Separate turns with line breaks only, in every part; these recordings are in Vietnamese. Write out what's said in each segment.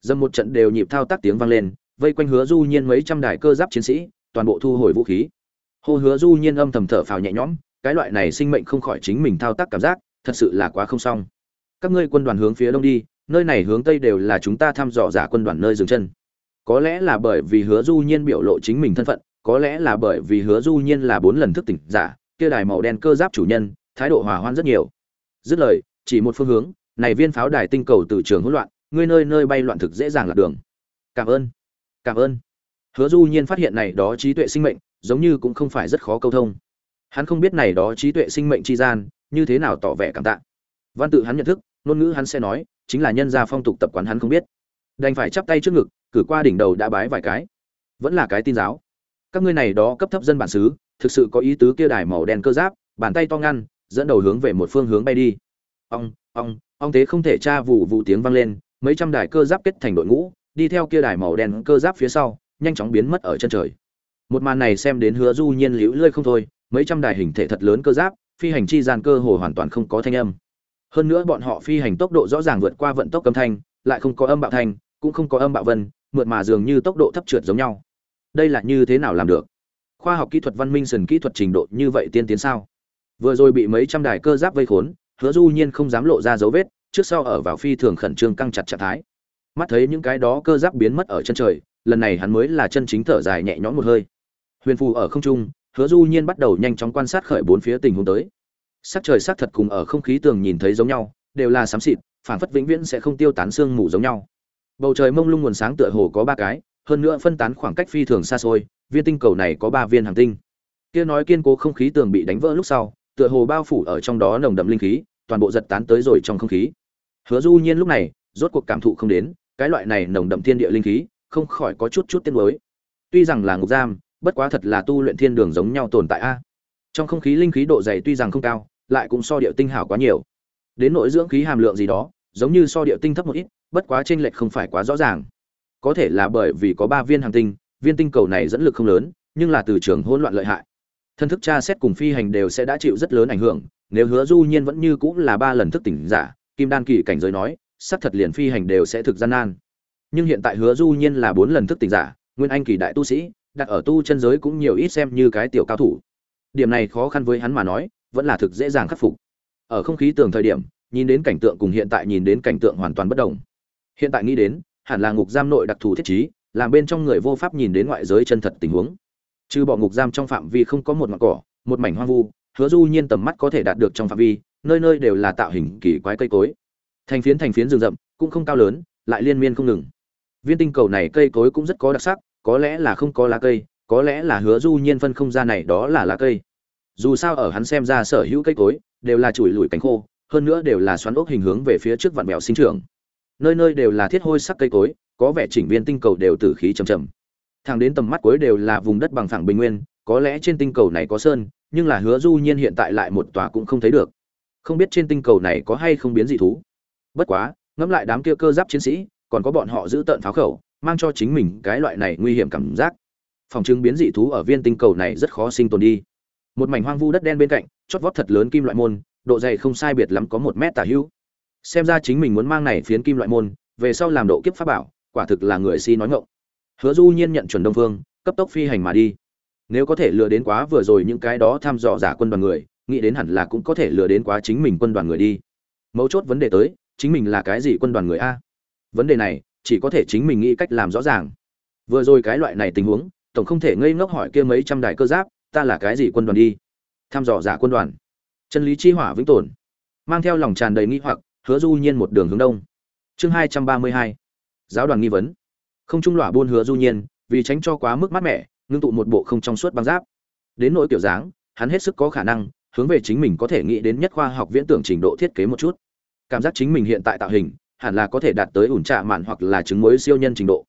dầm một trận đều nhịp thao tác tiếng vang lên, vây quanh hứa du nhiên mấy trăm đài cơ giáp chiến sĩ, toàn bộ thu hồi vũ khí. Hô hứa du nhiên âm thầm thở phào nhẹ nhõm, cái loại này sinh mệnh không khỏi chính mình thao tác cảm giác, thật sự là quá không xong. Các ngươi quân đoàn hướng phía đông đi, nơi này hướng tây đều là chúng ta thăm dò giả quân đoàn nơi dừng chân. Có lẽ là bởi vì hứa du nhiên biểu lộ chính mình thân phận, có lẽ là bởi vì hứa du nhiên là bốn lần thức tỉnh giả, kia đài màu đen cơ giáp chủ nhân, thái độ hòa hoan rất nhiều. Dứt lời, chỉ một phương hướng, này viên pháo đài tinh cầu từ trường hỗn loạn ngươi nơi nơi bay loạn thực dễ dàng lạc đường. Cảm ơn cảm ơn. Hứa du nhiên phát hiện này đó trí tuệ sinh mệnh, giống như cũng không phải rất khó câu thông. Hắn không biết này đó trí tuệ sinh mệnh chi gian, như thế nào tỏ vẻ cảm tạ. Văn tự hắn nhận thức, ngôn ngữ hắn sẽ nói, chính là nhân gia phong tục tập quán hắn không biết. Đành phải chắp tay trước ngực, cử qua đỉnh đầu đã bái vài cái. Vẫn là cái tin giáo. Các ngươi này đó cấp thấp dân bản xứ, thực sự có ý tứ kia đài màu đen cơ giáp, bàn tay to ngăn, dẫn đầu hướng về một phương hướng bay đi. Ong ong ong, thế không thể tra vụ vụ tiếng vang lên mấy trăm đài cơ giáp kết thành đội ngũ, đi theo kia đài màu đen cơ giáp phía sau, nhanh chóng biến mất ở chân trời. Một màn này xem đến hứa du nhiên liễu lơi không thôi, mấy trăm đài hình thể thật lớn cơ giáp, phi hành chi gian cơ hồ hoàn toàn không có thanh âm. Hơn nữa bọn họ phi hành tốc độ rõ ràng vượt qua vận tốc âm thanh, lại không có âm bạo thanh, cũng không có âm bạo vân, mượt mà dường như tốc độ thấp trượt giống nhau. Đây là như thế nào làm được? Khoa học kỹ thuật văn minh sần kỹ thuật trình độ như vậy tiên tiến sao? Vừa rồi bị mấy trăm đài cơ giáp vây khốn, hứa du nhiên không dám lộ ra dấu vết trước sau ở vào phi thường khẩn trương căng chặt trạng thái. Mắt thấy những cái đó cơ giáp biến mất ở chân trời, lần này hắn mới là chân chính thở dài nhẹ nhõm một hơi. Huyền phù ở không trung, hứa du nhiên bắt đầu nhanh chóng quan sát khởi bốn phía tình huống tới. Sắc trời sắc thật cùng ở không khí tường nhìn thấy giống nhau, đều là xám xịt phản phất vĩnh viễn sẽ không tiêu tán sương mù giống nhau. Bầu trời mông lung nguồn sáng tựa hồ có ba cái, hơn nữa phân tán khoảng cách phi thường xa xôi, viên tinh cầu này có ba viên hành tinh. Kia nói kiên cố không khí tường bị đánh vỡ lúc sau, tựa hồ bao phủ ở trong đó nồng đậm linh khí, toàn bộ giật tán tới rồi trong không khí hứa du nhiên lúc này, rốt cuộc cảm thụ không đến, cái loại này nồng đậm thiên địa linh khí, không khỏi có chút chút tiếc nuối. Tuy rằng là ngục giam, bất quá thật là tu luyện thiên đường giống nhau tồn tại a. Trong không khí linh khí độ dày tuy rằng không cao, lại cũng so địa tinh hảo quá nhiều. Đến nội dưỡng khí hàm lượng gì đó, giống như so địa tinh thấp một ít, bất quá chênh lệch không phải quá rõ ràng. Có thể là bởi vì có ba viên hành tinh, viên tinh cầu này dẫn lực không lớn, nhưng là từ trường hỗn loạn lợi hại. Thân thức tra xét cùng phi hành đều sẽ đã chịu rất lớn ảnh hưởng, nếu hứa du nhiên vẫn như cũng là ba lần thức tỉnh giả kim đan kỳ cảnh giới nói sắp thật liền phi hành đều sẽ thực gian nan. Nhưng hiện tại hứa du nhiên là bốn lần thức tỉnh giả, nguyên anh kỳ đại tu sĩ, đặt ở tu chân giới cũng nhiều ít xem như cái tiểu cao thủ. Điểm này khó khăn với hắn mà nói, vẫn là thực dễ dàng khắc phục. Ở không khí tường thời điểm, nhìn đến cảnh tượng cùng hiện tại nhìn đến cảnh tượng hoàn toàn bất đồng. Hiện tại nghĩ đến, hẳn là ngục giam nội đặc thù thiết trí, làm bên trong người vô pháp nhìn đến ngoại giới chân thật tình huống. Trừ bỏ ngục giam trong phạm vi không có một mặt cỏ, một mảnh hoang vu, hứa du nhiên tầm mắt có thể đạt được trong phạm vi nơi nơi đều là tạo hình kỳ quái cây cối. Thành phiến thành phiến rừng rậm, cũng không cao lớn, lại liên miên không ngừng. Viên tinh cầu này cây cối cũng rất có đặc sắc, có lẽ là không có lá cây, có lẽ là hứa du nhiên phân không ra này đó là lá cây. Dù sao ở hắn xem ra sở hữu cây cối, đều là chùi lùi cánh khô, hơn nữa đều là xoắn ốc hình hướng về phía trước vạn mèo sinh trưởng. Nơi nơi đều là thiết hôi sắc cây cối, có vẻ chỉnh viên tinh cầu đều tử khí trầm trầm thẳng đến tầm mắt cuối đều là vùng đất bằng phẳng bình nguyên, có lẽ trên tinh cầu này có sơn, nhưng là hứa du nhiên hiện tại lại một tòa cũng không thấy được không biết trên tinh cầu này có hay không biến dị thú. Bất quá, ngẫm lại đám kia cơ giáp chiến sĩ, còn có bọn họ giữ tợn pháo khẩu, mang cho chính mình cái loại này nguy hiểm cảm giác. Phòng chứng biến dị thú ở viên tinh cầu này rất khó sinh tồn đi. Một mảnh hoang vu đất đen bên cạnh, chót vót thật lớn kim loại môn, độ dày không sai biệt lắm có một mét tả hữu. Xem ra chính mình muốn mang này phiến kim loại môn, về sau làm độ kiếp pháp bảo, quả thực là người si nói ngộng hứa du nhiên nhận chuẩn đông phương, cấp tốc phi hành mà đi. Nếu có thể lừa đến quá vừa rồi những cái đó tham dò giả quân đoàn người nghĩ đến hẳn là cũng có thể lừa đến quá chính mình quân đoàn người đi. Mấu chốt vấn đề tới, chính mình là cái gì quân đoàn người a? Vấn đề này, chỉ có thể chính mình nghĩ cách làm rõ ràng. Vừa rồi cái loại này tình huống, tổng không thể ngây ngốc hỏi kia mấy trăm đài cơ giáp, ta là cái gì quân đoàn đi? Tham dò giả quân đoàn. Chân lý chi hỏa vĩnh tồn. Mang theo lòng tràn đầy nghi hoặc, hứa du nhiên một đường hướng đông. Chương hai trăm ba mươi hai. Giáo đoàn nghi vấn. Không trung lỏa buôn hứa du nhiên, vì tránh cho quá mức mát mẻ, ngưng tụ một bộ không trong suốt băng giáp. Đến nỗi kiểu dáng, hắn hết sức có khả năng hướng về chính mình có thể nghĩ đến nhất khoa học viễn tưởng trình độ thiết kế một chút. Cảm giác chính mình hiện tại tạo hình, hẳn là có thể đạt tới ủn trạ mạn hoặc là trứng muối siêu nhân trình độ.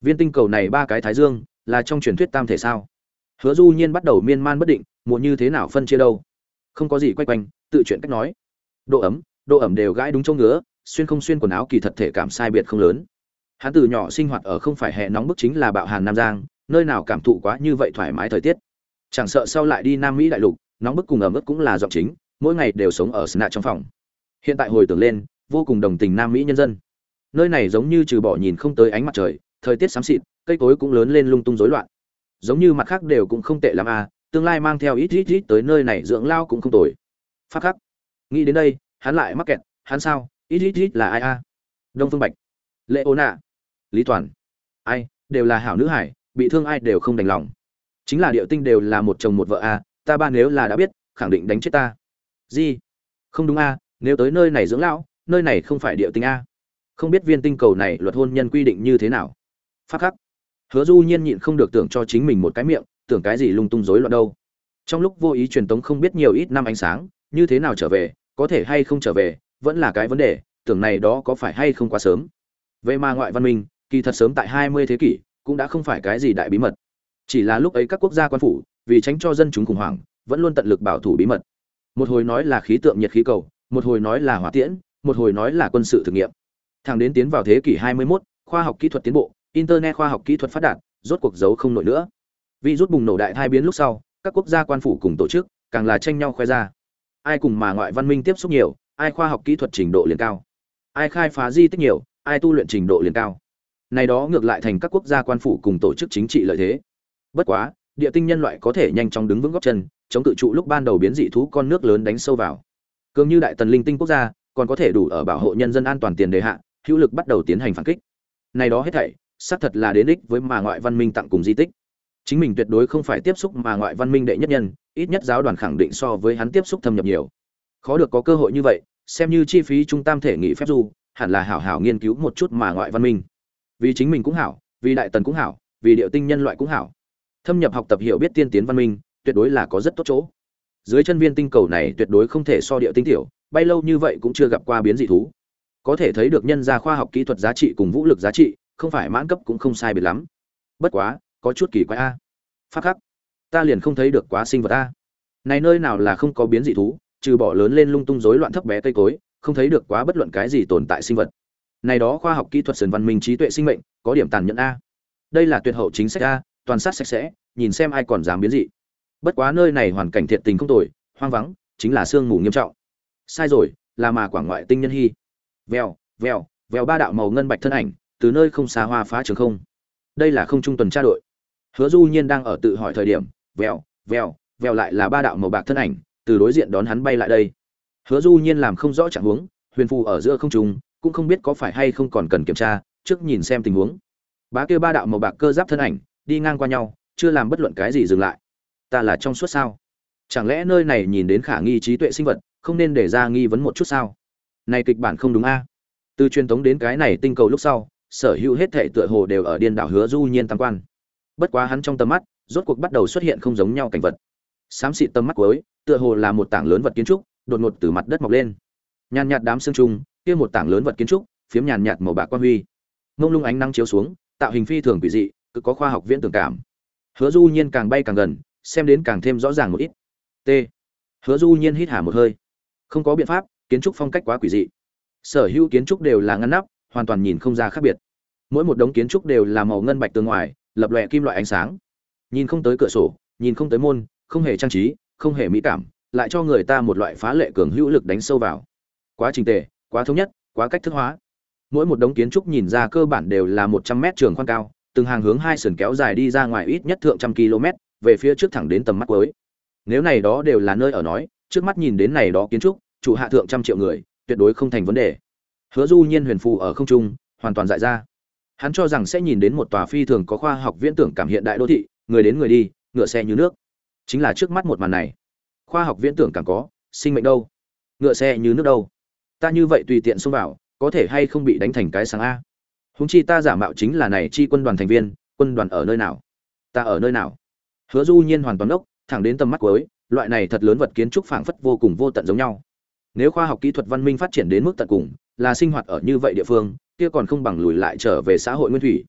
Viên tinh cầu này ba cái thái dương, là trong truyền thuyết tam thể sao? Hứa du nhiên bắt đầu miên man bất định muộn như thế nào phân chia đâu? Không có gì quay quanh, tự chuyện cách nói. Độ ấm, độ ẩm đều gãi đúng chỗ ngứa, xuyên không xuyên quần áo kỳ thật thể cảm sai biệt không lớn. Hắn từ nhỏ sinh hoạt ở không phải hè nóng bức chính là bạo hàn, nam giang, nơi nào cảm thụ quá như vậy thoải mái thời tiết. Chẳng sợ sau lại đi nam mỹ đại lục nóng bức cùng ở mức cũng là giọng chính, mỗi ngày đều sống ở sna trong phòng. Hiện tại hồi tưởng lên, vô cùng đồng tình nam mỹ nhân dân. Nơi này giống như trừ bỏ nhìn không tới ánh mặt trời, thời tiết xám xịt, cây cối cũng lớn lên lung tung rối loạn. Giống như mặt khác đều cũng không tệ lắm à tương lai mang theo ít ít ít tới nơi này dưỡng lao cũng không tồi. Phát khắc. Nghĩ đến đây, hắn lại mắc kẹt, hắn sao, ít ít ít là ai a đông phương bạch. Lệ ô nạ lý toàn. Ai, đều là hảo nữ hải, bị thương ai đều không đành lòng. Chính là điệu tinh đều là một chồng một vợ a ta ba nếu là đã biết, khẳng định đánh chết ta. Gì? Không đúng a, nếu tới nơi này dưỡng lão, nơi này không phải địa tinh a. Không biết viên tinh cầu này luật hôn nhân quy định như thế nào. Phát khắc. Hứa du nhiên nhịn không được tưởng cho chính mình một cái miệng, tưởng cái gì lung tung rối loạn đâu. Trong lúc vô ý truyền tống không biết nhiều ít năm ánh sáng, như thế nào trở về, có thể hay không trở về, vẫn là cái vấn đề, tưởng này đó có phải hay không quá sớm. Về mà ngoại văn minh, kỳ thật sớm tại 20 thế kỷ, cũng đã không phải cái gì đại bí mật. Chỉ là lúc ấy các quốc gia quan phủ vì tránh cho dân chúng khủng hoảng vẫn luôn tận lực bảo thủ bí mật. Một hồi nói là khí tượng nhiệt khí cầu một hồi nói là hỏa tiễn một hồi nói là quân sự thử nghiệm. Thẳng đến tiến vào thế kỷ 21, khoa học kỹ thuật tiến bộ internet khoa học kỹ thuật phát đạt rốt cuộc giấu không nổi nữa. Vì rút bùng nổ đại thai biến lúc sau các quốc gia quan phủ cùng tổ chức càng là tranh nhau khoe ra. Ai cùng mà ngoại văn minh tiếp xúc nhiều ai khoa học kỹ thuật trình độ liền cao. Ai khai phá di tích nhiều ai tu luyện trình độ liền cao. Này đó ngược lại thành các quốc gia quan phủ cùng tổ chức chính trị lợi thế. Bất quá địa tinh nhân loại có thể nhanh chóng đứng vững góc chân, chống tự trụ lúc ban đầu biến dị thú con nước lớn đánh sâu vào. Cường như đại tần linh tinh quốc gia, còn có thể đủ ở bảo hộ nhân dân an toàn tiền đề hạ, hữu lực bắt đầu tiến hành phản kích. Này đó hết thảy, xác thật là đến ích với mà ngoại văn minh tặng cùng di tích. Chính mình tuyệt đối không phải tiếp xúc mà ngoại văn minh đệ nhất nhân, ít nhất giáo đoàn khẳng định so với hắn tiếp xúc thâm nhập nhiều. Khó được có cơ hội như vậy, xem như chi phí trung tam thể nghị phép du, hẳn là hảo hảo nghiên cứu một chút mà ngoại văn minh. Vì chính mình cũng hảo, vì đại tần cũng hảo, vì điệu tinh nhân loại cũng hảo thâm nhập học tập hiểu biết tiên tiến văn minh, tuyệt đối là có rất tốt chỗ. Dưới chân viên tinh cầu này tuyệt đối không thể so địa tinh tiểu, bay lâu như vậy cũng chưa gặp qua biến dị thú. Có thể thấy được nhân gia khoa học kỹ thuật giá trị cùng vũ lực giá trị, không phải mãn cấp cũng không sai biệt lắm. Bất quá, có chút kỳ quái a. Phát khắc, ta liền không thấy được quá sinh vật a. Này nơi nào là không có biến dị thú, trừ bỏ lớn lên lung tung rối loạn thấp bé cây cối, không thấy được quá bất luận cái gì tồn tại sinh vật. Này đó khoa học kỹ thuật sườn văn minh trí tuệ sinh mệnh, có điểm tàn nhẫn a. Đây là tuyệt hậu chính sách a toàn sát sạch sẽ, nhìn xem ai còn dám biến dị. Bất quá nơi này hoàn cảnh thiệt tình không tồi, hoang vắng, chính là sương mù nghiêm trọng. Sai rồi, là mà quảng ngoại tinh nhân hy. Vèo vèo vèo ba đạo màu ngân bạch thân ảnh, từ nơi không xa hoa phá trường không. Đây là không trung tuần tra đội. Hứa du nhiên đang ở tự hỏi thời điểm, vèo vèo vèo lại là ba đạo màu bạc thân ảnh, từ đối diện đón hắn bay lại đây. Hứa du nhiên làm không rõ trạng huống, huyền phù ở giữa không trung, cũng không biết có phải hay không còn cần kiểm tra, trước nhìn xem tình huống. Bá kia ba đạo màu bạc cơ giáp thân ảnh đi ngang qua nhau chưa làm bất luận cái gì dừng lại. Ta là trong suốt sao? Chẳng lẽ nơi này nhìn đến khả nghi trí tuệ sinh vật không nên để ra nghi vấn một chút sao? Này kịch bản không đúng a. Từ truyền thống đến cái này tinh cầu lúc sau sở hữu hết thệ tựa hồ đều ở điên đảo hứa du nhiên tam quan. Bất quá hắn trong tầm mắt rốt cuộc bắt đầu xuất hiện không giống nhau cảnh vật. Xám xịt tầm mắt cuối tựa hồ là một tảng lớn vật kiến trúc đột ngột từ mặt đất mọc lên. Nhàn nhạt đám xương trùng, kia một tảng lớn vật kiến trúc phiếm nhàn nhạt màu bạc quan huy. Mông lung ánh nắng chiếu xuống tạo hình phi thường quỷ dị cực có khoa học viễn tưởng cảm. Hứa du nhiên càng bay càng gần, xem đến càng thêm rõ ràng một ít. T. Hứa du nhiên hít hà một hơi. Không có biện pháp, kiến trúc phong cách quá quỷ dị. Sở hữu kiến trúc đều là ngăn nắp, hoàn toàn nhìn không ra khác biệt. Mỗi một đống kiến trúc đều là màu ngân bạch tường ngoài, lập lòe kim loại ánh sáng. Nhìn không tới cửa sổ, nhìn không tới môn, không hề trang trí, không hề mỹ cảm, lại cho người ta một loại phá lệ cường hữu lực đánh sâu vào. Quá trình tề, quá thống nhất, quá cách thức hóa. Mỗi một đống kiến trúc nhìn ra cơ bản đều là một trăm mét trường khoan cao từng hàng hướng hai sườn kéo dài đi ra ngoài ít nhất thượng trăm km, về phía trước thẳng đến tầm mắt cuối. Nếu này đó đều là nơi ở nói, trước mắt nhìn đến này đó kiến trúc, chủ hạ thượng trăm triệu người, tuyệt đối không thành vấn đề. Hứa du nhiên huyền phù ở không trung, hoàn toàn dại ra. Hắn cho rằng sẽ nhìn đến một tòa phi thường có khoa học viễn tưởng cảm hiện đại đô thị, người đến người đi, ngựa xe như nước. Chính là trước mắt một màn này. Khoa học viễn tưởng càng có, sinh mệnh đâu? Ngựa xe như nước đâu? Ta như vậy tùy tiện xông vào, có thể hay không bị đánh thành cái sáng a? Húng chi ta giả mạo chính là này chi quân đoàn thành viên, quân đoàn ở nơi nào? Ta ở nơi nào? Hứa du nhiên hoàn toàn ốc thẳng đến tầm mắt cuối, loại này thật lớn vật kiến trúc phảng phất vô cùng vô tận giống nhau. Nếu khoa học kỹ thuật văn minh phát triển đến mức tận cùng, là sinh hoạt ở như vậy địa phương, kia còn không bằng lùi lại trở về xã hội nguyên thủy.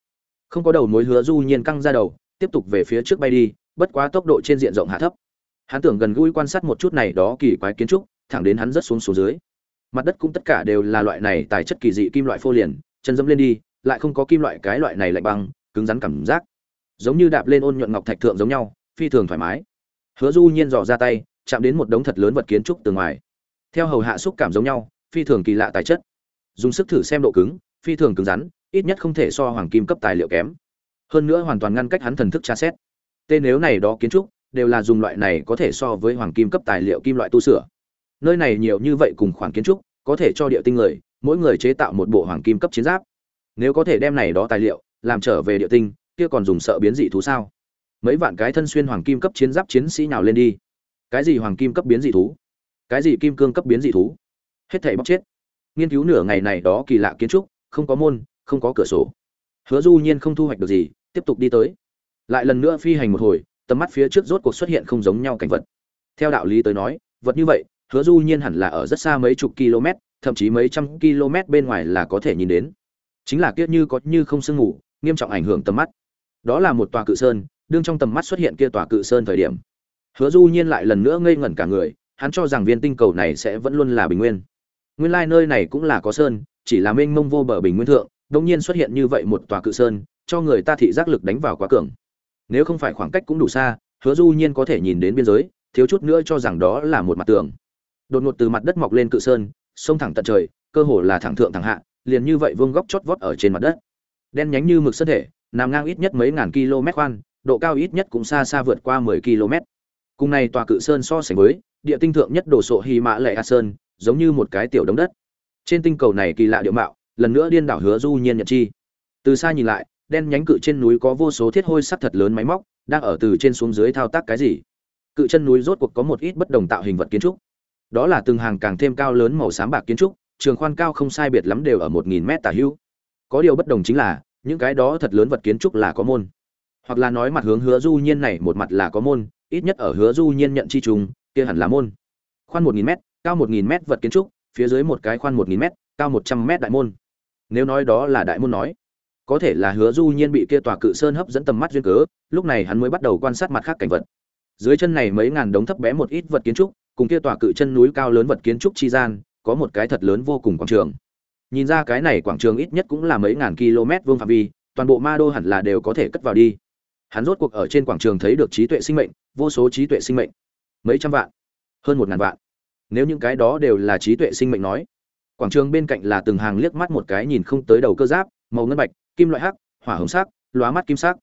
Không có đầu mối hứa du nhiên căng ra đầu, tiếp tục về phía trước bay đi, bất quá tốc độ trên diện rộng hạ thấp. Hắn tưởng gần gũi quan sát một chút này đó kỳ quái kiến trúc, thẳng đến hắn rất xuống xuống dưới. Mặt đất cũng tất cả đều là loại này tài chất kỳ dị kim loại phô liền, chân dẫm lên đi lại không có kim loại cái loại này lạnh băng, cứng rắn cảm giác. Giống như đạp lên ôn nhuận ngọc thạch thượng giống nhau, phi thường thoải mái. Hứa du nhiên dò ra tay, chạm đến một đống thật lớn vật kiến trúc từ ngoài. Theo hầu hạ xúc cảm giống nhau, phi thường kỳ lạ tài chất. Dùng sức thử xem độ cứng, phi thường cứng rắn, ít nhất không thể so hoàng kim cấp tài liệu kém. Hơn nữa hoàn toàn ngăn cách hắn thần thức tra xét. Tên nếu này đó kiến trúc, đều là dùng loại này có thể so với hoàng kim cấp tài liệu kim loại tu sửa. Nơi này nhiều như vậy cùng khoản kiến trúc, có thể cho địa tinh người, mỗi người chế tạo một bộ hoàng kim cấp chiến giáp nếu có thể đem này đó tài liệu làm trở về địa tinh, kia còn dùng sợ biến dị thú sao? Mấy vạn cái thân xuyên hoàng kim cấp chiến giáp chiến sĩ nào lên đi. Cái gì hoàng kim cấp biến dị thú? Cái gì kim cương cấp biến dị thú? Hết thảy bóc chết. Nghiên cứu nửa ngày này đó kỳ lạ kiến trúc, không có môn, không có cửa sổ. Hứa du nhiên không thu hoạch được gì, tiếp tục đi tới. Lại lần nữa phi hành một hồi, tầm mắt phía trước rốt cuộc xuất hiện không giống nhau cảnh vật. Theo đạo lý tới nói, vật như vậy, hứa du nhiên hẳn là ở rất xa mấy chục km, thậm chí mấy trăm km bên ngoài là có thể nhìn đến chính là kia như có như không sương ngủ, nghiêm trọng ảnh hưởng tầm mắt. Đó là một tòa cự sơn, đương trong tầm mắt xuất hiện kia tòa cự sơn thời điểm. Hứa du nhiên lại lần nữa ngây ngẩn cả người, hắn cho rằng viên tinh cầu này sẽ vẫn luôn là bình nguyên. Nguyên lai nơi này cũng là có sơn, chỉ là mênh mông vô bờ bình nguyên thượng đống nhiên xuất hiện như vậy một tòa cự sơn, cho người ta thị giác lực đánh vào quá cường. Nếu không phải khoảng cách cũng đủ xa, hứa du nhiên có thể nhìn đến biên giới, thiếu chút nữa cho rằng đó là một mặt tường. Đột ngột từ mặt đất mọc lên cự sơn, sông thẳng tận trời, cơ hồ là thẳng thượng thẳng hạ liền như vậy vương góc chót vót ở trên mặt đất. Đen nhánh như mực sơn thể, nằm ngang ít nhất mấy ngàn km khoan, độ cao ít nhất cũng xa xa vượt qua 10 km. Cùng này tòa cự sơn so sánh với, địa tinh thượng nhất đồ sộ hy mã lệ a sơn, giống như một cái tiểu đống đất. Trên tinh cầu này kỳ lạ điệu mạo, lần nữa điên đảo hứa du nhiên nhận chi. Từ xa nhìn lại, đen nhánh cự trên núi có vô số thiết hôi sắt thật lớn máy móc, đang ở từ trên xuống dưới thao tác cái gì? Cự chân núi rốt cuộc có một ít bất đồng tạo hình vật kiến trúc. Đó là từng hàng càng thêm cao lớn màu xám bạc kiến trúc trường khoan cao không sai biệt lắm đều ở một nghìn mét tả hữu. Có điều bất đồng chính là, những cái đó thật lớn vật kiến trúc là có môn. Hoặc là nói mặt hướng hứa du nhiên này, một mặt là có môn, ít nhất ở hứa du nhiên nhận chi trùng, kia hẳn là môn. Khoan một nghìn mét, cao một nghìn mét vật kiến trúc, phía dưới một cái khoan một nghìn mét, cao một trăm mét đại môn. Nếu nói đó là đại môn nói, có thể là hứa du nhiên bị kia tòa cự sơn hấp dẫn tầm mắt duyên cớ, lúc này hắn mới bắt đầu quan sát mặt khác cảnh vật. Dưới chân này mấy ngàn đống thấp bé một ít vật kiến trúc, cùng kia tòa cự chân núi cao lớn vật kiến trúc chi gian có một cái thật lớn vô cùng quảng trường. Nhìn ra cái này quảng trường ít nhất cũng là mấy ngàn km vuông phạm vi, toàn bộ ma đô hẳn là đều có thể cất vào đi. Hắn rốt cuộc ở trên quảng trường thấy được trí tuệ sinh mệnh, vô số trí tuệ sinh mệnh. Mấy trăm vạn, hơn một ngàn vạn. Nếu những cái đó đều là trí tuệ sinh mệnh nói, quảng trường bên cạnh là từng hàng liếc mắt một cái nhìn không tới đầu cơ giáp, màu ngân bạch, kim loại hắc, hỏa hồng sắc, lóa mắt kim sắc.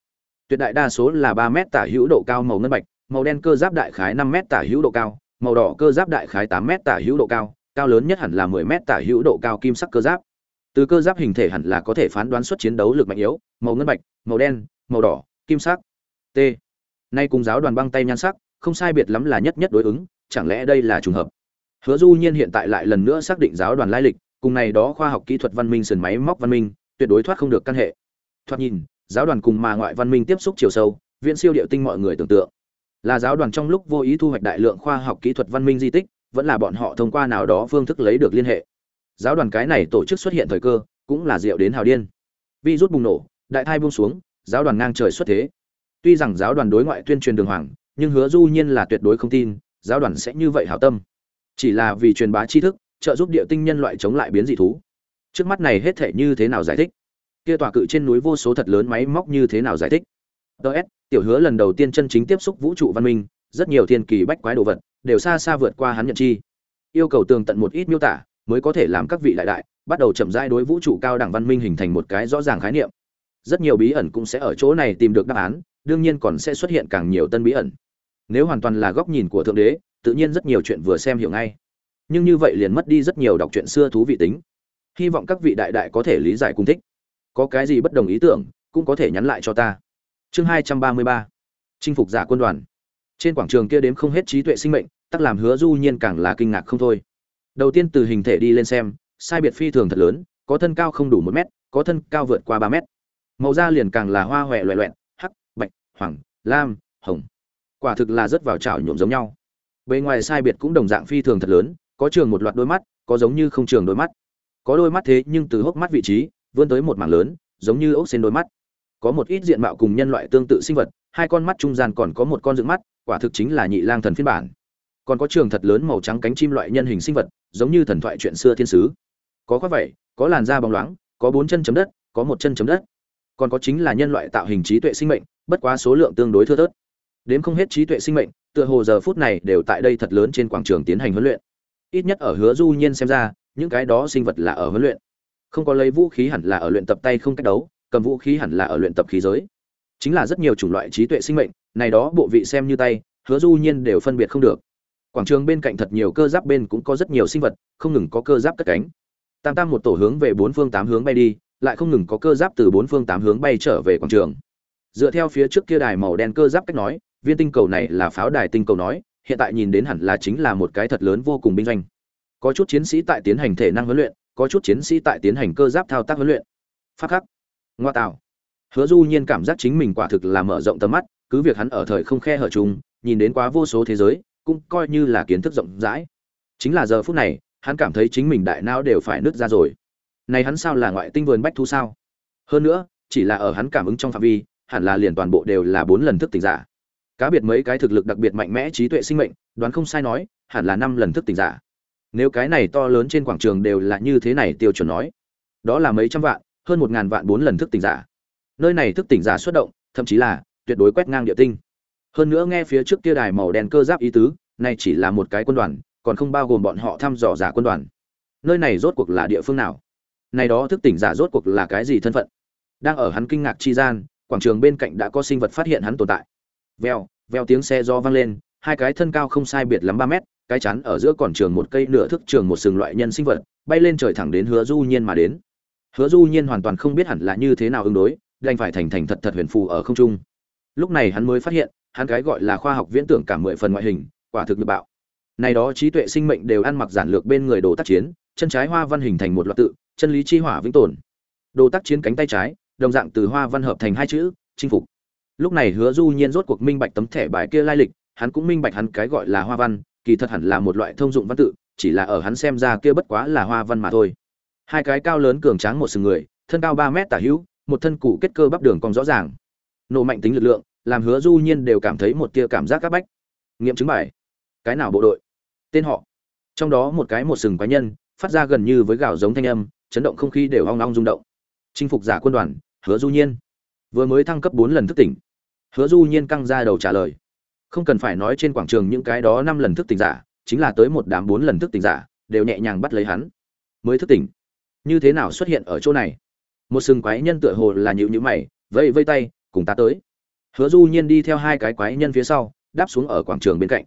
Tuyệt đại đa số là ba mét tả hữu độ cao màu ngân bạch, màu đen cơ giáp đại khái năm mét tả hữu độ cao, màu đỏ cơ giáp đại khái tám mét tả hữu độ cao cao lớn nhất hẳn là mười mét tả hữu độ cao kim sắc cơ giáp. Từ cơ giáp hình thể hẳn là có thể phán đoán xuất chiến đấu lực mạnh yếu, màu ngân bạch, màu đen, màu đỏ, kim sắc. T. Nay cùng giáo đoàn băng tay nhan sắc, không sai biệt lắm là nhất nhất đối ứng, chẳng lẽ đây là trùng hợp? Hứa du nhiên hiện tại lại lần nữa xác định giáo đoàn lai lịch, cùng này đó khoa học kỹ thuật văn minh sườn máy móc văn minh, tuyệt đối thoát không được căn hệ. Thoát nhìn, giáo đoàn cùng mà ngoại văn minh tiếp xúc chiều sâu viện siêu điệu tinh mọi người tưởng tượng. Là giáo đoàn trong lúc vô ý thu hoạch đại lượng khoa học kỹ thuật văn minh di tích vẫn là bọn họ thông qua nào đó phương thức lấy được liên hệ. Giáo đoàn cái này tổ chức xuất hiện thời cơ, cũng là diệu đến hào điên. Vi rút bùng nổ, đại thai buông xuống, giáo đoàn ngang trời xuất thế. Tuy rằng giáo đoàn đối ngoại tuyên truyền đường hoàng, nhưng hứa du nhiên là tuyệt đối không tin, giáo đoàn sẽ như vậy hảo tâm. Chỉ là vì truyền bá tri thức, trợ giúp địa tinh nhân loại chống lại biến dị thú. Trước mắt này hết thể như thế nào giải thích? Kia tòa cự trên núi vô số thật lớn máy móc như thế nào giải thích? Ts tiểu hứa lần đầu tiên chân chính tiếp xúc vũ trụ văn minh, rất nhiều thiên kỳ bách quái đồ vật đều xa xa vượt qua hắn nhận chi. Yêu cầu tường tận một ít miêu tả, mới có thể làm các vị đại đại, bắt đầu chậm rãi đối vũ trụ cao đẳng văn minh hình thành một cái rõ ràng khái niệm. Rất nhiều bí ẩn cũng sẽ ở chỗ này tìm được đáp án, đương nhiên còn sẽ xuất hiện càng nhiều tân bí ẩn. Nếu hoàn toàn là góc nhìn của thượng đế, tự nhiên rất nhiều chuyện vừa xem hiểu ngay. Nhưng như vậy liền mất đi rất nhiều đọc truyện xưa thú vị tính. Hy vọng các vị đại đại có thể lý giải cùng thích. Có cái gì bất đồng ý tưởng, cũng có thể nhắn lại cho ta. Chương hai trăm ba mươi ba. Chinh phục giả quân đoàn trên quảng trường kia đếm không hết trí tuệ sinh mệnh, tắc làm hứa du nhiên càng là kinh ngạc không thôi. Đầu tiên từ hình thể đi lên xem, sai biệt phi thường thật lớn, có thân cao không đủ một mét, có thân cao vượt qua ba mét. Màu da liền càng là hoa huệ loẹ loẹn, hắc, bạch, hoàng, lam, hồng. Quả thực là rất vào chảo nhuộm giống nhau. Bề ngoài sai biệt cũng đồng dạng phi thường thật lớn, có trường một loạt đôi mắt, có giống như không trường đôi mắt. Có đôi mắt thế nhưng từ hốc mắt vị trí, vươn tới một mảng lớn, giống như ốc xên đôi mắt. Có một ít diện mạo cùng nhân loại tương tự sinh vật, hai con mắt trung gian còn có một con dựng mắt quả thực chính là nhị lang thần phiên bản. Còn có trường thật lớn màu trắng cánh chim loại nhân hình sinh vật giống như thần thoại chuyện xưa thiên sứ. Có khoác vậy, có làn da bóng loáng có bốn chân chấm đất có một chân chấm đất. Còn có chính là nhân loại tạo hình trí tuệ sinh mệnh bất quá số lượng tương đối thưa thớt. Đến không hết trí tuệ sinh mệnh tựa hồ giờ phút này đều tại đây thật lớn trên quảng trường tiến hành huấn luyện. Ít nhất ở hứa du nhiên xem ra những cái đó sinh vật là ở huấn luyện. Không có lấy vũ khí hẳn là ở luyện tập tay không cách đấu cầm vũ khí hẳn là ở luyện tập khí giới chính là rất nhiều chủng loại trí tuệ sinh mệnh, này đó bộ vị xem như tay, hứa du nhiên đều phân biệt không được. Quảng trường bên cạnh thật nhiều cơ giáp bên cũng có rất nhiều sinh vật, không ngừng có cơ giáp cất cánh. Tam tam một tổ hướng về bốn phương tám hướng bay đi, lại không ngừng có cơ giáp từ bốn phương tám hướng bay trở về quảng trường. Dựa theo phía trước kia đài màu đen cơ giáp cách nói, viên tinh cầu này là pháo đài tinh cầu nói, hiện tại nhìn đến hẳn là chính là một cái thật lớn vô cùng binh doanh. Có chút chiến sĩ tại tiến hành thể năng huấn luyện, có chút chiến sĩ tại tiến hành cơ giáp thao tác huấn luyện. Phát khắc. Ngoa tạo hứa du nhiên cảm giác chính mình quả thực là mở rộng tầm mắt, cứ việc hắn ở thời không khe hở chung, nhìn đến quá vô số thế giới, cũng coi như là kiến thức rộng rãi. Chính là giờ phút này, hắn cảm thấy chính mình đại não đều phải nứt ra rồi. Này hắn sao là ngoại tinh vườn bách thu sao? Hơn nữa, chỉ là ở hắn cảm ứng trong phạm vi, hẳn là liền toàn bộ đều là bốn lần thức tỉnh giả. Cá biệt mấy cái thực lực đặc biệt mạnh mẽ trí tuệ sinh mệnh, đoán không sai nói, hẳn là năm lần thức tỉnh giả. Nếu cái này to lớn trên quảng trường đều là như thế này, tiêu chuẩn nói, đó là mấy trăm vạn, hơn một ngàn vạn bốn lần thức tỉnh giả nơi này thức tỉnh giả xuất động, thậm chí là tuyệt đối quét ngang địa tinh. Hơn nữa nghe phía trước kia đài màu đen cơ giáp ý tứ, này chỉ là một cái quân đoàn, còn không bao gồm bọn họ thăm dò giả quân đoàn. Nơi này rốt cuộc là địa phương nào? Này đó thức tỉnh giả rốt cuộc là cái gì thân phận? Đang ở hắn kinh ngạc chi gian, quảng trường bên cạnh đã có sinh vật phát hiện hắn tồn tại. Veo veo tiếng xe do vang lên, hai cái thân cao không sai biệt lắm ba mét, cái chắn ở giữa còn trường một cây nửa thức trường một sừng loại nhân sinh vật, bay lên trời thẳng đến hứa du nhiên mà đến. Hứa du nhiên hoàn toàn không biết hẳn là như thế nào ứng đối đành phải thành thành thật thật huyền phù ở không trung. Lúc này hắn mới phát hiện, hắn cái gọi là khoa học viễn tưởng cả mười phần ngoại hình, quả thực được bạo. Này đó trí tuệ sinh mệnh đều ăn mặc giản lược bên người đồ tác chiến, chân trái hoa văn hình thành một loạt tự, chân lý chi hỏa vĩnh tồn. Đồ tác chiến cánh tay trái, đồng dạng từ hoa văn hợp thành hai chữ, chinh phục. Lúc này hứa du nhiên rốt cuộc minh bạch tấm thẻ bài kia lai lịch, hắn cũng minh bạch hắn cái gọi là hoa văn, kỳ thật hẳn là một loại thông dụng văn tự, chỉ là ở hắn xem ra kia bất quá là hoa văn mà thôi. Hai cái cao lớn cường tráng một sừng người, thân cao ba mét tả hữu một thân cụ kết cơ bắp đường cong rõ ràng. Nổ mạnh tính lực lượng, làm hứa du nhiên đều cảm thấy một tia cảm giác các bách. Nghiệm chứng bài. Cái nào bộ đội? Tên họ. Trong đó một cái một sừng quái nhân, phát ra gần như với gạo giống thanh âm, chấn động không khí đều hoang long rung động. Chinh phục giả quân đoàn, hứa du nhiên. Vừa mới thăng cấp bốn lần thức tỉnh. Hứa du nhiên căng ra đầu trả lời. Không cần phải nói trên quảng trường những cái đó năm lần thức tỉnh giả, chính là tới một đám bốn lần thức tỉnh giả, đều nhẹ nhàng bắt lấy hắn. Mới thức tỉnh. Như thế nào xuất hiện ở chỗ này? Một sừng quái nhân tựa hồ là nhịu nhữ mày vây vây tay, cùng ta tới. Hứa du nhiên đi theo hai cái quái nhân phía sau, đáp xuống ở quảng trường bên cạnh.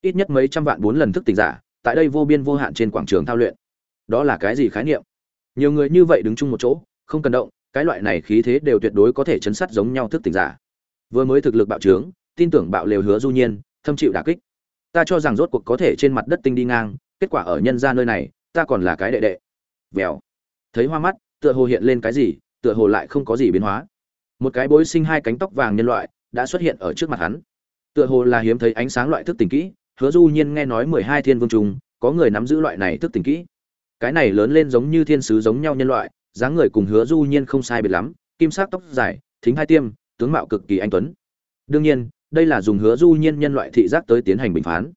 Ít nhất mấy trăm vạn bốn lần thức tỉnh giả, tại đây vô biên vô hạn trên quảng trường thao luyện. Đó là cái gì khái niệm? Nhiều người như vậy đứng chung một chỗ, không cần động, cái loại này khí thế đều tuyệt đối có thể chấn sát giống nhau thức tỉnh giả. Vừa mới thực lực bạo trướng, tin tưởng bạo lều hứa du nhiên, thâm chịu đả kích. Ta cho rằng rốt cuộc có thể trên mặt đất tinh đi ngang, kết quả ở nhân ra nơi này, ta còn là cái đệ đệ. Vèo. Thấy hoa mắt tựa hồ hiện lên cái gì, tựa hồ lại không có gì biến hóa. Một cái bối sinh hai cánh tóc vàng nhân loại đã xuất hiện ở trước mặt hắn. Tựa hồ là hiếm thấy ánh sáng loại thức tỉnh kỹ, hứa du nhiên nghe nói mười hai thiên vương trùng, có người nắm giữ loại này thức tỉnh kỹ. Cái này lớn lên giống như thiên sứ giống nhau nhân loại, dáng người cùng hứa du nhiên không sai biệt lắm, kim sắc tóc dài, thính hai tiêm, tướng mạo cực kỳ anh tuấn. Đương nhiên, đây là dùng hứa du nhiên nhân loại thị giác tới tiến hành bình phán.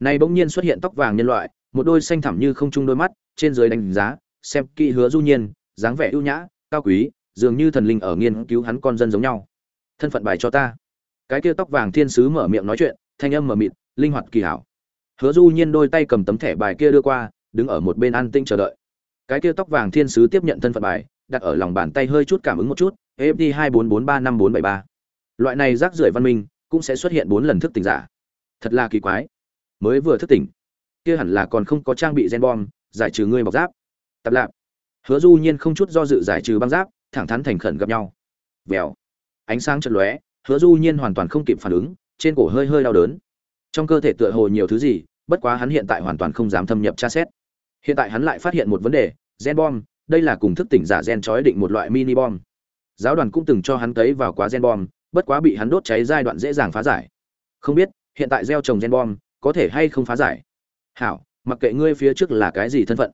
Này bỗng nhiên xuất hiện tóc vàng nhân loại, một đôi xanh thẳm như không chung đôi mắt, trên dưới đánh giá, xem kỹ hứa du nhiên dáng vẻ ưu nhã, cao quý, dường như thần linh ở nghiên cứu hắn con dân giống nhau. Thân phận bài cho ta. Cái kia tóc vàng thiên sứ mở miệng nói chuyện, thanh âm mở mịt, linh hoạt kỳ hảo. Hứa du nhiên đôi tay cầm tấm thẻ bài kia đưa qua, đứng ở một bên an tinh chờ đợi. Cái kia tóc vàng thiên sứ tiếp nhận thân phận bài, đặt ở lòng bàn tay hơi chút cảm ứng một chút fd hai bốn bốn ba năm bốn bảy ba. Loại này rác rưởi văn minh, cũng sẽ xuất hiện bốn lần thức tỉnh giả. Thật là kỳ quái. Mới vừa thức tỉnh, kia hẳn là còn không có trang bị gen bom, giải trừ ngươi bọc giáp. Tập lạp hứa du nhiên không chút do dự giải trừ băng giáp, thẳng thắn thành khẩn gặp nhau. Vèo. Ánh sáng chật lóe, hứa du nhiên hoàn toàn không kịp phản ứng, trên cổ hơi hơi đau đớn. Trong cơ thể tựa hồ nhiều thứ gì, bất quá hắn hiện tại hoàn toàn không dám thâm nhập tra xét. Hiện tại hắn lại phát hiện một vấn đề, gen bom, đây là cùng thức tỉnh giả gen trói định một loại mini bom. Giáo đoàn cũng từng cho hắn thấy vào quá gen bom, bất quá bị hắn đốt cháy giai đoạn dễ dàng phá giải. Không biết, hiện tại gieo trồng gen bom, có thể hay không phá giải? Hảo, mặc kệ ngươi phía trước là cái gì thân phận.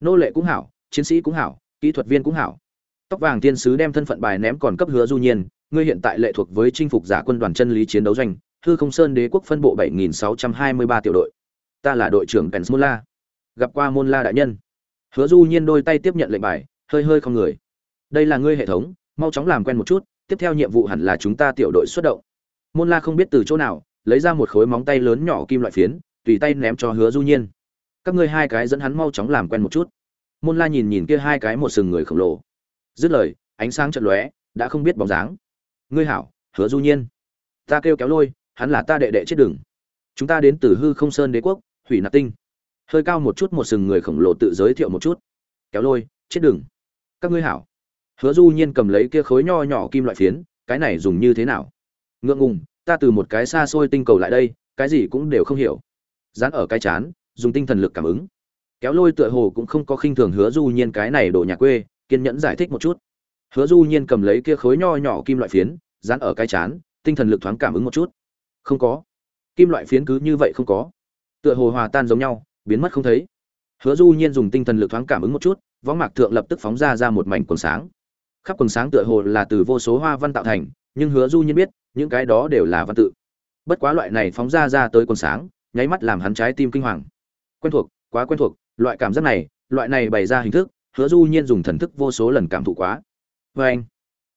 Nô lệ cũng hảo chiến sĩ cũng hảo, kỹ thuật viên cũng hảo. Tóc vàng tiên sứ đem thân phận bài ném còn cấp hứa du nhiên, ngươi hiện tại lệ thuộc với chinh phục giả quân đoàn chân lý chiến đấu doanh, hư không sơn đế quốc phân bộ 7623 tiểu đội. Ta là đội trưởng pens gặp qua môn la đại nhân. Hứa du nhiên đôi tay tiếp nhận lệnh bài, hơi hơi không người. Đây là ngươi hệ thống, mau chóng làm quen một chút, tiếp theo nhiệm vụ hẳn là chúng ta tiểu đội xuất động. Môn la không biết từ chỗ nào, lấy ra một khối móng tay lớn nhỏ kim loại phiến, tùy tay ném cho hứa du nhiên. Các ngươi hai cái dẫn hắn mau chóng làm quen một chút môn la nhìn nhìn kia hai cái một sừng người khổng lồ. Dứt lời, ánh sáng chật lóe, đã không biết bóng dáng. Ngươi hảo, hứa du nhiên. Ta kêu kéo lôi, hắn là ta đệ đệ chết đường chúng ta đến từ hư không sơn đế quốc, hủy nạp tinh. Hơi cao một chút một sừng người khổng lồ tự giới thiệu một chút. Kéo lôi, chết đường các ngươi hảo. Hứa du nhiên cầm lấy kia khối nho nhỏ kim loại phiến, cái này dùng như thế nào? Ngượng ngùng, ta từ một cái xa xôi tinh cầu lại đây, cái gì cũng đều không hiểu. Dán ở cái chán, dùng tinh thần lực cảm ứng kéo lôi tựa hồ cũng không có khinh thường hứa du nhiên cái này đổ nhà quê, kiên nhẫn giải thích một chút. Hứa du nhiên cầm lấy kia khối nho nhỏ kim loại phiến, dán ở cái chán, tinh thần lực thoáng cảm ứng một chút. Không có. Kim loại phiến cứ như vậy không có. Tựa hồ hòa tan giống nhau, biến mất không thấy. Hứa du nhiên dùng tinh thần lực thoáng cảm ứng một chút, võng mạc thượng lập tức phóng ra ra một mảnh quần sáng. Khắp quần sáng tựa hồ là từ vô số hoa văn tạo thành, nhưng hứa du nhiên biết, những cái đó đều là văn tự. Bất quá loại này phóng ra ra tới quần sáng, nháy mắt làm hắn trái tim kinh hoàng. Quen thuộc, quá quen thuộc loại cảm giác này, loại này bày ra hình thức, hứa du nhiên dùng thần thức vô số lần cảm thụ quá. Vê anh,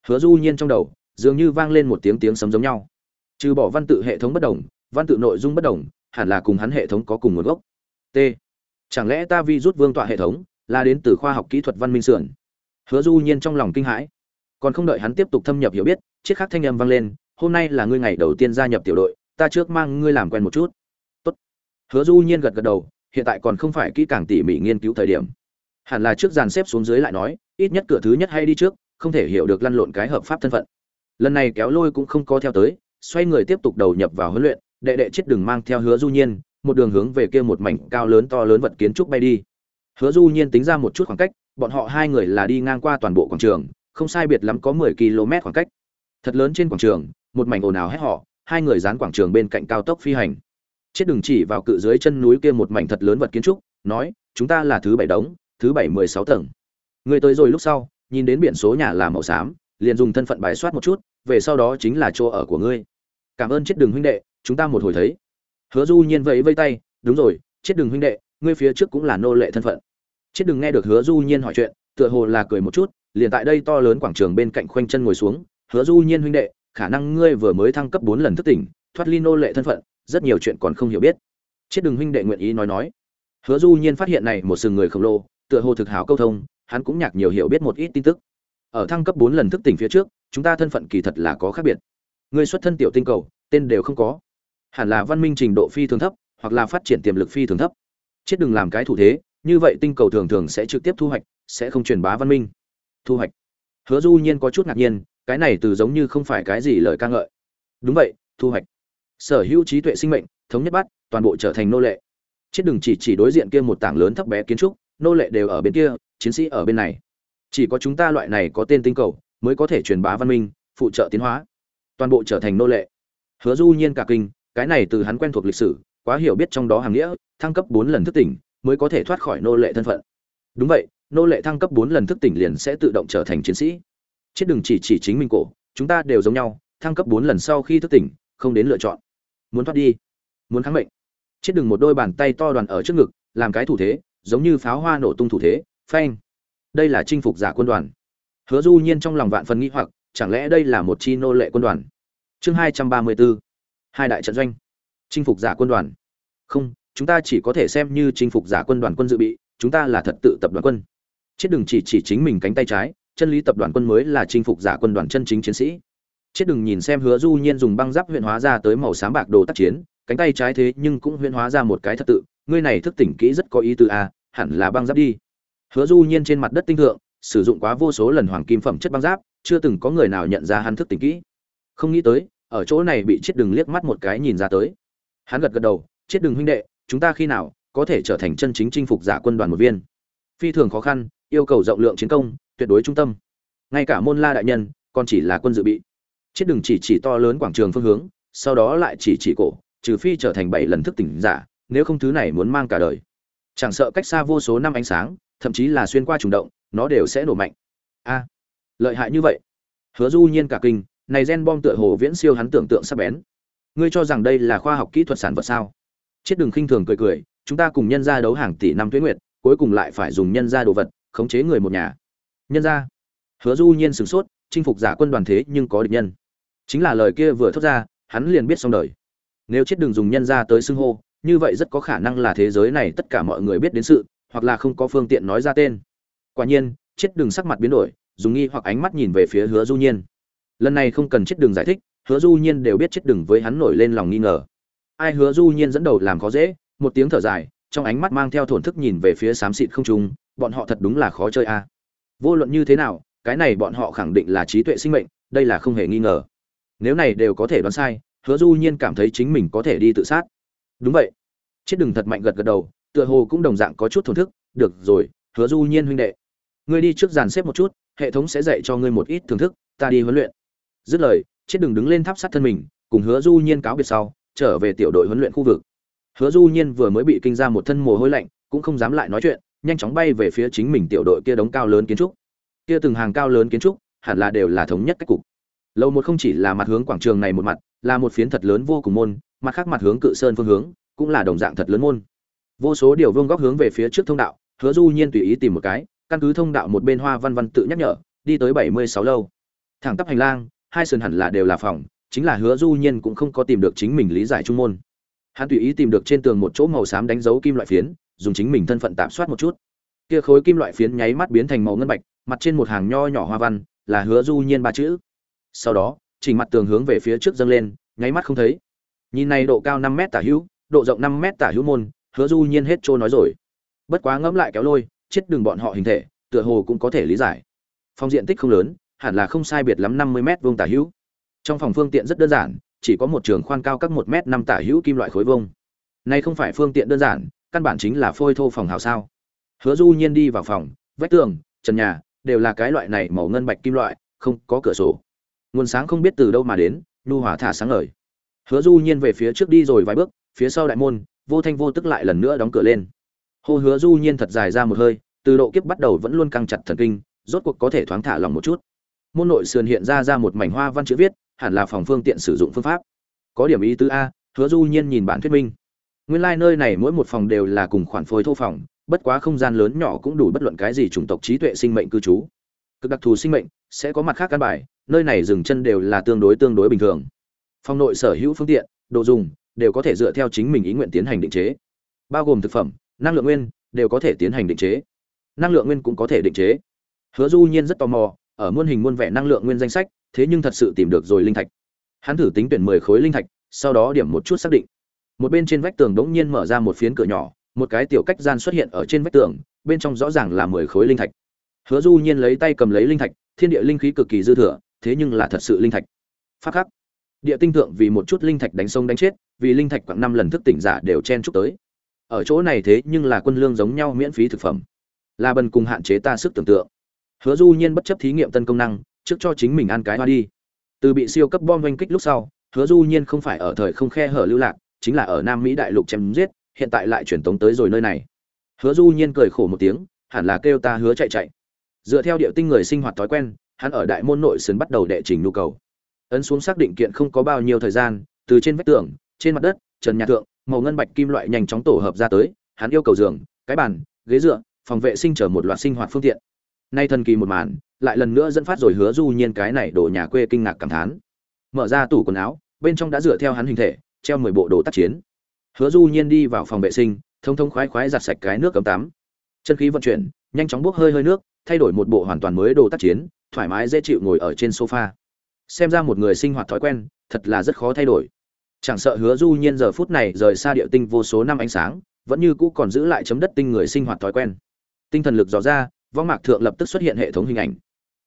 hứa du nhiên trong đầu, dường như vang lên một tiếng tiếng sấm giống nhau. Trừ bỏ văn tự hệ thống bất đồng, văn tự nội dung bất đồng, hẳn là cùng hắn hệ thống có cùng nguồn gốc. T. Chẳng lẽ ta vi rút vương tọa hệ thống, là đến từ khoa học kỹ thuật văn minh sườn? Hứa du nhiên trong lòng kinh hãi. Còn không đợi hắn tiếp tục thâm nhập hiểu biết, chiếc khắc thanh âm vang lên, hôm nay là ngươi ngày đầu tiên gia nhập tiểu đội, ta trước mang ngươi làm quen một chút. Tốt. Hứa du nhiên gật gật đầu hiện tại còn không phải kỹ càng tỉ mỉ nghiên cứu thời điểm. Hẳn là trước dàn xếp xuống dưới lại nói, ít nhất cửa thứ nhất hay đi trước, không thể hiểu được lăn lộn cái hợp pháp thân phận. Lần này kéo lôi cũng không có theo tới, xoay người tiếp tục đầu nhập vào huấn luyện, đệ đệ chết đừng mang theo hứa du nhiên, một đường hướng về kia một mảnh cao lớn to lớn vật kiến trúc bay đi. Hứa du nhiên tính ra một chút khoảng cách, bọn họ hai người là đi ngang qua toàn bộ quảng trường, không sai biệt lắm có 10 km khoảng cách. Thật lớn trên quảng trường, một mảnh ồn ào hét họ hai người dán quảng trường bên cạnh cao tốc phi hành chết đừng chỉ vào cự dưới chân núi kia một mảnh thật lớn vật kiến trúc, nói, chúng ta là thứ bảy đống, thứ bảy mười sáu tầng. Người tới rồi lúc sau, nhìn đến biển số nhà là màu xám, liền dùng thân phận bài soát một chút, về sau đó chính là chỗ ở của ngươi. Cảm ơn chết đường huynh đệ, chúng ta một hồi thấy. Hứa du nhiên vẫy vây tay, đúng rồi, chết đường huynh đệ, ngươi phía trước cũng là nô lệ thân phận. Chết đường nghe được hứa du nhiên hỏi chuyện, tựa hồ là cười một chút, liền tại đây to lớn quảng trường bên cạnh khoanh chân ngồi xuống. Hứa du nhiên huynh đệ, khả năng ngươi vừa mới thăng cấp bốn lần thức tỉnh, thoát ly nô lệ thân phận rất nhiều chuyện còn không hiểu biết. Chết đừng huynh đệ nguyện ý nói nói. Hứa du nhiên phát hiện này một sừng người khổng lồ, tựa hồ thực hảo câu thông, hắn cũng nhạc nhiều hiểu biết một ít tin tức. Ở thăng cấp bốn lần thức tỉnh phía trước, chúng ta thân phận kỳ thật là có khác biệt. Người xuất thân tiểu tinh cầu, tên đều không có. Hẳn là văn minh trình độ phi thường thấp, hoặc là phát triển tiềm lực phi thường thấp. Chết đừng làm cái thủ thế, như vậy tinh cầu thường thường sẽ trực tiếp thu hoạch, sẽ không truyền bá văn minh. Thu hoạch. Hứa du nhiên có chút ngạc nhiên, cái này từ giống như không phải cái gì lời ca ngợi. Đúng vậy, thu hoạch sở hữu trí tuệ sinh mệnh, thống nhất bắt, toàn bộ trở thành nô lệ. Chết đừng chỉ chỉ đối diện kia một tảng lớn thấp bé kiến trúc, nô lệ đều ở bên kia, chiến sĩ ở bên này. Chỉ có chúng ta loại này có tên tinh cầu, mới có thể truyền bá văn minh, phụ trợ tiến hóa. Toàn bộ trở thành nô lệ. Hứa du nhiên cả kinh, cái này từ hắn quen thuộc lịch sử, quá hiểu biết trong đó hàng nghĩa, thăng cấp bốn lần thức tỉnh, mới có thể thoát khỏi nô lệ thân phận. Đúng vậy, nô lệ thăng cấp bốn lần thức tỉnh liền sẽ tự động trở thành chiến sĩ. Chết đừng chỉ chỉ chính mình cổ, chúng ta đều giống nhau, thăng cấp bốn lần sau khi thức tỉnh, không đến lựa chọn muốn thoát đi, muốn kháng mệnh. Chết đừng một đôi bàn tay to đoàn ở trước ngực, làm cái thủ thế, giống như pháo hoa nổ tung thủ thế, phanh. Đây là chinh phục giả quân đoàn. Hứa du nhiên trong lòng vạn phần nghĩ hoặc, chẳng lẽ đây là một chi nô lệ quân đoàn? Chương hai trăm ba mươi bốn hai đại trận doanh. Chinh phục giả quân đoàn. Không, chúng ta chỉ có thể xem như chinh phục giả quân đoàn quân dự bị, chúng ta là thật tự tập đoàn quân. Chết đừng chỉ chỉ chính mình cánh tay trái, chân lý tập đoàn quân mới là chinh phục giả quân đoàn chân chính chiến sĩ chết đừng nhìn xem hứa du nhiên dùng băng giáp huyện hóa ra tới màu xám bạc đồ tác chiến cánh tay trái thế nhưng cũng huyện hóa ra một cái thật tự ngươi này thức tỉnh kỹ rất có ý tứ a à, hẳn là băng giáp đi. Hứa du nhiên trên mặt đất tinh thượng sử dụng quá vô số lần hoàng kim phẩm chất băng giáp chưa từng có người nào nhận ra hắn thức tỉnh kỹ. Không nghĩ tới ở chỗ này bị chết đừng liếc mắt một cái nhìn ra tới. Hắn gật gật đầu chết đừng huynh đệ chúng ta khi nào có thể trở thành chân chính chinh phục giả quân đoàn một viên? Phi thường khó khăn yêu cầu rộng lượng chiến công tuyệt đối trung tâm. Ngay cả môn la đại nhân còn chỉ là quân dự bị chết đừng chỉ chỉ to lớn quảng trường phương hướng, sau đó lại chỉ chỉ cổ, trừ phi trở thành bảy lần thức tỉnh giả, nếu không thứ này muốn mang cả đời. Chẳng sợ cách xa vô số năm ánh sáng, thậm chí là xuyên qua trùng động, nó đều sẽ nổ mạnh. A, lợi hại như vậy. Hứa du nhiên cả kinh, này gen bom tựa hồ viễn siêu hắn tưởng tượng sắp bén. Ngươi cho rằng đây là khoa học kỹ thuật sản vật sao? Chết đừng khinh thường cười cười, chúng ta cùng nhân gia đấu hàng tỷ năm tuế nguyệt, cuối cùng lại phải dùng nhân gia đồ vật, khống chế người một nhà. Nhân gia. Hứa du nhiên sửng sốt chinh phục giả quân đoàn thế nhưng có địch nhân. Chính là lời kia vừa thốt ra, hắn liền biết xong đời. Nếu chết đừng dùng nhân ra tới xưng hô, như vậy rất có khả năng là thế giới này tất cả mọi người biết đến sự, hoặc là không có phương tiện nói ra tên. Quả nhiên, chết đường sắc mặt biến đổi, dùng nghi hoặc ánh mắt nhìn về phía hứa du nhiên. Lần này không cần chết đường giải thích, hứa du nhiên đều biết chết đường với hắn nổi lên lòng nghi ngờ. Ai hứa du nhiên dẫn đầu làm khó dễ, một tiếng thở dài, trong ánh mắt mang theo thổn thức nhìn về phía xám xịt không trung, bọn họ thật đúng là khó chơi a. Vô luận như thế nào cái này bọn họ khẳng định là trí tuệ sinh mệnh, đây là không hề nghi ngờ. Nếu này đều có thể đoán sai, hứa du nhiên cảm thấy chính mình có thể đi tự sát. Đúng vậy. Chết đừng thật mạnh gật gật đầu, tựa hồ cũng đồng dạng có chút thổn thức. Được rồi, hứa du nhiên huynh đệ. Ngươi đi trước dàn xếp một chút, hệ thống sẽ dạy cho ngươi một ít thưởng thức, ta đi huấn luyện. Dứt lời, chết đừng đứng lên tháp sát thân mình, cùng hứa du nhiên cáo biệt sau, trở về tiểu đội huấn luyện khu vực. Hứa du nhiên vừa mới bị kinh ra một thân mồ hôi lạnh, cũng không dám lại nói chuyện, nhanh chóng bay về phía chính mình tiểu đội kia đống cao lớn kiến trúc kia từng hàng cao lớn kiến trúc, hẳn là đều là thống nhất cách cục. Lầu một không chỉ là mặt hướng quảng trường này một mặt, là một phiến thật lớn vô cùng môn, mặt khác mặt hướng cự sơn phương hướng, cũng là đồng dạng thật lớn môn. Vô số điều vương góc hướng về phía trước thông đạo, hứa du nhiên tùy ý tìm một cái, căn cứ thông đạo một bên hoa văn văn tự nhắc nhở, đi tới bảy mươi sáu lâu. Thẳng tắp hành lang, hai sườn hẳn là đều là phòng, chính là hứa du nhiên cũng không có tìm được chính mình lý giải trung môn. Hắn tùy ý tìm được trên tường một chỗ màu xám đánh dấu kim loại phiến, dùng chính mình thân phận tạm soát một chút. Kia khối kim loại phiến nháy mắt biến thành màu ngân bạch mặt trên một hàng nho nhỏ hoa văn, là hứa du nhiên ba chữ. Sau đó, chỉnh mặt tường hướng về phía trước dâng lên, nháy mắt không thấy. Nhìn này độ cao năm mét tả hữu, độ rộng năm mét tả hữu môn, hứa du nhiên hết trôi nói rồi. Bất quá ngẫm lại kéo lôi, chết đường bọn họ hình thể, tựa hồ cũng có thể lý giải. Phòng diện tích không lớn, hẳn là không sai biệt lắm năm mươi mét vuông tả hữu. Trong phòng phương tiện rất đơn giản, chỉ có một trường khoan cao các một mét năm tả hữu kim loại khối vông nay không phải phương tiện đơn giản, căn bản chính là phôi thô phòng hào sao. Hứa du nhiên đi vào phòng, vách tường, trần nhà đều là cái loại này màu ngân bạch kim loại, không có cửa sổ. Nguồn sáng không biết từ đâu mà đến, nhu hòa thả sáng ngời. Hứa du nhiên về phía trước đi rồi vài bước, phía sau đại môn, vô thanh vô tức lại lần nữa đóng cửa lên. Hô hứa du nhiên thật dài ra một hơi, từ độ kiếp bắt đầu vẫn luôn căng chặt thần kinh, rốt cuộc có thể thoáng thả lòng một chút. Môn nội sườn hiện ra ra một mảnh hoa văn chữ viết, hẳn là phòng phương tiện sử dụng phương pháp. Có điểm ý tứ a, hứa du nhiên nhìn bản thuyết minh. Nguyên lai like nơi này mỗi một phòng đều là cùng khoản phối thô phòng bất quá không gian lớn nhỏ cũng đủ bất luận cái gì chủng tộc trí tuệ sinh mệnh cư trú. Cực đặc thù sinh mệnh sẽ có mặt khác căn bài, nơi này dừng chân đều là tương đối tương đối bình thường. Phòng nội sở hữu phương tiện, đồ dùng đều có thể dựa theo chính mình ý nguyện tiến hành định chế. Bao gồm thực phẩm, năng lượng nguyên đều có thể tiến hành định chế. Năng lượng nguyên cũng có thể định chế. Hứa du nhiên rất tò mò, ở muôn hình muôn vẻ năng lượng nguyên danh sách, thế nhưng thật sự tìm được rồi linh thạch. Hắn thử tính tuyển mười khối linh thạch, sau đó điểm một chút xác định. Một bên trên vách tường đống nhiên mở ra một phiến cửa nhỏ một cái tiểu cách gian xuất hiện ở trên vách tường, bên trong rõ ràng là mười khối linh thạch. Hứa du nhiên lấy tay cầm lấy linh thạch, thiên địa linh khí cực kỳ dư thừa, thế nhưng là thật sự linh thạch. Phát khắc. Địa tinh thượng vì một chút linh thạch đánh sông đánh chết, vì linh thạch khoảng năm lần thức tỉnh giả đều chen chúc tới. Ở chỗ này thế nhưng là quân lương giống nhau miễn phí thực phẩm. Là bần cùng hạn chế ta sức tưởng tượng. Hứa du nhiên bất chấp thí nghiệm tân công năng, trước cho chính mình ăn cái hoa đi. Từ bị siêu cấp bom oanh kích lúc sau, hứa du nhiên không phải ở thời không khe hở lưu lạc, chính là ở nam mỹ đại lục chém giết hiện tại lại chuyển tống tới rồi nơi này. Hứa du nhiên cười khổ một tiếng, hẳn là kêu ta hứa chạy chạy. Dựa theo địa tinh người sinh hoạt thói quen, hắn ở đại môn nội sườn bắt đầu đệ trình nhu cầu. Ấn xuống xác định kiện không có bao nhiêu thời gian, từ trên vách tường, trên mặt đất, trần nhà thượng, màu ngân bạch kim loại nhanh chóng tổ hợp ra tới, hắn yêu cầu giường, cái bàn, ghế dựa, phòng vệ sinh chở một loạt sinh hoạt phương tiện. Nay thần kỳ một màn, lại lần nữa dẫn phát rồi hứa du nhiên cái này đổ nhà quê kinh ngạc cảm thán. Mở ra tủ quần áo, bên trong đã dựa theo hắn hình thể, treo mười bộ đồ tác chiến hứa du nhiên đi vào phòng vệ sinh, thông thông khoái khoái giặt sạch cái nước cầm tắm. Chân khí vận chuyển, nhanh chóng bốc hơi hơi nước, thay đổi một bộ hoàn toàn mới đồ tác chiến, thoải mái dễ chịu ngồi ở trên sofa. Xem ra một người sinh hoạt thói quen, thật là rất khó thay đổi. Chẳng sợ hứa du nhiên giờ phút này rời xa địa tinh vô số năm ánh sáng, vẫn như cũ còn giữ lại chấm đất tinh người sinh hoạt thói quen. Tinh thần lực dò ra, vong mạc thượng lập tức xuất hiện hệ thống hình ảnh.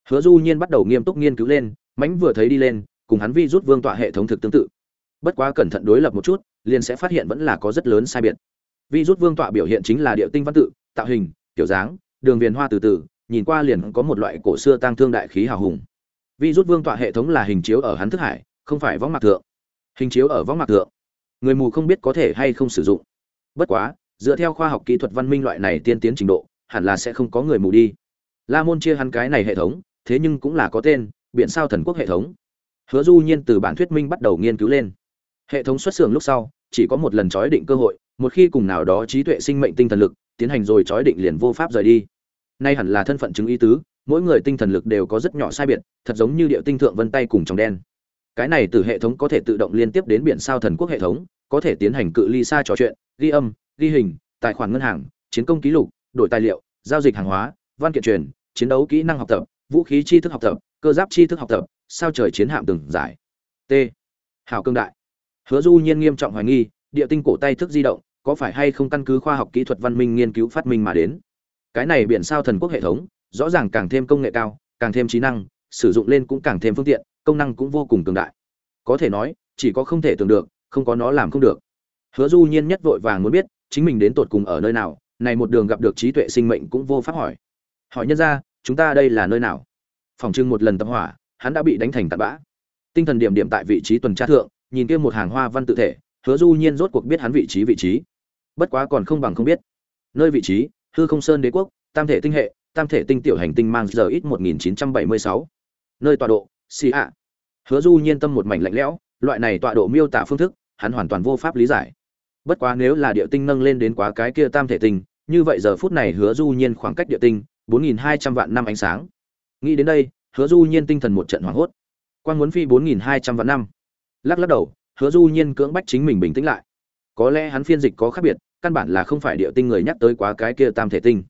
Hứa du nhiên bắt đầu nghiêm túc nghiên cứu lên mánh vừa thấy đi lên, cùng hắn vi rút vương tọa hệ thống thực tương tự. Bất quá cẩn thận đối lập một chút liền sẽ phát hiện vẫn là có rất lớn sai biệt. Vi rút vương tọa biểu hiện chính là địa tinh văn tự, tạo hình, kiểu dáng, đường viền hoa từ từ, nhìn qua liền có một loại cổ xưa tăng thương đại khí hào hùng. Vi rút vương tọa hệ thống là hình chiếu ở hắn thức hải, không phải võng mạc thượng. Hình chiếu ở võng mạc thượng. Người mù không biết có thể hay không sử dụng. Bất quá, dựa theo khoa học kỹ thuật văn minh loại này tiên tiến trình độ, hẳn là sẽ không có người mù đi. La môn chia hắn cái này hệ thống, thế nhưng cũng là có tên biện sao thần quốc hệ thống. Hứa du nhiên từ bản thuyết minh bắt đầu nghiên cứu lên hệ thống xuất xưởng lúc sau, chỉ có một lần chói định cơ hội, một khi cùng nào đó trí tuệ sinh mệnh tinh thần lực tiến hành rồi chói định liền vô pháp rời đi. Nay hẳn là thân phận chứng ý tứ, mỗi người tinh thần lực đều có rất nhỏ sai biệt, thật giống như điệu tinh thượng vân tay cùng trong đen. Cái này từ hệ thống có thể tự động liên tiếp đến biển sao thần quốc hệ thống, có thể tiến hành cự ly xa trò chuyện, ghi âm, ghi hình, tài khoản ngân hàng, chiến công ký lục, đổi tài liệu, giao dịch hàng hóa, văn kiện truyền, chiến đấu kỹ năng học tập, vũ khí tri thức học tập, cơ giáp tri thức học tập, sao trời chiến hạm từng giải. T. Hào cương đại hứa du nhiên nghiêm trọng hoài nghi, địa tinh cổ tay thức di động, có phải hay không căn cứ khoa học kỹ thuật văn minh nghiên cứu phát minh mà đến? Cái này biển sao thần quốc hệ thống, rõ ràng càng thêm công nghệ cao, càng thêm trí năng, sử dụng lên cũng càng thêm phương tiện, công năng cũng vô cùng cường đại. Có thể nói, chỉ có không thể tưởng được, không có nó làm không được. Hứa du nhiên nhất vội vàng muốn biết, chính mình đến tột cùng ở nơi nào, này một đường gặp được trí tuệ sinh mệnh cũng vô pháp hỏi. Hỏi nhân ra, chúng ta đây là nơi nào? Phòng trưng một lần tập hỏa, hắn đã bị đánh thành tạt bã. Tinh thần điểm điểm tại vị trí tuần tra thượng nhìn kia một hàng hoa văn tự thể, hứa du nhiên rốt cuộc biết hắn vị trí vị trí. Bất quá còn không bằng không biết. Nơi vị trí, hư không sơn đế quốc, tam thể tinh hệ, tam thể tinh tiểu hành tinh mang giờ ít 1976. nơi tọa độ, xì ạ. Hứa du nhiên tâm một mảnh lạnh lẽo, loại này tọa độ miêu tả phương thức, hắn hoàn toàn vô pháp lý giải. Bất quá nếu là địa tinh nâng lên đến quá cái kia tam thể tinh, như vậy giờ phút này hứa du nhiên khoảng cách địa tinh 4.200 vạn năm ánh sáng. Nghĩ đến đây, hứa du nhiên tinh thần một trận hoảng hốt. Quan muốn phi 4.200 vạn năm lắc lắc đầu, hứa du nhiên cưỡng bách chính mình bình tĩnh lại. Có lẽ hắn phiên dịch có khác biệt, căn bản là không phải địa tinh người nhắc tới quá cái kia tam thể tinh.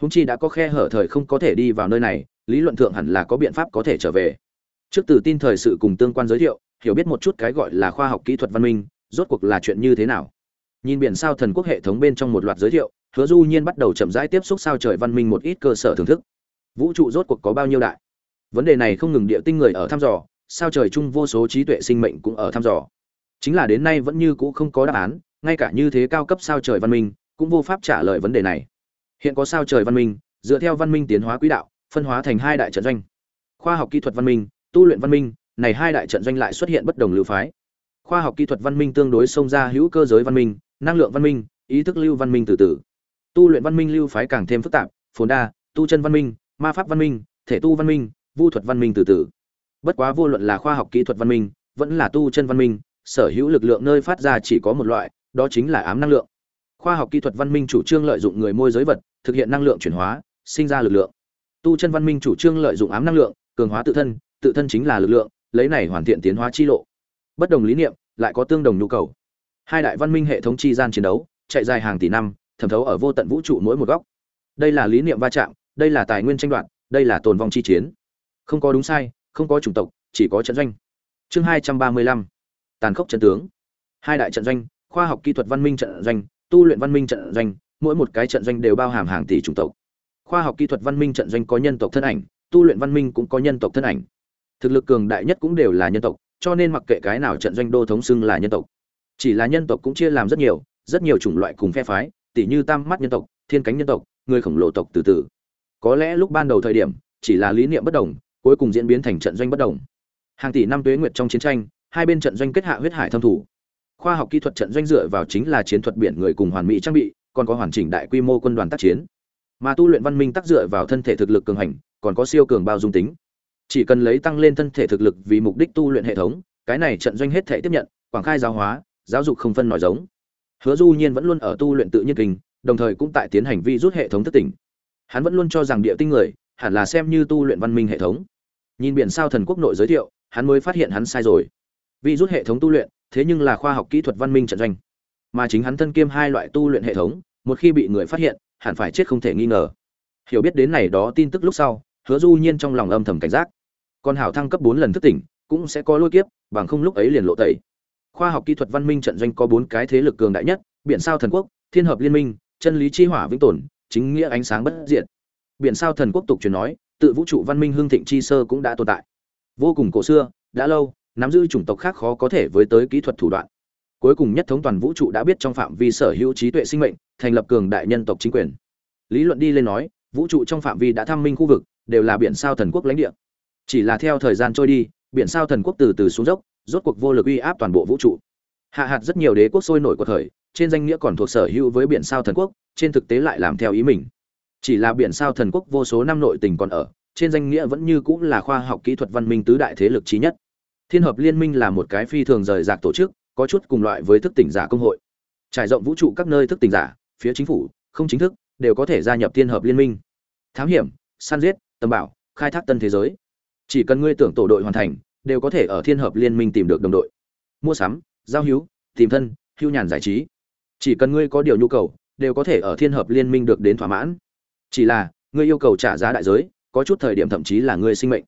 Húng chi đã có khe hở thời không có thể đi vào nơi này, lý luận thượng hẳn là có biện pháp có thể trở về. Trước từ tin thời sự cùng tương quan giới thiệu, hiểu biết một chút cái gọi là khoa học kỹ thuật văn minh, rốt cuộc là chuyện như thế nào. Nhìn biển sao thần quốc hệ thống bên trong một loạt giới thiệu, hứa du nhiên bắt đầu chậm rãi tiếp xúc sao trời văn minh một ít cơ sở thưởng thức. Vũ trụ rốt cuộc có bao nhiêu đại? Vấn đề này không ngừng địa tinh người ở thăm dò sao trời chung vô số trí tuệ sinh mệnh cũng ở thăm dò. Chính là đến nay vẫn như cũ không có đáp án, ngay cả như thế cao cấp sao trời văn minh cũng vô pháp trả lời vấn đề này. Hiện có sao trời văn minh, dựa theo văn minh tiến hóa quỹ đạo, phân hóa thành hai đại trận doanh. Khoa học kỹ thuật văn minh, tu luyện văn minh, này hai đại trận doanh lại xuất hiện bất đồng lưu phái. Khoa học kỹ thuật văn minh tương đối xông ra hữu cơ giới văn minh, năng lượng văn minh, ý thức lưu văn minh từ từ. Tu luyện văn minh lưu phái càng thêm phức tạp, phồn đa, tu chân văn minh, ma pháp văn minh, thể tu văn minh, vu thuật văn minh từ từ bất quá vô luận là khoa học kỹ thuật văn minh, vẫn là tu chân văn minh, sở hữu lực lượng nơi phát ra chỉ có một loại, đó chính là ám năng lượng. Khoa học kỹ thuật văn minh chủ trương lợi dụng người môi giới vật, thực hiện năng lượng chuyển hóa, sinh ra lực lượng. Tu chân văn minh chủ trương lợi dụng ám năng lượng, cường hóa tự thân tự thân chính là lực lượng, lấy này hoàn thiện tiến hóa chi lộ. Bất đồng lý niệm, lại có tương đồng nhu cầu. Hai đại văn minh hệ thống chi gian chiến đấu, chạy dài hàng tỷ năm, thẩm thấu ở vô tận vũ trụ mỗi một góc. Đây là lý niệm va chạm, đây là tài nguyên tranh đoạt, đây là tồn vong chi chiến. Không có đúng sai không có chủng tộc, chỉ có trận doanh. Chương hai trăm ba mươi lăm, tàn khốc trận tướng. Hai đại trận doanh, khoa học kỹ thuật văn minh trận doanh, tu luyện văn minh trận doanh, mỗi một cái trận doanh đều bao hàm hàng tỷ chủng tộc. Khoa học kỹ thuật văn minh trận doanh có nhân tộc thân ảnh, tu luyện văn minh cũng có nhân tộc thân ảnh. Thực lực cường đại nhất cũng đều là nhân tộc, cho nên mặc kệ cái nào trận doanh đô thống xưng là nhân tộc. Chỉ là nhân tộc cũng chia làm rất nhiều rất nhiều chủng loại cùng phe phái, tỉ như tam mắt nhân tộc, thiên cánh nhân tộc, người khổng lồ tộc từ từ. Có lẽ lúc ban đầu thời điểm, chỉ là lý niệm bất đồng cuối cùng diễn biến thành trận doanh bất đồng. Hàng tỷ năm tuế nguyệt trong chiến tranh, hai bên trận doanh kết hạ huyết hải thâm thủ. Khoa học kỹ thuật trận doanh dựa vào chính là chiến thuật biển người cùng hoàn mỹ trang bị, còn có hoàn chỉnh đại quy mô quân đoàn tác chiến. Mà tu luyện văn minh tác dựa vào thân thể thực lực cường hành, còn có siêu cường bao dung tính. Chỉ cần lấy tăng lên thân thể thực lực vì mục đích tu luyện hệ thống, cái này trận doanh hết thể tiếp nhận, quảng khai giáo hóa, giáo dục không phân nói giống. Hứa du nhiên vẫn luôn ở tu luyện tự nhiên kinh, đồng thời cũng tại tiến hành vi rút hệ thống thất tỉnh. Hắn vẫn luôn cho rằng địa tinh người hẳn là xem như tu luyện văn minh hệ thống nhìn biển sao thần quốc nội giới thiệu, hắn mới phát hiện hắn sai rồi. Vì rút hệ thống tu luyện, thế nhưng là khoa học kỹ thuật văn minh trận doanh. Mà chính hắn thân kiêm hai loại tu luyện hệ thống, một khi bị người phát hiện, hẳn phải chết không thể nghi ngờ. Hiểu biết đến này đó tin tức lúc sau, hứa du nhiên trong lòng âm thầm cảnh giác. Còn hảo thăng cấp bốn lần thức tỉnh, cũng sẽ có lôi kiếp, bằng không lúc ấy liền lộ tẩy. Khoa học kỹ thuật văn minh trận doanh có bốn cái thế lực cường đại nhất, biển sao thần quốc, thiên hợp liên minh, chân lý chi hỏa vĩnh tồn, chính nghĩa ánh sáng bất diệt. Biển sao thần quốc tục truyền nói tự vũ trụ văn minh hương thịnh chi sơ cũng đã tồn tại. Vô cùng cổ xưa, đã lâu, nắm giữ chủng tộc khác khó có thể với tới kỹ thuật thủ đoạn. Cuối cùng nhất thống toàn vũ trụ đã biết trong phạm vi sở hữu trí tuệ sinh mệnh, thành lập cường đại nhân tộc chính quyền. Lý luận đi lên nói, vũ trụ trong phạm vi đã thăm minh khu vực, đều là biển sao thần quốc lãnh địa. Chỉ là theo thời gian trôi đi, biển sao thần quốc từ từ xuống dốc, rốt cuộc vô lực uy áp toàn bộ vũ trụ. Hạ hạt rất nhiều đế quốc sôi nổi của thời, trên danh nghĩa còn thuộc sở hữu với biển sao thần quốc, trên thực tế lại làm theo ý mình chỉ là biển sao thần quốc vô số năm nội tình còn ở, trên danh nghĩa vẫn như cũng là khoa học kỹ thuật văn minh tứ đại thế lực trí nhất. Thiên hợp liên minh là một cái phi thường rời rạc tổ chức, có chút cùng loại với thức tỉnh giả công hội. Trải rộng vũ trụ các nơi thức tỉnh giả, phía chính phủ, không chính thức, đều có thể gia nhập thiên hợp liên minh. Thám hiểm, săn giết, tầm bảo khai thác tân thế giới. Chỉ cần ngươi tưởng tổ đội hoàn thành, đều có thể ở thiên hợp liên minh tìm được đồng đội. Mua sắm, giao hữu, tìm thân, hưu nhàn giải trí. Chỉ cần ngươi có điều nhu cầu, đều có thể ở thiên hợp liên minh được đến thỏa mãn chỉ là, ngươi yêu cầu trả giá đại giới, có chút thời điểm thậm chí là ngươi sinh mệnh.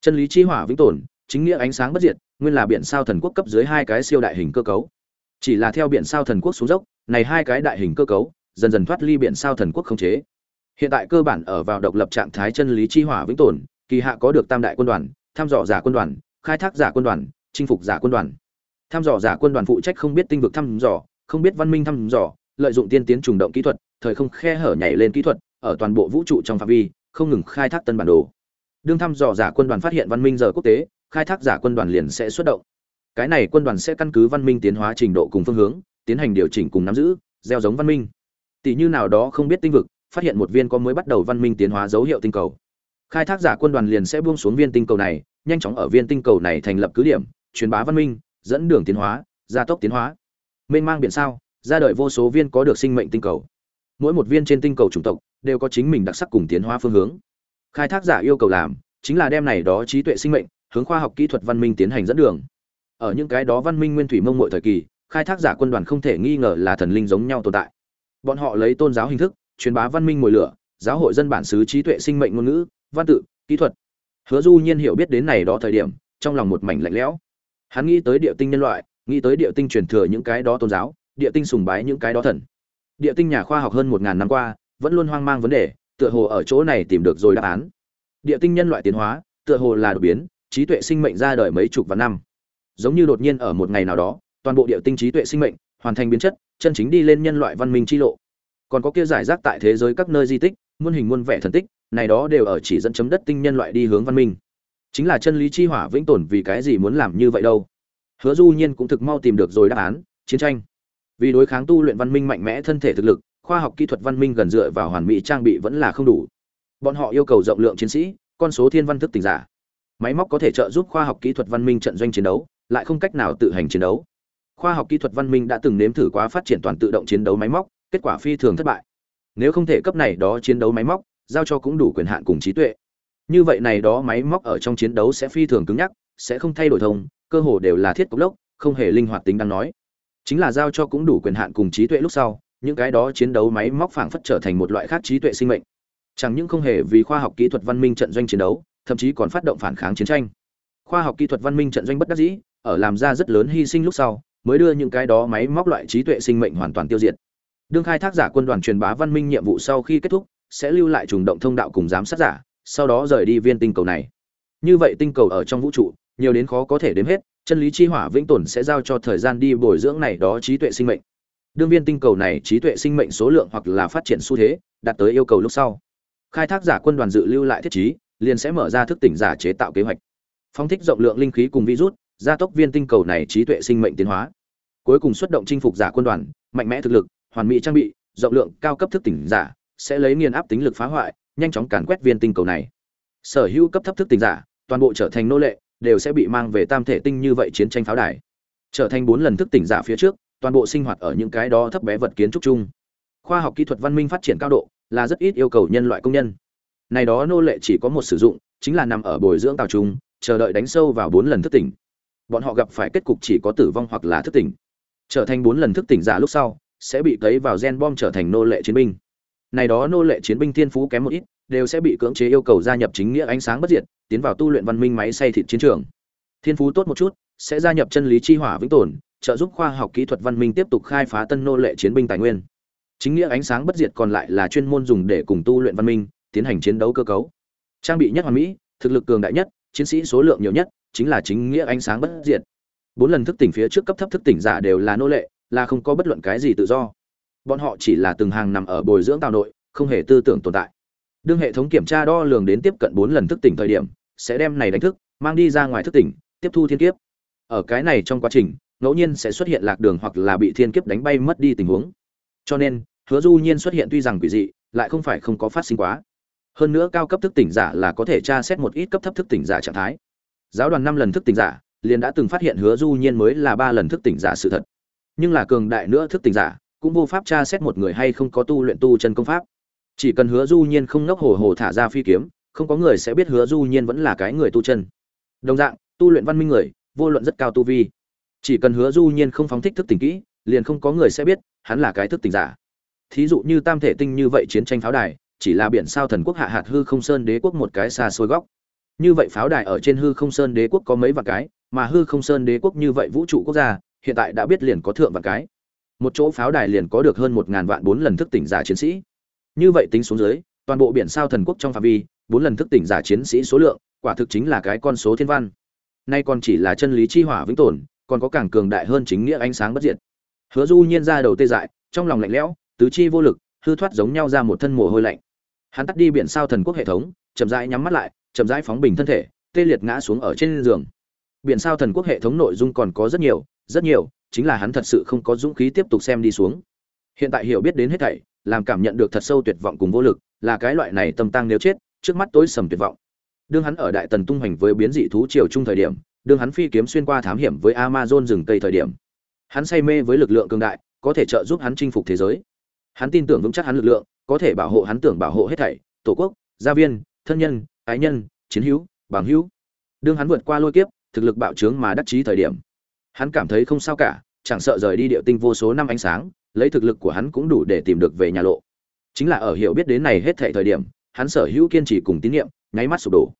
Chân lý chi hỏa vĩnh tồn, chính nghĩa ánh sáng bất diệt, nguyên là biển sao thần quốc cấp dưới hai cái siêu đại hình cơ cấu. Chỉ là theo biển sao thần quốc xuống dốc, này hai cái đại hình cơ cấu, dần dần thoát ly biển sao thần quốc không chế. Hiện tại cơ bản ở vào độc lập trạng thái chân lý chi hỏa vĩnh tồn, kỳ hạ có được tam đại quân đoàn, tham dò giả quân đoàn, khai thác giả quân đoàn, chinh phục giả quân đoàn. Tham dò giả quân đoàn phụ trách không biết tinh vực thăm dò, không biết văn minh thăm dò, lợi dụng tiên tiến trùng động kỹ thuật, thời không khe hở nhảy lên kỹ thuật ở toàn bộ vũ trụ trong phạm vi, không ngừng khai thác tân bản đồ. Đương thăm dò giả quân đoàn phát hiện văn minh giờ quốc tế, khai thác giả quân đoàn liền sẽ xuất động. Cái này quân đoàn sẽ căn cứ văn minh tiến hóa trình độ cùng phương hướng, tiến hành điều chỉnh cùng nắm giữ, gieo giống văn minh. Tỷ như nào đó không biết tinh vực, phát hiện một viên có mới bắt đầu văn minh tiến hóa dấu hiệu tinh cầu. Khai thác giả quân đoàn liền sẽ buông xuống viên tinh cầu này, nhanh chóng ở viên tinh cầu này thành lập cứ điểm, truyền bá văn minh, dẫn đường tiến hóa, gia tốc tiến hóa. Mênh mang biển sao, ra đời vô số viên có được sinh mệnh tinh cầu mỗi một viên trên tinh cầu chủng tộc đều có chính mình đặc sắc cùng tiến hóa phương hướng. Khai thác giả yêu cầu làm chính là đem này đó trí tuệ sinh mệnh, hướng khoa học kỹ thuật văn minh tiến hành dẫn đường. Ở những cái đó văn minh nguyên thủy mông mội thời kỳ, khai thác giả quân đoàn không thể nghi ngờ là thần linh giống nhau tồn tại. Bọn họ lấy tôn giáo hình thức, truyền bá văn minh mồi lửa, giáo hội dân bản xứ trí tuệ sinh mệnh ngôn ngữ, văn tự, kỹ thuật. Hứa du nhiên hiểu biết đến này đó thời điểm, trong lòng một mảnh lạnh lẽo. Hắn nghĩ tới địa tinh nhân loại, nghĩ tới địa tinh truyền thừa những cái đó tôn giáo, địa tinh sùng bái những cái đó thần địa tinh nhà khoa học hơn một ngàn năm qua, vẫn luôn hoang mang vấn đề, tựa hồ ở chỗ này tìm được rồi đáp án. Địa tinh nhân loại tiến hóa, tựa hồ là đột biến, trí tuệ sinh mệnh ra đời mấy chục vạn năm. Giống như đột nhiên ở một ngày nào đó, toàn bộ địa tinh trí tuệ sinh mệnh hoàn thành biến chất, chân chính đi lên nhân loại văn minh chi lộ. Còn có kia giải rác tại thế giới các nơi di tích, muôn hình muôn vẻ thần tích, này đó đều ở chỉ dẫn chấm đất tinh nhân loại đi hướng văn minh. Chính là chân lý chi hỏa vĩnh tồn vì cái gì muốn làm như vậy đâu? Hứa du nhiên cũng thực mau tìm được rồi đáp án, chiến tranh vì đối kháng tu luyện văn minh mạnh mẽ thân thể thực lực, khoa học kỹ thuật văn minh gần dựa vào hoàn mỹ trang bị vẫn là không đủ. Bọn họ yêu cầu rộng lượng chiến sĩ, con số thiên văn thức tỉnh giả. Máy móc có thể trợ giúp khoa học kỹ thuật văn minh trận doanh chiến đấu, lại không cách nào tự hành chiến đấu. Khoa học kỹ thuật văn minh đã từng nếm thử quá phát triển toàn tự động chiến đấu máy móc, kết quả phi thường thất bại. Nếu không thể cấp này đó chiến đấu máy móc, giao cho cũng đủ quyền hạn cùng trí tuệ. Như vậy này đó máy móc ở trong chiến đấu sẽ phi thường cứng nhắc, sẽ không thay đổi thông, cơ hồ đều là thiết cục lốc, không hề linh hoạt tính đang nói chính là giao cho cũng đủ quyền hạn cùng trí tuệ lúc sau, những cái đó chiến đấu máy móc phảng phất trở thành một loại khác trí tuệ sinh mệnh. Chẳng những không hề vì khoa học kỹ thuật văn minh trận doanh chiến đấu, thậm chí còn phát động phản kháng chiến tranh. Khoa học kỹ thuật văn minh trận doanh bất đắc dĩ, ở làm ra rất lớn hy sinh lúc sau, mới đưa những cái đó máy móc loại trí tuệ sinh mệnh hoàn toàn tiêu diệt. Đương khai thác giả quân đoàn truyền bá văn minh nhiệm vụ sau khi kết thúc, sẽ lưu lại trùng động thông đạo cùng giám sát giả, sau đó rời đi viên tinh cầu này. Như vậy tinh cầu ở trong vũ trụ, nhiều đến khó có thể đếm hết chân lý chi hỏa vĩnh tồn sẽ giao cho thời gian đi bồi dưỡng này đó trí tuệ sinh mệnh. Đương viên tinh cầu này trí tuệ sinh mệnh số lượng hoặc là phát triển xu thế, đạt tới yêu cầu lúc sau. Khai thác giả quân đoàn dự lưu lại thiết trí, liền sẽ mở ra thức tỉnh giả chế tạo kế hoạch. Phóng thích rộng lượng linh khí cùng virus, gia tốc viên tinh cầu này trí tuệ sinh mệnh tiến hóa. Cuối cùng xuất động chinh phục giả quân đoàn, mạnh mẽ thực lực, hoàn mỹ trang bị, rộng lượng cao cấp thức tỉnh giả, sẽ lấy nghiền áp tính lực phá hoại, nhanh chóng càn quét viên tinh cầu này. Sở hữu cấp thấp thức tỉnh giả, toàn bộ trở thành nô lệ đều sẽ bị mang về tam thể tinh như vậy chiến tranh pháo đài. Trở thành bốn lần thức tỉnh giả phía trước, toàn bộ sinh hoạt ở những cái đó thấp bé vật kiến trúc chung. Khoa học kỹ thuật văn minh phát triển cao độ, là rất ít yêu cầu nhân loại công nhân. Này đó nô lệ chỉ có một sử dụng, chính là nằm ở bồi dưỡng tàu trung chờ đợi đánh sâu vào bốn lần thức tỉnh. Bọn họ gặp phải kết cục chỉ có tử vong hoặc là thức tỉnh. Trở thành bốn lần thức tỉnh giả lúc sau, sẽ bị cấy vào gen bom trở thành nô lệ chiến binh. Này đó nô lệ chiến binh thiên phú kém một ít đều sẽ bị cưỡng chế yêu cầu gia nhập chính nghĩa ánh sáng bất diệt, tiến vào tu luyện văn minh máy xay thịt chiến trường. Thiên phú tốt một chút, sẽ gia nhập chân lý chi hỏa vĩnh tồn, trợ giúp khoa học kỹ thuật văn minh tiếp tục khai phá tân nô lệ chiến binh tài nguyên. Chính nghĩa ánh sáng bất diệt còn lại là chuyên môn dùng để cùng tu luyện văn minh, tiến hành chiến đấu cơ cấu. Trang bị nhất hoàn mỹ, thực lực cường đại nhất, chiến sĩ số lượng nhiều nhất, chính là chính nghĩa ánh sáng bất diệt. Bốn lần thức tỉnh phía trước cấp thấp thức tỉnh giả đều là nô lệ, là không có bất luận cái gì tự do. Bọn họ chỉ là từng hàng nằm ở bồi dưỡng tạo nội, không hề tư tưởng tồn tại đương hệ thống kiểm tra đo lường đến tiếp cận bốn lần thức tỉnh thời điểm, sẽ đem này đánh thức, mang đi ra ngoài thức tỉnh, tiếp thu thiên kiếp. Ở cái này trong quá trình, ngẫu nhiên sẽ xuất hiện lạc đường hoặc là bị thiên kiếp đánh bay mất đi tình huống. Cho nên, hứa du nhiên xuất hiện tuy rằng quỷ dị, lại không phải không có phát sinh quá. Hơn nữa cao cấp thức tỉnh giả là có thể tra xét một ít cấp thấp thức tỉnh giả trạng thái. Giáo đoàn năm lần thức tỉnh giả, liền đã từng phát hiện hứa du nhiên mới là ba lần thức tỉnh giả sự thật. Nhưng là cường đại nữa thức tỉnh giả, cũng vô pháp tra xét một người hay không có tu luyện tu chân công pháp chỉ cần hứa du nhiên không ngốc hồ hồ thả ra phi kiếm, không có người sẽ biết hứa du nhiên vẫn là cái người tu chân. Đồng dạng, tu luyện văn minh người, vô luận rất cao tu vi. Chỉ cần hứa du nhiên không phóng thích thức tỉnh kỹ, liền không có người sẽ biết, hắn là cái thức tỉnh giả. Thí dụ như tam thể tinh như vậy chiến tranh pháo đài, chỉ là biển sao thần quốc hạ hạt hư không sơn đế quốc một cái xa xôi góc. Như vậy pháo đài ở trên hư không sơn đế quốc có mấy vạn cái, mà hư không sơn đế quốc như vậy vũ trụ quốc gia, hiện tại đã biết liền có thượng vạn cái. Một chỗ pháo đài liền có được hơn một ngàn vạn bốn lần thức tỉnh giả chiến sĩ như vậy tính xuống dưới, toàn bộ biển sao thần quốc trong phạm vi, bốn lần thức tỉnh giả chiến sĩ số lượng, quả thực chính là cái con số thiên văn. Nay còn chỉ là chân lý chi hỏa vĩnh tồn, còn có càng cường đại hơn chính nghĩa ánh sáng bất diệt. Hứa du nhiên ra đầu tê dại, trong lòng lạnh lẽo, tứ chi vô lực, hư thoát giống nhau ra một thân mồ hôi lạnh. Hắn tắt đi biển sao thần quốc hệ thống, chậm rãi nhắm mắt lại, chậm rãi phóng bình thân thể, tê liệt ngã xuống ở trên giường. Biển sao thần quốc hệ thống nội dung còn có rất nhiều rất nhiều, chính là hắn thật sự không có dũng khí tiếp tục xem đi xuống. Hiện tại hiểu biết đến hết thảy làm cảm nhận được thật sâu tuyệt vọng cùng vô lực, là cái loại này tâm tăng nếu chết, trước mắt tối sầm tuyệt vọng. Đương hắn ở đại tần tung hoành với biến dị thú triều trung thời điểm, đương hắn phi kiếm xuyên qua thám hiểm với amazon rừng tây thời điểm, hắn say mê với lực lượng cường đại, có thể trợ giúp hắn chinh phục thế giới. Hắn tin tưởng vững chắc hắn lực lượng, có thể bảo hộ hắn tưởng bảo hộ hết thảy, tổ quốc, gia viên, thân nhân, ái nhân, chiến hữu, bằng hữu. Đương hắn vượt qua lôi kiếp, thực lực bạo trướng mà đắc chí thời điểm, hắn cảm thấy không sao cả, chẳng sợ rời đi địa tinh vô số năm ánh sáng lấy thực lực của hắn cũng đủ để tìm được về nhà lộ. Chính là ở hiểu biết đến này hết thảy thời điểm, hắn sở hữu kiên trì cùng tín nhiệm, nháy mắt sụp đổ.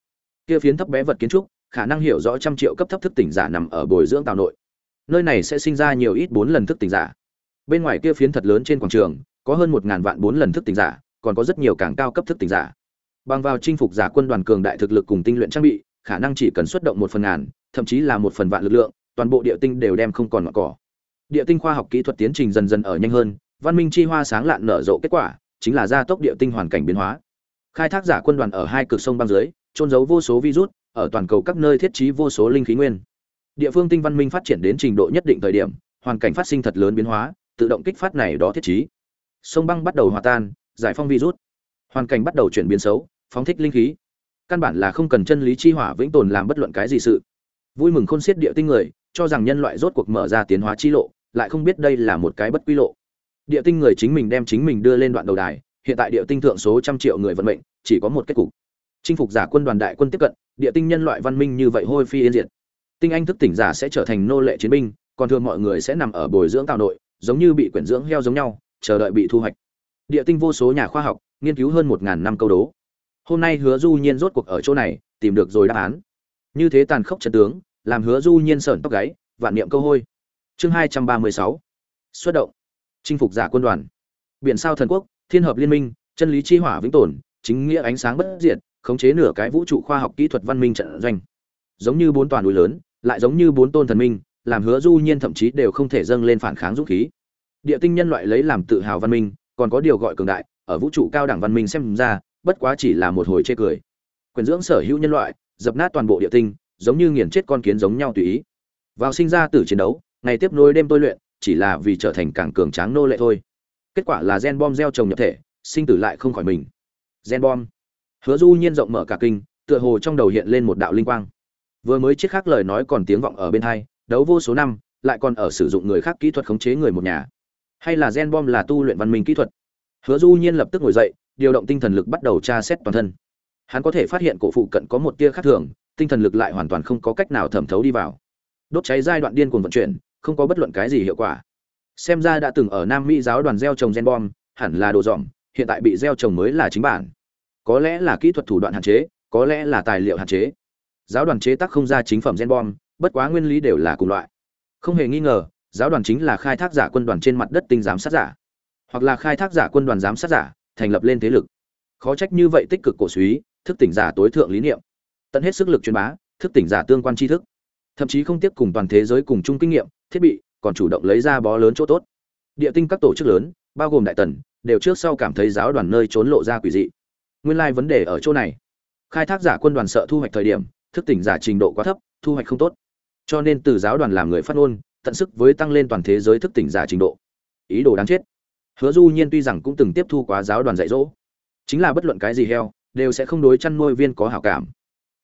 Kia phiến thấp bé vật kiến trúc, khả năng hiểu rõ trăm triệu cấp thấp thức tỉnh giả nằm ở bồi dưỡng tạo nội. Nơi này sẽ sinh ra nhiều ít bốn lần thức tỉnh giả. Bên ngoài kia phiến thật lớn trên quảng trường, có hơn một ngàn vạn bốn lần thức tỉnh giả, còn có rất nhiều càng cao cấp thức tỉnh giả. Bằng vào chinh phục giả quân đoàn cường đại thực lực cùng tinh luyện trang bị, khả năng chỉ cần xuất động một phần ngàn, thậm chí là một phần vạn lực lượng, toàn bộ địa tinh đều đem không còn ngọn cỏ địa tinh khoa học kỹ thuật tiến trình dần dần ở nhanh hơn, văn minh chi hoa sáng lạn nở rộ kết quả, chính là gia tốc địa tinh hoàn cảnh biến hóa. Khai thác giả quân đoàn ở hai cực sông băng dưới, trôn giấu vô số virus, ở toàn cầu các nơi thiết trí vô số linh khí nguyên. Địa phương tinh văn minh phát triển đến trình độ nhất định thời điểm, hoàn cảnh phát sinh thật lớn biến hóa, tự động kích phát này đó thiết trí. Sông băng bắt đầu hòa tan, giải phong virus. Hoàn cảnh bắt đầu chuyển biến xấu, phóng thích linh khí. Căn bản là không cần chân lý chi hỏa vĩnh tồn làm bất luận cái gì sự. Vui mừng khôn xiết địa tinh người, cho rằng nhân loại rốt cuộc mở ra tiến hóa chi lộ lại không biết đây là một cái bất quy lộ. Địa tinh người chính mình đem chính mình đưa lên đoạn đầu đài, hiện tại địa tinh thượng số trăm triệu người vận mệnh, chỉ có một kết cục. Chinh phục giả quân đoàn đại quân tiếp cận, địa tinh nhân loại văn minh như vậy hôi phi yên diệt. Tinh anh thức tỉnh giả sẽ trở thành nô lệ chiến binh, còn thường mọi người sẽ nằm ở bồi dưỡng tạo nội, giống như bị quyển dưỡng heo giống nhau, chờ đợi bị thu hoạch. Địa tinh vô số nhà khoa học, nghiên cứu hơn một ngàn năm câu đố. Hôm nay hứa du nhiên rốt cuộc ở chỗ này, tìm được rồi đáp án. Như thế tàn khốc trận tướng, làm hứa du nhiên sởn tóc gáy, vạn niệm câu hôi chương hai trăm ba mươi sáu. Xuất động. Chinh phục giả quân đoàn. Biển sao thần quốc, thiên hợp liên minh, chân lý chi hỏa vĩnh tồn, chính nghĩa ánh sáng bất diệt, khống chế nửa cái vũ trụ khoa học kỹ thuật văn minh trận doanh. Giống như bốn toàn núi lớn, lại giống như bốn tôn thần minh, làm hứa du nhiên thậm chí đều không thể dâng lên phản kháng dũng khí. Địa tinh nhân loại lấy làm tự hào văn minh, còn có điều gọi cường đại, ở vũ trụ cao đẳng văn minh xem ra, bất quá chỉ là một hồi chê cười. Quyền dưỡng sở hữu nhân loại, dập nát toàn bộ địa tinh, giống như nghiền chết con kiến giống nhau tùy ý. Vào sinh ra từ chiến đấu ngày tiếp nối đêm tôi luyện, chỉ là vì trở thành càng cường tráng nô lệ thôi. Kết quả là gen bom gieo trồng nhập thể, sinh tử lại không khỏi mình. Gen bom. Hứa du nhiên rộng mở cả kinh, tựa hồ trong đầu hiện lên một đạo linh quang. Vừa mới chiếc khác lời nói còn tiếng vọng ở bên hai, đấu vô số năm, lại còn ở sử dụng người khác kỹ thuật khống chế người một nhà. Hay là gen bom là tu luyện văn minh kỹ thuật? Hứa du nhiên lập tức ngồi dậy, điều động tinh thần lực bắt đầu tra xét toàn thân. Hắn có thể phát hiện cổ phụ cận có một tia khác thường, tinh thần lực lại hoàn toàn không có cách nào thẩm thấu đi vào. Đốt cháy giai đoạn điên cuồng vận chuyển không có bất luận cái gì hiệu quả. Xem ra đã từng ở nam mỹ giáo đoàn gieo trồng gen bom, hẳn là đồ dỏm, hiện tại bị gieo trồng mới là chính bản. Có lẽ là kỹ thuật thủ đoạn hạn chế, có lẽ là tài liệu hạn chế. Giáo đoàn chế tác không ra chính phẩm gen bom, bất quá nguyên lý đều là cùng loại. Không hề nghi ngờ, giáo đoàn chính là khai thác giả quân đoàn trên mặt đất tinh giám sát giả. Hoặc là khai thác giả quân đoàn giám sát giả, thành lập lên thế lực. Khó trách như vậy tích cực cổ suý, thức tỉnh giả tối thượng lý niệm. Tận hết sức lực truyền bá, thức tỉnh giả tương quan tri thức. Thậm chí không tiếp cùng toàn thế giới cùng chung kinh nghiệm thiết bị, còn chủ động lấy ra bó lớn chỗ tốt. Địa tinh các tổ chức lớn, bao gồm đại tần, đều trước sau cảm thấy giáo đoàn nơi trốn lộ ra quỷ dị. Nguyên lai vấn đề ở chỗ này. Khai thác giả quân đoàn sợ thu hoạch thời điểm, thức tỉnh giả trình độ quá thấp, thu hoạch không tốt. Cho nên từ giáo đoàn làm người phát ngôn, tận sức với tăng lên toàn thế giới thức tỉnh giả trình độ. Ý đồ đáng chết. Hứa du nhiên tuy rằng cũng từng tiếp thu quá giáo đoàn dạy dỗ, chính là bất luận cái gì heo, đều sẽ không đối chăn nuôi viên có hảo cảm.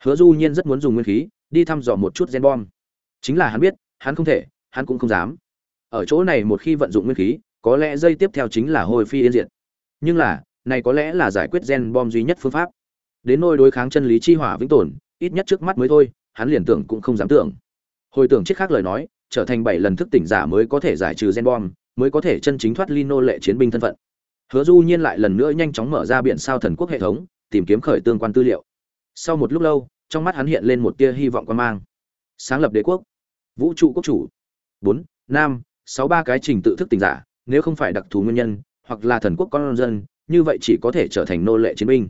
Hứa du nhiên rất muốn dùng nguyên khí, đi thăm dò một chút gen bom. Chính là hắn biết, hắn không thể hắn cũng không dám. Ở chỗ này một khi vận dụng nguyên khí, có lẽ dây tiếp theo chính là hồi phi yên diệt. Nhưng là, này có lẽ là giải quyết gen bom duy nhất phương pháp. Đến nôi đối kháng chân lý chi hỏa vĩnh tồn, ít nhất trước mắt mới thôi, hắn liền tưởng cũng không dám tưởng. Hồi tưởng chiếc khác lời nói, trở thành bảy lần thức tỉnh giả mới có thể giải trừ gen bom, mới có thể chân chính thoát ly nô lệ chiến binh thân phận. Hứa du nhiên lại lần nữa nhanh chóng mở ra biển sao thần quốc hệ thống, tìm kiếm khởi tương quan tư liệu. Sau một lúc lâu, trong mắt hắn hiện lên một tia hy vọng quan mang. Sáng lập đế quốc. Vũ trụ quốc chủ bốn nam sáu, ba cái trình tự thức tình giả, nếu không phải đặc thù nguyên nhân, hoặc là thần quốc con dân, như vậy chỉ có thể trở thành nô lệ chiến binh.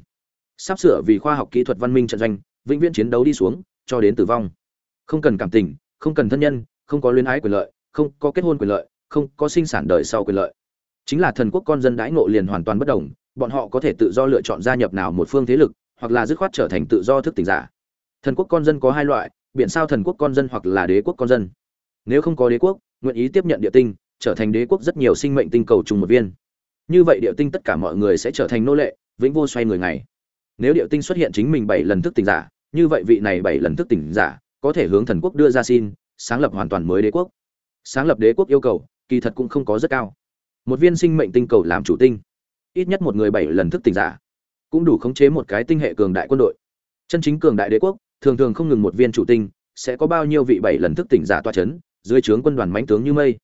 Sắp sửa vì khoa học kỹ thuật văn minh trận doanh, vĩnh viễn chiến đấu đi xuống, cho đến tử vong. Không cần cảm tình, không cần thân nhân, không có luyến ái quyền lợi, không có kết hôn quyền lợi, không có sinh sản đời sau quyền lợi. Chính là thần quốc con dân đãi ngộ liền hoàn toàn bất đồng, bọn họ có thể tự do lựa chọn gia nhập nào một phương thế lực, hoặc là dứt khoát trở thành tự do thức tỉnh giả. Thần quốc con dân có hai loại, biển sao thần quốc con dân hoặc là đế quốc con dân nếu không có đế quốc, nguyện ý tiếp nhận địa tinh, trở thành đế quốc rất nhiều sinh mệnh tinh cầu trùng một viên. Như vậy địa tinh tất cả mọi người sẽ trở thành nô lệ, vĩnh vô xoay người ngày. Nếu địa tinh xuất hiện chính mình bảy lần thức tỉnh giả, như vậy vị này bảy lần thức tỉnh giả có thể hướng thần quốc đưa ra xin, sáng lập hoàn toàn mới đế quốc. Sáng lập đế quốc yêu cầu, kỳ thật cũng không có rất cao. Một viên sinh mệnh tinh cầu làm chủ tinh. Ít nhất một người bảy lần thức tỉnh giả cũng đủ khống chế một cái tinh hệ cường đại quân đội. Chân chính cường đại đế quốc, thường thường không ngừng một viên chủ tinh, sẽ có bao nhiêu vị bảy lần thức tỉnh giả toa chấn dưới trướng quân đoàn mãnh tướng như mây.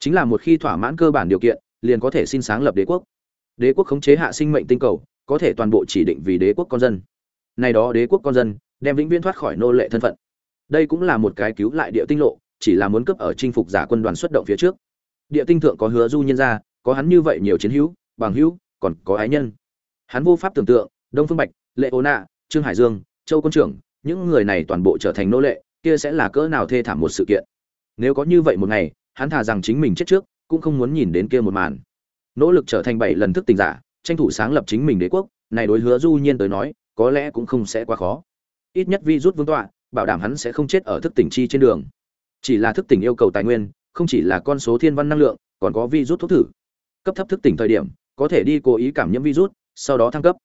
Chính là một khi thỏa mãn cơ bản điều kiện, liền có thể xin sáng lập đế quốc. Đế quốc khống chế hạ sinh mệnh tinh cầu, có thể toàn bộ chỉ định vì đế quốc con dân. Này đó đế quốc con dân, đem vĩnh viễn thoát khỏi nô lệ thân phận. Đây cũng là một cái cứu lại địa tinh lộ, chỉ là muốn cấp ở chinh phục giả quân đoàn xuất động phía trước. Địa tinh thượng có hứa du nhân ra có hắn như vậy nhiều chiến hữu, bằng hữu, còn có ái nhân. Hắn vô pháp tưởng tượng, đông phương bạch, lệ ô nạ trương hải dương, châu quân trưởng, những người này toàn bộ trở thành nô lệ, kia sẽ là cỡ nào thê thảm một sự kiện nếu có như vậy một ngày, hắn thà rằng chính mình chết trước, cũng không muốn nhìn đến kia một màn. Nỗ lực trở thành bảy lần thức tình giả, tranh thủ sáng lập chính mình đế quốc, này đối hứa du nhiên tới nói, có lẽ cũng không sẽ quá khó. Ít nhất vi rút vương tọa, bảo đảm hắn sẽ không chết ở thức tỉnh chi trên đường. Chỉ là thức tỉnh yêu cầu tài nguyên, không chỉ là con số thiên văn năng lượng, còn có vi rút thuốc thử. Cấp thấp thức tỉnh thời điểm, có thể đi cố ý cảm nhiễm virus sau đó thăng cấp.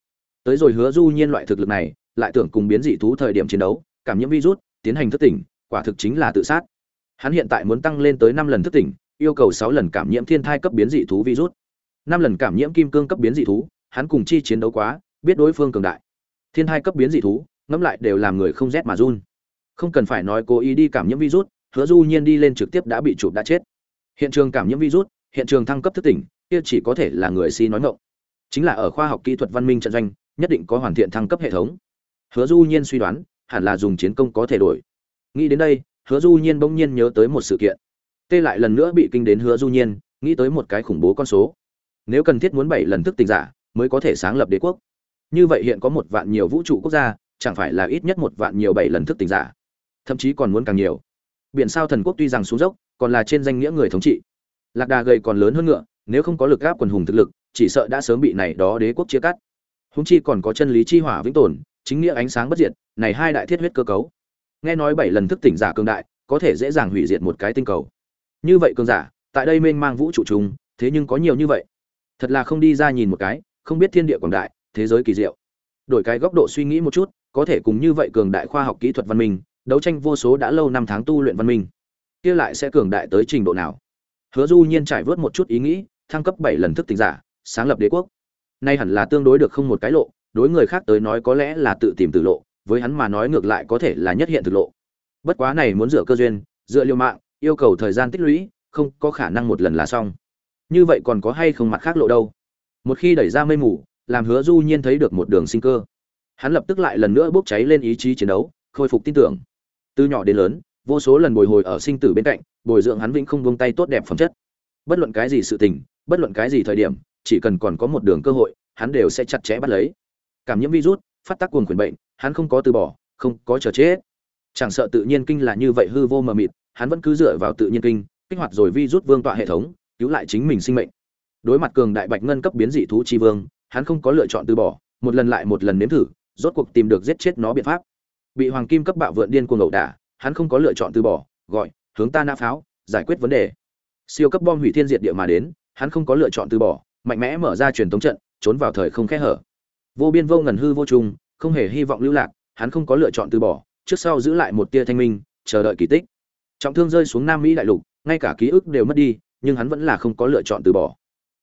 Tới rồi hứa du nhiên loại thực lực này, lại tưởng cùng biến dị thú thời điểm chiến đấu, cảm nhiễm virus tiến hành thức tỉnh, quả thực chính là tự sát hắn hiện tại muốn tăng lên tới năm lần thức tỉnh, yêu cầu sáu lần cảm nhiễm thiên thai cấp biến dị thú virus. Năm lần cảm nhiễm kim cương cấp biến dị thú, hắn cùng chi chiến đấu quá, biết đối phương cường đại. Thiên thai cấp biến dị thú, ngẫm lại đều làm người không rét mà run. Không cần phải nói cố ý đi cảm nhiễm virus, hứa du nhiên đi lên trực tiếp đã bị chụp đã chết. Hiện trường cảm nhiễm virus, hiện trường thăng cấp thức tỉnh, kia chỉ có thể là người si nói ngọng. Chính là ở khoa học kỹ thuật văn minh trận doanh, nhất định có hoàn thiện thăng cấp hệ thống. Hứa du nhiên suy đoán, hẳn là dùng chiến công có thể đổi. Nghĩ đến đây hứa du nhiên bỗng nhiên nhớ tới một sự kiện. Tê lại lần nữa bị kinh đến hứa du nhiên, nghĩ tới một cái khủng bố con số. Nếu cần thiết muốn bảy lần thức tỉnh giả, mới có thể sáng lập đế quốc. Như vậy hiện có một vạn nhiều vũ trụ quốc gia, chẳng phải là ít nhất một vạn nhiều bảy lần thức tỉnh giả. Thậm chí còn muốn càng nhiều. Biển sao thần quốc tuy rằng xuống dốc, còn là trên danh nghĩa người thống trị. Lạc đà gầy còn lớn hơn ngựa, nếu không có lực gáp quần hùng thực lực, chỉ sợ đã sớm bị này đó đế quốc chia cắt. Húng chi còn có chân lý chi hỏa vĩnh tồn, chính nghĩa ánh sáng bất diệt, này hai đại thiết huyết cơ cấu nghe nói bảy lần thức tỉnh giả cường đại, có thể dễ dàng hủy diệt một cái tinh cầu. Như vậy cường giả, tại đây mênh mang vũ trụ trùng thế nhưng có nhiều như vậy. Thật là không đi ra nhìn một cái, không biết thiên địa quảng đại, thế giới kỳ diệu. Đổi cái góc độ suy nghĩ một chút, có thể cùng như vậy cường đại khoa học kỹ thuật văn minh, đấu tranh vô số đã lâu năm tháng tu luyện văn minh. Kia lại sẽ cường đại tới trình độ nào? Hứa du nhiên trải vớt một chút ý nghĩ, thăng cấp bảy lần thức tỉnh giả, sáng lập đế quốc. Nay hẳn là tương đối được không một cái lộ, đối người khác tới nói có lẽ là tự tìm tự lộ với hắn mà nói ngược lại có thể là nhất hiện thực lộ. Bất quá này muốn dựa cơ duyên, dựa liều mạng, yêu cầu thời gian tích lũy, không có khả năng một lần là xong. Như vậy còn có hay không mặt khác lộ đâu? Một khi đẩy ra mây mù, làm hứa du nhiên thấy được một đường sinh cơ. Hắn lập tức lại lần nữa bốc cháy lên ý chí chiến đấu, khôi phục tin tưởng. Từ nhỏ đến lớn, vô số lần bồi hồi ở sinh tử bên cạnh, bồi dưỡng hắn vĩnh không buông tay tốt đẹp phẩm chất. Bất luận cái gì sự tình, bất luận cái gì thời điểm, chỉ cần còn có một đường cơ hội, hắn đều sẽ chặt chẽ bắt lấy. Cảm nhiễm virus phát tác cuồng quyền bệnh, hắn không có từ bỏ, không có chờ chết. Chẳng sợ tự nhiên kinh là như vậy hư vô mờ mịt, hắn vẫn cứ dựa vào tự nhiên kinh, kích hoạt rồi vi rút vương tọa hệ thống, cứu lại chính mình sinh mệnh. Đối mặt cường đại bạch ngân cấp biến dị thú chi vương, hắn không có lựa chọn từ bỏ, một lần lại một lần nếm thử, rốt cuộc tìm được giết chết nó biện pháp. Bị hoàng kim cấp bạo vượn điên cuồng ẩu đả, hắn không có lựa chọn từ bỏ, gọi, hướng ta nã pháo, giải quyết vấn đề. Siêu cấp bom hủy thiên diệt địa mà đến, hắn không có lựa chọn từ bỏ, mạnh mẽ mở ra truyền thống trận, trốn vào thời không khe hở vô biên vô ngần hư vô trùng, không hề hy vọng lưu lạc, hắn không có lựa chọn từ bỏ, trước sau giữ lại một tia thanh minh, chờ đợi kỳ tích. Trọng thương rơi xuống nam mỹ đại lục, ngay cả ký ức đều mất đi, nhưng hắn vẫn là không có lựa chọn từ bỏ.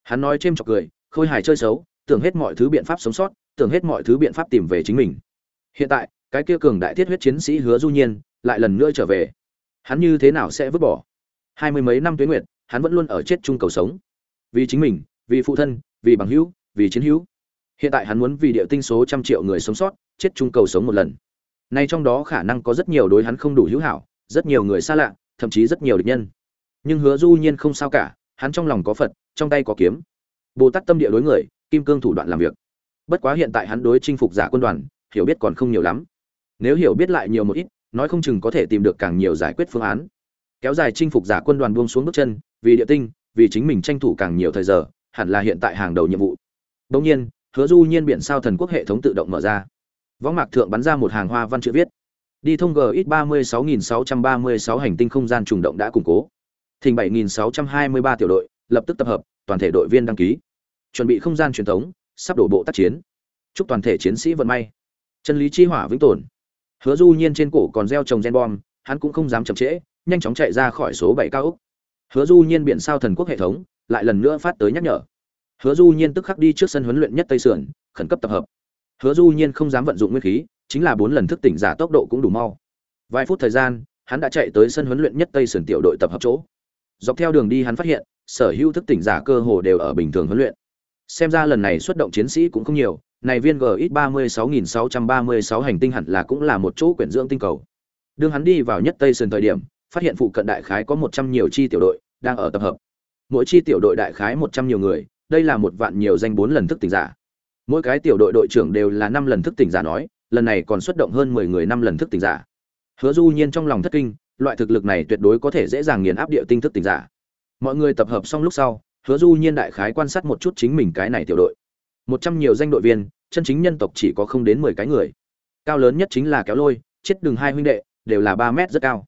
Hắn nói chêm chọc cười, khôi hài chơi xấu, tưởng hết mọi thứ biện pháp sống sót, tưởng hết mọi thứ biện pháp tìm về chính mình. Hiện tại, cái kia cường đại thiết huyết chiến sĩ hứa du nhiên, lại lần nữa trở về. Hắn như thế nào sẽ vứt bỏ? Hai mươi mấy năm tuế nguyệt, hắn vẫn luôn ở chết chung cầu sống. Vì chính mình, vì phụ thân, vì bằng hữu, vì chiến hữu hiện tại hắn muốn vì địa tinh số trăm triệu người sống sót, chết chung cầu sống một lần. Nay trong đó khả năng có rất nhiều đối hắn không đủ hữu hảo, rất nhiều người xa lạ, thậm chí rất nhiều địch nhân. Nhưng hứa du nhiên không sao cả, hắn trong lòng có phật, trong tay có kiếm. Bồ tát tâm địa đối người, kim cương thủ đoạn làm việc. Bất quá hiện tại hắn đối chinh phục giả quân đoàn, hiểu biết còn không nhiều lắm. Nếu hiểu biết lại nhiều một ít, nói không chừng có thể tìm được càng nhiều giải quyết phương án. Kéo dài chinh phục giả quân đoàn buông xuống bước chân, vì địa tinh, vì chính mình tranh thủ càng nhiều thời giờ, hẳn là hiện tại hàng đầu nhiệm vụ. Đông nhiên hứa du nhiên biển sao thần quốc hệ thống tự động mở ra. Võng mạc thượng bắn ra một hàng hoa văn chữ viết. Đi thông gx ba mươi sáu nghìn sáu trăm ba mươi sáu hành tinh không gian trùng động đã củng cố. Thỉnh bảy nghìn sáu trăm hai mươi ba tiểu đội, lập tức tập hợp, toàn thể đội viên đăng ký. Chuẩn bị không gian truyền thống, sắp đổ bộ tác chiến. Chúc toàn thể chiến sĩ vận may. Chân lý chi hỏa vĩnh tồn. Hứa du nhiên trên cổ còn gieo trồng gen bom, hắn cũng không dám chậm trễ, nhanh chóng chạy ra khỏi số bảy cao ốc. Hứa du nhiên biển sao thần quốc hệ thống, lại lần nữa phát tới nhắc nhở hứa du nhiên tức khắc đi trước sân huấn luyện nhất tây sườn, khẩn cấp tập hợp. Hứa du nhiên không dám vận dụng nguyên khí, chính là bốn lần thức tỉnh giả tốc độ cũng đủ mau. Vài phút thời gian, hắn đã chạy tới sân huấn luyện nhất tây sườn tiểu đội tập hợp chỗ. Dọc theo đường đi hắn phát hiện, sở hữu thức tỉnh giả cơ hồ đều ở bình thường huấn luyện. Xem ra lần này xuất động chiến sĩ cũng không nhiều, này viên gx ba mươi sáu nghìn sáu trăm ba mươi sáu hành tinh hẳn là cũng là một chỗ quyển dưỡng tinh cầu. Đường hắn đi vào nhất tây sườn thời điểm, phát hiện phụ cận đại khái có một trăm nhiều chi tiểu đội đang ở tập hợp. Mỗi chi tiểu đội đại khái một trăm nhiều người đây là một vạn nhiều danh bốn lần thức tỉnh giả. Mỗi cái tiểu đội đội trưởng đều là năm lần thức tỉnh giả nói, lần này còn xuất động hơn mười người năm lần thức tỉnh giả. Hứa du nhiên trong lòng thất kinh, loại thực lực này tuyệt đối có thể dễ dàng nghiền áp địa tinh thức tỉnh giả. Mọi người tập hợp xong lúc sau, hứa du nhiên đại khái quan sát một chút chính mình cái này tiểu đội. Một trăm nhiều danh đội viên, chân chính nhân tộc chỉ có không đến mười cái người. Cao lớn nhất chính là kéo lôi, chết đường hai huynh đệ, đều là ba mét rất cao.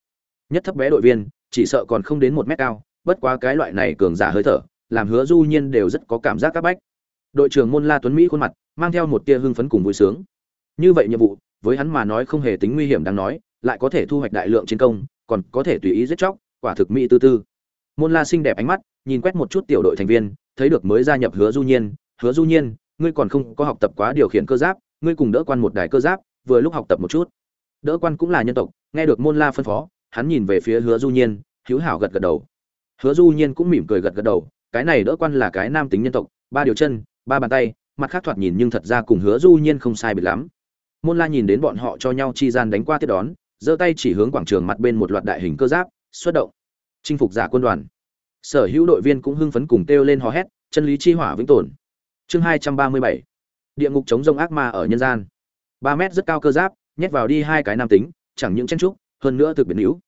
Nhất thấp bé đội viên, chỉ sợ còn không đến một mét cao, bất quá cái loại này cường giả hơi thở làm hứa du nhiên đều rất có cảm giác các bách. Đội trưởng môn la tuấn mỹ khuôn mặt, mang theo một tia hưng phấn cùng vui sướng. Như vậy nhiệm vụ, với hắn mà nói không hề tính nguy hiểm đáng nói, lại có thể thu hoạch đại lượng chiến công, còn có thể tùy ý giết chóc, quả thực mỹ tư tư. Môn la xinh đẹp ánh mắt, nhìn quét một chút tiểu đội thành viên, thấy được mới gia nhập hứa du nhiên, hứa du nhiên, ngươi còn không có học tập quá điều khiển cơ giáp, ngươi cùng đỡ quan một đài cơ giáp, vừa lúc học tập một chút. Đỡ quan cũng là nhân tộc, nghe được môn la phân phó, hắn nhìn về phía hứa du nhiên hữu hảo gật gật đầu. Hứa du nhiên cũng mỉm cười gật gật đầu cái này đỡ quan là cái nam tính nhân tộc, ba điều chân, ba bàn tay, mặt khác thoạt nhìn nhưng thật ra cùng hứa du nhiên không sai biệt lắm. Môn la nhìn đến bọn họ cho nhau chi gian đánh qua tiếp đón, giơ tay chỉ hướng quảng trường mặt bên một loạt đại hình cơ giáp, xuất động. Chinh phục giả quân đoàn. Sở hữu đội viên cũng hưng phấn cùng kêu lên hò hét, chân lý chi hỏa vĩnh tồn. Chương hai trăm ba mươi bảy. Địa ngục chống rông ác ma ở nhân gian. Ba mét rất cao cơ giáp, nhét vào đi hai cái nam tính, chẳng những chen trúc hơn nữa thực biệt hữu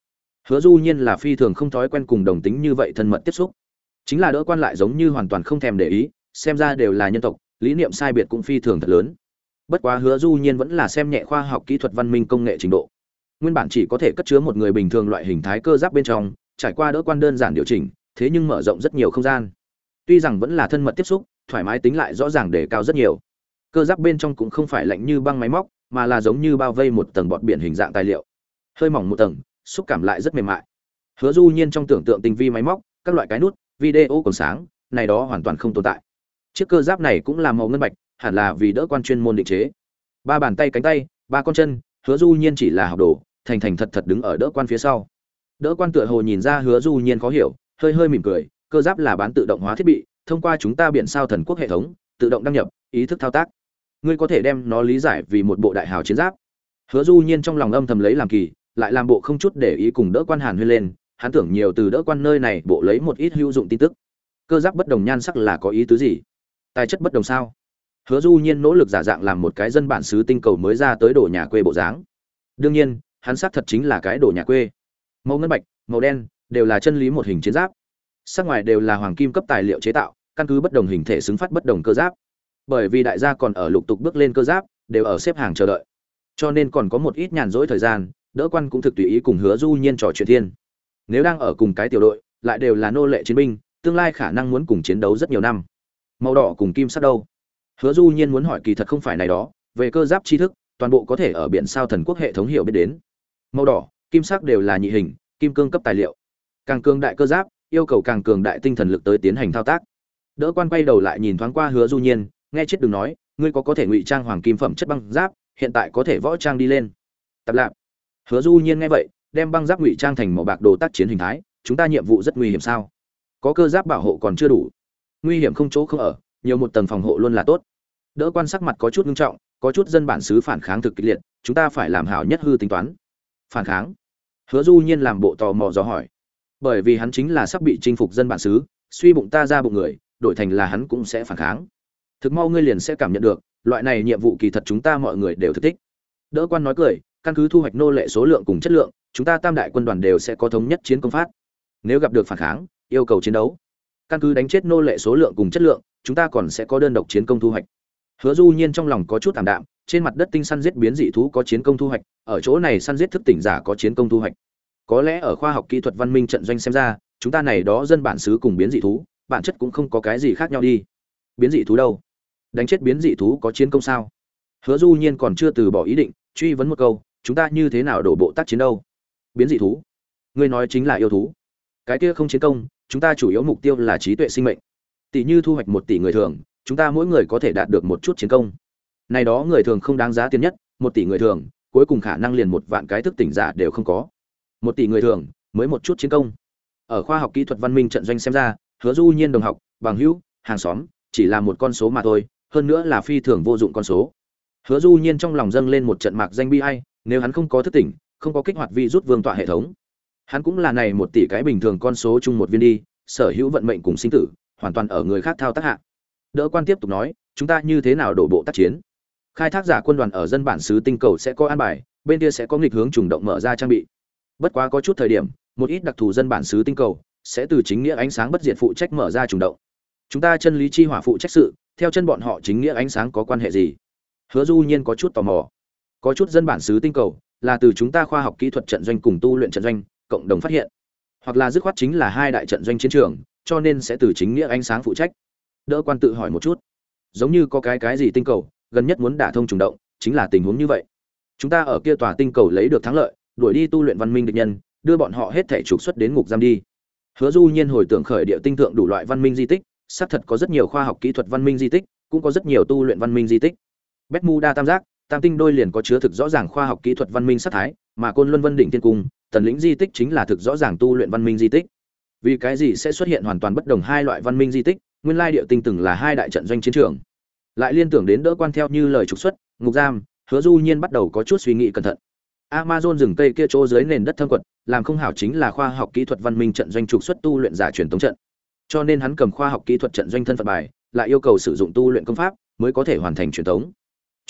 hứa du nhiên là phi thường không thói quen cùng đồng tính như vậy thân mật tiếp xúc chính là đỡ quan lại giống như hoàn toàn không thèm để ý, xem ra đều là nhân tộc, lý niệm sai biệt cũng phi thường thật lớn. Bất quá hứa du nhiên vẫn là xem nhẹ khoa học kỹ thuật văn minh công nghệ trình độ. Nguyên bản chỉ có thể cất chứa một người bình thường loại hình thái cơ giáp bên trong, trải qua đỡ quan đơn giản điều chỉnh, thế nhưng mở rộng rất nhiều không gian. Tuy rằng vẫn là thân mật tiếp xúc, thoải mái tính lại rõ ràng đề cao rất nhiều. Cơ giáp bên trong cũng không phải lạnh như băng máy móc, mà là giống như bao vây một tầng bọt biển hình dạng tài liệu. Hơi mỏng một tầng, xúc cảm lại rất mềm mại. Hứa du nhiên trong tưởng tượng tinh vi máy móc, các loại cái nút video còn sáng, này đó hoàn toàn không tồn tại. Chiếc cơ giáp này cũng là màu ngân bạch, hẳn là vì đỡ quan chuyên môn định chế. Ba bàn tay cánh tay, ba con chân, hứa du nhiên chỉ là học đồ, thành thành thật thật đứng ở đỡ quan phía sau. Đỡ quan tựa hồ nhìn ra hứa du nhiên khó hiểu, hơi hơi mỉm cười, cơ giáp là bán tự động hóa thiết bị, thông qua chúng ta biển sao thần quốc hệ thống, tự động đăng nhập, ý thức thao tác. Ngươi có thể đem nó lý giải vì một bộ đại hào chiến giáp. Hứa du nhiên trong lòng âm thầm lấy làm kỳ, lại làm bộ không chút để ý cùng đỡ quan hàn huyên lên hắn tưởng nhiều từ đỡ quan nơi này, bộ lấy một ít hữu dụng tin tức. Cơ giáp bất đồng nhan sắc là có ý tứ gì? Tài chất bất đồng sao? Hứa du nhiên nỗ lực giả dạng làm một cái dân bản xứ tinh cầu mới ra tới đổ nhà quê bộ dáng. Đương nhiên, hắn xác thật chính là cái đổ nhà quê. Màu ngân bạch, màu đen, đều là chân lý một hình chiến giáp. Sắc ngoài đều là hoàng kim cấp tài liệu chế tạo, căn cứ bất đồng hình thể xứng phát bất đồng cơ giáp. Bởi vì đại gia còn ở lục tục bước lên cơ giáp, đều ở xếp hàng chờ đợi. Cho nên còn có một ít nhàn rỗi thời gian, đỡ quan cũng thực tùy ý cùng hứa du nhiên trò chuyện thiên nếu đang ở cùng cái tiểu đội, lại đều là nô lệ chiến binh, tương lai khả năng muốn cùng chiến đấu rất nhiều năm. Màu đỏ cùng kim sắc đâu? Hứa du nhiên muốn hỏi kỳ thật không phải này đó, về cơ giáp tri thức, toàn bộ có thể ở biển sao thần quốc hệ thống hiểu biết đến. Màu đỏ, kim sắc đều là nhị hình, kim cương cấp tài liệu. Càng cường đại cơ giáp, yêu cầu càng cường đại tinh thần lực tới tiến hành thao tác. Đỡ quan quay đầu lại nhìn thoáng qua hứa du nhiên, nghe chết đừng nói, ngươi có có thể ngụy trang hoàng kim phẩm chất băng giáp, hiện tại có thể võ trang đi lên. Tập lạp. Hứa du nhiên nghe vậy đem băng giáp ngụy trang thành màu bạc đồ tác chiến hình thái, chúng ta nhiệm vụ rất nguy hiểm sao? Có cơ giáp bảo hộ còn chưa đủ. Nguy hiểm không chỗ không ở, nhiều một tầng phòng hộ luôn là tốt. Đỡ quan sắc mặt có chút nghiêm trọng, có chút dân bản xứ phản kháng thực kịch liệt, chúng ta phải làm hảo nhất hư tính toán. Phản kháng? Hứa du nhiên làm bộ tò mò dò hỏi. Bởi vì hắn chính là sắp bị chinh phục dân bản xứ, suy bụng ta ra bụng người, đổi thành là hắn cũng sẽ phản kháng. Thực mau ngươi liền sẽ cảm nhận được, loại này nhiệm vụ kỳ thật chúng ta mọi người đều thực thích. Đỡ quan nói cười căn cứ thu hoạch nô lệ số lượng cùng chất lượng, chúng ta tam đại quân đoàn đều sẽ có thống nhất chiến công phát. Nếu gặp được phản kháng, yêu cầu chiến đấu. Căn cứ đánh chết nô lệ số lượng cùng chất lượng, chúng ta còn sẽ có đơn độc chiến công thu hoạch. Hứa du nhiên trong lòng có chút thảm đạm, trên mặt đất tinh săn giết biến dị thú có chiến công thu hoạch, ở chỗ này săn giết thức tỉnh giả có chiến công thu hoạch. Có lẽ ở khoa học kỹ thuật văn minh trận doanh xem ra, chúng ta này đó dân bản xứ cùng biến dị thú, bản chất cũng không có cái gì khác nhau đi. Biến dị thú đâu? Đánh chết biến dị thú có chiến công sao? Hứa du nhiên còn chưa từ bỏ ý định, truy vấn một câu chúng ta như thế nào đổ bộ tác chiến đâu? Biến dị thú. Ngươi nói chính là yêu thú. Cái kia không chiến công, chúng ta chủ yếu mục tiêu là trí tuệ sinh mệnh. Tỷ như thu hoạch một tỷ người thường, chúng ta mỗi người có thể đạt được một chút chiến công. Này đó người thường không đáng giá tiền nhất, một tỷ người thường, cuối cùng khả năng liền một vạn cái thức tỉnh giả đều không có. Một tỷ người thường, mới một chút chiến công. Ở khoa học kỹ thuật văn minh trận doanh xem ra, hứa du nhiên đồng học, bằng hữu, hàng xóm, chỉ là một con số mà thôi, hơn nữa là phi thường vô dụng con số. Hứa du nhiên trong lòng dâng lên một trận mạc danh bi ai nếu hắn không có thức tỉnh, không có kích hoạt vi rút vương tọa hệ thống, hắn cũng là này một tỷ cái bình thường con số chung một viên đi, sở hữu vận mệnh cùng sinh tử, hoàn toàn ở người khác thao tác hạ. Đỡ quan tiếp tục nói, chúng ta như thế nào đổ bộ tác chiến? Khai thác giả quân đoàn ở dân bản xứ tinh cầu sẽ có an bài, bên kia sẽ có nghịch hướng trùng động mở ra trang bị. Bất quá có chút thời điểm, một ít đặc thù dân bản xứ tinh cầu sẽ từ chính nghĩa ánh sáng bất diệt phụ trách mở ra trùng động. Chúng ta chân lý chi hỏa phụ trách sự, theo chân bọn họ chính nghĩa ánh sáng có quan hệ gì? Hứa du nhiên có chút tò mò có chút dân bản xứ tinh cầu, là từ chúng ta khoa học kỹ thuật trận doanh cùng tu luyện trận doanh, cộng đồng phát hiện. Hoặc là dứt khoát chính là hai đại trận doanh chiến trường, cho nên sẽ từ chính nghĩa ánh sáng phụ trách. Đỡ quan tự hỏi một chút. Giống như có cái cái gì tinh cầu, gần nhất muốn đả thông trùng động, chính là tình huống như vậy. Chúng ta ở kia tòa tinh cầu lấy được thắng lợi, đuổi đi tu luyện văn minh địch nhân, đưa bọn họ hết thể trục xuất đến ngục giam đi. Hứa du nhiên hồi tưởng khởi địa tinh thượng đủ loại văn minh di tích, xác thật có rất nhiều khoa học kỹ thuật văn minh di tích, cũng có rất nhiều tu luyện văn minh di tích. Bermuda tam giác tam tinh đôi liền có chứa thực rõ ràng khoa học kỹ thuật văn minh sát thái, mà côn luân vân đỉnh thiên cung tần lĩnh di tích chính là thực rõ ràng tu luyện văn minh di tích. Vì cái gì sẽ xuất hiện hoàn toàn bất đồng hai loại văn minh di tích, nguyên lai địa tinh từng là hai đại trận doanh chiến trường. Lại liên tưởng đến đỡ quan theo như lời trục xuất, ngục giam, hứa du nhiên bắt đầu có chút suy nghĩ cẩn thận. Amazon rừng cây kia chỗ dưới nền đất thâm quật, làm không hảo chính là khoa học kỹ thuật văn minh trận doanh trục xuất tu luyện giả truyền thống trận. Cho nên hắn cầm khoa học kỹ thuật trận doanh thân phận bài, lại yêu cầu sử dụng tu luyện công pháp, mới có thể hoàn thành truyền thống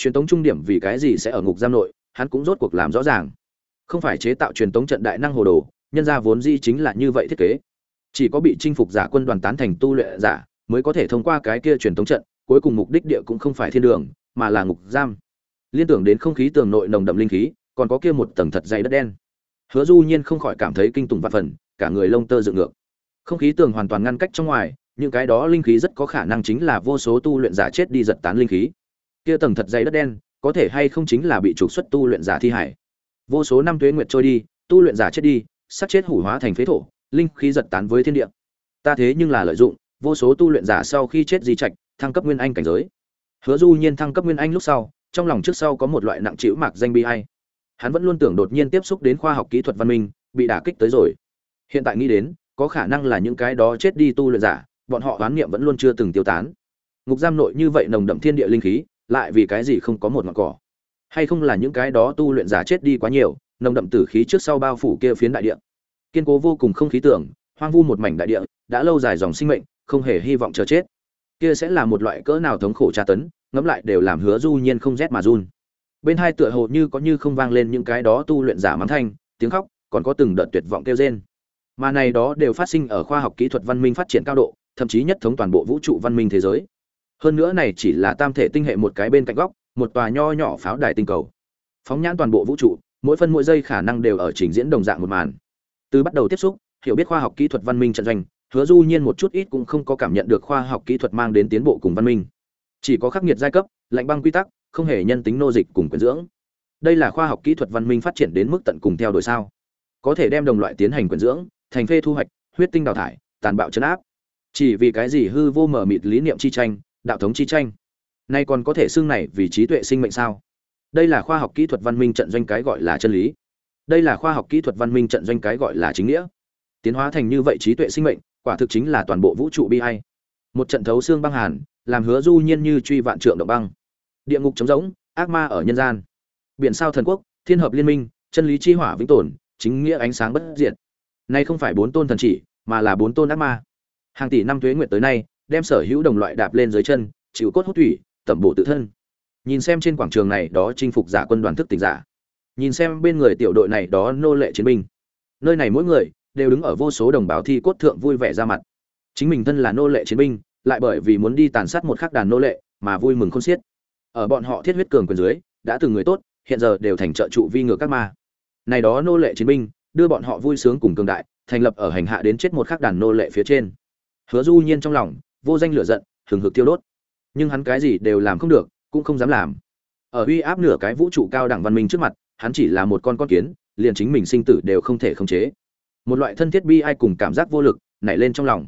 truyền tống trung điểm vì cái gì sẽ ở ngục giam nội, hắn cũng rốt cuộc làm rõ ràng. Không phải chế tạo truyền tống trận đại năng hồ đồ, nhân ra vốn di chính là như vậy thiết kế. Chỉ có bị chinh phục giả quân đoàn tán thành tu luyện giả mới có thể thông qua cái kia truyền tống trận, cuối cùng mục đích địa cũng không phải thiên đường, mà là ngục giam. Liên tưởng đến không khí tường nội nồng đậm linh khí, còn có kia một tầng thật dày đất đen. Hứa du nhiên không khỏi cảm thấy kinh tủng vạn phần, cả người lông tơ dựng ngược. Không khí tường hoàn toàn ngăn cách trong ngoài, những cái đó linh khí rất có khả năng chính là vô số tu luyện giả chết đi giật tán linh khí kia tầng thật dày đất đen, có thể hay không chính là bị trục xuất tu luyện giả thi hải. Vô số năm tuế nguyệt trôi đi, tu luyện giả chết đi sát chết hủ hóa thành phế thổ, linh khí giật tán với thiên địa. Ta thế nhưng là lợi dụng, vô số tu luyện giả sau khi chết di trạch, thăng cấp nguyên anh cảnh giới. Hứa du nhiên thăng cấp nguyên anh lúc sau, trong lòng trước sau có một loại nặng chịu mạc danh bi hay hắn vẫn luôn tưởng đột nhiên tiếp xúc đến khoa học kỹ thuật văn minh, bị đả kích tới rồi. Hiện tại nghĩ đến, có khả năng là những cái đó chết đi tu luyện giả, bọn họ oán niệm vẫn luôn chưa từng tiêu tán. Ngục giam nội như vậy nồng đậm thiên địa linh khí lại vì cái gì không có một ngọn cỏ? Hay không là những cái đó tu luyện giả chết đi quá nhiều, nồng đậm tử khí trước sau bao phủ kia phiến đại địa? Kiên cố vô cùng không khí tưởng, hoang vu một mảnh đại địa, đã lâu dài dòng sinh mệnh, không hề hy vọng chờ chết. Kia sẽ là một loại cỡ nào thống khổ tra tấn, ngẫm lại đều làm hứa du nhiên không rét mà run. Bên hai tựa hồ như có như không vang lên những cái đó tu luyện giả mắng thanh, tiếng khóc, còn có từng đợt tuyệt vọng kêu rên. Mà này đó đều phát sinh ở khoa học kỹ thuật văn minh phát triển cao độ, thậm chí nhất thống toàn bộ vũ trụ văn minh thế giới hơn nữa này chỉ là tam thể tinh hệ một cái bên cạnh góc, một tòa nho nhỏ pháo đài tinh cầu. Phóng nhãn toàn bộ vũ trụ, mỗi phân mỗi giây khả năng đều ở trình diễn đồng dạng một màn. Từ bắt đầu tiếp xúc, hiểu biết khoa học kỹ thuật văn minh trận doanh, hứa du nhiên một chút ít cũng không có cảm nhận được khoa học kỹ thuật mang đến tiến bộ cùng văn minh. Chỉ có khắc nghiệt giai cấp, lạnh băng quy tắc, không hề nhân tính nô dịch cùng quyền dưỡng. Đây là khoa học kỹ thuật văn minh phát triển đến mức tận cùng theo đuổi sao? Có thể đem đồng loại tiến hành quyền dưỡng, thành phê thu hoạch, huyết tinh đào thải, tàn bạo chấn áp. Chỉ vì cái gì hư vô mở mịt lý niệm chi tranh đạo thống chi tranh. Nay còn có thể xưng này vì trí tuệ sinh mệnh sao? Đây là khoa học kỹ thuật văn minh trận doanh cái gọi là chân lý. Đây là khoa học kỹ thuật văn minh trận doanh cái gọi là chính nghĩa. Tiến hóa thành như vậy trí tuệ sinh mệnh, quả thực chính là toàn bộ vũ trụ bi hay một trận thấu xương băng hàn, làm hứa du nhiên như truy vạn trượng động băng. Địa ngục trống rỗng, ác ma ở nhân gian. Biển sao thần quốc, thiên hợp liên minh, chân lý chi hỏa vĩnh tồn, chính nghĩa ánh sáng bất diệt. Nay không phải bốn tôn thần chỉ, mà là bốn tôn ác ma. Hàng tỷ năm tuế nguyệt tới nay đem sở hữu đồng loại đạp lên dưới chân, chịu cốt hút thủy, tẩm bổ tự thân. Nhìn xem trên quảng trường này đó chinh phục giả quân đoàn thức tỉnh giả. Nhìn xem bên người tiểu đội này đó nô lệ chiến binh. Nơi này mỗi người đều đứng ở vô số đồng bào thi cốt thượng vui vẻ ra mặt. Chính mình thân là nô lệ chiến binh, lại bởi vì muốn đi tàn sát một khắc đàn nô lệ mà vui mừng khôn xiết. Ở bọn họ thiết huyết cường quyền dưới, đã từng người tốt, hiện giờ đều thành trợ trụ vi ngược các ma. Này đó nô lệ chiến binh, đưa bọn họ vui sướng cùng cường đại, thành lập ở hành hạ đến chết một khắc đàn nô lệ phía trên. Hứa du nhiên trong lòng vô danh lửa giận, hừng hực tiêu đốt. Nhưng hắn cái gì đều làm không được, cũng không dám làm. Ở uy áp nửa cái vũ trụ cao đẳng văn minh trước mặt, hắn chỉ là một con con kiến, liền chính mình sinh tử đều không thể khống chế. Một loại thân thiết bi ai cùng cảm giác vô lực, nảy lên trong lòng.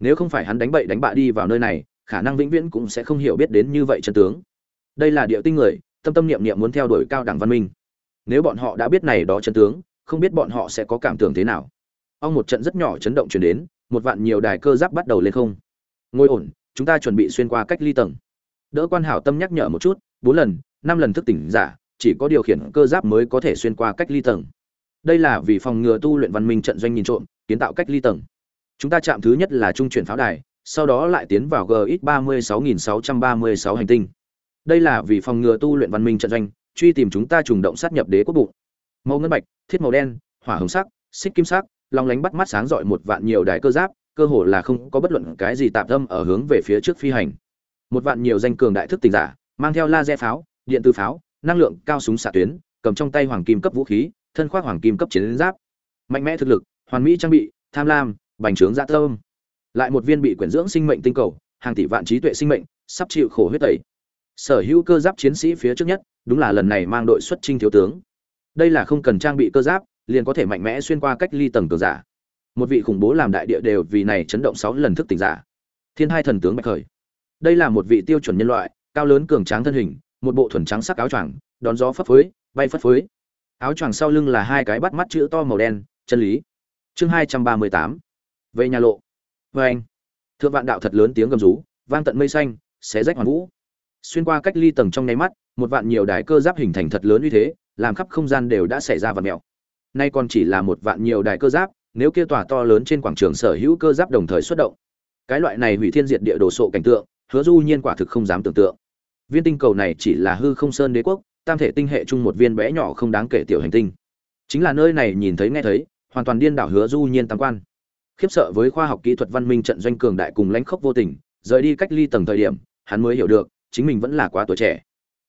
Nếu không phải hắn đánh bậy đánh bạ đi vào nơi này, khả năng vĩnh viễn cũng sẽ không hiểu biết đến như vậy chân tướng. Đây là địa tinh người, tâm tâm niệm niệm muốn theo đuổi cao đẳng văn minh. Nếu bọn họ đã biết này đó chân tướng, không biết bọn họ sẽ có cảm tưởng thế nào. Ông một trận rất nhỏ chấn động chuyển đến, một vạn nhiều đài cơ giáp bắt đầu lên không ngồi ổn, chúng ta chuẩn bị xuyên qua cách ly tầng. Đỡ quan hảo tâm nhắc nhở một chút, bốn lần, năm lần thức tỉnh giả, chỉ có điều khiển cơ giáp mới có thể xuyên qua cách ly tầng. Đây là vì phòng ngừa tu luyện văn minh trận doanh nhìn trộm, kiến tạo cách ly tầng. Chúng ta chạm thứ nhất là trung chuyển pháo đài, sau đó lại tiến vào gx ba mươi sáu nghìn sáu trăm ba mươi sáu hành tinh. Đây là vì phòng ngừa tu luyện văn minh trận doanh, truy tìm chúng ta trùng động sát nhập đế quốc bụng. Màu ngân bạch, thiết màu đen, hỏa hồng sắc, xích kim sắc, long lánh bắt mắt sáng rọi một vạn nhiều đài cơ giáp cơ hồ là không có bất luận cái gì tạm tâm ở hướng về phía trước phi hành. Một vạn nhiều danh cường đại thức tỉnh giả, mang theo laser pháo, điện tử pháo, năng lượng cao súng xạ tuyến, cầm trong tay hoàng kim cấp vũ khí, thân khoác hoàng kim cấp chiến giáp. Mạnh mẽ thực lực, hoàn mỹ trang bị, tham lam, bành trướng dạ tâm. Lại một viên bị quyển dưỡng sinh mệnh tinh cầu, hàng tỷ vạn trí tuệ sinh mệnh, sắp chịu khổ huyết tẩy. Sở hữu cơ giáp chiến sĩ phía trước nhất, đúng là lần này mang đội xuất trinh thiếu tướng. Đây là không cần trang bị cơ giáp, liền có thể mạnh mẽ xuyên qua cách ly tầng cường giả một vị khủng bố làm đại địa đều vì này chấn động sáu lần thức tỉnh giả. Thiên hai thần tướng bạch khởi. Đây là một vị tiêu chuẩn nhân loại, cao lớn cường tráng thân hình, một bộ thuần trắng sắc áo choàng, đón gió phấp phới, bay phất phới. Áo choàng sau lưng là hai cái bắt mắt chữ to màu đen, chân lý. Chương hai trăm ba mươi tám. Về nhà lộ. Vê anh. Thượng vạn đạo thật lớn tiếng gầm rú, vang tận mây xanh, xé rách hoàn vũ. Xuyên qua cách ly tầng trong nháy mắt, một vạn nhiều đài cơ giáp hình thành thật lớn như thế, làm khắp không gian đều đã xảy ra vật mèo. Nay còn chỉ là một vạn nhiều đài cơ giáp nếu kia tòa to lớn trên quảng trường sở hữu cơ giáp đồng thời xuất động, cái loại này hủy thiên diệt địa đồ sộ cảnh tượng, hứa du nhiên quả thực không dám tưởng tượng. Viên tinh cầu này chỉ là hư không sơn đế quốc, tam thể tinh hệ chung một viên bé nhỏ không đáng kể tiểu hành tinh. Chính là nơi này nhìn thấy nghe thấy, hoàn toàn điên đảo hứa du nhiên tam quan. Khiếp sợ với khoa học kỹ thuật văn minh trận doanh cường đại cùng lãnh khốc vô tình, rời đi cách ly tầng thời điểm, hắn mới hiểu được, chính mình vẫn là quá tuổi trẻ.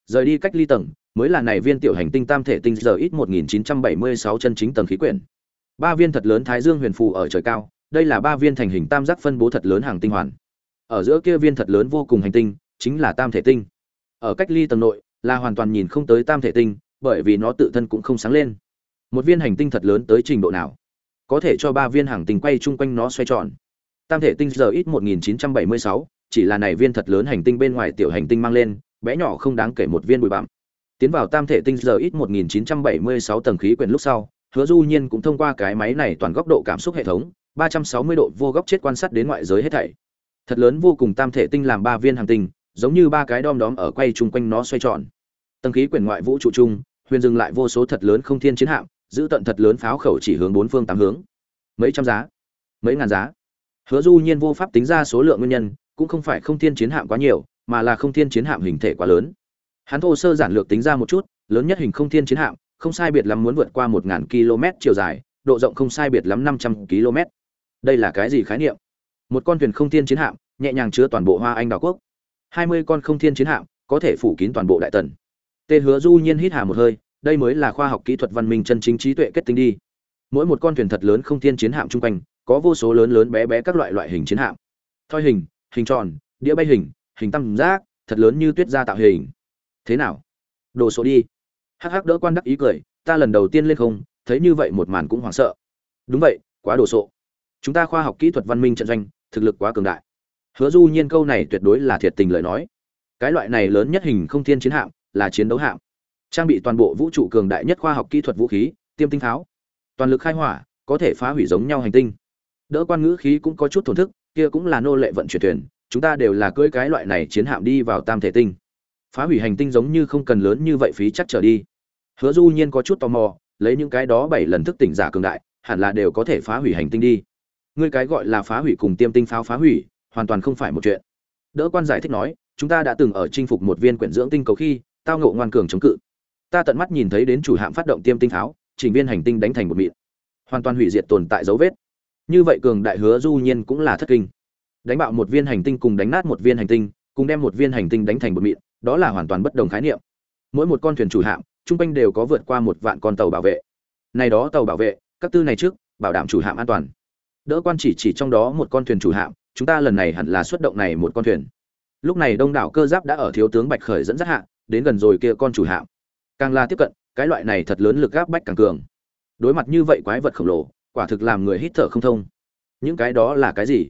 Rời đi cách ly tầng, mới là này viên tiểu hành tinh tam thể tinh giờ ít 1976 chân chính tầng khí quyển ba viên thật lớn thái dương huyền phù ở trời cao đây là ba viên thành hình tam giác phân bố thật lớn hàng tinh hoàn. Ở giữa kia viên thật lớn vô cùng hành tinh chính là tam thể tinh. Ở cách ly tầng nội là hoàn toàn nhìn không tới tam thể tinh bởi vì nó tự thân cũng không sáng lên. Một viên hành tinh thật lớn tới trình độ nào? Có thể cho ba viên hàng tinh quay chung quanh nó xoay tròn. Tam thể tinh giờ ít 1976, chỉ là này viên thật lớn hành tinh bên ngoài tiểu hành tinh mang lên bé nhỏ không đáng kể một viên bụi bặm. Tiến vào tam thể tinh giờ ít 1976 tầng khí quyển lúc sau hứa du nhiên cũng thông qua cái máy này toàn góc độ cảm xúc hệ thống 360 độ vô góc chết quan sát đến ngoại giới hết thảy. Thật lớn vô cùng tam thể tinh làm ba viên hành tinh giống như ba cái đom đóm ở quay chung quanh nó xoay tròn. Tầng khí quyển ngoại vũ trụ trung, huyền dừng lại vô số thật lớn không thiên chiến hạm giữ tận thật lớn pháo khẩu chỉ hướng bốn phương tám hướng. Mấy trăm giá mấy ngàn giá. Hứa du nhiên vô pháp tính ra số lượng nguyên nhân cũng không phải không thiên chiến hạm quá nhiều mà là không thiên chiến hạm hình thể quá lớn. Hắn thô sơ giản lược tính ra một chút lớn nhất hình không thiên chiến hạm không sai biệt lắm muốn vượt qua một ngàn km chiều dài, độ rộng không sai biệt lắm năm trăm km. Đây là cái gì khái niệm? Một con thuyền không thiên chiến hạm, nhẹ nhàng chứa toàn bộ hoa anh đảo quốc. Hai mươi con không thiên chiến hạm, có thể phủ kín toàn bộ đại tần. Tê hứa du nhiên hít hà một hơi, đây mới là khoa học kỹ thuật văn minh chân chính trí tuệ kết tinh đi. Mỗi một con thuyền thật lớn không thiên chiến hạm trung quanh, có vô số lớn lớn bé bé các loại loại hình chiến hạm. Thoi hình hình tròn, đĩa bay hình hình tam giác, thật lớn như tuyết ra tạo hình. Thế nào? Đồ số đi hắc hắc đỡ quan đắc ý cười, ta lần đầu tiên lên không, thấy như vậy một màn cũng hoảng sợ. Đúng vậy, quá đồ sộ. Chúng ta khoa học kỹ thuật văn minh trận doanh, thực lực quá cường đại. Hứa du nhiên câu này tuyệt đối là thiệt tình lời nói. Cái loại này lớn nhất hình không thiên chiến hạm, là chiến đấu hạm. Trang bị toàn bộ vũ trụ cường đại nhất khoa học kỹ thuật vũ khí, tiêm tinh pháo toàn lực khai hỏa, có thể phá hủy giống nhau hành tinh. Đỡ quan ngữ khí cũng có chút thổn thức, kia cũng là nô lệ vận chuyển thuyền, chúng ta đều là cưỡi cái loại này chiến hạm đi vào tam thể tinh phá hủy hành tinh giống như không cần lớn như vậy phí chắc trở đi. Hứa du nhiên có chút tò mò, lấy những cái đó bảy lần thức tỉnh giả cường đại, hẳn là đều có thể phá hủy hành tinh đi. Ngươi cái gọi là phá hủy cùng tiêm tinh pháo phá hủy, hoàn toàn không phải một chuyện. Đỡ quan giải thích nói, chúng ta đã từng ở chinh phục một viên quyển dưỡng tinh cầu khi, tao ngộ ngoan cường chống cự. Ta tận mắt nhìn thấy đến chủ hạm phát động tiêm tinh pháo, chỉnh viên hành tinh đánh thành một mịn. Hoàn toàn hủy diệt tồn tại dấu vết. Như vậy cường đại hứa du nhiên cũng là thất kinh. Đánh bạo một viên hành tinh cùng đánh nát một viên hành tinh, cùng đem một viên hành tinh đánh thành một mịn đó là hoàn toàn bất đồng khái niệm. Mỗi một con thuyền chủ hạm trung quanh đều có vượt qua một vạn con tàu bảo vệ. Này đó tàu bảo vệ, các tư này trước, bảo đảm chủ hạm an toàn. Đỡ quan chỉ chỉ trong đó một con thuyền chủ hạm, chúng ta lần này hẳn là xuất động này một con thuyền. Lúc này đông đảo cơ giáp đã ở thiếu tướng bạch khởi dẫn dắt hạ, đến gần rồi kia con chủ hạm. Càng là tiếp cận, cái loại này thật lớn lực gáp bách càng cường. Đối mặt như vậy quái vật khổng lồ, quả thực làm người hít thở không thông. Những cái đó là cái gì?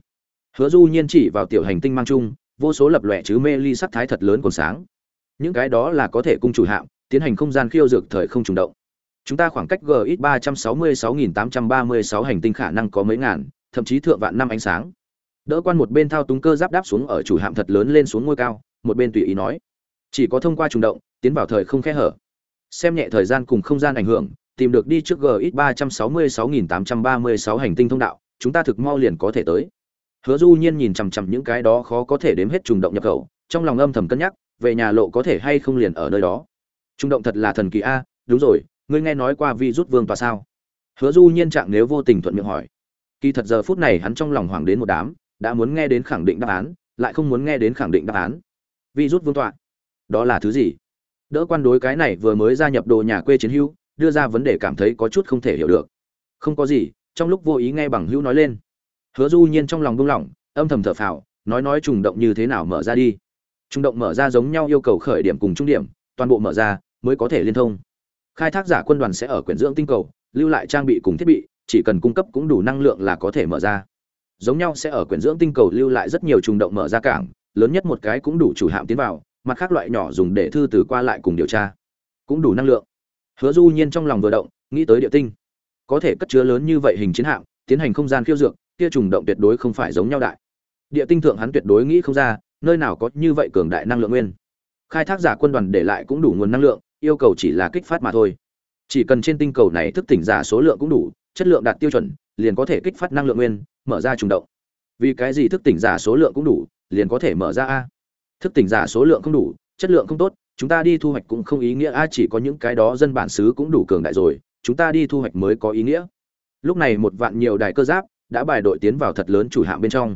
Hứa du nhiên chỉ vào tiểu hành tinh mang chung vô số lập lòe chứ mê ly sắc thái thật lớn còn sáng. Những cái đó là có thể cung chủ hạm, tiến hành không gian khiêu dược thời không trùng động. Chúng ta khoảng cách gx ba trăm sáu mươi sáu nghìn tám trăm ba mươi sáu hành tinh khả năng có mấy ngàn, thậm chí thượng vạn năm ánh sáng. Đỡ quan một bên thao túng cơ giáp đáp xuống ở chủ hạm thật lớn lên xuống ngôi cao, một bên tùy ý nói. Chỉ có thông qua trùng động, tiến vào thời không khe hở. Xem nhẹ thời gian cùng không gian ảnh hưởng, tìm được đi trước gx ba trăm sáu mươi sáu nghìn tám trăm ba mươi sáu hành tinh thông đạo, chúng ta thực mau liền có thể tới hứa du nhiên nhìn chằm chằm những cái đó khó có thể đếm hết trùng động nhập khẩu, trong lòng âm thầm cân nhắc, về nhà lộ có thể hay không liền ở nơi đó. Trung động thật là thần kỳ a, đúng rồi, ngươi nghe nói qua vi rút vương tòa sao? Hứa du nhiên trạng nếu vô tình thuận miệng hỏi. Kỳ thật giờ phút này hắn trong lòng hoảng đến một đám, đã muốn nghe đến khẳng định đáp án, lại không muốn nghe đến khẳng định đáp án. Vi rút vương tọa đó là thứ gì? Đỡ quan đối cái này vừa mới gia nhập đồ nhà quê chiến hữu, đưa ra vấn đề cảm thấy có chút không thể hiểu được. Không có gì, trong lúc vô ý nghe bằng hữu nói lên hứa du nhiên trong lòng buông lỏng, âm thầm thở phào, nói nói trùng động như thế nào mở ra đi. Trùng động mở ra giống nhau yêu cầu khởi điểm cùng trung điểm, toàn bộ mở ra mới có thể liên thông. Khai thác giả quân đoàn sẽ ở quyển dưỡng tinh cầu, lưu lại trang bị cùng thiết bị, chỉ cần cung cấp cũng đủ năng lượng là có thể mở ra. Giống nhau sẽ ở quyển dưỡng tinh cầu lưu lại rất nhiều trùng động mở ra cảng, lớn nhất một cái cũng đủ chủ hạm tiến vào, mặt khác loại nhỏ dùng để thư từ qua lại cùng điều tra, cũng đủ năng lượng. Hứa du nhiên trong lòng vừa động, nghĩ tới địa tinh. Có thể cất chứa lớn như vậy hình chiến hạm, tiến hành không gian khiêu dược kia trùng động tuyệt đối không phải giống nhau đại. Địa tinh thượng hắn tuyệt đối nghĩ không ra, nơi nào có như vậy cường đại năng lượng nguyên. Khai thác giả quân đoàn để lại cũng đủ nguồn năng lượng, yêu cầu chỉ là kích phát mà thôi. Chỉ cần trên tinh cầu này thức tỉnh giả số lượng cũng đủ, chất lượng đạt tiêu chuẩn, liền có thể kích phát năng lượng nguyên, mở ra trùng động. Vì cái gì thức tỉnh giả số lượng cũng đủ, liền có thể mở ra a? Thức tỉnh giả số lượng không đủ, chất lượng không tốt, chúng ta đi thu hoạch cũng không ý nghĩa a, chỉ có những cái đó dân bản xứ cũng đủ cường đại rồi, chúng ta đi thu hoạch mới có ý nghĩa. Lúc này một vạn nhiều đài cơ giáp đã bài đội tiến vào thật lớn chủ hạm bên trong.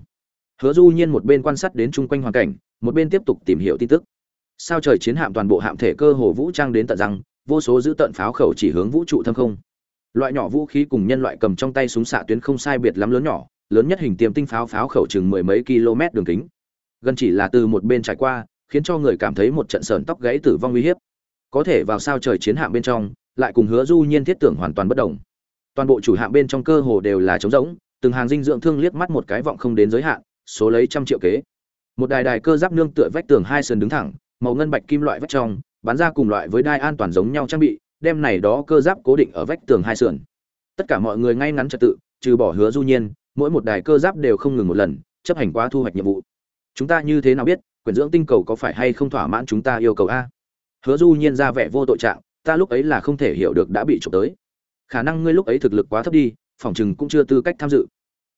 Hứa du nhiên một bên quan sát đến chung quanh hoàn cảnh, một bên tiếp tục tìm hiểu tin tức. Sao trời chiến hạm toàn bộ hạm thể cơ hồ vũ trang đến tận răng, vô số giữ tận pháo khẩu chỉ hướng vũ trụ thâm không. Loại nhỏ vũ khí cùng nhân loại cầm trong tay súng xạ tuyến không sai biệt lắm lớn nhỏ, lớn nhất hình tiêm tinh pháo pháo khẩu chừng mười mấy km đường kính. Gần chỉ là từ một bên trải qua, khiến cho người cảm thấy một trận sờn tóc gãy tử vong uy hiếp. Có thể vào sao trời chiến hạm bên trong, lại cùng hứa du nhiên thiết tưởng hoàn toàn bất động. toàn bộ chủ hạm bên trong cơ hồ đều là trống rỗng từng hàng dinh dưỡng thương liếc mắt một cái vọng không đến giới hạn, số lấy trăm triệu kế. Một đài đài cơ giáp nương tựa vách tường hai sườn đứng thẳng, màu ngân bạch kim loại vách trong bán ra cùng loại với đai an toàn giống nhau trang bị, đem này đó cơ giáp cố định ở vách tường hai sườn. Tất cả mọi người ngay ngắn trật tự, trừ bỏ hứa du nhiên, mỗi một đài cơ giáp đều không ngừng một lần, chấp hành quá thu hoạch nhiệm vụ. Chúng ta như thế nào biết quyển dưỡng tinh cầu có phải hay không thỏa mãn chúng ta yêu cầu a? Hứa du nhiên ra vẻ vô tội trạng, ta lúc ấy là không thể hiểu được đã bị trộm tới. Khả năng ngươi lúc ấy thực lực quá thấp đi phỏng chừng cũng chưa tư cách tham dự.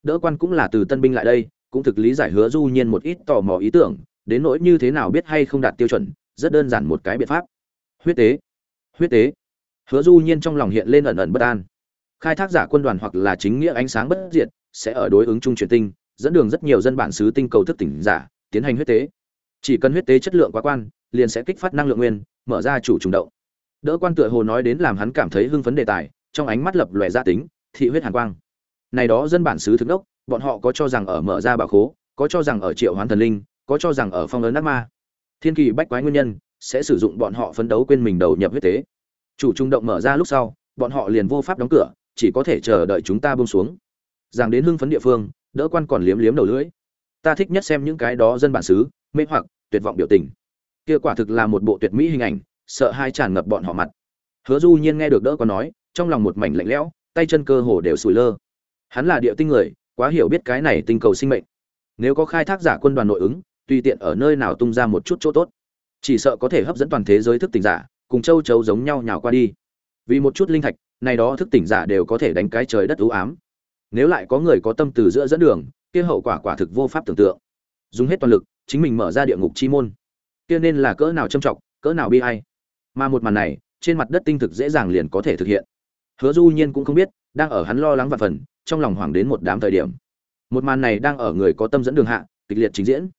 Đỡ quan cũng là từ tân binh lại đây, cũng thực lý giải hứa du nhiên một ít tò mò ý tưởng, đến nỗi như thế nào biết hay không đạt tiêu chuẩn, rất đơn giản một cái biện pháp. Huyết tế. Huyết tế. Hứa du nhiên trong lòng hiện lên ẩn ẩn bất an. Khai thác giả quân đoàn hoặc là chính nghĩa ánh sáng bất diệt, sẽ ở đối ứng trung truyền tinh, dẫn đường rất nhiều dân bản xứ tinh cầu thức tỉnh giả, tiến hành huyết tế. Chỉ cần huyết tế chất lượng quá quan, liền sẽ kích phát năng lượng nguyên, mở ra chủ trùng động. Đỡ quan tựa hồ nói đến làm hắn cảm thấy hưng phấn đề tài, trong ánh mắt lập lòe gia tính thị huyết hàn quang. Này đó dân bản xứ thực đốc, bọn họ có cho rằng ở mở ra bà khố, có cho rằng ở triệu hoán thần linh, có cho rằng ở phong ấn ác ma. Thiên kỳ bách quái nguyên nhân sẽ sử dụng bọn họ phấn đấu quên mình đầu nhập huyết tế. Chủ trung động mở ra lúc sau, bọn họ liền vô pháp đóng cửa, chỉ có thể chờ đợi chúng ta bông xuống. Rằng đến hưng phấn địa phương, đỡ quan còn liếm liếm đầu lưỡi. Ta thích nhất xem những cái đó dân bản xứ, mê hoặc, tuyệt vọng biểu tình. Kia quả thực là một bộ tuyệt mỹ hình ảnh, sợ hai tràn ngập bọn họ mặt. Hứa du nhiên nghe được đỡ quan nói, trong lòng một mảnh lạnh lẽo tay chân cơ hồ đều sùi lơ. Hắn là địa tinh người, quá hiểu biết cái này tinh cầu sinh mệnh. Nếu có khai thác giả quân đoàn nội ứng, tùy tiện ở nơi nào tung ra một chút chỗ tốt. Chỉ sợ có thể hấp dẫn toàn thế giới thức tỉnh giả, cùng châu chấu giống nhau nhào qua đi. Vì một chút linh thạch, này đó thức tỉnh giả đều có thể đánh cái trời đất ưu ám. Nếu lại có người có tâm từ giữa dẫn đường, kia hậu quả quả thực vô pháp tưởng tượng. Dùng hết toàn lực, chính mình mở ra địa ngục chi môn. Kia nên là cỡ nào trâm trọng, cỡ nào bi ai. Mà một màn này, trên mặt đất tinh thực dễ dàng liền có thể thực hiện hứa du nhiên cũng không biết, đang ở hắn lo lắng và phần, trong lòng hoảng đến một đám thời điểm. Một màn này đang ở người có tâm dẫn đường hạ, kịch liệt trình diễn.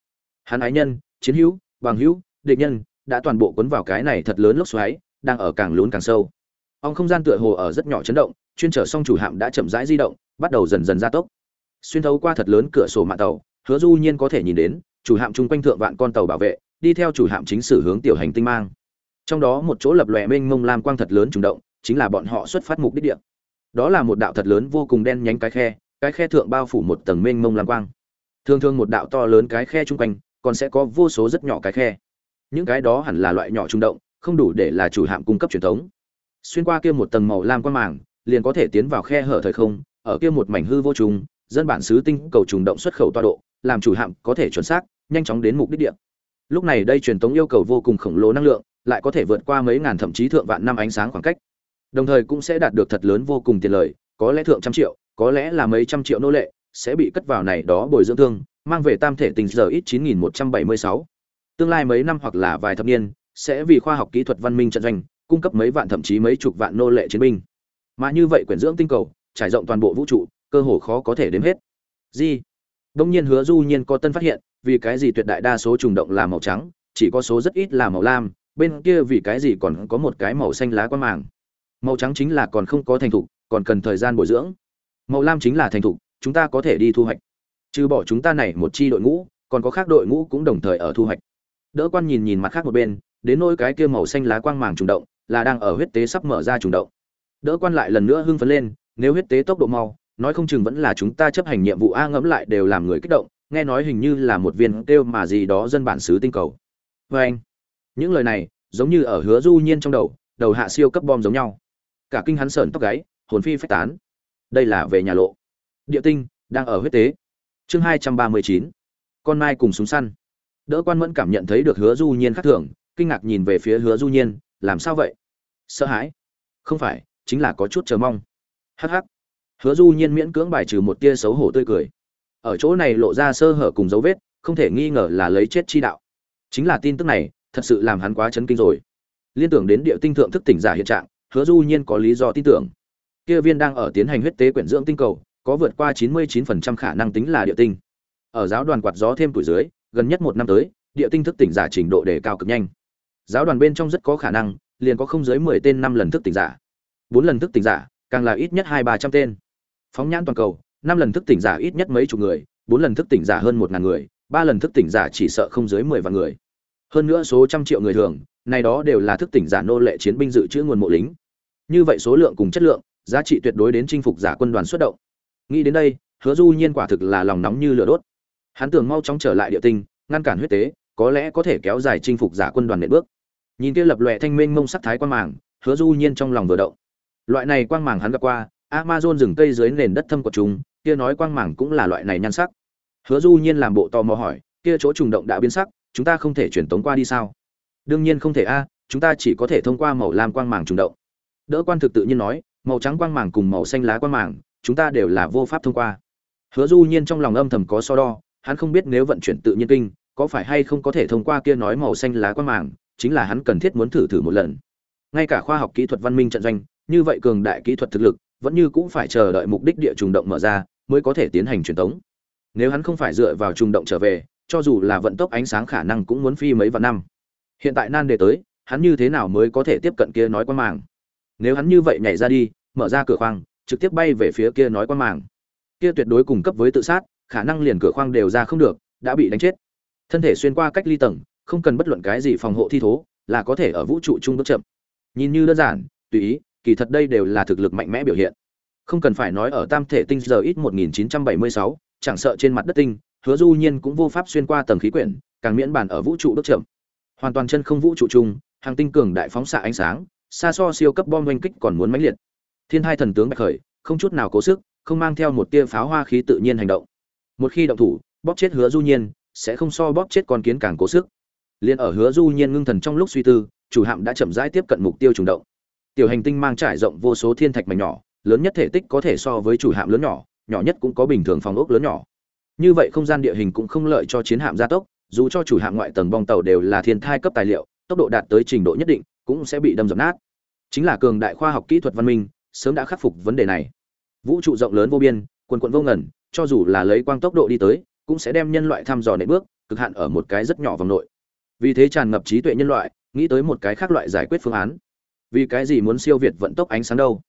Hắn ái nhân, chiến hữu, bằng hữu, địch nhân, đã toàn bộ cuốn vào cái này thật lớn lốc xoáy, đang ở càng lún càng sâu. Ông không gian tựa hồ ở rất nhỏ chấn động, chuyên trở xong chủ hạm đã chậm rãi di động, bắt đầu dần dần gia tốc. Xuyên thấu qua thật lớn cửa sổ mạng tàu, hứa du nhiên có thể nhìn đến, chủ hạm chung quanh thượng vạn con tàu bảo vệ, đi theo chủ hạm chính sử hướng tiểu hành tinh mang. Trong đó một chỗ lập lòe mênh mông lam quang thật lớn trùng động chính là bọn họ xuất phát mục đích địa. Đó là một đạo thật lớn vô cùng đen nhánh cái khe cái khe thượng bao phủ một tầng mênh mông lam quang. Thường thường một đạo to lớn cái khe chung quanh, còn sẽ có vô số rất nhỏ cái khe. Những cái đó hẳn là loại nhỏ trung động, không đủ để là chủ hạm cung cấp truyền thống. Xuyên qua kia một tầng màu lam quang màng, liền có thể tiến vào khe hở thời không, ở kia một mảnh hư vô trùng, dân bản xứ tinh cầu trùng động xuất khẩu toa độ, làm chủ hạm có thể chuẩn xác, nhanh chóng đến mục đích địa. Lúc này đây truyền tống yêu cầu vô cùng khổng lồ năng lượng, lại có thể vượt qua mấy ngàn thậm chí thượng vạn năm ánh sáng khoảng cách đồng thời cũng sẽ đạt được thật lớn vô cùng tiền lợi có lẽ thượng trăm triệu có lẽ là mấy trăm triệu nô lệ sẽ bị cất vào này đó bồi dưỡng thương mang về tam thể tình giờ ít 9176. Tương lai mấy năm hoặc là vài thập niên, sẽ vì khoa học kỹ thuật văn minh trận doanh, cung cấp mấy vạn thậm chí mấy chục vạn nô lệ chiến binh. Mà như vậy quyển dưỡng tinh cầu, trải rộng toàn bộ vũ trụ, cơ hồ khó có thể đếm hết. Gì? Đông nhiên Hứa Du Nhiên có tân phát hiện, vì cái gì tuyệt đại đa số trùng động là màu trắng, chỉ có số rất ít là màu lam, bên kia vì cái gì còn có một cái màu xanh lá quan màng. Màu trắng chính là còn không có thành thục, còn cần thời gian bồi dưỡng. Màu lam chính là thành thục, chúng ta có thể đi thu hoạch. Trừ bỏ chúng ta này một chi đội ngũ còn có khác đội ngũ cũng đồng thời ở thu hoạch. Đỡ quan nhìn nhìn mặt khác một bên đến nỗi cái kia màu xanh lá quang màng trùng động là đang ở huyết tế sắp mở ra trùng động. Đỡ quan lại lần nữa hưng phấn lên nếu huyết tế tốc độ mau nói không chừng vẫn là chúng ta chấp hành nhiệm vụ a ngẫm lại đều làm người kích động nghe nói hình như là một viên kêu mà gì đó dân bản xứ tinh cầu. Vê anh những lời này giống như ở hứa du nhiên trong đầu đầu hạ siêu cấp bom giống nhau cả kinh hắn sởn tóc gáy, hồn phi phách tán. Đây là về nhà lộ. Địa tinh, đang ở huyết tế. Chương hai trăm ba mươi chín. Con mai cùng súng săn. Đỡ quan mẫn cảm nhận thấy được hứa du nhiên khác thường, kinh ngạc nhìn về phía hứa du nhiên, làm sao vậy? Sợ hãi. Không phải, chính là có chút chờ mong. Hắc hắc. Hứa du nhiên miễn cưỡng bài trừ một tia xấu hổ tươi cười. Ở chỗ này lộ ra sơ hở cùng dấu vết, không thể nghi ngờ là lấy chết chi đạo. Chính là tin tức này, thật sự làm hắn quá chấn kinh rồi. Liên tưởng đến địa tinh thượng thức tỉnh giả hiện trạng hứa du nhiên có lý do tin tưởng kia viên đang ở tiến hành huyết tế quyển dưỡng tinh cầu có vượt qua 99% khả năng tính là địa tinh. Ở giáo đoàn quạt gió thêm tuổi dưới, gần nhất một năm tới, địa tinh thức tỉnh giả trình độ đề cao cực nhanh. Giáo đoàn bên trong rất có khả năng, liền có không dưới 10 tên năm lần thức tỉnh giả. 4 lần thức tỉnh giả, càng là ít nhất 2-300 tên. Phóng nhãn toàn cầu, 5 lần thức tỉnh giả ít nhất mấy chục người, 4 lần thức tỉnh giả hơn 1000 người, 3 lần thức tỉnh giả chỉ sợ không dưới 10 vạn người. Hơn nữa số trăm triệu người thường, này đó đều là thức tỉnh giả nô lệ chiến binh dự trữ nguồn mộ lính. Như vậy số lượng cùng chất lượng, giá trị tuyệt đối đến chinh phục giả quân đoàn xuất động. Nghĩ đến đây hứa du nhiên quả thực là lòng nóng như lửa đốt. Hắn tưởng mau chóng trở lại địa tinh ngăn cản huyết tế có lẽ có thể kéo dài chinh phục giả quân đoàn nệ bước. Nhìn kia lập lòe thanh minh mông sắc thái quang màng hứa du nhiên trong lòng vừa động. Loại này quang màng hắn gặp qua amazon rừng cây dưới nền đất thâm của chúng kia nói quang màng cũng là loại này nhan sắc. Hứa du nhiên làm bộ tò mò hỏi kia chỗ trùng động đã biến sắc chúng ta không thể chuyển tống qua đi sao? Đương nhiên không thể a chúng ta chỉ có thể thông qua màu lam quang màng trùng động đỡ quan thực tự nhiên nói, màu trắng quang màng cùng màu xanh lá quang màng, chúng ta đều là vô pháp thông qua. Hứa du nhiên trong lòng âm thầm có so đo, hắn không biết nếu vận chuyển tự nhiên kinh, có phải hay không có thể thông qua kia nói màu xanh lá quang màng, chính là hắn cần thiết muốn thử thử một lần. Ngay cả khoa học kỹ thuật văn minh trận doanh, như vậy cường đại kỹ thuật thực lực, vẫn như cũng phải chờ đợi mục đích địa trùng động mở ra, mới có thể tiến hành truyền tống. Nếu hắn không phải dựa vào trùng động trở về, cho dù là vận tốc ánh sáng khả năng cũng muốn phi mấy vạn năm. Hiện tại nan đề tới, hắn như thế nào mới có thể tiếp cận kia nói quang màng? Nếu hắn như vậy nhảy ra đi mở ra cửa khoang trực tiếp bay về phía kia nói quan màng. Kia tuyệt đối cùng cấp với tự sát khả năng liền cửa khoang đều ra không được đã bị đánh chết. Thân thể xuyên qua cách ly tầng không cần bất luận cái gì phòng hộ thi thố là có thể ở vũ trụ trung bước chậm. Nhìn như đơn giản tùy ý kỳ thật đây đều là thực lực mạnh mẽ biểu hiện. Không cần phải nói ở tam thể tinh giờ ít 1976, chẳng sợ trên mặt đất tinh hứa du nhiên cũng vô pháp xuyên qua tầng khí quyển càng miễn bàn ở vũ trụ bước chậm. Hoàn toàn chân không vũ trụ chung hàng tinh cường đại phóng xạ ánh sáng xa so siêu cấp bom oanh kích còn muốn mãnh liệt. Thiên hai thần tướng bạch khởi, không chút nào cố sức, không mang theo một tia pháo hoa khí tự nhiên hành động. Một khi động thủ, bóp chết hứa du nhiên, sẽ không so bóp chết con kiến càng cố sức. Liền ở hứa du nhiên ngưng thần trong lúc suy tư, chủ hạm đã chậm rãi tiếp cận mục tiêu trùng động. Tiểu hành tinh mang trải rộng vô số thiên thạch mảnh nhỏ, lớn nhất thể tích có thể so với chủ hạm lớn nhỏ nhỏ nhất cũng có bình thường phòng ốc lớn nhỏ. Như vậy không gian địa hình cũng không lợi cho chiến hạm gia tốc, dù cho chủ hạm ngoại tầng bong tàu đều là thiên thai cấp tài liệu, tốc độ đạt tới trình độ nhất định cũng sẽ bị đâm dập nát. Chính là cường đại khoa học kỹ thuật văn minh, sớm đã khắc phục vấn đề này. Vũ trụ rộng lớn vô biên, quần quận vô ngần, cho dù là lấy quang tốc độ đi tới, cũng sẽ đem nhân loại thăm dò nệ bước, cực hạn ở một cái rất nhỏ vòng nội. Vì thế tràn ngập trí tuệ nhân loại, nghĩ tới một cái khác loại giải quyết phương án. Vì cái gì muốn siêu việt vận tốc ánh sáng đâu?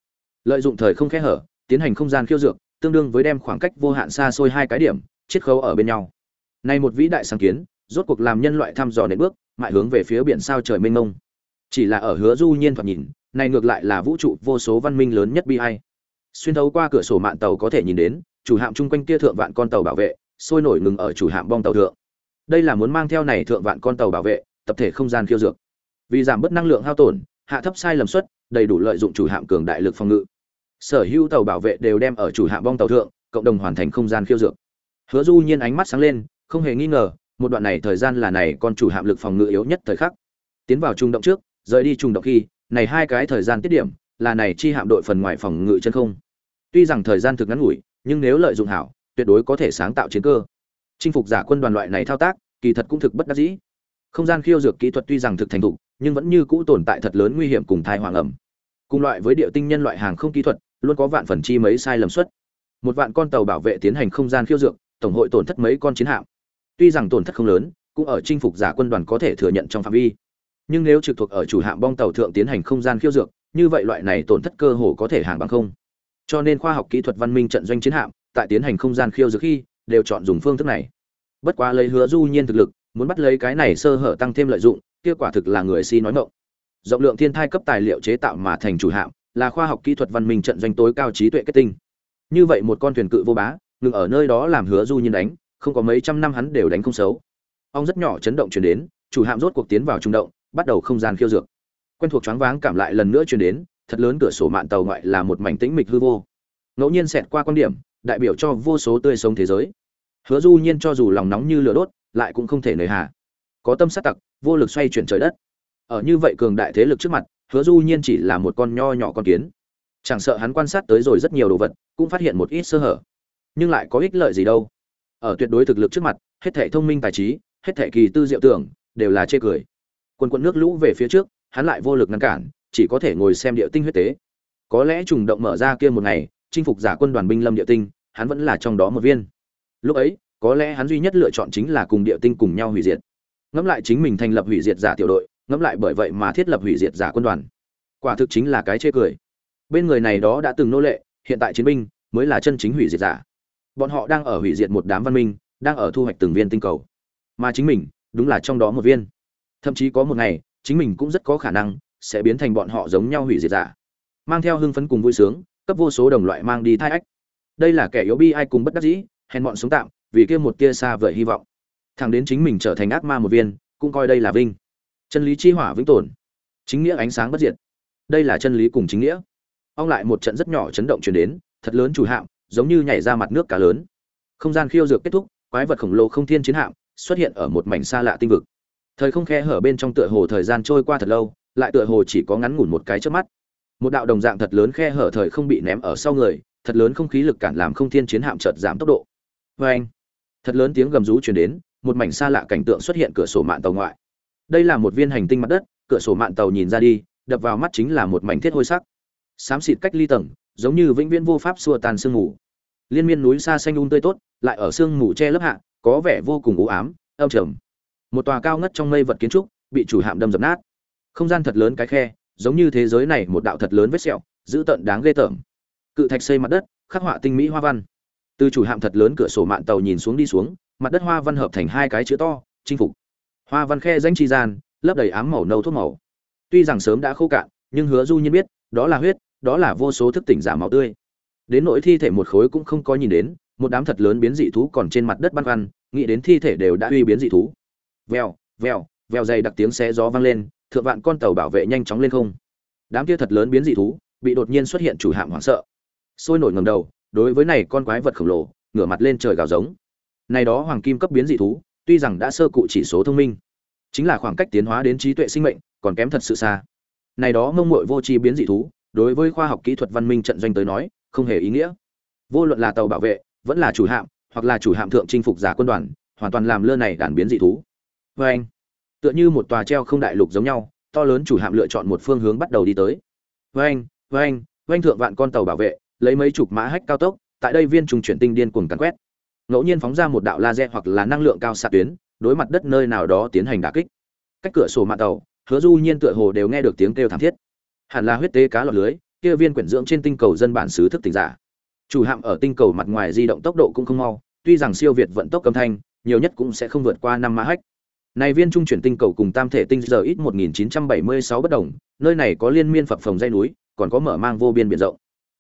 Lợi dụng thời không khe hở, tiến hành không gian khiêu dược, tương đương với đem khoảng cách vô hạn xa xôi hai cái điểm, chiết khấu ở bên nhau. Này một vĩ đại sáng kiến, rốt cuộc làm nhân loại thăm dò nền bước, mại hướng về phía biển sao trời mênh mông chỉ là ở hứa du nhiên thoạt nhìn, này ngược lại là vũ trụ vô số văn minh lớn nhất bi hay xuyên thấu qua cửa sổ mạn tàu có thể nhìn đến, chủ hạm chung quanh kia thượng vạn con tàu bảo vệ, sôi nổi ngừng ở chủ hạm bong tàu thượng. Đây là muốn mang theo này thượng vạn con tàu bảo vệ, tập thể không gian khiêu dược. Vì giảm bớt năng lượng hao tổn, hạ thấp sai lầm suất, đầy đủ lợi dụng chủ hạm cường đại lực phòng ngự. Sở hữu tàu bảo vệ đều đem ở chủ hạm bong tàu thượng, cộng đồng hoàn thành không gian khiêu dược. Hứa du nhiên ánh mắt sáng lên, không hề nghi ngờ, một đoạn này thời gian là này con chủ hạm lực phòng ngự yếu nhất thời khắc. Tiến vào trung động trước rời đi trùng động khi, này hai cái thời gian tiết điểm, là này chi hạm đội phần ngoài phòng ngự chân không. Tuy rằng thời gian thực ngắn ngủi, nhưng nếu lợi dụng hảo, tuyệt đối có thể sáng tạo chiến cơ. Chinh phục giả quân đoàn loại này thao tác, kỳ thật cũng thực bất đắc dĩ. Không gian khiêu dược kỹ thuật tuy rằng thực thành thục, nhưng vẫn như cũ tồn tại thật lớn nguy hiểm cùng thai hoàng ẩm. Cùng loại với địa tinh nhân loại hàng không kỹ thuật, luôn có vạn phần chi mấy sai lầm suất một vạn con tàu bảo vệ tiến hành không gian khiêu dược, tổng hội tổn thất mấy con chiến hạm. Tuy rằng tổn thất không lớn, cũng ở chinh phục giả quân đoàn có thể thừa nhận trong phạm vi nhưng nếu trực thuộc ở chủ hạm bong tàu thượng tiến hành không gian khiêu dược, như vậy loại này tổn thất cơ hồ có thể hàng bằng không. Cho nên khoa học kỹ thuật văn minh trận doanh chiến hạm, tại tiến hành không gian khiêu dược khi, đều chọn dùng phương thức này. Bất quá lấy hứa du nhiên thực lực, muốn bắt lấy cái này sơ hở tăng thêm lợi dụng, kia quả thực là người si nói ngọng. Rộng lượng thiên thai cấp tài liệu chế tạo mà thành chủ hạm, là khoa học kỹ thuật văn minh trận doanh tối cao trí tuệ kết tinh. Như vậy một con thuyền cự vô bá, ngừng ở nơi đó làm hứa du nhiên đánh, không có mấy trăm năm hắn đều đánh không xấu. Ông rất nhỏ chấn động truyền đến, chủ hạm rốt cuộc tiến vào trung động bắt đầu không gian khiêu dược. Quen thuộc choáng váng cảm lại lần nữa truyền đến, thật lớn cửa sổ mạn tàu ngoại là một mảnh tĩnh mịch hư vô. Ngẫu nhiên xẹt qua quan điểm, đại biểu cho vô số tươi sống thế giới. Hứa du nhiên cho dù lòng nóng như lửa đốt, lại cũng không thể nời hà. Có tâm sát tặc, vô lực xoay chuyển trời đất. Ở như vậy cường đại thế lực trước mặt, hứa du nhiên chỉ là một con nho nhỏ con kiến. Chẳng sợ hắn quan sát tới rồi rất nhiều đồ vật, cũng phát hiện một ít sơ hở. Nhưng lại có ích lợi gì đâu. Ở tuyệt đối thực lực trước mặt, hết thảy thông minh tài trí, hết thảy kỳ tư diệu tưởng, đều là chê cười quân quân nước lũ về phía trước, hắn lại vô lực ngăn cản, chỉ có thể ngồi xem địa tinh huyết tế. Có lẽ trùng động mở ra kia một ngày, chinh phục giả quân đoàn binh lâm địa tinh, hắn vẫn là trong đó một viên. Lúc ấy, có lẽ hắn duy nhất lựa chọn chính là cùng địa tinh cùng nhau hủy diệt. Ngẫm lại chính mình thành lập hủy diệt giả tiểu đội, ngẫm lại bởi vậy mà thiết lập hủy diệt giả quân đoàn. Quả thực chính là cái chê cười. Bên người này đó đã từng nô lệ, hiện tại chiến binh, mới là chân chính hủy diệt giả. Bọn họ đang ở hủy diệt một đám văn minh, đang ở thu hoạch từng viên tinh cầu. Mà chính mình, đúng là trong đó một viên thậm chí có một ngày, chính mình cũng rất có khả năng sẽ biến thành bọn họ giống nhau hủy diệt giả. Mang theo hưng phấn cùng vui sướng, cấp vô số đồng loại mang đi thai ách. Đây là kẻ yếu bi ai cùng bất đắc dĩ, hèn bọn sống tạm, vì kia một tia xa vời hy vọng. Thẳng đến chính mình trở thành ác ma một viên, cũng coi đây là vinh. Chân lý chi hỏa vĩnh tồn. Chính nghĩa ánh sáng bất diệt. Đây là chân lý cùng chính nghĩa. Ông lại một trận rất nhỏ chấn động chuyển đến, thật lớn chủ hạm, giống như nhảy ra mặt nước cá lớn. Không gian khiêu dược kết thúc, quái vật khổng lồ không thiên chiến hạm xuất hiện ở một mảnh xa lạ tinh vực thời không khe hở bên trong tựa hồ thời gian trôi qua thật lâu, lại tựa hồ chỉ có ngắn ngủn một cái trước mắt. Một đạo đồng dạng thật lớn khe hở thời không bị ném ở sau người, thật lớn không khí lực cản làm không thiên chiến hạm chợt giảm tốc độ. Vê anh, thật lớn tiếng gầm rú truyền đến, một mảnh xa lạ cảnh tượng xuất hiện cửa sổ mạng tàu ngoại. Đây là một viên hành tinh mặt đất, cửa sổ mạng tàu nhìn ra đi, đập vào mắt chính là một mảnh thiết hôi sắc. Xám xịt cách ly tầng, giống như vĩnh viễn vô pháp xua tan sương mù. Liên miên núi xa xanh un tươi tốt, lại ở sương mù che lấp hạ, có vẻ vô cùng u ám, âm trầm một tòa cao ngất trong mây vật kiến trúc, bị chủ hạm đâm dập nát. Không gian thật lớn cái khe, giống như thế giới này một đạo thật lớn vết sẹo, dữ tợn đáng ghê tởm. Cự thạch xây mặt đất, khắc họa tinh mỹ hoa văn. Từ chủ hạm thật lớn cửa sổ mạn tàu nhìn xuống đi xuống, mặt đất hoa văn hợp thành hai cái chữ to, chinh phục. Hoa văn khe danh tri gian, lấp đầy ám màu nâu thuốc màu. Tuy rằng sớm đã khô cạn, nhưng hứa du nhiên biết, đó là huyết, đó là vô số thức tỉnh giả máu tươi. Đến nỗi thi thể một khối cũng không có nhìn đến, một đám thật lớn biến dị thú còn trên mặt đất băn khoăn, nghĩ đến thi thể đều đã uy biến dị thú vèo vèo vèo dày đặc tiếng xé gió vang lên, thượng vạn con tàu bảo vệ nhanh chóng lên không. Đám kia thật lớn biến dị thú bị đột nhiên xuất hiện chủ hạm hoảng sợ. Sôi nổi ngầm đầu, đối với này con quái vật khổng lồ, ngửa mặt lên trời gào giống. Này đó hoàng kim cấp biến dị thú, tuy rằng đã sơ cụ chỉ số thông minh, chính là khoảng cách tiến hóa đến trí tuệ sinh mệnh còn kém thật sự xa. Này đó mông muội vô tri biến dị thú, đối với khoa học kỹ thuật văn minh trận doanh tới nói, không hề ý nghĩa. Vô luận là tàu bảo vệ, vẫn là chủ hạm, hoặc là chủ hạm thượng chinh phục giả quân đoàn, hoàn toàn làm lơ này đàn biến dị thú vê anh, tựa như một tòa treo không đại lục giống nhau, to lớn chủ hạm lựa chọn một phương hướng bắt đầu đi tới. Vê anh vê anh vê anh thượng vạn con tàu bảo vệ, lấy mấy chục mã hách cao tốc, tại đây viên trùng chuyển tinh điên cuồng cắn quét. Ngẫu nhiên phóng ra một đạo laser hoặc là năng lượng cao xạ tuyến, đối mặt đất nơi nào đó tiến hành đả kích. Cách cửa sổ mạng tàu, hứa du nhiên tựa hồ đều nghe được tiếng kêu thảm thiết. Hẳn là huyết tế cá lọt lưới, kia viên quyển dưỡng trên tinh cầu dân bản xứ thức tỉnh giả. Chủ hạm ở tinh cầu mặt ngoài di động tốc độ cũng không mau, tuy rằng siêu việt vận tốc âm thanh, nhiều nhất cũng sẽ không vượt qua năm mã hách này viên trung chuyển tinh cầu cùng tam thể tinh giờ ít 1976 bất đồng, nơi này có liên miên phập phồng dây núi, còn có mở mang vô biên biển rộng.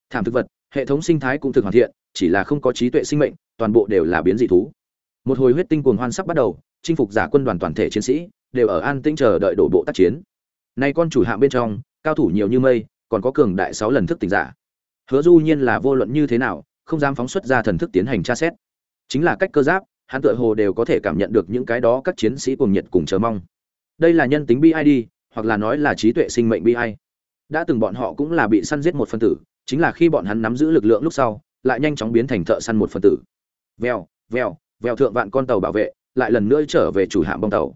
Thảm thực vật, hệ thống sinh thái cũng thực hoàn thiện, chỉ là không có trí tuệ sinh mệnh, toàn bộ đều là biến dị thú. Một hồi huyết tinh cuồng hoan sắp bắt đầu, chinh phục giả quân đoàn toàn thể chiến sĩ, đều ở an tĩnh chờ đợi đổ bộ tác chiến. Nay con chủ hạm bên trong, cao thủ nhiều như mây, còn có cường đại sáu lần thức tỉnh giả. Hứa du nhiên là vô luận như thế nào, không dám phóng xuất ra thần thức tiến hành tra xét. Chính là cách cơ giáp hắn tựa hồ đều có thể cảm nhận được những cái đó các chiến sĩ cùng nhiệt cùng chờ mong. Đây là nhân tính bid hoặc là nói là trí tuệ sinh mệnh bi đã từng bọn họ cũng là bị săn giết một phân tử, chính là khi bọn hắn nắm giữ lực lượng lúc sau, lại nhanh chóng biến thành thợ săn một phân tử. Vèo vèo vèo thượng vạn con tàu bảo vệ, lại lần nữa trở về chủ hạm bong tàu.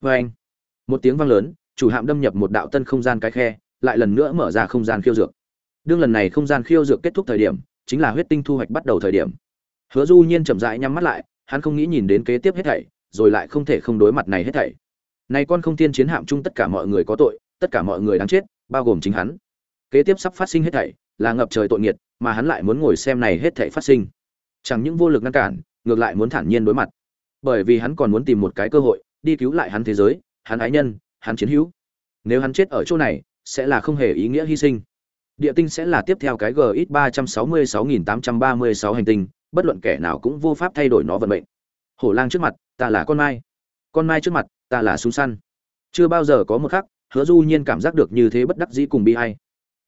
Oeng! một tiếng vang lớn, chủ hạm đâm nhập một đạo tân không gian cái khe, lại lần nữa mở ra không gian khiêu dược. Đương lần này không gian khiêu dược kết thúc thời điểm, chính là huyết tinh thu hoạch bắt đầu thời điểm. Hứa du nhiên chậm rãi nhắm mắt lại hắn không nghĩ nhìn đến kế tiếp hết thảy, rồi lại không thể không đối mặt này hết thảy. Này con không tiên chiến hạm chung tất cả mọi người có tội, tất cả mọi người đáng chết, bao gồm chính hắn. Kế tiếp sắp phát sinh hết thảy là ngập trời tội nghiệt, mà hắn lại muốn ngồi xem này hết thảy phát sinh. Chẳng những vô lực ngăn cản, ngược lại muốn thản nhiên đối mặt. Bởi vì hắn còn muốn tìm một cái cơ hội, đi cứu lại hắn thế giới, hắn ái nhân, hắn chiến hữu. Nếu hắn chết ở chỗ này, sẽ là không hề ý nghĩa hy sinh. Địa tinh sẽ là tiếp theo cái gx ba trăm sáu mươi sáu nghìn tám trăm ba mươi sáu hành tinh bất luận kẻ nào cũng vô pháp thay đổi nó vận mệnh. Hổ lang trước mặt, ta là con mai. Con mai trước mặt, ta là súng săn. Chưa bao giờ có một khắc, hứa du nhiên cảm giác được như thế bất đắc dĩ cùng bi hay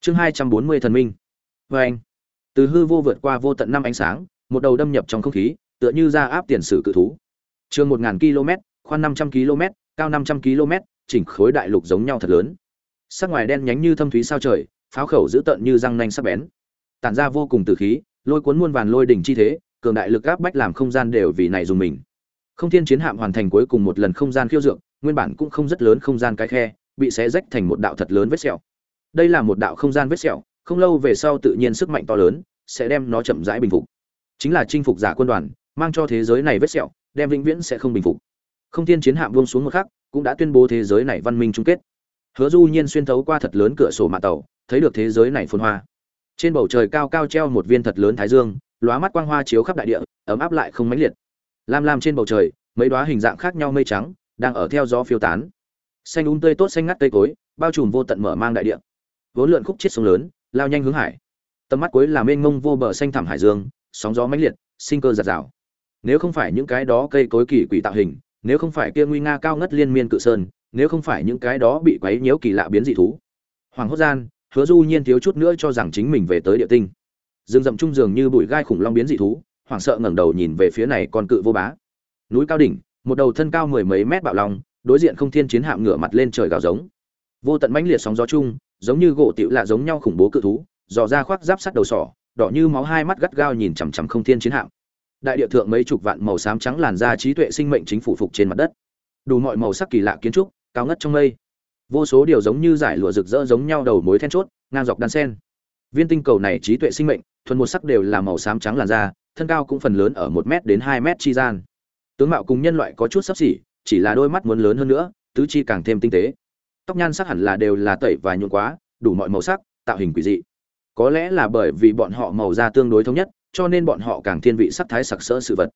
chương hai trăm bốn mươi thần minh. Vê anh, từ hư vô vượt qua vô tận năm ánh sáng, một đầu đâm nhập trong không khí, tựa như ra áp tiền sử cự thú. Trường một ngàn km, khoan năm trăm km, cao năm trăm km, chỉnh khối đại lục giống nhau thật lớn. Sắc ngoài đen nhánh như thâm thúy sao trời, pháo khẩu dữ tợn như răng nanh sắc bén. Tản ra vô cùng tử khí lôi cuốn muôn vàn lôi đỉnh chi thế, cường đại lực áp bách làm không gian đều vì này dùng mình. Không thiên chiến hạm hoàn thành cuối cùng một lần không gian khiêu dược, nguyên bản cũng không rất lớn không gian cái khe, bị xé rách thành một đạo thật lớn vết sẹo. Đây là một đạo không gian vết sẹo, không lâu về sau tự nhiên sức mạnh to lớn, sẽ đem nó chậm rãi bình phục. Chính là chinh phục giả quân đoàn, mang cho thế giới này vết sẹo, đem vĩnh viễn sẽ không bình phục. Không thiên chiến hạm buông xuống một khắc, cũng đã tuyên bố thế giới này văn minh chung kết. Hứa du nhiên xuyên thấu qua thật lớn cửa sổ mạn tàu, thấy được thế giới này phồn hoa trên bầu trời cao cao treo một viên thật lớn thái dương, lóa mắt quang hoa chiếu khắp đại địa, ấm áp lại không mãnh liệt. Lam lam trên bầu trời, mấy đóa hình dạng khác nhau mây trắng, đang ở theo gió phiêu tán. Xanh un tươi tốt xanh ngắt cây cối, bao trùm vô tận mở mang đại địa. Vốn lượn khúc chiết sông lớn, lao nhanh hướng hải. Tầm mắt cuối là mênh mông vô bờ xanh thẳm hải dương, sóng gió mãnh liệt, sinh cơ giạt rào. Nếu không phải những cái đó cây cối kỳ quỷ tạo hình, nếu không phải kia nguy nga cao ngất liên miên cự sơn, nếu không phải những cái đó bị quấy nhiễu kỳ lạ biến dị thú. Hoàng hốt gian hứa du nhiên thiếu chút nữa cho rằng chính mình về tới địa tinh. Rừng rậm trung dường như bụi gai khủng long biến dị thú, hoảng sợ ngẩng đầu nhìn về phía này còn cự vô bá. Núi cao đỉnh, một đầu thân cao mười mấy mét bạo long, đối diện không thiên chiến hạm ngửa mặt lên trời gào giống. Vô tận mãnh liệt sóng gió chung, giống như gỗ tiểu lạ giống nhau khủng bố cự thú, dò ra khoác giáp sắt đầu sỏ, đỏ như máu hai mắt gắt gao nhìn chằm chằm không thiên chiến hạm. Đại địa thượng mấy chục vạn màu xám trắng làn da trí tuệ sinh mệnh chính phủ phục trên mặt đất. Đủ mọi màu sắc kỳ lạ kiến trúc, cao ngất trong mây vô số điều giống như giải lụa rực rỡ giống nhau đầu mối then chốt, ngang dọc đan sen. Viên tinh cầu này trí tuệ sinh mệnh, thuần một sắc đều là màu xám trắng làn da, thân cao cũng phần lớn ở một m đến hai m chi gian. Tướng mạo cùng nhân loại có chút sấp xỉ, chỉ là đôi mắt muốn lớn hơn nữa, tứ chi càng thêm tinh tế. Tóc nhan sắc hẳn là đều là tẩy và nhuộn quá, đủ mọi màu sắc, tạo hình quỷ dị. Có lẽ là bởi vì bọn họ màu da tương đối thống nhất, cho nên bọn họ càng thiên vị sắc thái sặc sỡ sự vật.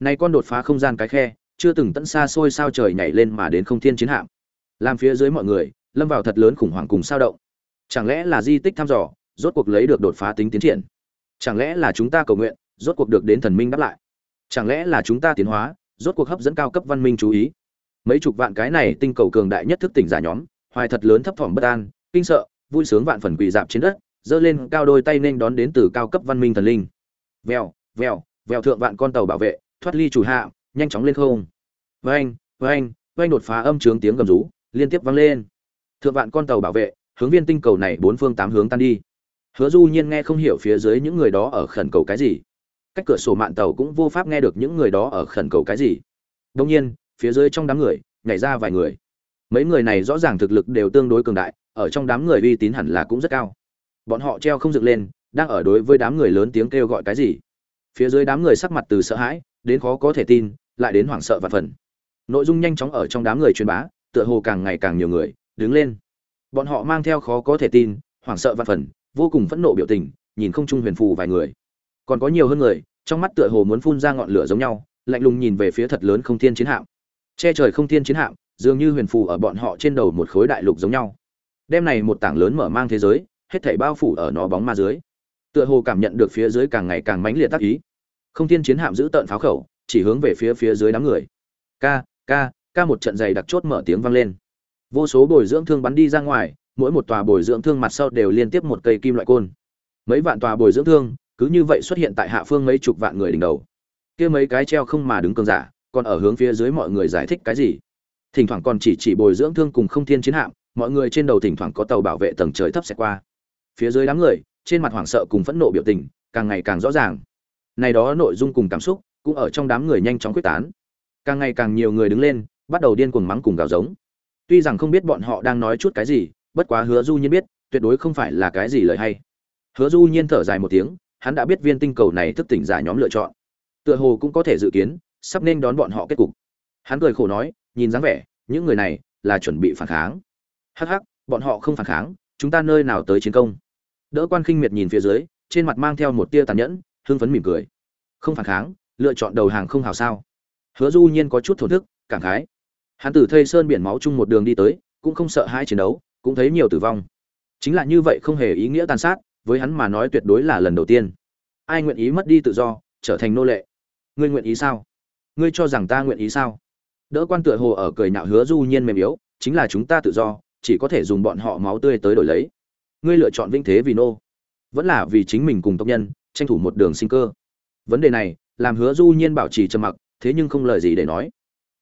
Này con đột phá không gian cái khe, chưa từng tận xa xôi sao trời nhảy lên mà đến không thiên chiến hạm làm phía dưới mọi người, lâm vào thật lớn khủng hoảng cùng sao động. Chẳng lẽ là di tích thăm dò, rốt cuộc lấy được đột phá tính tiến triển? Chẳng lẽ là chúng ta cầu nguyện, rốt cuộc được đến thần minh đáp lại? Chẳng lẽ là chúng ta tiến hóa, rốt cuộc hấp dẫn cao cấp văn minh chú ý? Mấy chục vạn cái này tinh cầu cường đại nhất thức tỉnh giả nhóm, hoài thật lớn thấp thỏm bất an, kinh sợ, vui sướng vạn phần quỳ dạp trên đất, giơ lên cao đôi tay nên đón đến từ cao cấp văn minh thần linh. Vèo vèo vèo thượng vạn con tàu bảo vệ, thoát ly chủ hạ, nhanh chóng lên không. Vênh vênh vênh đột phá âm trướng tiếng gầm rú liên tiếp vang lên. Thượng vạn con tàu bảo vệ, hướng viên tinh cầu này bốn phương tám hướng tan đi. Hứa du nhiên nghe không hiểu phía dưới những người đó ở khẩn cầu cái gì. Cách cửa sổ mạn tàu cũng vô pháp nghe được những người đó ở khẩn cầu cái gì. Đông nhiên, phía dưới trong đám người, nhảy ra vài người. Mấy người này rõ ràng thực lực đều tương đối cường đại, ở trong đám người uy tín hẳn là cũng rất cao. Bọn họ treo không dựng lên, đang ở đối với đám người lớn tiếng kêu gọi cái gì. Phía dưới đám người sắc mặt từ sợ hãi, đến khó có thể tin, lại đến hoảng sợ và phần. Nội dung nhanh chóng ở trong đám người truyền bá tựa hồ càng ngày càng nhiều người đứng lên. Bọn họ mang theo khó có thể tin, hoảng sợ và phần, vô cùng phẫn nộ biểu tình, nhìn không trung huyền phù vài người. Còn có nhiều hơn người, trong mắt tựa hồ muốn phun ra ngọn lửa giống nhau, lạnh lùng nhìn về phía thật lớn không thiên chiến hạm. Che trời không thiên chiến hạm, dường như huyền phù ở bọn họ trên đầu một khối đại lục giống nhau. Đêm này một tảng lớn mở mang thế giới, hết thảy bao phủ ở nó bóng ma dưới. Tựa hồ cảm nhận được phía dưới càng ngày càng mãnh liệt tác ý. Không thiên chiến hạm giữ tợn pháo khẩu, chỉ hướng về phía phía dưới đám người. Ca ca ca một trận giày đặc chốt mở tiếng vang lên. Vô số bồi dưỡng thương bắn đi ra ngoài, mỗi một tòa bồi dưỡng thương mặt sau đều liên tiếp một cây kim loại côn. Mấy vạn tòa bồi dưỡng thương, cứ như vậy xuất hiện tại hạ phương mấy chục vạn người đỉnh đầu. Kia mấy cái treo không mà đứng cường giả, còn ở hướng phía dưới mọi người giải thích cái gì? Thỉnh thoảng còn chỉ chỉ bồi dưỡng thương cùng không thiên chiến hạm, mọi người trên đầu thỉnh thoảng có tàu bảo vệ tầng trời thấp sẽ qua. Phía dưới đám người, trên mặt hoảng sợ cùng phẫn nộ biểu tình, càng ngày càng rõ ràng. Này đó nội dung cùng cảm xúc, cũng ở trong đám người nhanh chóng quyết tán. Càng ngày càng nhiều người đứng lên bắt đầu điên cuồng mắng cùng gào giống. Tuy rằng không biết bọn họ đang nói chút cái gì, bất quá hứa du nhiên biết, tuyệt đối không phải là cái gì lời hay. Hứa du nhiên thở dài một tiếng, hắn đã biết viên tinh cầu này thức tỉnh giả nhóm lựa chọn. Tựa hồ cũng có thể dự kiến, sắp nên đón bọn họ kết cục. Hắn cười khổ nói, nhìn dáng vẻ, những người này là chuẩn bị phản kháng. Hắc hắc, bọn họ không phản kháng, chúng ta nơi nào tới chiến công? Đỡ quan khinh miệt nhìn phía dưới, trên mặt mang theo một tia tàn nhẫn, hưng phấn mỉm cười. Không phản kháng, lựa chọn đầu hàng không hào sao? Hứa du nhiên có chút thổn thức, cảm khái hắn từ thây sơn biển máu chung một đường đi tới, cũng không sợ hai chiến đấu, cũng thấy nhiều tử vong. Chính là như vậy không hề ý nghĩa tàn sát, với hắn mà nói tuyệt đối là lần đầu tiên. Ai nguyện ý mất đi tự do, trở thành nô lệ? Ngươi nguyện ý sao? Ngươi cho rằng ta nguyện ý sao? Đỡ quan tựa hồ ở cười nhạo hứa du nhiên mềm yếu, chính là chúng ta tự do, chỉ có thể dùng bọn họ máu tươi tới đổi lấy. Ngươi lựa chọn vinh thế vì nô. Vẫn là vì chính mình cùng tộc nhân, tranh thủ một đường sinh cơ. Vấn đề này, làm hứa du nhiên bảo trì trầm mặc, thế nhưng không lời gì để nói.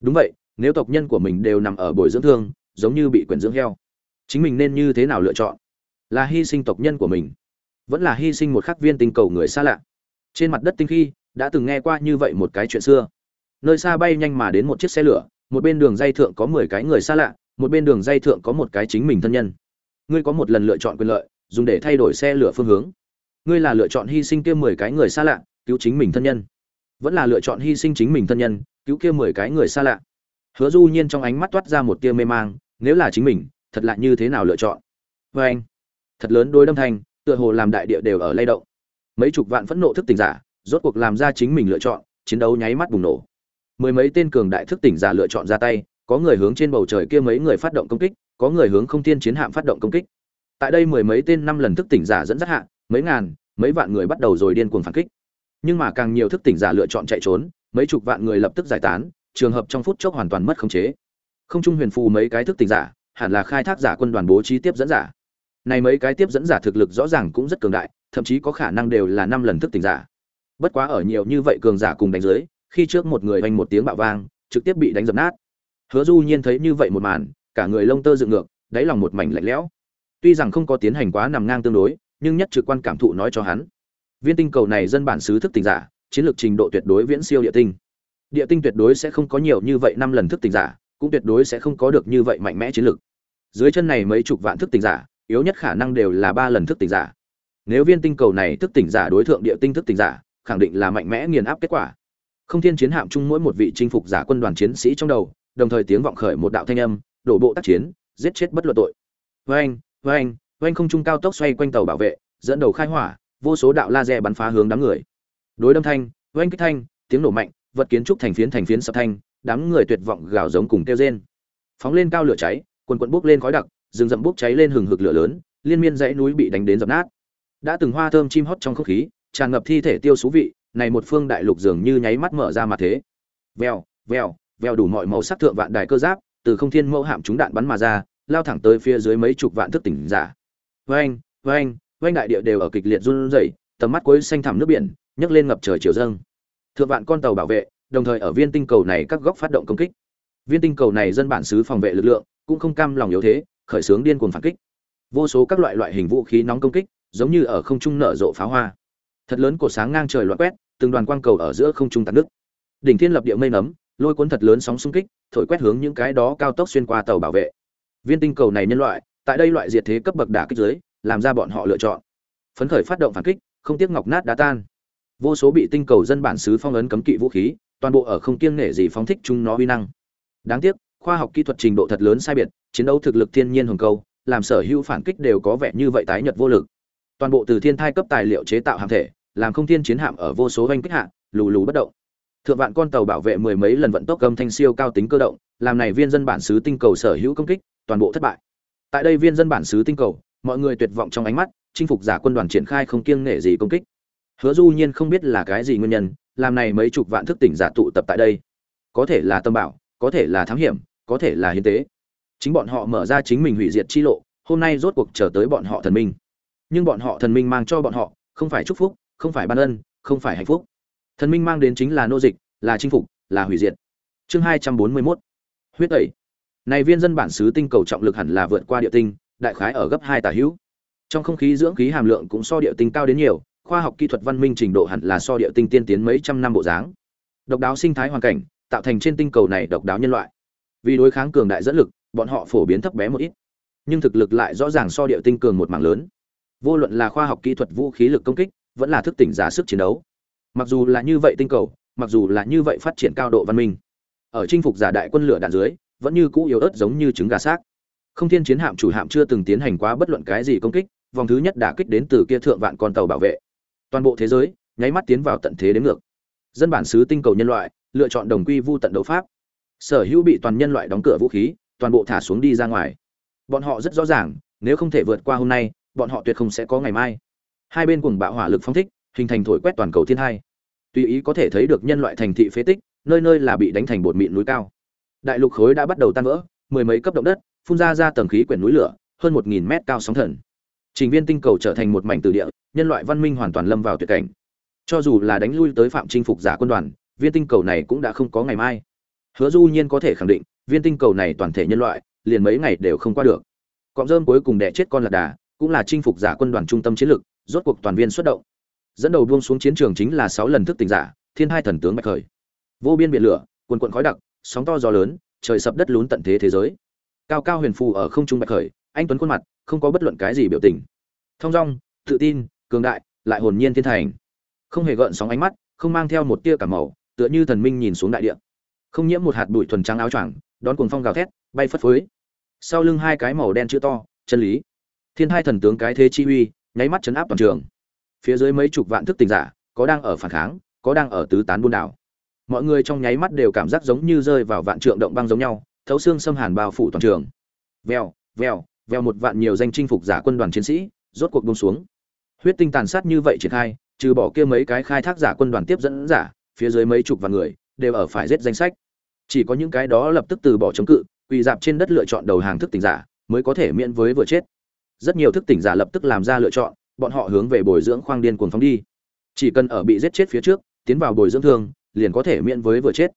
Đúng vậy nếu tộc nhân của mình đều nằm ở bồi dưỡng thương, giống như bị quyền dưỡng heo, chính mình nên như thế nào lựa chọn? Là hy sinh tộc nhân của mình, vẫn là hy sinh một khắc viên tinh cầu người xa lạ? Trên mặt đất tinh khi, đã từng nghe qua như vậy một cái chuyện xưa. Nơi xa bay nhanh mà đến một chiếc xe lửa, một bên đường dây thượng có mười cái người xa lạ, một bên đường dây thượng có một cái chính mình thân nhân. Ngươi có một lần lựa chọn quyền lợi, dùng để thay đổi xe lửa phương hướng. Ngươi là lựa chọn hy sinh kia mười cái người xa lạ, cứu chính mình thân nhân. Vẫn là lựa chọn hy sinh chính mình thân nhân, cứu kia mười cái người xa lạ hứa du nhiên trong ánh mắt toát ra một tia mê mang, nếu là chính mình, thật lạ như thế nào lựa chọn? Vê anh, thật lớn đôi đâm thanh, tựa hồ làm đại địa đều ở lay động. Mấy chục vạn phẫn nộ thức tỉnh giả, rốt cuộc làm ra chính mình lựa chọn, chiến đấu nháy mắt bùng nổ. Mười mấy tên cường đại thức tỉnh giả lựa chọn ra tay, có người hướng trên bầu trời kia mấy người phát động công kích, có người hướng không thiên chiến hạm phát động công kích. Tại đây mười mấy tên năm lần thức tỉnh giả dẫn dắt hạ, mấy ngàn, mấy vạn người bắt đầu rồi điên cuồng phản kích. Nhưng mà càng nhiều thức tỉnh giả lựa chọn chạy trốn, mấy chục vạn người lập tức giải tán trường hợp trong phút chốc hoàn toàn mất khống chế. Không trung huyền phù mấy cái thức tỉnh giả, hẳn là khai thác giả quân đoàn bố trí tiếp dẫn giả. Này mấy cái tiếp dẫn giả thực lực rõ ràng cũng rất cường đại, thậm chí có khả năng đều là năm lần thức tỉnh giả. Bất quá ở nhiều như vậy cường giả cùng đánh dưới, khi trước một người hoành một tiếng bạo vang, trực tiếp bị đánh dập nát. Hứa du nhiên thấy như vậy một màn, cả người lông tơ dựng ngược, đáy lòng một mảnh lạnh lẽo. Tuy rằng không có tiến hành quá nằm ngang tương đối, nhưng nhất trực quan cảm thụ nói cho hắn. Viên tinh cầu này dân bản xứ thức tỉnh giả, chiến lược trình độ tuyệt đối viễn siêu địa tinh địa tinh tuyệt đối sẽ không có nhiều như vậy năm lần thức tỉnh giả, cũng tuyệt đối sẽ không có được như vậy mạnh mẽ chiến lược dưới chân này mấy chục vạn thức tỉnh giả, yếu nhất khả năng đều là ba lần thức tỉnh giả. Nếu viên tinh cầu này thức tỉnh giả đối tượng địa tinh thức tỉnh giả, khẳng định là mạnh mẽ nghiền áp kết quả. Không thiên chiến hạm chung mỗi một vị chinh phục giả quân đoàn chiến sĩ trong đầu, đồng thời tiếng vọng khởi một đạo thanh âm, đổ bộ tác chiến, giết chết bất luận tội. Vâng vâng vâng không trung cao tốc xoay quanh tàu bảo vệ, dẫn đầu khai hỏa, vô số đạo laser bắn phá hướng đám người. Đối đâm thanh vâng kích thanh, tiếng nổ mạnh vật kiến trúc thành phiến thành phiến sập thanh, đám người tuyệt vọng gào giống cùng kêu rên. Phóng lên cao lửa cháy, quần quần bốc lên khói đặc, rừng rậm bốc cháy lên hừng hực lửa lớn, liên miên dãy núi bị đánh đến dập nát. Đã từng hoa thơm chim hót trong không khí, tràn ngập thi thể tiêu số vị, này một phương đại lục dường như nháy mắt mở ra mà thế. Vèo vèo vèo đủ mọi màu sắc thượng vạn đài cơ giáp, từ không thiên mẫu hạm chúng đạn bắn mà ra, lao thẳng tới phía dưới mấy chục vạn thức tỉnh giả. Vang vang vang đại địa đều ở kịch liệt run rẩy, tầm mắt cuối xanh thẳm nước biển, nhấc lên ngập trời chiều dâng thượng vạn con tàu bảo vệ đồng thời ở viên tinh cầu này các góc phát động công kích. Viên tinh cầu này dân bản xứ phòng vệ lực lượng cũng không cam lòng yếu thế khởi xướng điên cuồng phản kích. Vô số các loại loại hình vũ khí nóng công kích giống như ở không trung nở rộ pháo hoa. Thật lớn của sáng ngang trời loạn quét từng đoàn quang cầu ở giữa không trung tạt nước. Đỉnh thiên lập địa mây nấm lôi cuốn thật lớn sóng xung kích thổi quét hướng những cái đó cao tốc xuyên qua tàu bảo vệ. Viên tinh cầu này nhân loại tại đây loại diệt thế cấp bậc đả kích dưới, làm ra bọn họ lựa chọn. Phấn khởi phát động phản kích không tiếc ngọc nát đá tan vô số bị tinh cầu dân bản xứ phong ấn cấm kỵ vũ khí, toàn bộ ở không kiêng nể gì phóng thích chúng nó uy năng. Đáng tiếc, khoa học kỹ thuật trình độ thật lớn sai biệt, chiến đấu thực lực thiên nhiên hồng câu làm sở hữu phản kích đều có vẻ như vậy tái nhật vô lực. Toàn bộ từ thiên thai cấp tài liệu chế tạo hạm thể, làm không thiên chiến hạm ở vô số oanh kích hạ, lù lù bất động. Thượng vạn con tàu bảo vệ mười mấy lần vận tốc cầm thanh siêu cao tính cơ động, làm này viên dân bản xứ tinh cầu sở hữu công kích, toàn bộ thất bại. Tại đây viên dân bản xứ tinh cầu, mọi người tuyệt vọng trong ánh mắt, chinh phục giả quân đoàn triển khai không kiêng nể gì công kích hứa du nhiên không biết là cái gì nguyên nhân, làm này mấy chục vạn thức tỉnh giả tụ tập tại đây. Có thể là tâm bảo, có thể là thám hiểm, có thể là hiến tế. Chính bọn họ mở ra chính mình hủy diệt chi lộ, hôm nay rốt cuộc chờ tới bọn họ thần minh. Nhưng bọn họ thần minh mang cho bọn họ, không phải chúc phúc, không phải ban ân, không phải hạnh phúc. Thần minh mang đến chính là nô dịch, là chinh phục, là hủy diệt. Chương hai trăm bốn mươi 241 huyết tẩy. Này viên dân bản xứ tinh cầu trọng lực hẳn là vượt qua địa tinh, đại khái ở gấp hai tả hữu. Trong không khí dưỡng khí hàm lượng cũng so địa tinh cao đến nhiều khoa học kỹ thuật văn minh trình độ hẳn là so địa tinh tiên tiến mấy trăm năm bộ dáng. Độc đáo sinh thái hoàn cảnh, tạo thành trên tinh cầu này độc đáo nhân loại. Vì đối kháng cường đại dẫn lực, bọn họ phổ biến thấp bé một ít. Nhưng thực lực lại rõ ràng so địa tinh cường một mảng lớn. Vô luận là khoa học kỹ thuật vũ khí lực công kích, vẫn là thức tỉnh giả sức chiến đấu. Mặc dù là như vậy tinh cầu, mặc dù là như vậy phát triển cao độ văn minh, ở chinh phục giả đại quân lửa đạn dưới, vẫn như cũ yếu ớt giống như trứng gà xác. Không thiên chiến hạm chủ hạm chưa từng tiến hành quá bất luận cái gì công kích, vòng thứ nhất đã kích đến từ kia thượng vạn con tàu bảo vệ toàn bộ thế giới nháy mắt tiến vào tận thế đến ngược. Dân bản xứ tinh cầu nhân loại lựa chọn đồng quy vu tận đấu pháp. Sở hữu bị toàn nhân loại đóng cửa vũ khí, toàn bộ thả xuống đi ra ngoài. Bọn họ rất rõ ràng, nếu không thể vượt qua hôm nay, bọn họ tuyệt không sẽ có ngày mai. Hai bên cùng bạo hỏa lực phong thích, hình thành thổi quét toàn cầu thiên hai. Tùy ý có thể thấy được nhân loại thành thị phế tích, nơi nơi là bị đánh thành bột mịn núi cao. Đại lục khối đã bắt đầu tan vỡ, mười mấy cấp động đất, phun ra ra tầng khí quyển núi lửa, hơn một nghìn mét cao sóng thần trình viên tinh cầu trở thành một mảnh từ địa, nhân loại văn minh hoàn toàn lâm vào tuyệt cảnh. Cho dù là đánh lui tới phạm chinh phục giả quân đoàn, viên tinh cầu này cũng đã không có ngày mai. Hứa du nhiên có thể khẳng định, viên tinh cầu này toàn thể nhân loại, liền mấy ngày đều không qua được. Cọng rơm cuối cùng đẻ chết con lạc đà, cũng là chinh phục giả quân đoàn trung tâm chiến lược, rốt cuộc toàn viên xuất động. Dẫn đầu buông xuống chiến trường chính là sáu lần thức tỉnh giả, thiên hai thần tướng bạch khởi. Vô biên biển lửa quần quận khói đặc, sóng to gió lớn, trời sập đất lún tận thế thế giới. Cao cao huyền phù ở không trung bạch khởi anh tuấn khuôn mặt, không có bất luận cái gì biểu tình. Thong dong, tự tin, cường đại, lại hồn nhiên thiên thành. Không hề gợn sóng ánh mắt, không mang theo một tia cảm màu, tựa như thần minh nhìn xuống đại địa. Không nhiễm một hạt bụi thuần trắng áo choàng, đón cuồng phong gào thét, bay phất phới. Sau lưng hai cái màu đen chữ to, chân lý. Thiên hai thần tướng cái thế chi uy, nháy mắt chấn áp toàn trường. Phía dưới mấy chục vạn thức tình giả, có đang ở phản kháng, có đang ở tứ tán buôn đảo. Mọi người trong nháy mắt đều cảm giác giống như rơi vào vạn trượng động băng giống nhau, thấu xương xâm hàn bao phủ toàn trường. Vèo vèo vèo một vạn nhiều danh chinh phục giả quân đoàn chiến sĩ, rốt cuộc buông xuống. Huyết tinh tàn sát như vậy triển khai, trừ bỏ kia mấy cái khai thác giả quân đoàn tiếp dẫn giả, phía dưới mấy chục vạn người đều ở phải giết danh sách. Chỉ có những cái đó lập tức từ bỏ chống cự, quỳ dạp trên đất lựa chọn đầu hàng thức tỉnh giả mới có thể miễn với vừa chết. Rất nhiều thức tỉnh giả lập tức làm ra lựa chọn, bọn họ hướng về bồi dưỡng khoang điên cuồng phóng đi. Chỉ cần ở bị giết chết phía trước, tiến vào bồi dưỡng thương, liền có thể miễn với vừa chết.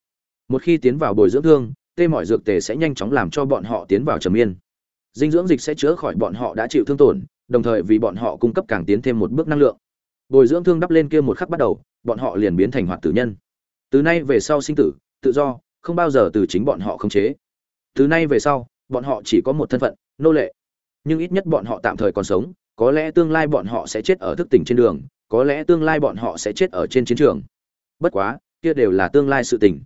Một khi tiến vào bồi dưỡng thương, tê mọi dược tề sẽ nhanh chóng làm cho bọn họ tiến vào trầm yên dinh dưỡng dịch sẽ chữa khỏi bọn họ đã chịu thương tổn, đồng thời vì bọn họ cung cấp càng tiến thêm một bước năng lượng. Bồi dưỡng thương đắp lên kia một khắc bắt đầu, bọn họ liền biến thành hoạt tử nhân. Từ nay về sau sinh tử, tự do, không bao giờ từ chính bọn họ khống chế. Từ nay về sau, bọn họ chỉ có một thân phận, nô lệ. Nhưng ít nhất bọn họ tạm thời còn sống, có lẽ tương lai bọn họ sẽ chết ở thức tỉnh trên đường, có lẽ tương lai bọn họ sẽ chết ở trên chiến trường. Bất quá, kia đều là tương lai sự tình.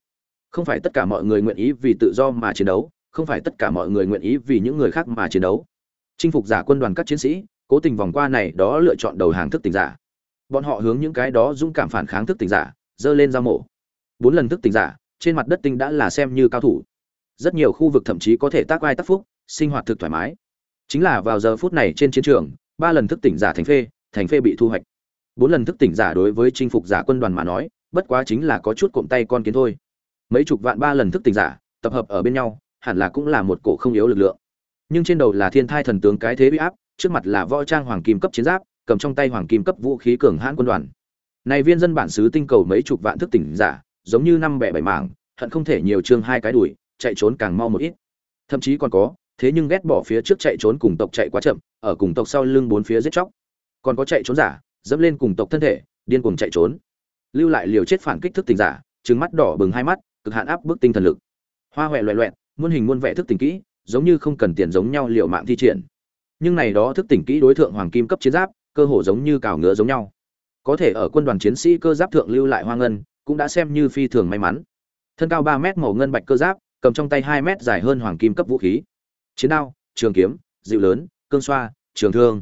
Không phải tất cả mọi người nguyện ý vì tự do mà chiến đấu không phải tất cả mọi người nguyện ý vì những người khác mà chiến đấu. Chinh phục giả quân đoàn các chiến sĩ, cố tình vòng qua này đó lựa chọn đầu hàng thức tỉnh giả. Bọn họ hướng những cái đó dũng cảm phản kháng thức tỉnh giả, dơ lên giao mổ. Bốn lần thức tỉnh giả, trên mặt đất tinh đã là xem như cao thủ. Rất nhiều khu vực thậm chí có thể tác vai tác phúc, sinh hoạt thực thoải mái. Chính là vào giờ phút này trên chiến trường, ba lần thức tỉnh giả thành phê thành phê bị thu hoạch. Bốn lần thức tỉnh giả đối với chinh phục giả quân đoàn mà nói, bất quá chính là có chút cụm tay con kiến thôi. Mấy chục vạn ba lần thức tỉnh giả, tập hợp ở bên nhau hẳn là cũng là một cổ không yếu lực lượng. Nhưng trên đầu là thiên thai thần tướng cái thế uy áp, trước mặt là võ trang hoàng kim cấp chiến giáp, cầm trong tay hoàng kim cấp vũ khí cường hãn quân đoàn. Này viên dân bản xứ tinh cầu mấy chục vạn thức tỉnh giả, giống như năm bẻ bảy mảng, hận không thể nhiều chương hai cái đuổi chạy trốn càng mau một ít. Thậm chí còn có, thế nhưng ghét bỏ phía trước chạy trốn cùng tộc chạy quá chậm, ở cùng tộc sau lưng bốn phía giết chóc. Còn có chạy trốn giả, dẫm lên cùng tộc thân thể, điên cuồng chạy trốn. Lưu lại liều chết phản kích thức tỉnh giả, trừng mắt đỏ bừng hai mắt, cực hạn áp bức tinh thần lực. Hoa huệ loẹ loẹt muôn hình muôn vẻ thức tỉnh kỹ, giống như không cần tiền giống nhau liều mạng thi triển. Nhưng này đó thức tỉnh kỹ đối tượng hoàng kim cấp chiến giáp, cơ hồ giống như cào ngựa giống nhau. Có thể ở quân đoàn chiến sĩ cơ giáp thượng lưu lại hoa ngân, cũng đã xem như phi thường may mắn. Thân cao ba mét màu ngân bạch cơ giáp, cầm trong tay hai mét dài hơn hoàng kim cấp vũ khí. Chiến đao, trường kiếm, dịu lớn, cương xoa, trường thương.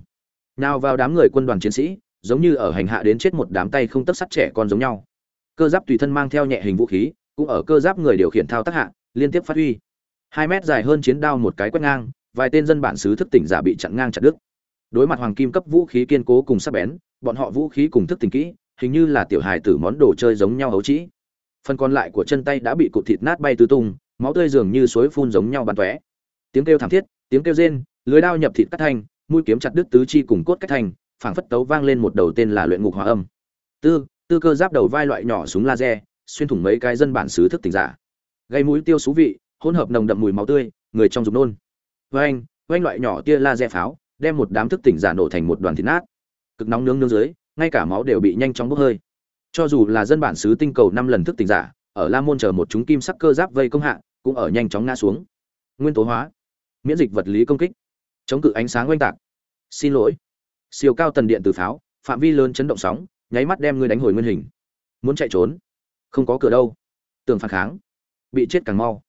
Nào vào đám người quân đoàn chiến sĩ, giống như ở hành hạ đến chết một đám tay không tấc sắt trẻ con giống nhau. Cơ giáp tùy thân mang theo nhẹ hình vũ khí, cũng ở cơ giáp người điều khiển thao tác hạ, liên tiếp phát huy hai mét dài hơn chiến đao một cái quét ngang, vài tên dân bản xứ thức tỉnh giả bị chặn ngang chặt đứt. Đối mặt hoàng kim cấp vũ khí kiên cố cùng sắc bén, bọn họ vũ khí cùng thức tỉnh kỹ, hình như là tiểu hài tử món đồ chơi giống nhau hấu trĩ. Phần còn lại của chân tay đã bị cụt thịt nát bay tứ tung, máu tươi dường như suối phun giống nhau bắn tóe. Tiếng kêu thảm thiết, tiếng kêu rên, lưới đao nhập thịt cắt thanh mũi kiếm chặt đứt tứ chi cùng cốt cắt thanh phảng phất tấu vang lên một đầu tên là luyện ngục hòa âm. Tư tư cơ giáp đầu vai loại nhỏ súng laser, xuyên thủng mấy cái dân bản xứ thức tỉnh giả. Gây mũi tiêu xú vị hỗn hợp nồng đậm mùi máu tươi, người trong dục nôn. Vang vang loại nhỏ tia laser pháo, đem một đám thức tỉnh giả nổ thành một đoàn thịt nát. Cực nóng nướng nướng dưới, ngay cả máu đều bị nhanh chóng bốc hơi. Cho dù là dân bản xứ tinh cầu năm lần thức tỉnh giả, ở la môn chờ một chúng kim sắc cơ giáp vây công hạ, cũng ở nhanh chóng ngã xuống. Nguyên tố hóa. Miễn dịch vật lý công kích. Chống cự ánh sáng oanh tạc. Xin lỗi. Siêu cao tần điện từ pháo, phạm vi lớn chấn động sóng, nháy mắt đem ngươi đánh hồi nguyên hình. Muốn chạy trốn. Không có cửa đâu. Tường phản kháng. Bị chết càng mau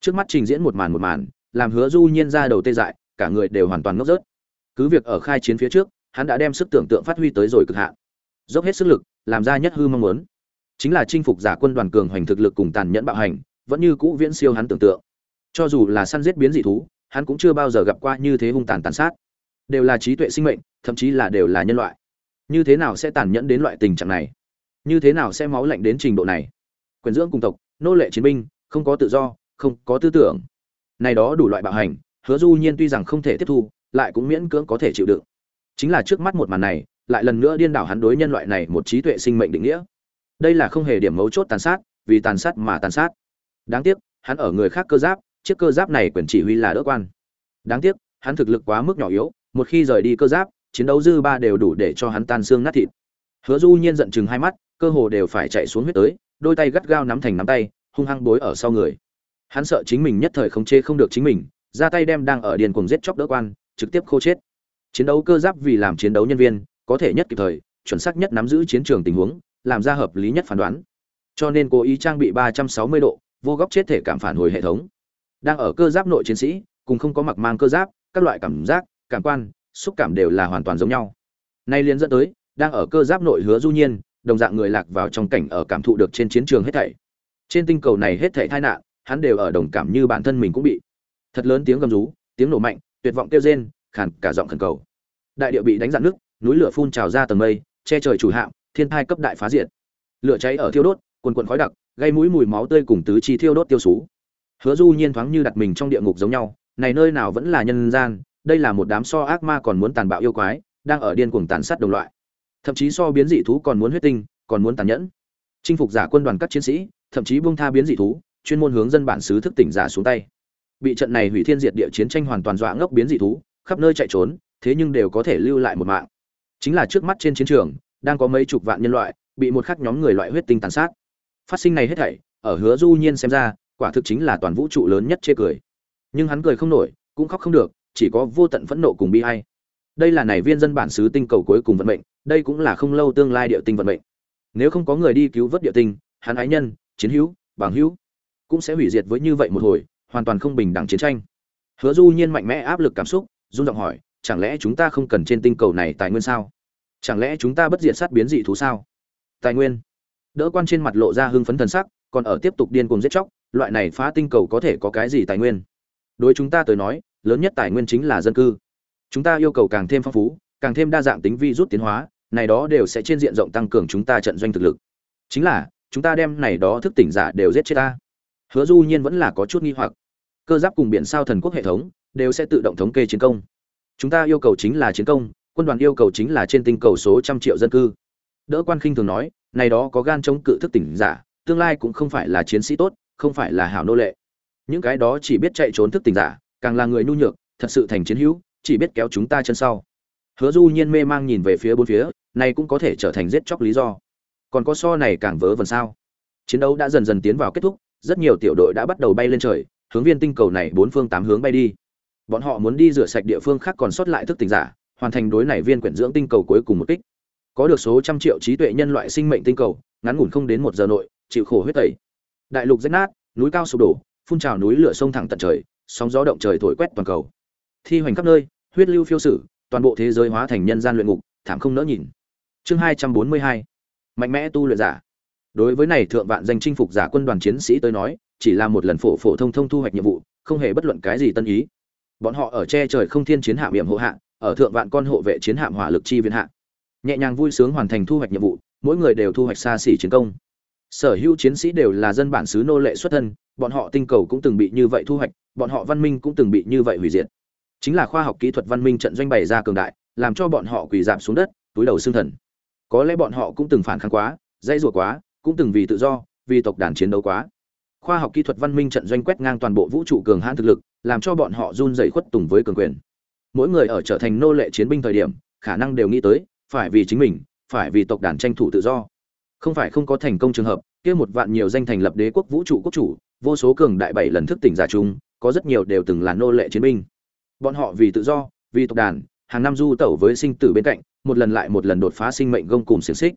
trước mắt trình diễn một màn một màn, làm hứa du nhiên ra đầu tê dại, cả người đều hoàn toàn ngốc rớt. Cứ việc ở khai chiến phía trước, hắn đã đem sức tưởng tượng phát huy tới rồi cực hạn. Dốc hết sức lực, làm ra nhất hư mong muốn. Chính là chinh phục giả quân đoàn cường hoành thực lực cùng tàn nhẫn bạo hành, vẫn như cũ viễn siêu hắn tưởng tượng. Cho dù là săn giết biến dị thú, hắn cũng chưa bao giờ gặp qua như thế hung tàn tàn sát. Đều là trí tuệ sinh mệnh, thậm chí là đều là nhân loại. Như thế nào sẽ tàn nhẫn đến loại tình trạng này? Như thế nào sẽ máu lạnh đến trình độ này? Quyền dưỡng cùng tộc, nô lệ chiến binh, không có tự do không có tư tưởng. Này đó đủ loại bạo hành, hứa du nhiên tuy rằng không thể tiếp thu, lại cũng miễn cưỡng có thể chịu đựng. Chính là trước mắt một màn này, lại lần nữa điên đảo hắn đối nhân loại này một trí tuệ sinh mệnh định nghĩa. Đây là không hề điểm mấu chốt tàn sát, vì tàn sát mà tàn sát. Đáng tiếc, hắn ở người khác cơ giáp, chiếc cơ giáp này quyền chỉ huy là đỡ quan. Đáng tiếc, hắn thực lực quá mức nhỏ yếu, một khi rời đi cơ giáp, chiến đấu dư ba đều đủ để cho hắn tan xương nát thịt. Hứa du nhiên giận chừng hai mắt, cơ hồ đều phải chạy xuống huyết tới, đôi tay gắt gao nắm thành nắm tay, hung hăng bối ở sau người hắn sợ chính mình nhất thời không chê không được chính mình, ra tay đem đang ở điền cùng giết chóc đỡ quan, trực tiếp khô chết. Chiến đấu cơ giáp vì làm chiến đấu nhân viên, có thể nhất kịp thời, chuẩn xác nhất nắm giữ chiến trường tình huống, làm ra hợp lý nhất phán đoán. Cho nên cố ý trang bị 360 độ, vô góc chết thể cảm phản hồi hệ thống. Đang ở cơ giáp nội chiến sĩ, cùng không có mặc mang cơ giáp, các loại cảm giác, cảm quan, xúc cảm đều là hoàn toàn giống nhau. Nay liên dẫn tới, đang ở cơ giáp nội hứa du nhiên, đồng dạng người lạc vào trong cảnh ở cảm thụ được trên chiến trường hết thảy. Trên tinh cầu này hết thảy tai nạn hắn đều ở đồng cảm như bản thân mình cũng bị. Thật lớn tiếng gầm rú, tiếng nổ mạnh, tuyệt vọng kêu rên, khàn cả giọng khẩn cầu. Đại địa bị đánh dạn nước, núi lửa phun trào ra tầng mây, che trời chủ hạm, thiên thai cấp đại phá diệt. Lửa cháy ở thiêu đốt, quần quần khói đặc, gây mũi mùi máu tươi cùng tứ chi thiêu đốt tiêu sú hứa du nhiên thoáng như đặt mình trong địa ngục giống nhau, này nơi nào vẫn là nhân gian, đây là một đám so ác ma còn muốn tàn bạo yêu quái, đang ở điên cuồng tàn sát đồng loại. Thậm chí so biến dị thú còn muốn huyết tinh, còn muốn tàn nhẫn. Chinh phục giả quân đoàn các chiến sĩ, thậm chí buông tha biến dị thú chuyên môn hướng dân bản xứ thức tỉnh giả xuống tay. Bị trận này hủy thiên diệt địa chiến tranh hoàn toàn dọa ngốc biến dị thú, khắp nơi chạy trốn, thế nhưng đều có thể lưu lại một mạng. Chính là trước mắt trên chiến trường, đang có mấy chục vạn nhân loại, bị một khắc nhóm người loại huyết tinh tàn sát. Phát sinh này hết thảy, ở hứa du nhiên xem ra, quả thực chính là toàn vũ trụ lớn nhất chê cười. Nhưng hắn cười không nổi, cũng khóc không được, chỉ có vô tận phẫn nộ cùng bi ai. Đây là này viên dân bản xứ tinh cầu cuối cùng vận mệnh, đây cũng là không lâu tương lai địa tinh vận mệnh. Nếu không có người đi cứu vớt địa tinh, hắn ái nhân, chiến hữu, bằng hữu cũng sẽ hủy diệt với như vậy một hồi, hoàn toàn không bình đẳng chiến tranh. Hứa du nhiên mạnh mẽ áp lực cảm xúc, run giọng hỏi, chẳng lẽ chúng ta không cần trên tinh cầu này tài nguyên sao? Chẳng lẽ chúng ta bất diệt sát biến dị thú sao? Tài nguyên? Đỡ quan trên mặt lộ ra hưng phấn thần sắc, còn ở tiếp tục điên cuồng giết chóc, loại này phá tinh cầu có thể có cái gì tài nguyên? Đối chúng ta tới nói, lớn nhất tài nguyên chính là dân cư. Chúng ta yêu cầu càng thêm phong phú, càng thêm đa dạng tính vi rút tiến hóa, này đó đều sẽ trên diện rộng tăng cường chúng ta trận doanh thực lực. Chính là, chúng ta đem này đó thức tỉnh giả đều giết chết ta hứa du nhiên vẫn là có chút nghi hoặc. Cơ giáp cùng biển sao thần quốc hệ thống đều sẽ tự động thống kê chiến công. Chúng ta yêu cầu chính là chiến công, quân đoàn yêu cầu chính là trên tinh cầu số trăm triệu dân cư. Đỡ quan khinh thường nói, này đó có gan chống cự thức tỉnh giả, tương lai cũng không phải là chiến sĩ tốt, không phải là hảo nô lệ. Những cái đó chỉ biết chạy trốn thức tỉnh giả, càng là người nhu nhược, thật sự thành chiến hữu, chỉ biết kéo chúng ta chân sau. Hứa du nhiên mê mang nhìn về phía bốn phía, này cũng có thể trở thành giết chóc lý do. Còn có so này càng vớ vẩn sao? Chiến đấu đã dần dần tiến vào kết thúc rất nhiều tiểu đội đã bắt đầu bay lên trời, hướng viên tinh cầu này bốn phương tám hướng bay đi. Bọn họ muốn đi rửa sạch địa phương khác còn sót lại thức tỉnh giả, hoàn thành đối này viên quyển dưỡng tinh cầu cuối cùng một kích. Có được số trăm triệu trí tuệ nhân loại sinh mệnh tinh cầu, ngắn ngủn không đến một giờ nội, chịu khổ huyết tẩy. Đại lục rách nát, núi cao sụp đổ, phun trào núi lửa sông thẳng tận trời, sóng gió động trời thổi quét toàn cầu. Thi hoành khắp nơi, huyết lưu phiêu sử, toàn bộ thế giới hóa thành nhân gian luyện ngục, thảm không nỡ nhìn. Chương hai trăm bốn mươi hai. Mạnh mẽ tu luyện giả đối với này thượng vạn danh chinh phục giả quân đoàn chiến sĩ tới nói, chỉ là một lần phổ phổ thông thông thu hoạch nhiệm vụ, không hề bất luận cái gì tân ý. Bọn họ ở che trời không thiên chiến hạm hiểm hộ hạ, ở thượng vạn con hộ vệ chiến hạm hỏa lực chi viện hạ. Nhẹ nhàng vui sướng hoàn thành thu hoạch nhiệm vụ, mỗi người đều thu hoạch xa xỉ chiến công. Sở hữu chiến sĩ đều là dân bản xứ nô lệ xuất thân, bọn họ tinh cầu cũng từng bị như vậy thu hoạch, bọn họ văn minh cũng từng bị như vậy hủy diệt. Chính là khoa học kỹ thuật văn minh trận doanh bày ra cường đại, làm cho bọn họ quỳ dạp xuống đất, túi đầu xương thần. Có lẽ bọn họ cũng từng phản kháng quá dây rủa quá cũng từng vì tự do, vì tộc đàn chiến đấu quá. Khoa học kỹ thuật văn minh trận doanh quét ngang toàn bộ vũ trụ cường hãn thực lực, làm cho bọn họ run dày khuất tùng với cường quyền. Mỗi người ở trở thành nô lệ chiến binh thời điểm, khả năng đều nghĩ tới, phải vì chính mình, phải vì tộc đàn tranh thủ tự do. Không phải không có thành công trường hợp, kia một vạn nhiều danh thành lập đế quốc vũ trụ quốc chủ, vô số cường đại bảy lần thức tỉnh giả chung, có rất nhiều đều từng là nô lệ chiến binh. Bọn họ vì tự do, vì tộc đàn, hàng năm du tẩu với sinh tử bên cạnh, một lần lại một lần đột phá sinh mệnh gông cùng xiềng xích.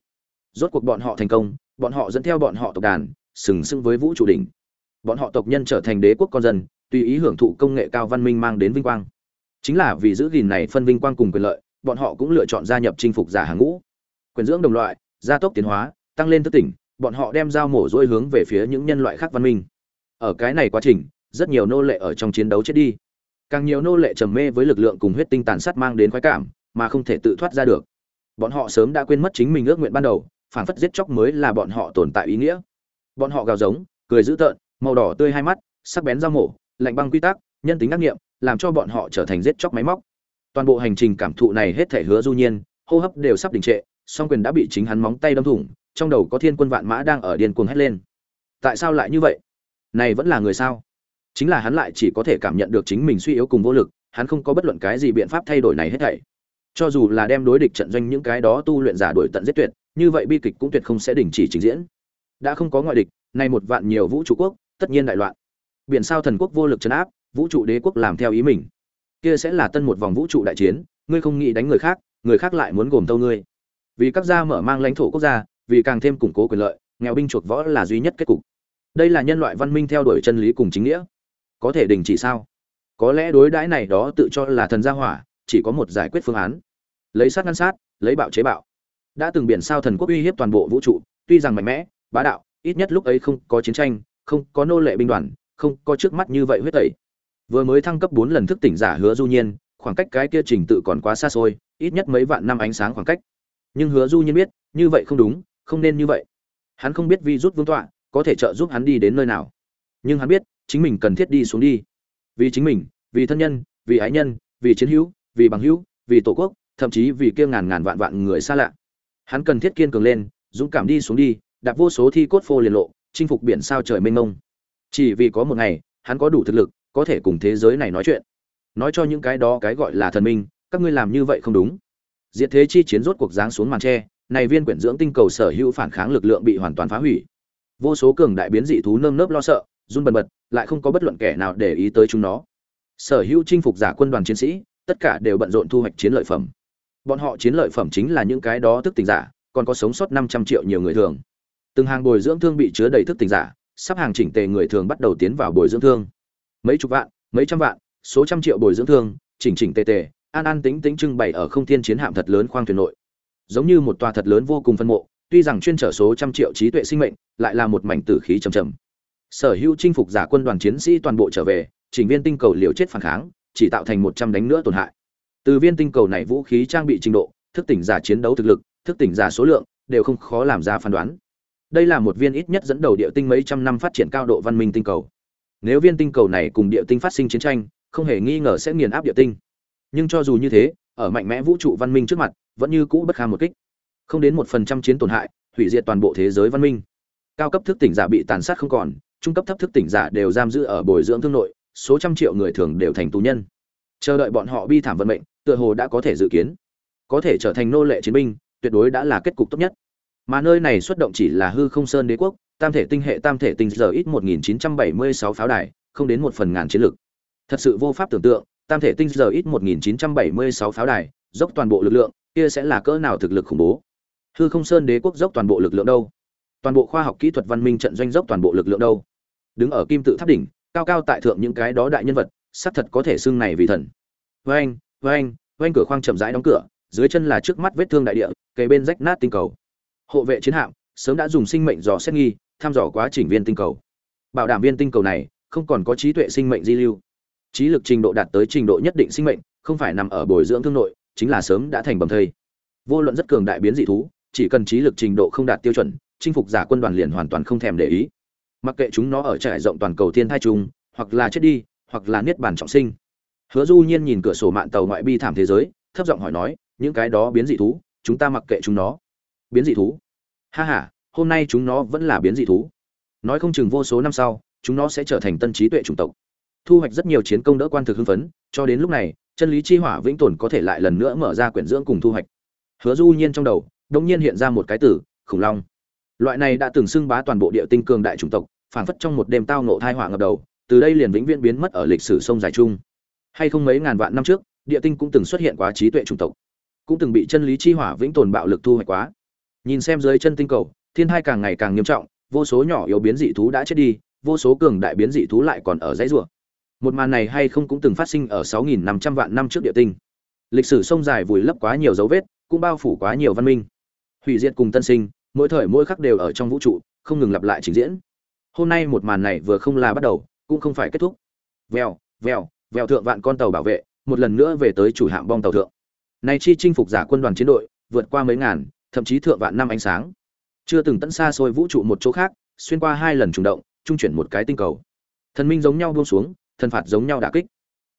Rốt cuộc bọn họ thành công bọn họ dẫn theo bọn họ tộc đàn, sừng sững với vũ trụ đỉnh. Bọn họ tộc nhân trở thành đế quốc con dân, tùy ý hưởng thụ công nghệ cao văn minh mang đến vinh quang. Chính là vì giữ gìn này phân vinh quang cùng quyền lợi, bọn họ cũng lựa chọn gia nhập chinh phục giả hàng ngũ. Quyền dưỡng đồng loại, gia tốc tiến hóa, tăng lên thức tỉnh, bọn họ đem dao mổ dôi hướng về phía những nhân loại khác văn minh. Ở cái này quá trình, rất nhiều nô lệ ở trong chiến đấu chết đi. Càng nhiều nô lệ trầm mê với lực lượng cùng huyết tinh tàn sát mang đến khoái cảm, mà không thể tự thoát ra được. Bọn họ sớm đã quên mất chính mình ước nguyện ban đầu phản phất giết chóc mới là bọn họ tồn tại ý nghĩa. Bọn họ gào giống, cười dữ tợn, màu đỏ tươi hai mắt, sắc bén dao mổ, lạnh băng quy tắc, nhân tính ác nghiệm, làm cho bọn họ trở thành giết chóc máy móc. Toàn bộ hành trình cảm thụ này hết thể hứa du nhiên, hô hấp đều sắp đình trệ, song quyền đã bị chính hắn móng tay đâm thủng, trong đầu có thiên quân vạn mã đang ở điên cuồng hét lên. Tại sao lại như vậy? Này vẫn là người sao? Chính là hắn lại chỉ có thể cảm nhận được chính mình suy yếu cùng vô lực, hắn không có bất luận cái gì biện pháp thay đổi này hết thảy. Cho dù là đem đối địch trận doanh những cái đó tu luyện giả đuổi tận giết tuyệt như vậy bi kịch cũng tuyệt không sẽ đình chỉ trình diễn. Đã không có ngoại địch, nay một vạn nhiều vũ trụ quốc, tất nhiên đại loạn. Biển sao thần quốc vô lực chấn áp, vũ trụ đế quốc làm theo ý mình. Kia sẽ là tân một vòng vũ trụ đại chiến, ngươi không nghĩ đánh người khác người khác lại muốn gồm tâu ngươi. Vì các gia mở mang lãnh thổ quốc gia, vì càng thêm củng cố quyền lợi, nghèo binh chuộc võ là duy nhất kết cục. Đây là nhân loại văn minh theo đuổi chân lý cùng chính nghĩa. Có thể đình chỉ sao? Có lẽ đối đãi này đó tự cho là thần gia hỏa, chỉ có một giải quyết phương án. Lấy sát ngăn sát, lấy bạo chế bạo đã từng biển sao thần quốc uy hiếp toàn bộ vũ trụ, tuy rằng mạnh mẽ, bá đạo, ít nhất lúc ấy không có chiến tranh, không có nô lệ binh đoàn, không có trước mắt như vậy huyết tẩy. Vừa mới thăng cấp bốn lần thức tỉnh giả hứa du nhiên, khoảng cách cái kia trình tự còn quá xa xôi, ít nhất mấy vạn năm ánh sáng khoảng cách. Nhưng hứa du nhiên biết, như vậy không đúng, không nên như vậy. Hắn không biết vi rút vương tọa có thể trợ giúp hắn đi đến nơi nào. Nhưng hắn biết, chính mình cần thiết đi xuống đi. Vì chính mình, vì thân nhân, vì ái nhân, vì chiến hữu, vì bằng hữu, vì tổ quốc, thậm chí vì kia ngàn ngàn vạn vạn người xa lạ hắn cần thiết kiên cường lên, dũng cảm đi xuống đi, đạp vô số thi cốt phô liền lộ, chinh phục biển sao trời mênh mông. Chỉ vì có một ngày, hắn có đủ thực lực, có thể cùng thế giới này nói chuyện. Nói cho những cái đó cái gọi là thần minh, các ngươi làm như vậy không đúng. Diệt thế chi chiến rốt cuộc giáng xuống màn tre, này viên quyển dưỡng tinh cầu sở hữu phản kháng lực lượng bị hoàn toàn phá hủy. Vô số cường đại biến dị thú nơm nớp lo sợ, run bần bật, lại không có bất luận kẻ nào để ý tới chúng nó. Sở hữu chinh phục giả quân đoàn chiến sĩ, tất cả đều bận rộn thu hoạch chiến lợi phẩm bọn họ chiến lợi phẩm chính là những cái đó thức tỉnh giả, còn có sống sót năm trăm triệu nhiều người thường. Từng hàng bồi dưỡng thương bị chứa đầy thức tỉnh giả, sắp hàng chỉnh tề người thường bắt đầu tiến vào bồi dưỡng thương. Mấy chục vạn, mấy trăm vạn, số trăm triệu bồi dưỡng thương, chỉnh chỉnh tề tề, an an tính tính trưng bày ở không thiên chiến hạm thật lớn khoang thuyền nội. Giống như một tòa thật lớn vô cùng phân mộ, tuy rằng chuyên trở số trăm triệu trí tuệ sinh mệnh, lại là một mảnh tử khí trầm trầm. Sở hữu chinh phục giả quân đoàn chiến sĩ toàn bộ trở về, chỉnh viên tinh cầu liều chết phản kháng, chỉ tạo thành một trăm đánh nữa tổn hại từ viên tinh cầu này vũ khí trang bị trình độ, thức tỉnh giả chiến đấu thực lực, thức tỉnh giả số lượng, đều không khó làm ra phán đoán. Đây là một viên ít nhất dẫn đầu địa tinh mấy trăm năm phát triển cao độ văn minh tinh cầu. Nếu viên tinh cầu này cùng địa tinh phát sinh chiến tranh, không hề nghi ngờ sẽ nghiền áp địa tinh. Nhưng cho dù như thế, ở mạnh mẽ vũ trụ văn minh trước mặt, vẫn như cũ bất kham một kích. Không đến một phần trăm chiến tổn hại, hủy diệt toàn bộ thế giới văn minh. Cao cấp thức tỉnh giả bị tàn sát không còn, trung cấp thấp thức tỉnh giả đều giam giữ ở bồi dưỡng thương nội, số trăm triệu người thường đều thành tù nhân chờ đợi bọn họ bi thảm vận mệnh, tựa hồ đã có thể dự kiến. Có thể trở thành nô lệ chiến binh, tuyệt đối đã là kết cục tốt nhất. Mà nơi này xuất động chỉ là hư không sơn đế quốc, tam thể tinh hệ, tam thể tinh giờ ít 1976 pháo đài, không đến một phần ngàn chiến lược thật sự vô pháp tưởng tượng, tam thể tinh giờ ít 1976 pháo đài, dốc toàn bộ lực lượng, kia sẽ là cỡ nào thực lực khủng bố? Hư không sơn đế quốc dốc toàn bộ lực lượng đâu? Toàn bộ khoa học kỹ thuật văn minh trận doanh dốc toàn bộ lực lượng đâu? Đứng ở kim tự tháp đỉnh, cao cao tại thượng những cái đó đại nhân vật xác thật có thể xưng này vì thần. Vênh vênh vênh cửa khoang chậm rãi đóng cửa, dưới chân là trước mắt vết thương đại địa, kề bên rách nát tinh cầu. Hộ vệ chiến hạm sớm đã dùng sinh mệnh dò xét nghi, thăm dò quá trình viên tinh cầu. Bảo đảm viên tinh cầu này không còn có trí tuệ sinh mệnh di lưu. Trí lực trình độ đạt tới trình độ nhất định sinh mệnh, không phải nằm ở bồi dưỡng thương nội, chính là sớm đã thành bầm thây. Vô luận rất cường đại biến dị thú, chỉ cần trí lực trình độ không đạt tiêu chuẩn, chinh phục giả quân đoàn liền hoàn toàn không thèm để ý. Mặc kệ chúng nó ở trải rộng toàn cầu thiên thai trung hoặc là chết đi hoặc là niết bàn trọng sinh. Hứa du nhiên nhìn cửa sổ mạn tàu ngoại bi thảm thế giới, thấp giọng hỏi nói, những cái đó biến dị thú, chúng ta mặc kệ chúng nó. Biến dị thú? Ha ha, hôm nay chúng nó vẫn là biến dị thú. Nói không chừng vô số năm sau, chúng nó sẽ trở thành tân trí tuệ chủng tộc. Thu hoạch rất nhiều chiến công đỡ quan thực hưng phấn, cho đến lúc này, chân lý chi hỏa vĩnh tồn có thể lại lần nữa mở ra quyển dưỡng cùng thu hoạch. Hứa du nhiên trong đầu đống nhiên hiện ra một cái từ, khủng long. Loại này đã từng xưng bá toàn bộ địa tinh cường đại chủng tộc phản phất trong một đêm tao ngộ thai hỏa ngập đầu từ đây liền vĩnh viễn biến mất ở lịch sử sông dài chung. Hay không mấy ngàn vạn năm trước, địa tinh cũng từng xuất hiện quá trí tuệ chủng tộc, cũng từng bị chân lý chi hỏa vĩnh tồn bạo lực thu hoạch quá. Nhìn xem dưới chân tinh cầu, thiên hai càng ngày càng nghiêm trọng, vô số nhỏ yếu biến dị thú đã chết đi, vô số cường đại biến dị thú lại còn ở dãy rùa một màn này hay không cũng từng phát sinh ở 6.500 vạn năm trước địa tinh. Lịch sử sông dài vùi lấp quá nhiều dấu vết, cũng bao phủ quá nhiều văn minh. Hủy diệt cùng tân sinh, mỗi thời mỗi khắc đều ở trong vũ trụ, không ngừng lặp lại trình diễn. Hôm nay một màn này vừa không là bắt đầu cũng không phải kết thúc. Vèo vèo vèo thượng vạn con tàu bảo vệ, một lần nữa về tới chủ hạm bong tàu thượng. Này chi chinh phục giả quân đoàn chiến đội, vượt qua mấy ngàn, thậm chí thượng vạn năm ánh sáng. Chưa từng tận xa xôi vũ trụ một chỗ khác, xuyên qua hai lần trùng động, trung chuyển một cái tinh cầu. Thần minh giống nhau buông xuống, thần phạt giống nhau đả kích.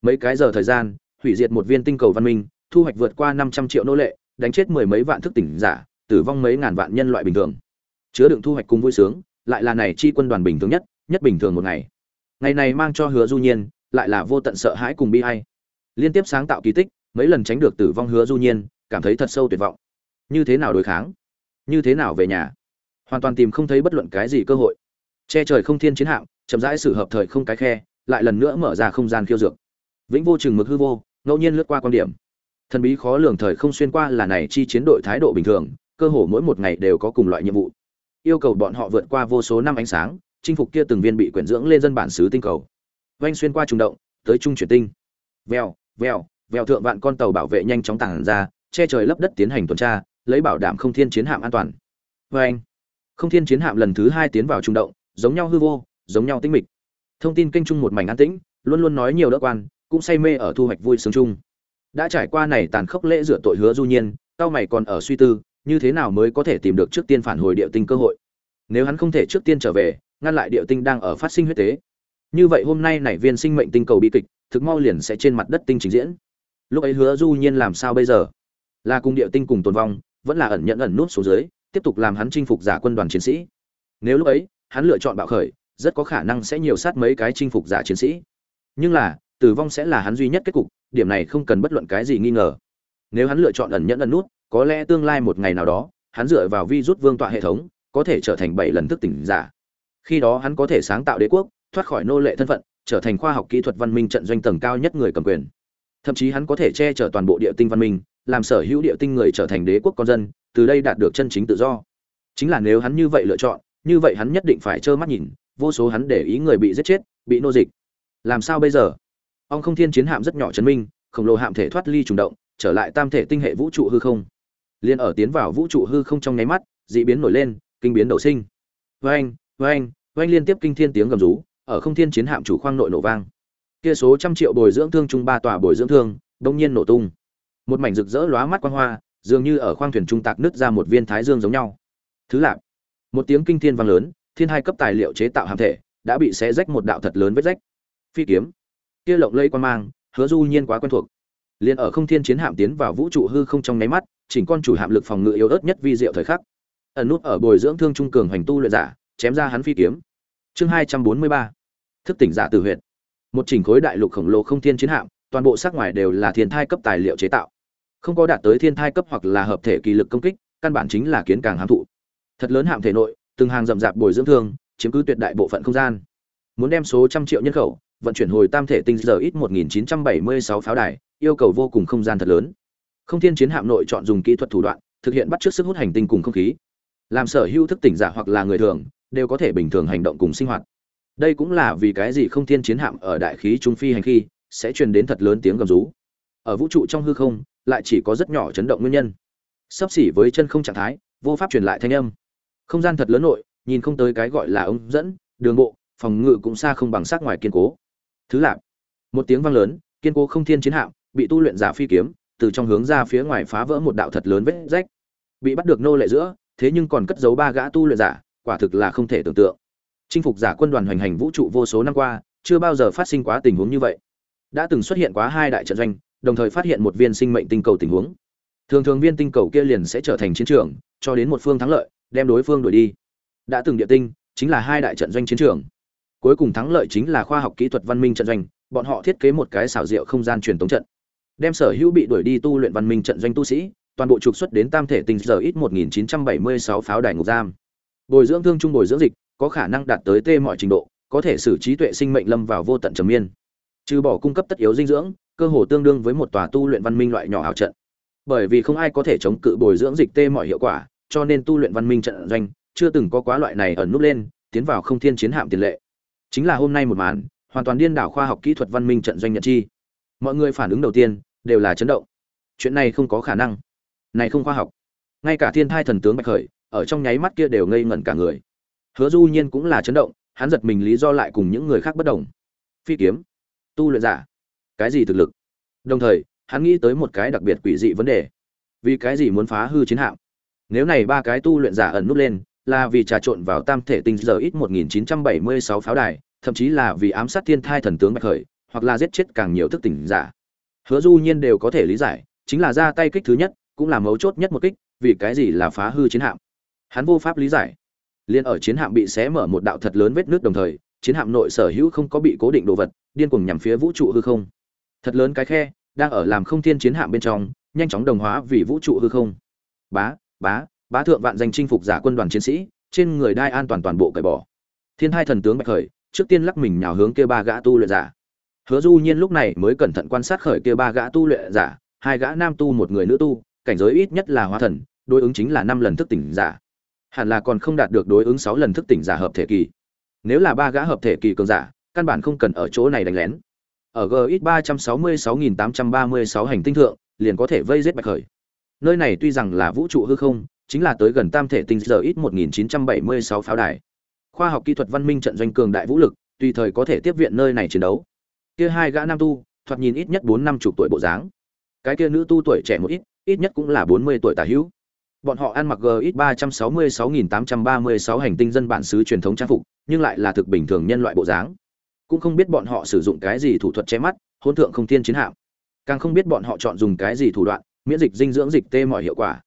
Mấy cái giờ thời gian, hủy diệt một viên tinh cầu văn minh, thu hoạch vượt qua năm trăm triệu nô lệ, đánh chết mười mấy vạn thức tỉnh giả, tử vong mấy ngàn vạn nhân loại bình thường. Chứa đựng thu hoạch cùng vui sướng, lại là này chi quân đoàn bình thường nhất nhất bình thường một ngày ngày này mang cho hứa du nhiên, lại là vô tận sợ hãi cùng bi ai. Liên tiếp sáng tạo kỳ tích, mấy lần tránh được tử vong hứa du nhiên, cảm thấy thật sâu tuyệt vọng. Như thế nào đối kháng? Như thế nào về nhà? Hoàn toàn tìm không thấy bất luận cái gì cơ hội. Che trời không thiên chiến hạm, chậm rãi sự hợp thời không cái khe, lại lần nữa mở ra không gian khiêu dược. Vĩnh vô chừng mực hư vô, ngẫu nhiên lướt qua quan điểm. Thần bí khó lường thời không xuyên qua là này chi chiến đội thái độ bình thường, cơ hồ mỗi một ngày đều có cùng loại nhiệm vụ. Yêu cầu bọn họ vượt qua vô số năm ánh sáng chinh phục kia từng viên bị quyển dưỡng lên dân bản xứ tinh cầu. Vanh xuyên qua trùng động, tới trung chuyển tinh. Vèo vèo vèo thượng vạn con tàu bảo vệ nhanh chóng tàng ra, che trời lấp đất tiến hành tuần tra, lấy bảo đảm không thiên chiến hạm an toàn. Vanh không thiên chiến hạm lần thứ hai tiến vào trung động, giống nhau hư vô, giống nhau tĩnh mịch. Thông tin kênh chung một mảnh an tĩnh, luôn luôn nói nhiều đỡ quan, cũng say mê ở thu hoạch vui sướng chung. Đã trải qua này tàn khốc lễ rửa tội hứa du nhiên tao mày còn ở suy tư, như thế nào mới có thể tìm được trước tiên phản hồi địa tinh cơ hội. Nếu hắn không thể trước tiên trở về ngăn lại địa tinh đang ở phát sinh huyết tế. Như vậy hôm nay nảy viên sinh mệnh tinh cầu bi kịch, thực mau liền sẽ trên mặt đất tinh trình diễn. Lúc ấy hứa du nhiên làm sao bây giờ? Là cùng địa tinh cùng tồn vong, vẫn là ẩn nhận ẩn nút xuống dưới, tiếp tục làm hắn chinh phục giả quân đoàn chiến sĩ. Nếu lúc ấy, hắn lựa chọn bạo khởi, rất có khả năng sẽ nhiều sát mấy cái chinh phục giả chiến sĩ. Nhưng là, tử vong sẽ là hắn duy nhất kết cục, điểm này không cần bất luận cái gì nghi ngờ. Nếu hắn lựa chọn ẩn nhẫn ẩn nút có lẽ tương lai một ngày nào đó, hắn dựa vào vi rút vương tọa hệ thống, có thể trở thành bảy lần thức tỉnh giả khi đó hắn có thể sáng tạo đế quốc, thoát khỏi nô lệ thân phận, trở thành khoa học kỹ thuật văn minh trận doanh tầng cao nhất người cầm quyền. Thậm chí hắn có thể che chở toàn bộ địa tinh văn minh, làm sở hữu địa tinh người trở thành đế quốc con dân, từ đây đạt được chân chính tự do. Chính là nếu hắn như vậy lựa chọn, như vậy hắn nhất định phải trơ mắt nhìn, vô số hắn để ý người bị giết chết, bị nô dịch. Làm sao bây giờ? Ông không thiên chiến hạm rất nhỏ chấn minh, khổng lồ hạm thể thoát ly trùng động, trở lại tam thể tinh hệ vũ trụ hư không. Liên ở tiến vào vũ trụ hư không trong nháy mắt, dị biến nổi lên, kinh biến đầu sinh. Vang vang vang liên tiếp kinh thiên tiếng gầm rú, ở không thiên chiến hạm chủ khoang nội nổ vang. Kia số trăm triệu bồi dưỡng thương trung ba tòa bồi dưỡng thương đông nhiên nổ tung. Một mảnh rực rỡ lóa mắt quang hoa, dường như ở khoang thuyền trung tạc nứt ra một viên thái dương giống nhau. Thứ lạp một tiếng kinh thiên vang lớn, thiên hai cấp tài liệu chế tạo hàm thể, đã bị xé rách một đạo thật lớn vết rách. Phi kiếm. Kia lộng lây quan mang, hứa du nhiên quá quen thuộc. Liền ở không thiên chiến hạm tiến vào vũ trụ hư không trong nháy mắt, chỉnh con chủ hạm lực phòng ngự yếu ớt nhất vi diệu thời khắc. Ẩn nút ở bồi dưỡng thương trung cường hành tu luyện giả chém ra hắn phi kiếm. Chương hai trăm bốn mươi ba. Thức tỉnh giả tử huyệt. Một chỉnh khối đại lục khổng lồ không thiên chiến hạm, toàn bộ sắc ngoài đều là thiên thai cấp tài liệu chế tạo. Không có đạt tới thiên thai cấp hoặc là hợp thể kỳ lực công kích, căn bản chính là kiến càng hám thụ. Thật lớn hạm thể nội, từng hàng rậm rạp bồi dưỡng thương, chiếm cứ tuyệt đại bộ phận không gian. Muốn đem số trăm triệu nhân khẩu, vận chuyển hồi tam thể tinh giờ ít 1976 pháo đài, yêu cầu vô cùng không gian thật lớn. Không thiên chiến hạm nội chọn dùng kỹ thuật thủ đoạn, thực hiện bắt trước sức hút hành tinh cùng không khí. Làm sở hữu thức tỉnh giả hoặc là người thường đều có thể bình thường hành động cùng sinh hoạt. Đây cũng là vì cái gì không thiên chiến hạm ở đại khí trung phi hành khi sẽ truyền đến thật lớn tiếng gầm rú. Ở vũ trụ trong hư không, lại chỉ có rất nhỏ chấn động nguyên nhân. Sắp xỉ với chân không trạng thái, vô pháp truyền lại thanh âm. Không gian thật lớn nội, nhìn không tới cái gọi là ống dẫn, đường bộ, phòng ngự cũng xa không bằng sát ngoài kiên cố. Thứ lạp một tiếng vang lớn, kiên cố không thiên chiến hạm bị tu luyện giả phi kiếm, từ trong hướng ra phía ngoài phá vỡ một đạo thật lớn vết rách. Bị bắt được nô lệ giữa, thế nhưng còn cất giấu ba gã tu luyện giả quả thực là không thể tưởng tượng. Chinh phục giả quân đoàn hoành hành vũ trụ vô số năm qua, chưa bao giờ phát sinh quá tình huống như vậy. Đã từng xuất hiện quá hai đại trận doanh, đồng thời phát hiện một viên sinh mệnh tinh cầu tình huống. Thường thường viên tinh cầu kia liền sẽ trở thành chiến trường, cho đến một phương thắng lợi, đem đối phương đuổi đi. Đã từng địa tinh, chính là hai đại trận doanh chiến trường. Cuối cùng thắng lợi chính là khoa học kỹ thuật văn minh trận doanh, bọn họ thiết kế một cái xảo diệu không gian truyền tống trận. Đem sở hữu bị đuổi đi tu luyện văn minh trận doanh tu sĩ, toàn bộ trục xuất đến tam thể tinh giờ ít 1976 pháo đài ngục giam bồi dưỡng thương trung bồi dưỡng dịch, có khả năng đạt tới tê mọi trình độ, có thể xử trí tuệ sinh mệnh lâm vào vô tận trầm miên. Trừ bỏ cung cấp tất yếu dinh dưỡng, cơ hồ tương đương với một tòa tu luyện văn minh loại nhỏ ảo trận. Bởi vì không ai có thể chống cự bồi dưỡng dịch tê mọi hiệu quả, cho nên tu luyện văn minh trận doanh chưa từng có quá loại này ẩn núp lên, tiến vào không thiên chiến hạm tiền lệ. Chính là hôm nay một màn, hoàn toàn điên đảo khoa học kỹ thuật văn minh trận doanh nhật chi. Mọi người phản ứng đầu tiên, đều là chấn động. Chuyện này không có khả năng. Này không khoa học. Ngay cả thiên thai thần tướng bạch khởi ở trong nháy mắt kia đều ngây ngẩn cả người. Hứa du nhiên cũng là chấn động, hắn giật mình lý do lại cùng những người khác bất đồng. Phi kiếm. Tu luyện giả. Cái gì thực lực? Đồng thời, hắn nghĩ tới một cái đặc biệt quỷ dị vấn đề. Vì cái gì muốn phá hư chiến hạm? Nếu này ba cái tu luyện giả ẩn nút lên, là vì trà trộn vào tam thể tinh giờ ít 1976 pháo đài, thậm chí là vì ám sát thiên thai thần tướng bạch khởi, hoặc là giết chết càng nhiều thức tỉnh giả. Hứa du nhiên đều có thể lý giải, chính là ra tay kích thứ nhất, cũng là mấu chốt nhất một kích, vì cái gì là phá hư chiến hạm? Hắn vô pháp lý giải. Liên ở chiến hạm bị xé mở một đạo thật lớn vết nước đồng thời, chiến hạm nội sở hữu không có bị cố định đồ vật, điên cuồng nhằm phía vũ trụ hư không. Thật lớn cái khe, đang ở làm không thiên chiến hạm bên trong, nhanh chóng đồng hóa vì vũ trụ hư không. Bá bá bá thượng vạn danh chinh phục giả quân đoàn chiến sĩ, trên người đai an toàn toàn bộ cởi bỏ. Thiên hai thần tướng bạch khởi, trước tiên lắc mình nhào hướng kia ba gã tu luyện giả. Hứa du nhiên lúc này mới cẩn thận quan sát khởi kia ba gã tu luyện giả, hai gã nam tu một người nữ tu, cảnh giới ít nhất là hóa thần, đối ứng chính là năm lần thức tỉnh giả hẳn là còn không đạt được đối ứng sáu lần thức tỉnh giả hợp thể kỳ. Nếu là ba gã hợp thể kỳ cường giả, căn bản không cần ở chỗ này đánh lén. Ở gx ba trăm sáu mươi sáu nghìn tám trăm ba mươi sáu hành tinh thượng, liền có thể vây giết bạch khởi. Nơi này tuy rằng là vũ trụ hư không, chính là tới gần tam thể tinh giờ ít một nghìn chín trăm bảy mươi sáu pháo đài. Khoa học kỹ thuật văn minh trận doanh cường đại vũ lực, tùy thời có thể tiếp viện nơi này chiến đấu. Kia hai gã nam tu, thoạt nhìn ít nhất bốn năm chục tuổi bộ dáng. Cái kia nữ tu tuổi trẻ một ít ít nhất cũng là bốn mươi tuổi tả hữu bọn họ ăn mặc gx ba trăm sáu mươi sáu nghìn tám trăm ba mươi sáu hành tinh dân bản xứ truyền thống trang phục, nhưng lại là thực bình thường nhân loại bộ dáng. Cũng không biết bọn họ sử dụng cái gì thủ thuật che mắt hôn thượng không thiên chiến hạm. Càng không biết bọn họ chọn dùng cái gì thủ đoạn, miễn dịch dinh dưỡng dịch tê mọi hiệu quả.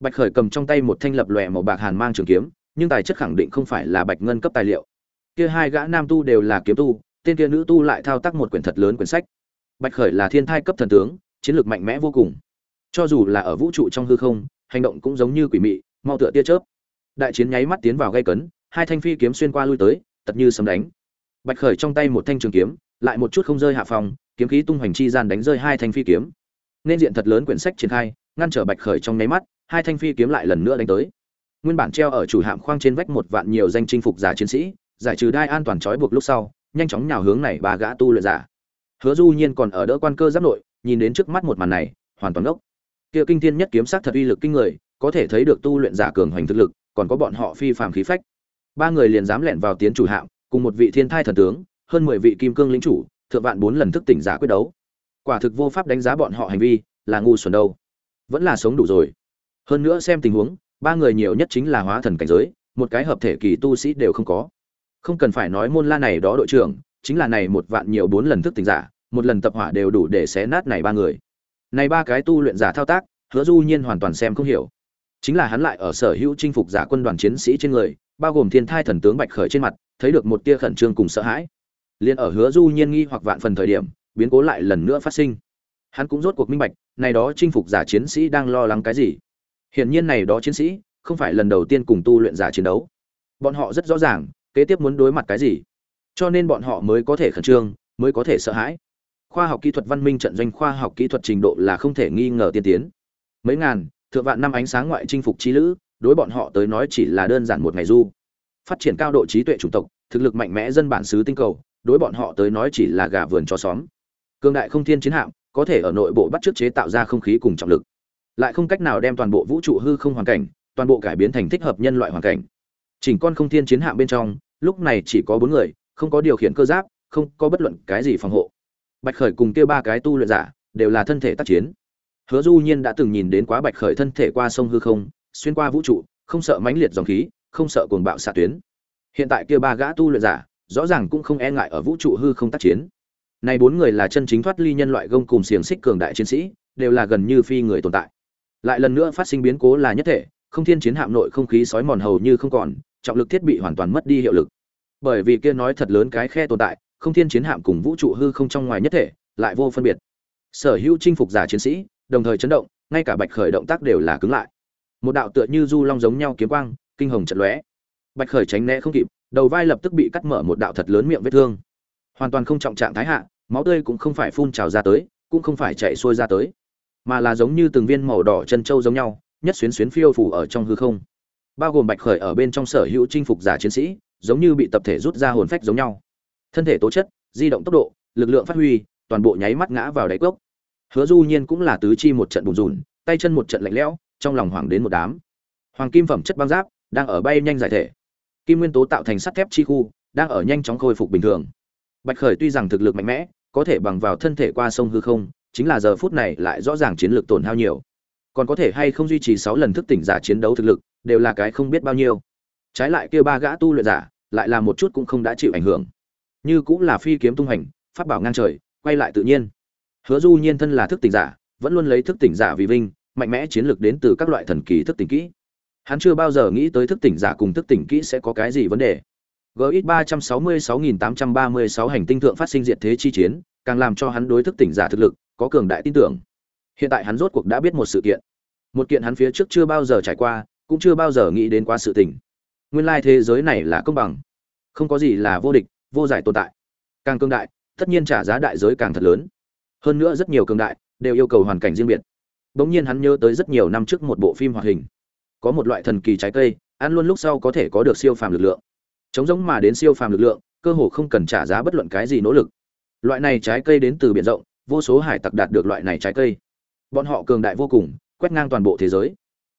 Bạch khởi cầm trong tay một thanh lập lòe màu bạc hàn mang trường kiếm, nhưng tài chất khẳng định không phải là bạch ngân cấp tài liệu. Kia hai gã nam tu đều là kiếm tu, tên kia nữ tu lại thao tác một quyển thật lớn quyển sách. Bạch khởi là thiên thai cấp thần tướng, chiến lược mạnh mẽ vô cùng. Cho dù là ở vũ trụ trong hư không hành động cũng giống như quỷ mị, mau tựa tia chớp. Đại chiến nháy mắt tiến vào gây cấn, hai thanh phi kiếm xuyên qua lui tới tật như sấm đánh. Bạch khởi trong tay một thanh trường kiếm, lại một chút không rơi hạ phòng, kiếm khí tung hoành chi gian đánh rơi hai thanh phi kiếm. Nên diện thật lớn quyển sách triển khai, ngăn trở bạch khởi trong nháy mắt, hai thanh phi kiếm lại lần nữa đánh tới. Nguyên bản treo ở chủ hạm khoang trên vách một vạn nhiều danh chinh phục giả chiến sĩ, giải trừ đai an toàn trói buộc lúc sau, nhanh chóng nhào hướng này ba gã tu luyện giả. Hứa du nhiên còn ở đỡ quan cơ giáp nội, nhìn đến trước mắt một màn này, hoàn toàn ngốc kia kinh thiên nhất kiếm sắc thật uy lực kinh người, có thể thấy được tu luyện giả cường hoành thực lực, còn có bọn họ phi phàm khí phách. Ba người liền dám lẻn vào tiến chủ hạm, cùng một vị thiên thai thần tướng, hơn mười vị kim cương lĩnh chủ, thượng vạn bốn lần thức tỉnh giả quyết đấu. Quả thực vô pháp đánh giá bọn họ hành vi, là ngu xuẩn đâu. Vẫn là sống đủ rồi. Hơn nữa xem tình huống, ba người nhiều nhất chính là hóa thần cảnh giới, một cái hợp thể kỳ tu sĩ đều không có. Không cần phải nói môn la này đó đội trưởng, chính là này một vạn nhiều bốn lần thức tỉnh giả, một lần tập hỏa đều đủ để xé nát này ba người này ba cái tu luyện giả thao tác, hứa du nhiên hoàn toàn xem không hiểu. Chính là hắn lại ở sở hữu chinh phục giả quân đoàn chiến sĩ trên người, bao gồm thiên thai thần tướng bạch khởi trên mặt, thấy được một tia khẩn trương cùng sợ hãi. Liền ở hứa du nhiên nghi hoặc vạn phần thời điểm, biến cố lại lần nữa phát sinh. Hắn cũng rốt cuộc minh bạch, này đó chinh phục giả chiến sĩ đang lo lắng cái gì. Hiển nhiên này đó chiến sĩ, không phải lần đầu tiên cùng tu luyện giả chiến đấu. Bọn họ rất rõ ràng, kế tiếp muốn đối mặt cái gì. Cho nên bọn họ mới có thể khẩn trương, mới có thể sợ hãi khoa học kỹ thuật văn minh trận doanh khoa học kỹ thuật trình độ là không thể nghi ngờ tiên tiến. Mấy ngàn, thượng vạn năm ánh sáng ngoại chinh phục trí lữ, đối bọn họ tới nói chỉ là đơn giản một ngày du. Phát triển cao độ trí tuệ chủng tộc, thực lực mạnh mẽ dân bản xứ tinh cầu, đối bọn họ tới nói chỉ là gà vườn cho xóm. Cương đại không thiên chiến hạm, có thể ở nội bộ bắt chước chế tạo ra không khí cùng trọng lực. Lại không cách nào đem toàn bộ vũ trụ hư không hoàn cảnh, toàn bộ cải biến thành thích hợp nhân loại hoàn cảnh. Chỉnh con không thiên chiến hạm bên trong, lúc này chỉ có bốn người, không có điều khiển cơ giáp, không có bất luận cái gì phòng hộ bạch khởi cùng kia ba cái tu luyện giả đều là thân thể tác chiến. Hứa du nhiên đã từng nhìn đến quá bạch khởi thân thể qua sông hư không, xuyên qua vũ trụ, không sợ mãnh liệt dòng khí, không sợ cuồng bạo xạ tuyến. Hiện tại kia ba gã tu luyện giả rõ ràng cũng không e ngại ở vũ trụ hư không tác chiến. Này bốn người là chân chính thoát ly nhân loại gông cùng xiềng xích cường đại chiến sĩ, đều là gần như phi người tồn tại. Lại lần nữa phát sinh biến cố là nhất thể, không thiên chiến hạm nội không khí sói mòn hầu như không còn, trọng lực thiết bị hoàn toàn mất đi hiệu lực. Bởi vì kia nói thật lớn cái khe tồn tại không thiên chiến hạm cùng vũ trụ hư không trong ngoài nhất thể, lại vô phân biệt. Sở hữu chinh phục giả chiến sĩ, đồng thời chấn động, ngay cả bạch khởi động tác đều là cứng lại. Một đạo tựa như du long giống nhau kiếm quang, kinh hồng trận lóe. Bạch khởi tránh né không kịp, đầu vai lập tức bị cắt mở một đạo thật lớn miệng vết thương. Hoàn toàn không trọng trạng thái hạ, máu tươi cũng không phải phun trào ra tới, cũng không phải chạy xuôi ra tới, mà là giống như từng viên màu đỏ chân trâu giống nhau, nhất xuyến xuyến phiêu phủ ở trong hư không. Bao gồm bạch khởi ở bên trong sở hữu chinh phục giả chiến sĩ, giống như bị tập thể rút ra hồn phách giống nhau thân thể tố chất, di động tốc độ, lực lượng phát huy, toàn bộ nháy mắt ngã vào đáy cốc. Hứa du nhiên cũng là tứ chi một trận bùn rùn, tay chân một trận lạnh lẽo, trong lòng hoảng đến một đám. Hoàng kim phẩm chất băng giáp đang ở bay nhanh giải thể. Kim nguyên tố tạo thành sắt thép chi khu, đang ở nhanh chóng khôi phục bình thường. Bạch khởi tuy rằng thực lực mạnh mẽ, có thể bằng vào thân thể qua sông hư không, chính là giờ phút này lại rõ ràng chiến lược tổn hao nhiều. Còn có thể hay không duy trì sáu lần thức tỉnh giả chiến đấu thực lực, đều là cái không biết bao nhiêu. Trái lại kia ba gã tu luyện giả, lại là một chút cũng không đã chịu ảnh hưởng như cũng là phi kiếm tung hành phát bảo ngang trời, quay lại tự nhiên. Hứa du nhiên thân là thức tỉnh giả, vẫn luôn lấy thức tỉnh giả vì vinh, mạnh mẽ chiến lược đến từ các loại thần kỳ thức tỉnh kỹ. Hắn chưa bao giờ nghĩ tới thức tỉnh giả cùng thức tỉnh kỹ sẽ có cái gì vấn đề. Gx ba trăm sáu mươi sáu nghìn tám trăm ba mươi sáu hành tinh thượng phát sinh diệt thế chi chiến, càng làm cho hắn đối thức tỉnh giả thực lực có cường đại tin tưởng. Hiện tại hắn rốt cuộc đã biết một sự kiện. Một kiện hắn phía trước chưa bao giờ trải qua, cũng chưa bao giờ nghĩ đến quá sự tình. Nguyên lai thế giới này là công bằng. Không có gì là vô địch vô giải tồn tại. Càng cương đại, tất nhiên trả giá đại giới càng thật lớn. Hơn nữa rất nhiều cường đại đều yêu cầu hoàn cảnh riêng biệt. Bỗng nhiên hắn nhớ tới rất nhiều năm trước một bộ phim hoạt hình. Có một loại thần kỳ trái cây, ăn luôn lúc sau có thể có được siêu phàm lực lượng. Chống giống mà đến siêu phàm lực lượng, cơ hồ không cần trả giá bất luận cái gì nỗ lực. Loại này trái cây đến từ biển rộng, vô số hải tặc đạt được loại này trái cây. Bọn họ cường đại vô cùng, quét ngang toàn bộ thế giới.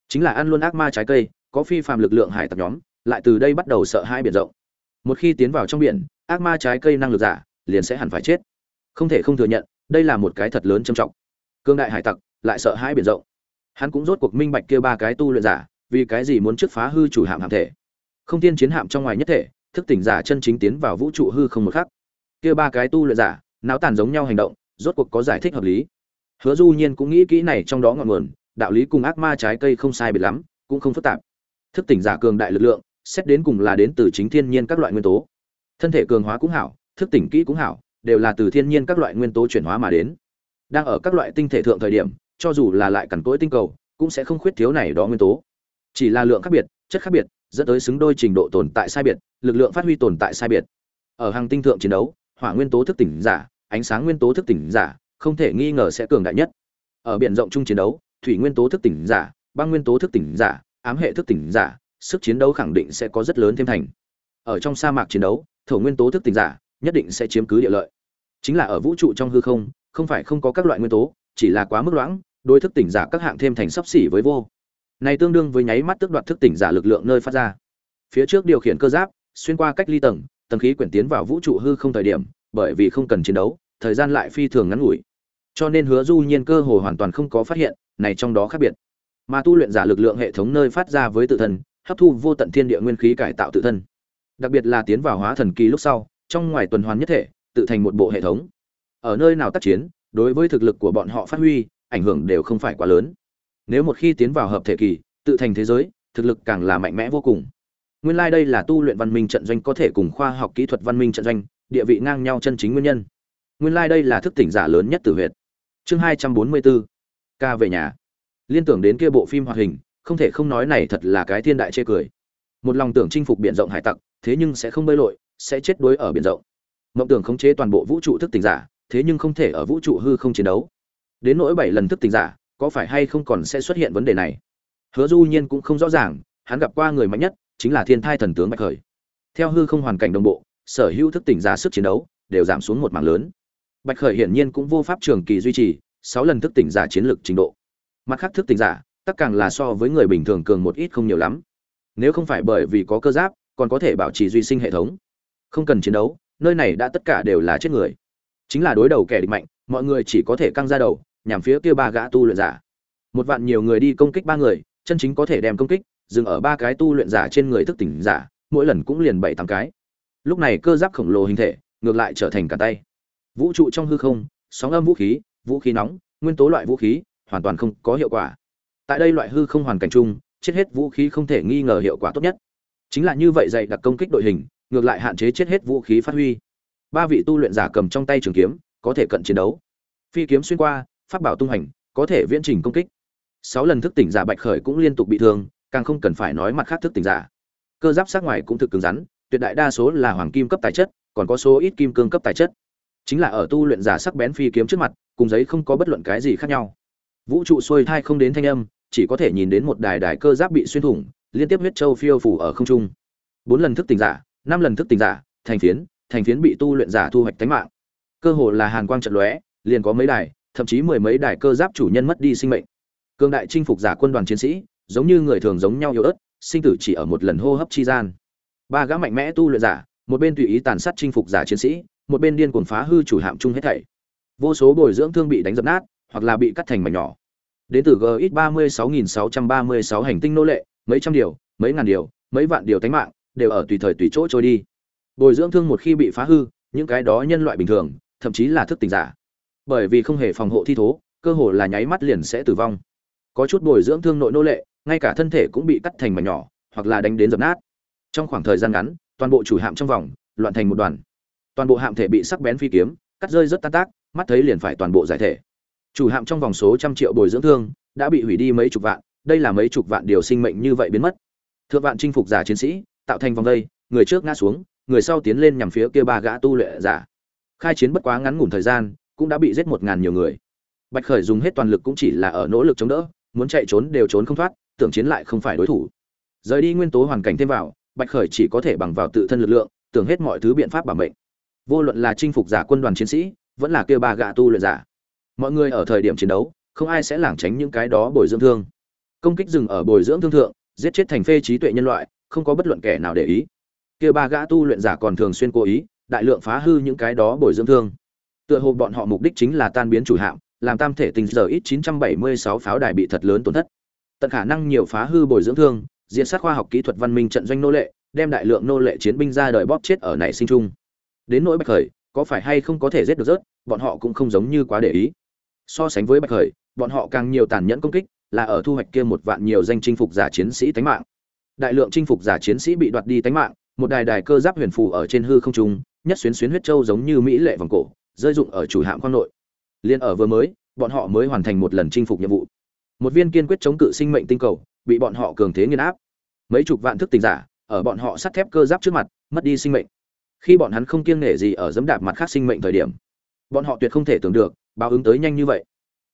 Chính là ăn luôn ác ma trái cây, có phi phàm lực lượng hải tặc nhóm, lại từ đây bắt đầu sợ hai biển rộng một khi tiến vào trong biển, ác ma trái cây năng lực giả liền sẽ hẳn phải chết. Không thể không thừa nhận, đây là một cái thật lớn trầm trọng. Cương đại hải tặc lại sợ hai biển rộng. Hắn cũng rốt cuộc minh bạch kia ba cái tu luyện giả vì cái gì muốn trước phá hư chủ hạm hạm thể. Không tiên chiến hạm trong ngoài nhất thể, thức tỉnh giả chân chính tiến vào vũ trụ hư không một khắc. Kia ba cái tu luyện giả não tàn giống nhau hành động, rốt cuộc có giải thích hợp lý. Hứa du nhiên cũng nghĩ kỹ này trong đó ngọn nguồn, đạo lý cùng ác ma trái cây không sai biệt lắm, cũng không phức tạp. Thức tỉnh giả cường đại lực lượng xét đến cùng là đến từ chính thiên nhiên các loại nguyên tố. Thân thể cường hóa cũng hảo, thức tỉnh kỹ cũng hảo, đều là từ thiên nhiên các loại nguyên tố chuyển hóa mà đến. Đang ở các loại tinh thể thượng thời điểm, cho dù là lại cằn cỗi tinh cầu, cũng sẽ không khuyết thiếu này đó nguyên tố. Chỉ là lượng khác biệt, chất khác biệt, dẫn tới xứng đôi trình độ tồn tại sai biệt, lực lượng phát huy tồn tại sai biệt. Ở hàng tinh thượng chiến đấu, hỏa nguyên tố thức tỉnh giả, ánh sáng nguyên tố thức tỉnh giả, không thể nghi ngờ sẽ cường đại nhất. Ở biển rộng chung chiến đấu, thủy nguyên tố thức tỉnh giả, băng nguyên tố thức tỉnh giả, ám hệ thức tỉnh giả sức chiến đấu khẳng định sẽ có rất lớn thêm thành. Ở trong sa mạc chiến đấu, thổ nguyên tố thức tỉnh giả nhất định sẽ chiếm cứ địa lợi. Chính là ở vũ trụ trong hư không không phải không có các loại nguyên tố, chỉ là quá mức loãng, đối thức tỉnh giả các hạng thêm thành sắp xỉ với vô. Này tương đương với nháy mắt tước đoạt thức tỉnh giả lực lượng nơi phát ra. Phía trước điều khiển cơ giáp, xuyên qua cách ly tầng tầng khí quyển tiến vào vũ trụ hư không thời điểm, bởi vì không cần chiến đấu, thời gian lại phi thường ngắn ngủi. Cho nên hứa du nhiên cơ hồ hoàn toàn không có phát hiện này trong đó khác biệt. Mà tu luyện giả lực lượng hệ thống nơi phát ra với tự thân hấp thu vô tận thiên địa nguyên khí cải tạo tự thân. Đặc biệt là tiến vào hóa thần kỳ lúc sau, trong ngoài tuần hoàn nhất thể, tự thành một bộ hệ thống. Ở nơi nào tác chiến, đối với thực lực của bọn họ phát huy, ảnh hưởng đều không phải quá lớn. Nếu một khi tiến vào hợp thể kỳ, tự thành thế giới, thực lực càng là mạnh mẽ vô cùng. Nguyên lai đây là tu luyện văn minh trận doanh có thể cùng khoa học kỹ thuật văn minh trận doanh, địa vị ngang nhau chân chính nguyên nhân. Nguyên lai đây là thức tỉnh giả lớn nhất tử huyệt. Chương hai trăm bốn mươi bốn. Ca về nhà. Liên tưởng đến kia bộ phim hoạt hình không thể không nói này thật là cái thiên đại chê cười. Một lòng tưởng chinh phục biển rộng hải tặc, thế nhưng sẽ không bơi lội, sẽ chết đuối ở biển rộng. Mộng tưởng khống chế toàn bộ vũ trụ thức tỉnh giả, thế nhưng không thể ở vũ trụ hư không chiến đấu. Đến nỗi bảy lần thức tỉnh giả, có phải hay không còn sẽ xuất hiện vấn đề này? Hứa du nhiên cũng không rõ ràng, hắn gặp qua người mạnh nhất, chính là thiên thai thần tướng bạch khởi. Theo hư không hoàn cảnh đồng bộ, sở hữu thức tỉnh giả sức chiến đấu đều giảm xuống một mảng lớn. Bạch khởi hiển nhiên cũng vô pháp trường kỳ duy trì sáu lần thức tỉnh giả chiến lược trình độ. Mặt khác thức tỉnh giả tắc càng là so với người bình thường cường một ít không nhiều lắm. Nếu không phải bởi vì có cơ giáp, còn có thể bảo trì duy sinh hệ thống. Không cần chiến đấu, nơi này đã tất cả đều là chết người. Chính là đối đầu kẻ địch mạnh, mọi người chỉ có thể căng ra đầu, nhằm phía kia ba gã tu luyện giả. Một vạn nhiều người đi công kích ba người, chân chính có thể đem công kích, dừng ở ba cái tu luyện giả trên người thức tỉnh giả, mỗi lần cũng liền bảy tám cái. Lúc này cơ giáp khổng lồ hình thể, ngược lại trở thành cả tay. Vũ trụ trong hư không, sóng âm vũ khí vũ khí nóng, nguyên tố loại vũ khí, hoàn toàn không có hiệu quả tại đây loại hư không hoàn cảnh chung, chết hết vũ khí không thể nghi ngờ hiệu quả tốt nhất. Chính là như vậy dạy đặc công kích đội hình, ngược lại hạn chế chết hết vũ khí phát huy. Ba vị tu luyện giả cầm trong tay trường kiếm, có thể cận chiến đấu. Phi kiếm xuyên qua phát bảo tung hành, có thể viễn trình công kích. Sáu lần thức tỉnh giả bạch khởi cũng liên tục bị thương, càng không cần phải nói mặt khác thức tỉnh giả. Cơ giáp sát ngoài cũng thực cứng rắn, tuyệt đại đa số là hoàng kim cấp tài chất, còn có số ít kim cương cấp tài chất. Chính là ở tu luyện giả sắc bén phi kiếm trước mặt, cùng giấy không có bất luận cái gì khác nhau. Vũ trụ xuôi thai không đến thanh âm chỉ có thể nhìn đến một đài đài cơ giáp bị xuyên thủng, liên tiếp huyết châu phiêu phủ ở không trung. Bốn lần thức tỉnh giả, năm lần thức tỉnh giả, thành phiến thành phiến bị tu luyện giả thu hoạch tánh mạng. Cơ hồ là hàn quang trận lóe, liền có mấy đài, thậm chí mười mấy đài cơ giáp chủ nhân mất đi sinh mệnh. Cương đại chinh phục giả quân đoàn chiến sĩ, giống như người thường giống nhau yếu ớt, sinh tử chỉ ở một lần hô hấp chi gian. Ba gã mạnh mẽ tu luyện giả, một bên tùy ý tàn sát chinh phục giả chiến sĩ, một bên điên cuồng phá hư chủ hạm chung hết thảy. Vô số bồi dưỡng thương bị đánh dập nát, hoặc là bị cắt thành mảnh nhỏ đến từ gx ba mươi sáu nghìn sáu trăm ba mươi sáu hành tinh nô lệ, mấy trăm điều, mấy ngàn điều, mấy vạn điều tánh mạng, đều ở tùy thời tùy chỗ trôi đi. Bồi dưỡng thương một khi bị phá hư, những cái đó nhân loại bình thường, thậm chí là thức tỉnh giả. Bởi vì không hề phòng hộ thi thố, cơ hồ là nháy mắt liền sẽ tử vong. Có chút bồi dưỡng thương nội nô lệ, ngay cả thân thể cũng bị cắt thành mảnh nhỏ, hoặc là đánh đến dập nát. Trong khoảng thời gian ngắn, toàn bộ chủ hạm trong vòng, loạn thành một đoàn. Toàn bộ hạm thể bị sắc bén phi kiếm, cắt rơi rất tan tác, mắt thấy liền phải toàn bộ giải thể chủ hạm trong vòng số trăm triệu bồi dưỡng thương, đã bị hủy đi mấy chục vạn, đây là mấy chục vạn điều sinh mệnh như vậy biến mất. Thượng vạn chinh phục giả chiến sĩ, tạo thành vòng đây, người trước ngã xuống, người sau tiến lên nhằm phía kia ba gã tu luyện giả. Khai chiến bất quá ngắn ngủn thời gian, cũng đã bị giết một ngàn nhiều người. Bạch khởi dùng hết toàn lực cũng chỉ là ở nỗ lực chống đỡ, muốn chạy trốn đều trốn không thoát, tưởng chiến lại không phải đối thủ. Rời đi nguyên tố hoàn cảnh thêm vào, bạch khởi chỉ có thể bằng vào tự thân lực lượng, tưởng hết mọi thứ biện pháp bảo mệnh. Vô luận là chinh phục giả quân đoàn chiến sĩ, vẫn là kêu ba gạ tu luyện giả mọi người ở thời điểm chiến đấu, không ai sẽ lảng tránh những cái đó bồi dưỡng thương. Công kích dừng ở bồi dưỡng thương thượng, giết chết thành phê trí tuệ nhân loại, không có bất luận kẻ nào để ý. Kia ba gã tu luyện giả còn thường xuyên cố ý, đại lượng phá hư những cái đó bồi dưỡng thương. Tựa hồ bọn họ mục đích chính là tan biến chủ hạm, làm tam thể tình giờ ít 976 pháo đài bị thật lớn tổn thất. Tận khả năng nhiều phá hư bồi dưỡng thương diện sát khoa học kỹ thuật văn minh trận doanh nô lệ, đem đại lượng nô lệ chiến binh ra đời bóp chết ở nảy sinh chung. Đến nỗi bạch khởi, có phải hay không có thể giết được rớt, bọn họ cũng không giống như quá để ý so sánh với bạch khởi, bọn họ càng nhiều tàn nhẫn công kích, là ở thu hoạch kia một vạn nhiều danh chinh phục giả chiến sĩ tánh mạng. Đại lượng chinh phục giả chiến sĩ bị đoạt đi tánh mạng, một đài đài cơ giáp huyền phù ở trên hư không trung, nhất xuyến xuyến huyết châu giống như mỹ lệ vòng cổ, rơi dụng ở chủ hạm khoang nội. Liên ở vừa mới, bọn họ mới hoàn thành một lần chinh phục nhiệm vụ. Một viên kiên quyết chống cự sinh mệnh tinh cầu, bị bọn họ cường thế nghiền áp. Mấy chục vạn thức tình giả, ở bọn họ sắt thép cơ giáp trước mặt, mất đi sinh mệnh. Khi bọn hắn không kiêng nể gì ở dẫm đạp mặt khác sinh mệnh thời điểm, bọn họ tuyệt không thể tưởng được báo ứng tới nhanh như vậy.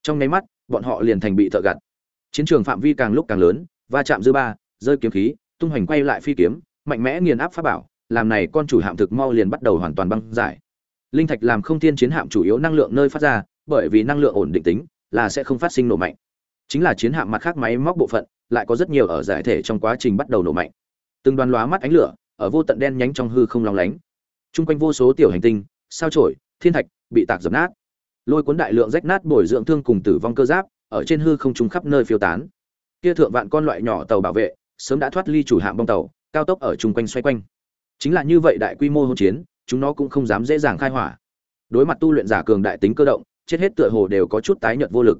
Trong nháy mắt, bọn họ liền thành bị thợ gặt. Chiến trường phạm vi càng lúc càng lớn, va chạm dư ba, rơi kiếm khí, tung hoành quay lại phi kiếm, mạnh mẽ nghiền áp pháp bảo, làm này con chủ hạm thực mau liền bắt đầu hoàn toàn băng giải. Linh thạch làm không thiên chiến hạm chủ yếu năng lượng nơi phát ra, bởi vì năng lượng ổn định tính, là sẽ không phát sinh nổ mạnh. Chính là chiến hạm mặt khác máy móc bộ phận, lại có rất nhiều ở giải thể trong quá trình bắt đầu nổ mạnh. Từng đoàn lóa mắt ánh lửa, ở vô tận đen nhánh trong hư không lóng lánh. Chung quanh vô số tiểu hành tinh, sao chổi, thiên thạch, bị tạc dập nát lôi cuốn đại lượng rách nát bồi dưỡng thương cùng tử vong cơ giáp, ở trên hư không trung khắp nơi phiêu tán. Kia thượng vạn con loại nhỏ tàu bảo vệ, sớm đã thoát ly chủ hạm bong tàu, cao tốc ở chung quanh xoay quanh. Chính là như vậy đại quy mô hỗn chiến, chúng nó cũng không dám dễ dàng khai hỏa. Đối mặt tu luyện giả cường đại tính cơ động, chết hết tựa hồ đều có chút tái nhợt vô lực.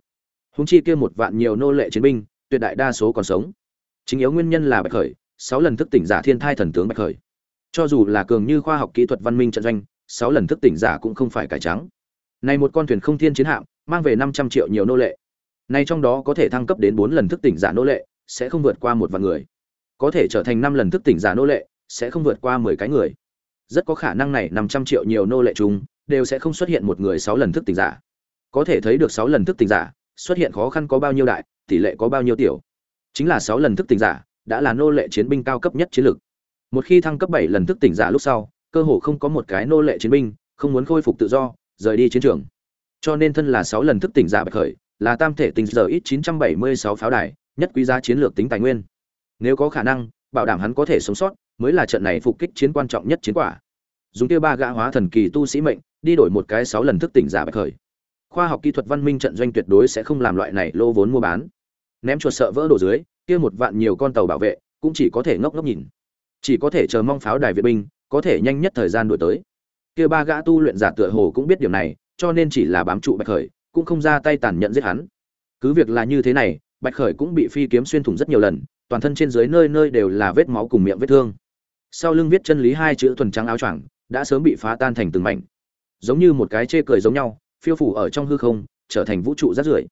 Húng chi kia một vạn nhiều nô lệ chiến binh, tuyệt đại đa số còn sống. Chính yếu nguyên nhân là bạch khởi, sáu lần thức tỉnh giả thiên thai thần tướng bạch khởi. Cho dù là cường như khoa học kỹ thuật văn minh trận doanh, sáu lần thức tỉnh giả cũng không phải cải trắng này một con thuyền không thiên chiến hạm, mang về năm trăm triệu nhiều nô lệ. Này trong đó có thể thăng cấp đến bốn lần thức tỉnh giả nô lệ, sẽ không vượt qua một vạn người. Có thể trở thành năm lần thức tỉnh giả nô lệ, sẽ không vượt qua mười cái người. Rất có khả năng này năm trăm triệu nhiều nô lệ chúng đều sẽ không xuất hiện một người sáu lần thức tỉnh giả. Có thể thấy được sáu lần thức tỉnh giả, xuất hiện khó khăn có bao nhiêu đại, tỷ lệ có bao nhiêu tiểu. Chính là sáu lần thức tỉnh giả, đã là nô lệ chiến binh cao cấp nhất chiến lược. Một khi thăng cấp bảy lần thức tỉnh giả lúc sau, cơ hồ không có một cái nô lệ chiến binh, không muốn khôi phục tự do rời đi chiến trường. Cho nên thân là sáu lần thức tỉnh giả bạch khởi, là tam thể tình giờ ít chín trăm bảy mươi sáu pháo đài, nhất quý giá chiến lược tính tài nguyên. Nếu có khả năng, bảo đảm hắn có thể sống sót, mới là trận này phục kích chiến quan trọng nhất chiến quả. Dùng kia ba gã hóa thần kỳ tu sĩ mệnh, đi đổi một cái sáu lần thức tỉnh giả bạch khởi. Khoa học kỹ thuật văn minh trận doanh tuyệt đối sẽ không làm loại này lô vốn mua bán. Ném chuột sợ vỡ đổ dưới, kia một vạn nhiều con tàu bảo vệ, cũng chỉ có thể ngốc ngốc nhìn. Chỉ có thể chờ mong pháo đài viện binh, có thể nhanh nhất thời gian đổi tới kia ba gã tu luyện giả tựa hồ cũng biết điểm này, cho nên chỉ là bám trụ bạch khởi, cũng không ra tay tàn nhẫn giết hắn. Cứ việc là như thế này, bạch khởi cũng bị phi kiếm xuyên thủng rất nhiều lần, toàn thân trên dưới nơi nơi đều là vết máu cùng miệng vết thương. Sau lưng viết chân lý hai chữ thuần trắng áo choàng, đã sớm bị phá tan thành từng mảnh. Giống như một cái chê cười giống nhau, phiêu phủ ở trong hư không, trở thành vũ trụ rát rưởi.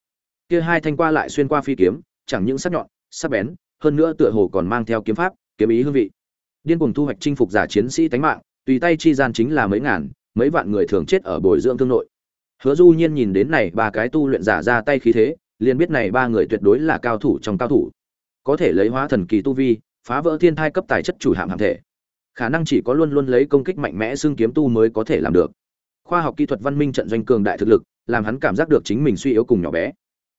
Kia hai thanh qua lại xuyên qua phi kiếm, chẳng những sắc nhọn, sắc bén, hơn nữa tựa hồ còn mang theo kiếm pháp, kiếm ý hương vị. Điên cuồng thu hoạch chinh phục giả chiến sĩ tánh mạng tùy tay chi gian chính là mấy ngàn, mấy vạn người thường chết ở bồi dưỡng thương nội. Hứa du nhiên nhìn đến này ba cái tu luyện giả ra tay khí thế, liền biết này ba người tuyệt đối là cao thủ trong cao thủ. Có thể lấy hóa thần kỳ tu vi, phá vỡ thiên thai cấp tài chất chủ hạng hạng thể. Khả năng chỉ có luôn luôn lấy công kích mạnh mẽ xương kiếm tu mới có thể làm được. Khoa học kỹ thuật văn minh trận doanh cường đại thực lực, làm hắn cảm giác được chính mình suy yếu cùng nhỏ bé.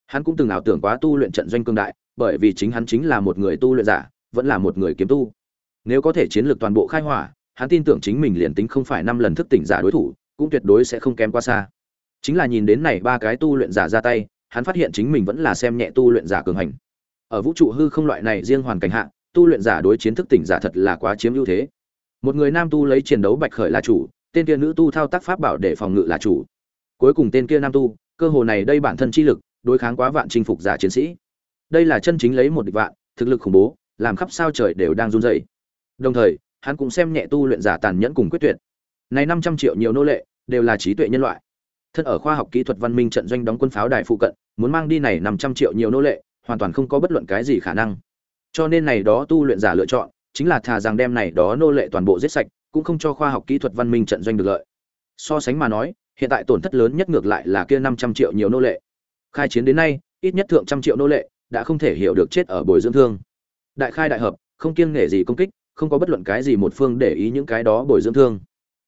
Hắn cũng từng ảo tưởng quá tu luyện trận doanh cường đại, bởi vì chính hắn chính là một người tu luyện giả, vẫn là một người kiếm tu. Nếu có thể chiến lược toàn bộ khai hỏa hắn tin tưởng chính mình liền tính không phải năm lần thức tỉnh giả đối thủ, cũng tuyệt đối sẽ không kém quá xa. Chính là nhìn đến này ba cái tu luyện giả ra tay, hắn phát hiện chính mình vẫn là xem nhẹ tu luyện giả cường hành. Ở vũ trụ hư không loại này riêng hoàn cảnh hạ, tu luyện giả đối chiến thức tỉnh giả thật là quá chiếm ưu thế. Một người nam tu lấy chiến đấu bạch khởi là chủ, tên kia nữ tu thao tác pháp bảo để phòng ngự là chủ. Cuối cùng tên kia nam tu, cơ hồ này đây bản thân chi lực, đối kháng quá vạn chinh phục giả chiến sĩ. Đây là chân chính lấy một địch vạn, thực lực khủng bố, làm khắp sao trời đều đang run rẩy. Đồng thời hắn cũng xem nhẹ tu luyện giả tàn nhẫn cùng quyết tuyệt. Này năm trăm triệu nhiều nô lệ, đều là trí tuệ nhân loại. Thân ở khoa học kỹ thuật văn minh trận doanh đóng quân pháo đài phụ cận, muốn mang đi này năm trăm triệu nhiều nô lệ, hoàn toàn không có bất luận cái gì khả năng. Cho nên này đó tu luyện giả lựa chọn, chính là thà rằng đem này đó nô lệ toàn bộ giết sạch, cũng không cho khoa học kỹ thuật văn minh trận doanh được lợi. So sánh mà nói, hiện tại tổn thất lớn nhất ngược lại là kia năm trăm triệu nhiều nô lệ. Khai chiến đến nay, ít nhất thượng trăm triệu nô lệ, đã không thể hiểu được chết ở bồi dưỡng thương. Đại khai đại hợp, không kiêng nể gì công kích không có bất luận cái gì một phương để ý những cái đó bồi dưỡng thương.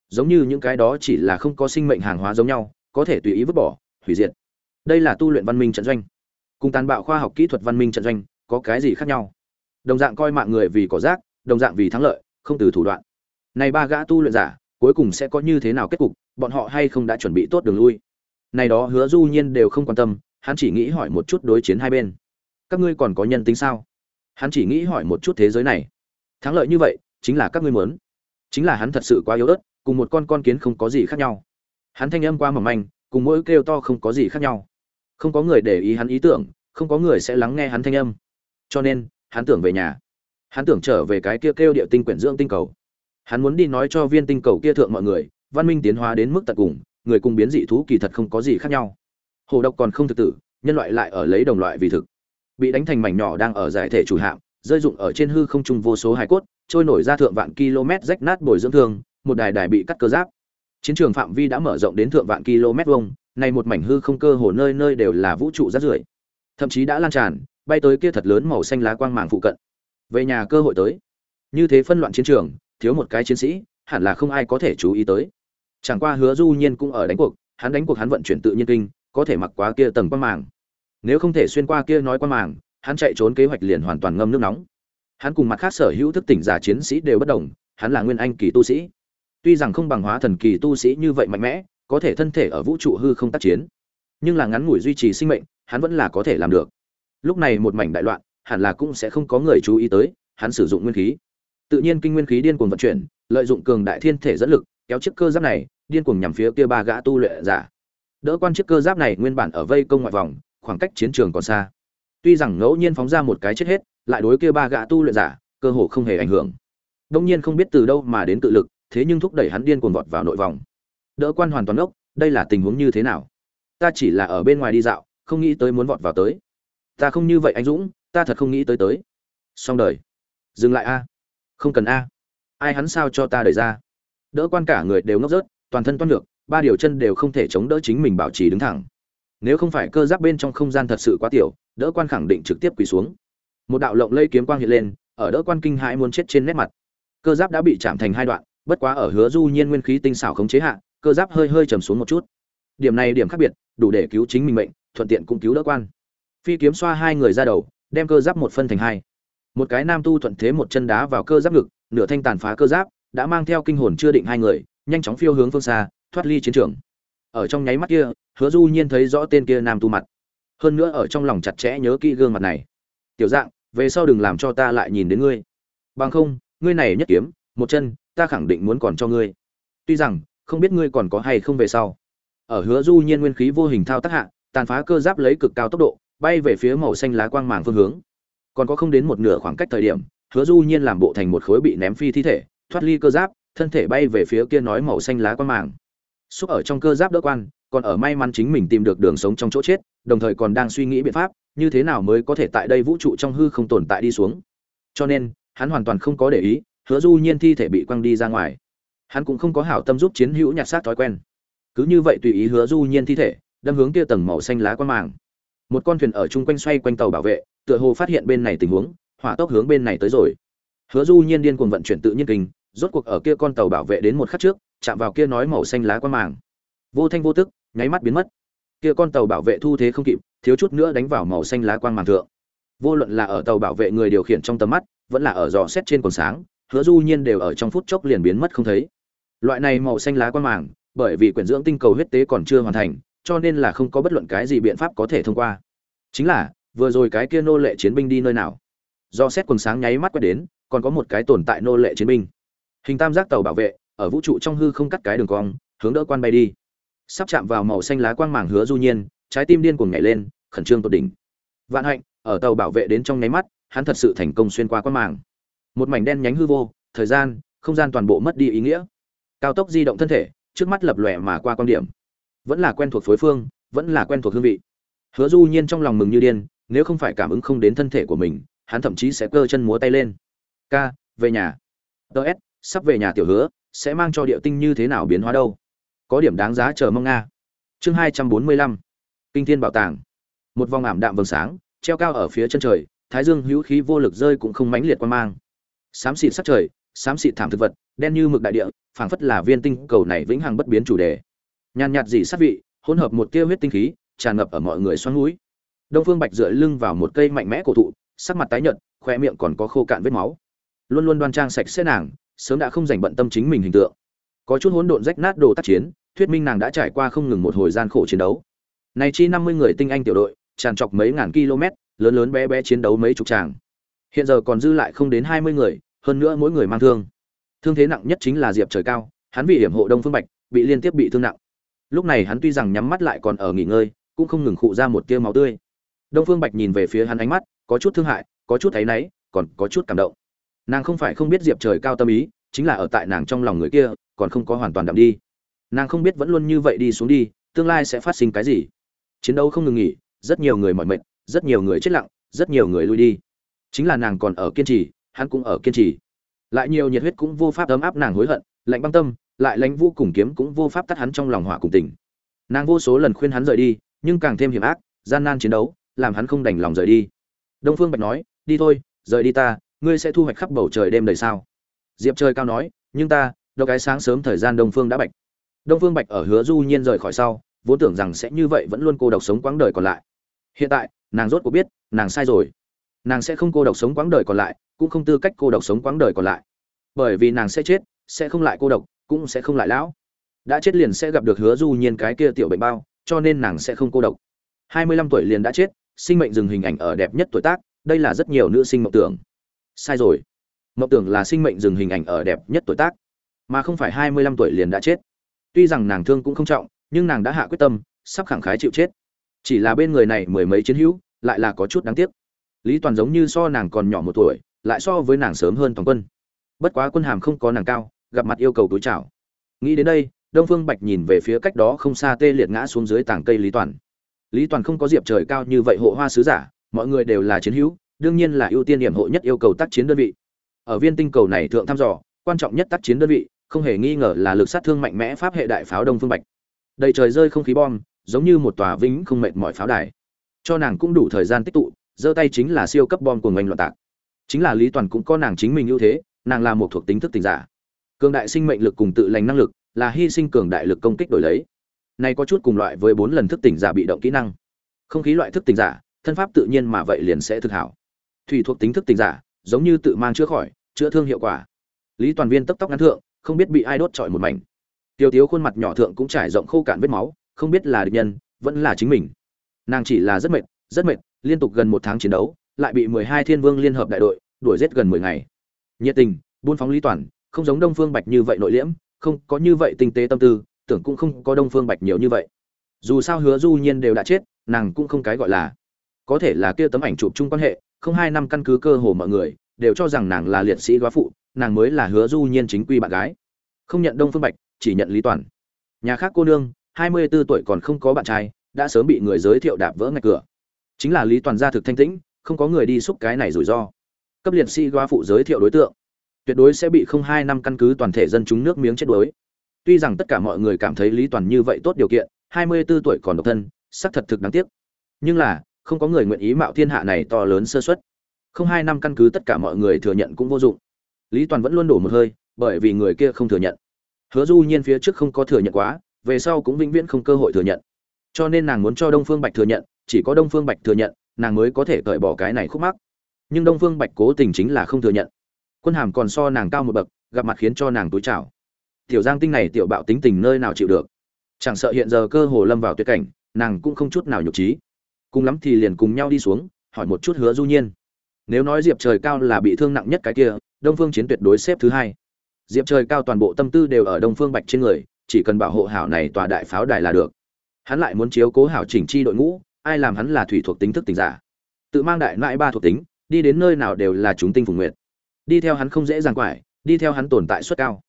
Giống như những cái đó chỉ là không có sinh mệnh hàng hóa giống nhau, có thể tùy ý vứt bỏ, hủy diệt. Đây là tu luyện văn minh trận doanh. Cùng tàn bạo khoa học kỹ thuật văn minh trận doanh, có cái gì khác nhau? Đồng dạng coi mạng người vì có rác, đồng dạng vì thắng lợi, không từ thủ đoạn. Này ba gã tu luyện giả, cuối cùng sẽ có như thế nào kết cục, bọn họ hay không đã chuẩn bị tốt đường lui? Này đó hứa du nhiên đều không quan tâm, hắn chỉ nghĩ hỏi một chút đối chiến hai bên. Các ngươi còn có nhân tính sao? Hắn chỉ nghĩ hỏi một chút thế giới này thắng lợi như vậy, chính là các ngươi muốn. Chính là hắn thật sự quá yếu ớt, cùng một con con kiến không có gì khác nhau. Hắn thanh âm qua mỏng manh, cùng mỗi kêu to không có gì khác nhau. Không có người để ý hắn ý tưởng, không có người sẽ lắng nghe hắn thanh âm. Cho nên, hắn tưởng về nhà. Hắn tưởng trở về cái kia kêu địa tinh quyển dưỡng tinh cầu. Hắn muốn đi nói cho viên tinh cầu kia thượng mọi người, văn minh tiến hóa đến mức tận cùng, người cùng biến dị thú kỳ thật không có gì khác nhau. Hồ độc còn không thực tử, nhân loại lại ở lấy đồng loại vì thực. Bị đánh thành mảnh nhỏ đang ở giải thể chủ hạm rơi dụng ở trên hư không trung vô số hải cốt, trôi nổi ra thượng vạn km rách nát bồi dưỡng thương, một đài đài bị cắt cơ giáp. Chiến trường phạm vi đã mở rộng đến thượng vạn km vuông này một mảnh hư không cơ hồ nơi nơi đều là vũ trụ rác rưởi. Thậm chí đã lan tràn, bay tới kia thật lớn màu xanh lá quang mảng phụ cận. Về nhà cơ hội tới. Như thế phân loạn chiến trường, thiếu một cái chiến sĩ, hẳn là không ai có thể chú ý tới. Chẳng qua hứa du nhiên cũng ở đánh cuộc, hắn đánh cuộc hắn vận chuyển tự nhiên kinh, có thể mặc quá kia tầng quang màng nếu không thể xuyên qua kia nói quang màng hắn chạy trốn kế hoạch liền hoàn toàn ngâm nước nóng. Hắn cùng mặt khác sở hữu thức tỉnh giả chiến sĩ đều bất đồng, hắn là nguyên anh kỳ tu sĩ. Tuy rằng không bằng hóa thần kỳ tu sĩ như vậy mạnh mẽ, có thể thân thể ở vũ trụ hư không tác chiến, nhưng là ngắn ngủi duy trì sinh mệnh, hắn vẫn là có thể làm được. Lúc này một mảnh đại loạn, hẳn là cũng sẽ không có người chú ý tới, hắn sử dụng nguyên khí. Tự nhiên kinh nguyên khí điên cuồng vận chuyển, lợi dụng cường đại thiên thể dẫn lực, kéo chiếc cơ giáp này, điên cuồng nhằm phía kia ba gã tu luyện giả. Đỡ quan chiếc cơ giáp này nguyên bản ở vây công ngoại vòng, khoảng cách chiến trường còn xa tuy rằng ngẫu nhiên phóng ra một cái chết hết, lại đối kia ba gã tu luyện giả, cơ hồ không hề ảnh hưởng. Đông nhiên không biết từ đâu mà đến tự lực, thế nhưng thúc đẩy hắn điên cuồng vọt vào nội vòng. Đỡ quan hoàn toàn ốc, đây là tình huống như thế nào? Ta chỉ là ở bên ngoài đi dạo, không nghĩ tới muốn vọt vào tới. Ta không như vậy anh dũng, ta thật không nghĩ tới tới. Xong đời. Dừng lại a. Không cần a. Ai hắn sao cho ta đẩy ra? Đỡ quan cả người đều ngốc rớt, toàn thân toan ngược ba điều chân đều không thể chống đỡ chính mình bảo trì đứng thẳng. Nếu không phải cơ giáp bên trong không gian thật sự quá tiểu đỡ quan khẳng định trực tiếp quỳ xuống. Một đạo lộng lây kiếm quang hiện lên, ở đỡ quan kinh hãi muốn chết trên nét mặt. Cơ giáp đã bị chạm thành hai đoạn, bất quá ở hứa du nhiên nguyên khí tinh xảo khống chế hạ, cơ giáp hơi hơi trầm xuống một chút. Điểm này điểm khác biệt, đủ để cứu chính mình mệnh, thuận tiện cũng cứu đỡ quan. Phi kiếm xoa hai người ra đầu, đem cơ giáp một phân thành hai. Một cái nam tu thuận thế một chân đá vào cơ giáp ngực, nửa thanh tàn phá cơ giáp, đã mang theo kinh hồn chưa định hai người, nhanh chóng phiêu hướng phương xa, thoát ly chiến trường. Ở trong nháy mắt kia, hứa du nhiên thấy rõ tên kia nam tu mặt hơn nữa ở trong lòng chặt chẽ nhớ kỹ gương mặt này. Tiểu dạng, về sau đừng làm cho ta lại nhìn đến ngươi. Bằng không, ngươi này nhất kiếm, một chân, ta khẳng định muốn còn cho ngươi. Tuy rằng, không biết ngươi còn có hay không về sau. Ở hứa du nhiên nguyên khí vô hình thao tác hạ, tàn phá cơ giáp lấy cực cao tốc độ, bay về phía màu xanh lá quang màng phương hướng. Còn có không đến một nửa khoảng cách thời điểm, hứa du nhiên làm bộ thành một khối bị ném phi thi thể, thoát ly cơ giáp, thân thể bay về phía kia nói màu xanh lá quang màng. Xúc ở trong cơ giáp đỡ quan còn ở may mắn chính mình tìm được đường sống trong chỗ chết, đồng thời còn đang suy nghĩ biện pháp, như thế nào mới có thể tại đây vũ trụ trong hư không tồn tại đi xuống. Cho nên, hắn hoàn toàn không có để ý, hứa du nhiên thi thể bị quăng đi ra ngoài. Hắn cũng không có hảo tâm giúp chiến hữu nhặt xác thói quen. Cứ như vậy tùy ý hứa du nhiên thi thể, đâm hướng kia tầng màu xanh lá quan màng. Một con thuyền ở chung quanh xoay quanh tàu bảo vệ, tựa hồ phát hiện bên này tình huống, hỏa tốc hướng bên này tới rồi. Hứa du nhiên điên cuồng vận chuyển tự nhiên kinh, rốt cuộc ở kia con tàu bảo vệ đến một khắc trước, chạm vào kia nói màu xanh lá quan màng vô thanh vô tức, nháy mắt biến mất. Kia con tàu bảo vệ thu thế không kịp, thiếu chút nữa đánh vào màu xanh lá quang màn thượng. Vô luận là ở tàu bảo vệ người điều khiển trong tầm mắt, vẫn là ở dò xét trên quần sáng, hứa du nhiên đều ở trong phút chốc liền biến mất không thấy. Loại này màu xanh lá quang màng, bởi vì quyển dưỡng tinh cầu huyết tế còn chưa hoàn thành, cho nên là không có bất luận cái gì biện pháp có thể thông qua. Chính là, vừa rồi cái kia nô lệ chiến binh đi nơi nào? Do xét quần sáng nháy mắt quét đến, còn có một cái tồn tại nô lệ chiến binh. Hình tam giác tàu bảo vệ, ở vũ trụ trong hư không cắt cái đường cong, hướng đỡ quan bay đi sắp chạm vào màu xanh lá quang màng hứa du nhiên, trái tim điên cuồng nhảy lên, khẩn trương tột đỉnh. Vạn hạnh, ở tàu bảo vệ đến trong nháy mắt, hắn thật sự thành công xuyên qua quang màng. Một mảnh đen nhánh hư vô, thời gian, không gian toàn bộ mất đi ý nghĩa. Cao tốc di động thân thể, trước mắt lập lòe mà qua quan điểm. Vẫn là quen thuộc phối phương, vẫn là quen thuộc hương vị. Hứa du nhiên trong lòng mừng như điên, nếu không phải cảm ứng không đến thân thể của mình, hắn thậm chí sẽ cơ chân múa tay lên. Ca, về nhà. Ts sắp về nhà tiểu hứa, sẽ mang cho địa tinh như thế nào biến hóa đâu? Có điểm đáng giá chờ mong nga. Chương hai trăm bốn mươi lăm, kinh thiên bảo tàng. Một vòng ảm đạm vầng sáng, treo cao ở phía chân trời, thái dương hữu khí vô lực rơi cũng không mãnh liệt quan mang. Xám xịt sắc trời, xám xịt thảm thực vật, đen như mực đại địa, phảng phất là viên tinh cầu này vĩnh hằng bất biến chủ đề. Nhàn nhạt dị sát vị, hỗn hợp một tia huyết tinh khí, tràn ngập ở mọi người xoắn núi đông phương bạch dựa lưng vào một cây mạnh mẽ cổ thụ, sắc mặt tái nhợt, khoe miệng còn có khô cạn vết máu. Luôn luôn đoan trang sạch sẽ nàng, sớm đã không dành bận tâm chính mình hình tượng có chút hỗn độn rách nát đồ tác chiến, thuyết minh nàng đã trải qua không ngừng một hồi gian khổ chiến đấu. Này chi năm mươi người tinh anh tiểu đội, tràn trọc mấy ngàn km, lớn lớn bé bé chiến đấu mấy chục tràng. Hiện giờ còn dư lại không đến hai mươi người, hơn nữa mỗi người mang thương. Thương thế nặng nhất chính là diệp trời cao, hắn vì hiểm hộ đông phương bạch, bị liên tiếp bị thương nặng. Lúc này hắn tuy rằng nhắm mắt lại còn ở nghỉ ngơi, cũng không ngừng khụ ra một tia máu tươi. Đông phương bạch nhìn về phía hắn ánh mắt, có chút thương hại, có chút thấy náy, còn có chút cảm động. Nàng không phải không biết diệp trời cao tâm ý, chính là ở tại nàng trong lòng người kia còn không có hoàn toàn đậm đi. Nàng không biết vẫn luôn như vậy đi xuống đi, tương lai sẽ phát sinh cái gì. Chiến đấu không ngừng nghỉ, rất nhiều người mỏi mệt, rất nhiều người chết lặng, rất nhiều người lui đi. Chính là nàng còn ở kiên trì, hắn cũng ở kiên trì. Lại nhiều nhiệt huyết cũng vô pháp ấm áp nàng hối hận, lạnh băng tâm, lại lãnh vũ cùng kiếm cũng vô pháp tắt hắn trong lòng hỏa cùng tình. Nàng vô số lần khuyên hắn rời đi, nhưng càng thêm hiểm ác, gian nan chiến đấu, làm hắn không đành lòng rời đi. Đông phương bạch nói, đi thôi, rời đi ta, ngươi sẽ thu hoạch khắp bầu trời đêm đầy sao? Diệp trời cao nói, nhưng ta đâu cái sáng sớm thời gian đông phương đã bạch. Đông phương bạch ở hứa du nhiên rời khỏi sau, vốn tưởng rằng sẽ như vậy vẫn luôn cô độc sống quãng đời còn lại. Hiện tại, nàng rốt cuộc biết, nàng sai rồi. Nàng sẽ không cô độc sống quãng đời còn lại, cũng không tư cách cô độc sống quãng đời còn lại. Bởi vì nàng sẽ chết, sẽ không lại cô độc, cũng sẽ không lại lão. Đã chết liền sẽ gặp được hứa du nhiên cái kia tiểu bệnh bao, cho nên nàng sẽ không cô độc. Hai mươi lăm tuổi liền đã chết, sinh mệnh dừng hình ảnh ở đẹp nhất tuổi tác, đây là rất nhiều nữ sinh mộng tưởng. Sai rồi. Mộng tưởng là sinh mệnh dừng hình ảnh ở đẹp nhất tuổi tác mà không phải hai mươi lăm tuổi liền đã chết. Tuy rằng nàng thương cũng không trọng, nhưng nàng đã hạ quyết tâm, sắp khẳng khái chịu chết. Chỉ là bên người này mười mấy chiến hữu, lại là có chút đáng tiếc. Lý toàn giống như so nàng còn nhỏ một tuổi, lại so với nàng sớm hơn toàn quân. Bất quá quân hàm không có nàng cao, gặp mặt yêu cầu túi chào. Nghĩ đến đây, đông phương bạch nhìn về phía cách đó không xa tê liệt ngã xuống dưới tảng cây lý toàn. Lý toàn không có diệp trời cao như vậy hộ hoa sứ giả, mọi người đều là chiến hữu, đương nhiên là ưu tiên điểm hộ nhất yêu cầu tác chiến đơn vị. Ở viên tinh cầu này thượng thăm dò, quan trọng nhất tác chiến đơn vị không hề nghi ngờ là lực sát thương mạnh mẽ pháp hệ đại pháo đông phương bạch. Đầy trời rơi không khí bom, giống như một tòa vĩnh không mệt mỏi pháo đài. Cho nàng cũng đủ thời gian tích tụ, giơ tay chính là siêu cấp bom của ngành loạn tạc. Chính là lý toàn cũng có nàng chính mình ưu thế, nàng là một thuộc tính thức tình giả. Cường đại sinh mệnh lực cùng tự lành năng lực, là hy sinh cường đại lực công kích đổi lấy. Này có chút cùng loại với bốn lần thức tỉnh giả bị động kỹ năng. Không khí loại thức tỉnh giả, thân pháp tự nhiên mà vậy liền sẽ thực hảo. Thủy thuộc tính thức tỉnh giả, giống như tự mang chữa khỏi, chữa thương hiệu quả. Lý toàn viên tấp tóc ngắn thượng không biết bị ai đốt trọi một mảnh. Tiêu tiếu khuôn mặt nhỏ thượng cũng trải rộng khô cạn vết máu, không biết là địch nhân, vẫn là chính mình. Nàng chỉ là rất mệt rất mệt, liên tục gần một tháng chiến đấu, lại bị mười hai thiên vương liên hợp đại đội đuổi giết gần mười ngày. Nhiệt tình, buôn phóng lý toàn, không giống đông phương bạch như vậy nội liễm, không có như vậy tinh tế tâm tư, tưởng cũng không có đông phương bạch nhiều như vậy. Dù sao hứa du nhiên đều đã chết, nàng cũng không cái gọi là. Có thể là kia tấm ảnh chụp chung quan hệ, không hai năm căn cứ cơ hồ mọi người đều cho rằng nàng là liệt sĩ góa phụ nàng mới là hứa du nhiên chính quy bạn gái. Không nhận đông phương bạch, chỉ nhận lý toàn. Nhà khác cô nương, hai mươi 24 tuổi còn không có bạn trai, đã sớm bị người giới thiệu đạp vỡ ngạch cửa. Chính là lý toàn gia thực thanh tĩnh, không có người đi xúc cái này rủi ro. Cấp liệt sĩ góa phụ giới thiệu đối tượng, tuyệt đối sẽ bị không hai năm căn cứ toàn thể dân chúng nước miếng chết đuối. Tuy rằng tất cả mọi người cảm thấy lý toàn như vậy tốt điều kiện, hai mươi 24 tuổi còn độc thân, xác thật thực đáng tiếc. Nhưng là, không có người nguyện ý mạo thiên hạ này to lớn sơ suất. Không hai năm căn cứ tất cả mọi người thừa nhận cũng vô dụng lý toàn vẫn luôn đổ một hơi, bởi vì người kia không thừa nhận. Hứa du nhiên phía trước không có thừa nhận quá, về sau cũng vĩnh viễn không cơ hội thừa nhận. Cho nên nàng muốn cho đông phương bạch thừa nhận, chỉ có đông phương bạch thừa nhận, nàng mới có thể cởi bỏ cái này khúc mắc. Nhưng đông phương bạch cố tình chính là không thừa nhận. Quân hàm còn so nàng cao một bậc, gặp mặt khiến cho nàng túi chảo tiểu giang tinh này tiểu bạo tính tình nơi nào chịu được? Chẳng sợ hiện giờ cơ hồ lâm vào tuyệt cảnh, nàng cũng không chút nào nhục trí. Cùng lắm thì liền cùng nhau đi xuống, hỏi một chút hứa du nhiên. Nếu nói diệp trời cao là bị thương nặng nhất cái kia đông phương chiến tuyệt đối xếp thứ hai. Diệp trời cao toàn bộ tâm tư đều ở đông phương bạch trên người, chỉ cần bảo hộ hảo này tòa đại pháo đài là được. Hắn lại muốn chiếu cố hảo chỉnh chi đội ngũ, ai làm hắn là thủy thuộc tính thức tình giả. Tự mang đại nại ba thuộc tính, đi đến nơi nào đều là chúng tinh phùng nguyệt. Đi theo hắn không dễ dàng quải, đi theo hắn tồn tại suất cao.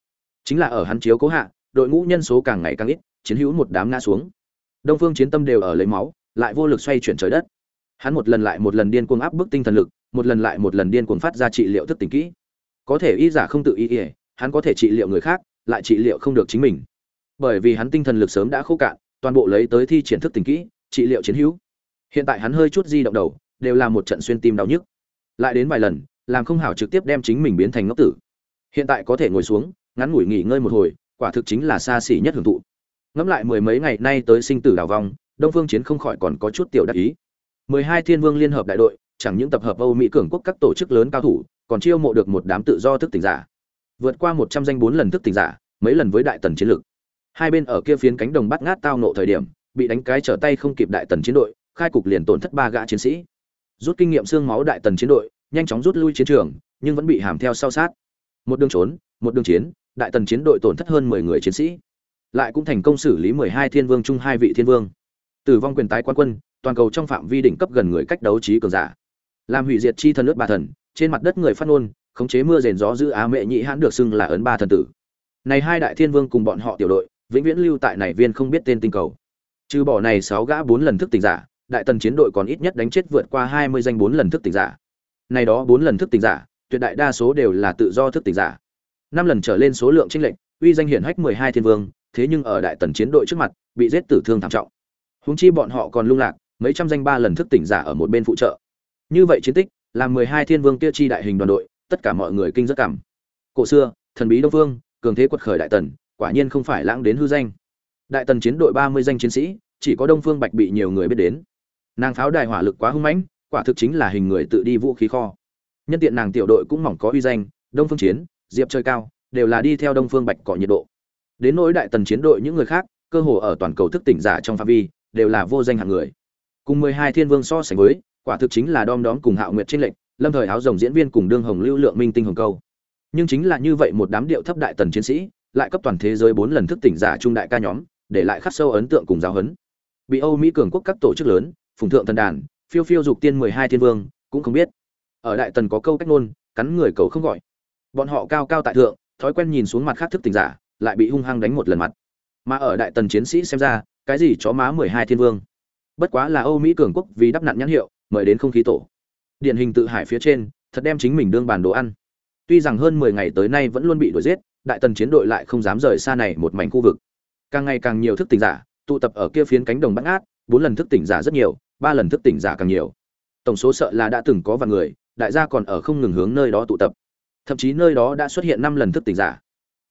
Chính là ở hắn chiếu cố hạ, đội ngũ nhân số càng ngày càng ít, chiến hữu một đám ngã xuống. Đông phương chiến tâm đều ở lấy máu, lại vô lực xoay chuyển trời đất. Hắn một lần lại một lần điên cuồng áp bức tinh thần lực, một lần lại một lần điên cuồng phát ra trị liệu thức tỉnh kỹ có thể y giả không tự y ỉa hắn có thể trị liệu người khác, lại trị liệu không được chính mình. Bởi vì hắn tinh thần lực sớm đã khô cạn, toàn bộ lấy tới thi triển thức tình kỹ, trị liệu chiến hữu. Hiện tại hắn hơi chút di động đầu, đều là một trận xuyên tim đau nhức. Lại đến vài lần, làm không hảo trực tiếp đem chính mình biến thành ngốc tử. Hiện tại có thể ngồi xuống, ngắn ngủi nghỉ ngơi một hồi, quả thực chính là xa xỉ nhất hưởng thụ. Ngẫm lại mười mấy ngày nay tới sinh tử đào vong, đông phương chiến không khỏi còn có chút tiểu đắc ý. Mười hai thiên vương liên hợp đại đội, chẳng những tập hợp âu mỹ cường quốc các tổ chức lớn cao thủ còn chiêu mộ được một đám tự do thức tỉnh giả. Vượt qua một trăm danh bốn lần thức tỉnh giả, mấy lần với đại tần chiến lược. Hai bên ở kia phiến cánh đồng bắt ngát tao nộ thời điểm, bị đánh cái trở tay không kịp đại tần chiến đội, khai cục liền tổn thất ba gã chiến sĩ. Rút kinh nghiệm xương máu đại tần chiến đội, nhanh chóng rút lui chiến trường, nhưng vẫn bị hàm theo sau sát. Một đường trốn, một đường chiến, đại tần chiến đội tổn thất hơn mười người chiến sĩ. Lại cũng thành công xử lý mười hai thiên vương chung hai vị thiên vương. Tử vong quyền tái quan quân, toàn cầu trong phạm vi đỉnh cấp gần người cách đấu trí cường giả. Làm hủy diệt chi thần nước ba thần trên mặt đất người phát ngôn, khống chế mưa rền gió giữ á mệ nhị hãn được xưng là ấn ba thần tử. Này hai đại thiên vương cùng bọn họ tiểu đội, vĩnh viễn lưu tại này viên không biết tên tinh cầu. Trừ bỏ này sáu gã bốn lần thức tỉnh giả, đại tần chiến đội còn ít nhất đánh chết vượt qua hai mươi danh bốn lần thức tỉnh giả. Này đó bốn lần thức tỉnh giả, tuyệt đại đa số đều là tự do thức tỉnh giả. Năm lần trở lên số lượng trinh lệnh uy danh hiển hách mười hai thiên vương, thế nhưng ở đại tần chiến đội trước mặt, bị giết tử thương thảm trọng. Huống chi bọn họ còn lung lạc, mấy trăm danh ba lần thức tỉnh giả ở một bên phụ trợ. Như vậy chiến tích làm mười hai thiên vương kia chi đại hình đoàn đội, tất cả mọi người kinh rất cảm. Cổ xưa, thần bí đông vương cường thế quật khởi đại tần, quả nhiên không phải lãng đến hư danh. Đại tần chiến đội ba mươi danh chiến sĩ, chỉ có đông phương bạch bị nhiều người biết đến. Nàng pháo đài hỏa lực quá hung mãnh, quả thực chính là hình người tự đi vũ khí kho. Nhân tiện nàng tiểu đội cũng mỏng có uy danh, đông phương chiến, diệp chơi cao, đều là đi theo đông phương bạch cọ nhiệt độ. Đến nỗi đại tần chiến đội những người khác, cơ hồ ở toàn cầu thức tỉnh giả trong phạm vi, đều là vô danh hạng người. Cùng mười hai thiên vương so sánh với quả thực chính là đom đóm cùng hạo nguyệt trên lệnh lâm thời áo rồng diễn viên cùng đương hồng lưu lượng minh tinh hồng câu. Nhưng chính là như vậy một đám điệu thấp đại tần chiến sĩ, lại cấp toàn thế giới bốn lần thức tỉnh giả trung đại ca nhóm, để lại khắc sâu ấn tượng cùng giáo huấn. Bị âu mỹ cường quốc các tổ chức lớn, phùng thượng thần đàn, phiêu phiêu dục tiên mười hai thiên vương, cũng không biết. Ở đại tần có câu cách ngôn, cắn người cầu không gọi. Bọn họ cao cao tại thượng, thói quen nhìn xuống mặt khác thức tỉnh giả, lại bị hung hăng đánh một lần mặt. Mà ở đại tần chiến sĩ xem ra, cái gì chó má mười hai thiên vương? Bất quá là âu mỹ cường quốc vì đắp nặn nhãn hiệu mời đến không khí tổ. Điển hình tự hải phía trên, thật đem chính mình đương bàn đồ ăn. Tuy rằng hơn mười ngày tới nay vẫn luôn bị đuổi giết, đại tần chiến đội lại không dám rời xa này một mảnh khu vực. Càng ngày càng nhiều thức tỉnh giả tụ tập ở kia phiến cánh đồng bắt ngát, bốn lần thức tỉnh giả rất nhiều, ba lần thức tỉnh giả càng nhiều. Tổng số sợ là đã từng có vài người, đại gia còn ở không ngừng hướng nơi đó tụ tập. Thậm chí nơi đó đã xuất hiện năm lần thức tỉnh giả.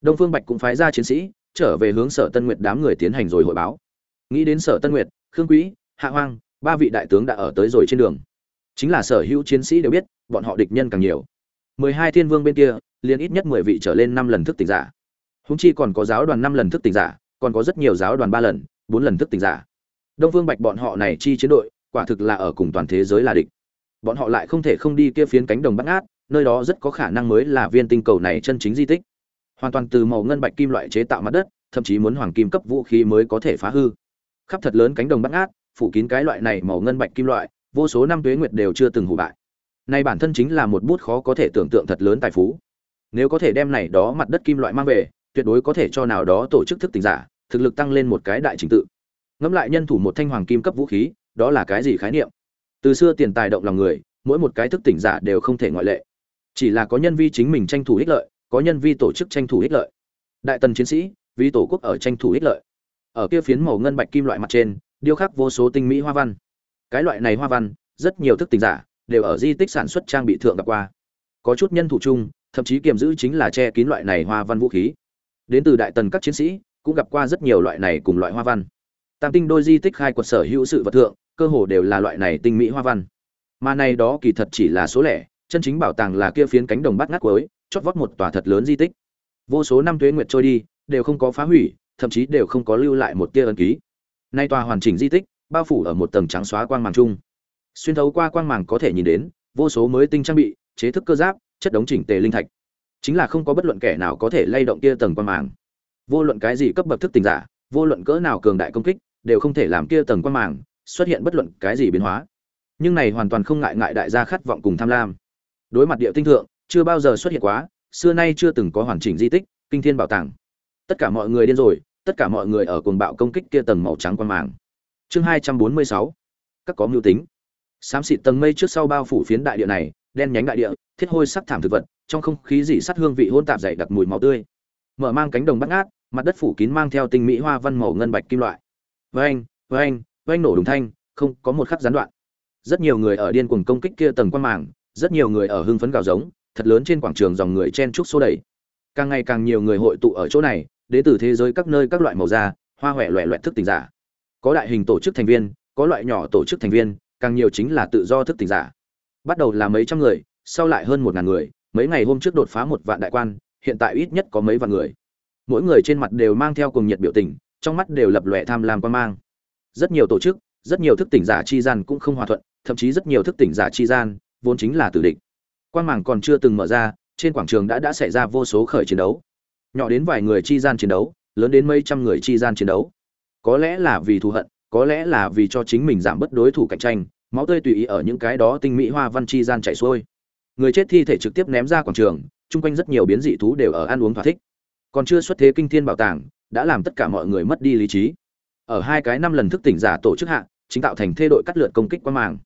Đông phương bạch cũng phái ra chiến sĩ, trở về hướng sở tân nguyệt đám người tiến hành rồi hội báo. Nghĩ đến sở tân nguyệt, khương quý, hạ hoang ba vị đại tướng đã ở tới rồi trên đường. Chính là sở hữu chiến sĩ đều biết, bọn họ địch nhân càng nhiều. Mười hai thiên vương bên kia, liền ít nhất mười vị trở lên năm lần thức tỉnh giả. Húng chi còn có giáo đoàn năm lần thức tỉnh giả, còn có rất nhiều giáo đoàn ba lần, bốn lần thức tỉnh giả. Đông vương bạch bọn họ này chi chiến đội, quả thực là ở cùng toàn thế giới là địch. Bọn họ lại không thể không đi kia phiến cánh đồng bắt ngát, nơi đó rất có khả năng mới là viên tinh cầu này chân chính di tích. Hoàn toàn từ màu ngân bạch kim loại chế tạo mặt đất, thậm chí muốn hoàng kim cấp vũ khí mới có thể phá hư. Khắp thật lớn cánh đồng bắt ngát phủ kín cái loại này màu ngân bạch kim loại, vô số năm tuế nguyệt đều chưa từng hủ bại. Nay bản thân chính là một bút khó có thể tưởng tượng thật lớn tài phú. Nếu có thể đem này đó mặt đất kim loại mang về, tuyệt đối có thể cho nào đó tổ chức thức tỉnh giả, thực lực tăng lên một cái đại trình tự. Ngẫm lại nhân thủ một thanh hoàng kim cấp vũ khí, đó là cái gì khái niệm? Từ xưa tiền tài động lòng người, mỗi một cái thức tỉnh giả đều không thể ngoại lệ. Chỉ là có nhân vi chính mình tranh thủ ích lợi, có nhân vi tổ chức tranh thủ ích lợi. Đại tần chiến sĩ, vì tổ quốc ở tranh thủ ích lợi. Ở kia phiến màu ngân bạch kim loại mặt trên điêu khắc vô số tinh mỹ hoa văn. Cái loại này hoa văn, rất nhiều thức tỉnh giả đều ở di tích sản xuất trang bị thượng gặp qua. Có chút nhân thủ chung, thậm chí kiềm giữ chính là che kín loại này hoa văn vũ khí. Đến từ đại tần các chiến sĩ, cũng gặp qua rất nhiều loại này cùng loại hoa văn. Tam tinh đôi di tích khai quật sở hữu sự vật thượng, cơ hồ đều là loại này tinh mỹ hoa văn. Mà này đó kỳ thật chỉ là số lẻ, chân chính bảo tàng là kia phiến cánh đồng bát ngát cuối, chót vót một tòa thật lớn di tích. Vô số năm tuế nguyệt trôi đi, đều không có phá hủy, thậm chí đều không có lưu lại một tia ấn ký nay tòa hoàn chỉnh di tích, bao phủ ở một tầng trắng xóa quang màng chung. Xuyên thấu qua quang màng có thể nhìn đến, vô số mới tinh trang bị, chế thức cơ giáp, chất đống chỉnh tề linh thạch. Chính là không có bất luận kẻ nào có thể lay động kia tầng quang màng. Vô luận cái gì cấp bậc thức tình giả, vô luận cỡ nào cường đại công kích, đều không thể làm kia tầng quang màng xuất hiện bất luận cái gì biến hóa. Nhưng này hoàn toàn không ngại ngại đại gia khát vọng cùng tham lam. Đối mặt địa tinh thượng, chưa bao giờ xuất hiện quá, xưa nay chưa từng có hoàn chỉnh di tích, kinh thiên bảo tàng. Tất cả mọi người điên rồi tất cả mọi người ở cuồng bạo công kích kia tầng màu trắng quan màng. Chương hai trăm bốn mươi sáu, các có mưu tính. Xám xịt tầng mây trước sau bao phủ phiến đại địa này, đen nhánh đại địa, thiết hôi sắc thảm thực vật, trong không khí dị sắt hương vị hôn tạp dày đặc mùi máu tươi. Mở mang cánh đồng bắt ngát, mặt đất phủ kín mang theo tinh mỹ hoa văn màu ngân bạch kim loại. Vang vang vang nổ đùng thanh, không có một khắc gián đoạn. Rất nhiều người ở điên cuồng công kích kia tầng quan màng, rất nhiều người ở hưng phấn gào giống, thật lớn trên quảng trường dòng người chen trúc xô đẩy. Càng ngày càng nhiều người hội tụ ở chỗ này đến từ thế giới các nơi các loại màu da, hoa huệ loẹ loẹt thức tỉnh giả. Có đại hình tổ chức thành viên, có loại nhỏ tổ chức thành viên, càng nhiều chính là tự do thức tỉnh giả. Bắt đầu là mấy trăm người, sau lại hơn một ngàn người, mấy ngày hôm trước đột phá một vạn đại quan, hiện tại ít nhất có mấy vạn người. Mỗi người trên mặt đều mang theo cùng nhiệt biểu tình, trong mắt đều lập lòe tham lam quan mang. Rất nhiều tổ chức, rất nhiều thức tỉnh giả chi gian cũng không hòa thuận, thậm chí rất nhiều thức tỉnh giả chi gian, vốn chính là tử địch. Quan màng còn chưa từng mở ra, trên quảng trường đã đã xảy ra vô số khởi chiến đấu nhỏ đến vài người chi gian chiến đấu, lớn đến mấy trăm người chi gian chiến đấu. Có lẽ là vì thù hận, có lẽ là vì cho chính mình giảm bớt đối thủ cạnh tranh, máu tươi tùy ý ở những cái đó tinh mỹ hoa văn chi gian chảy xuôi. Người chết thi thể trực tiếp ném ra quảng trường, chung quanh rất nhiều biến dị thú đều ở ăn uống thỏa thích. Còn chưa xuất thế kinh thiên bảo tàng, đã làm tất cả mọi người mất đi lý trí. Ở hai cái năm lần thức tỉnh giả tổ chức hạ, chính tạo thành thê đội cắt lượt công kích quan màng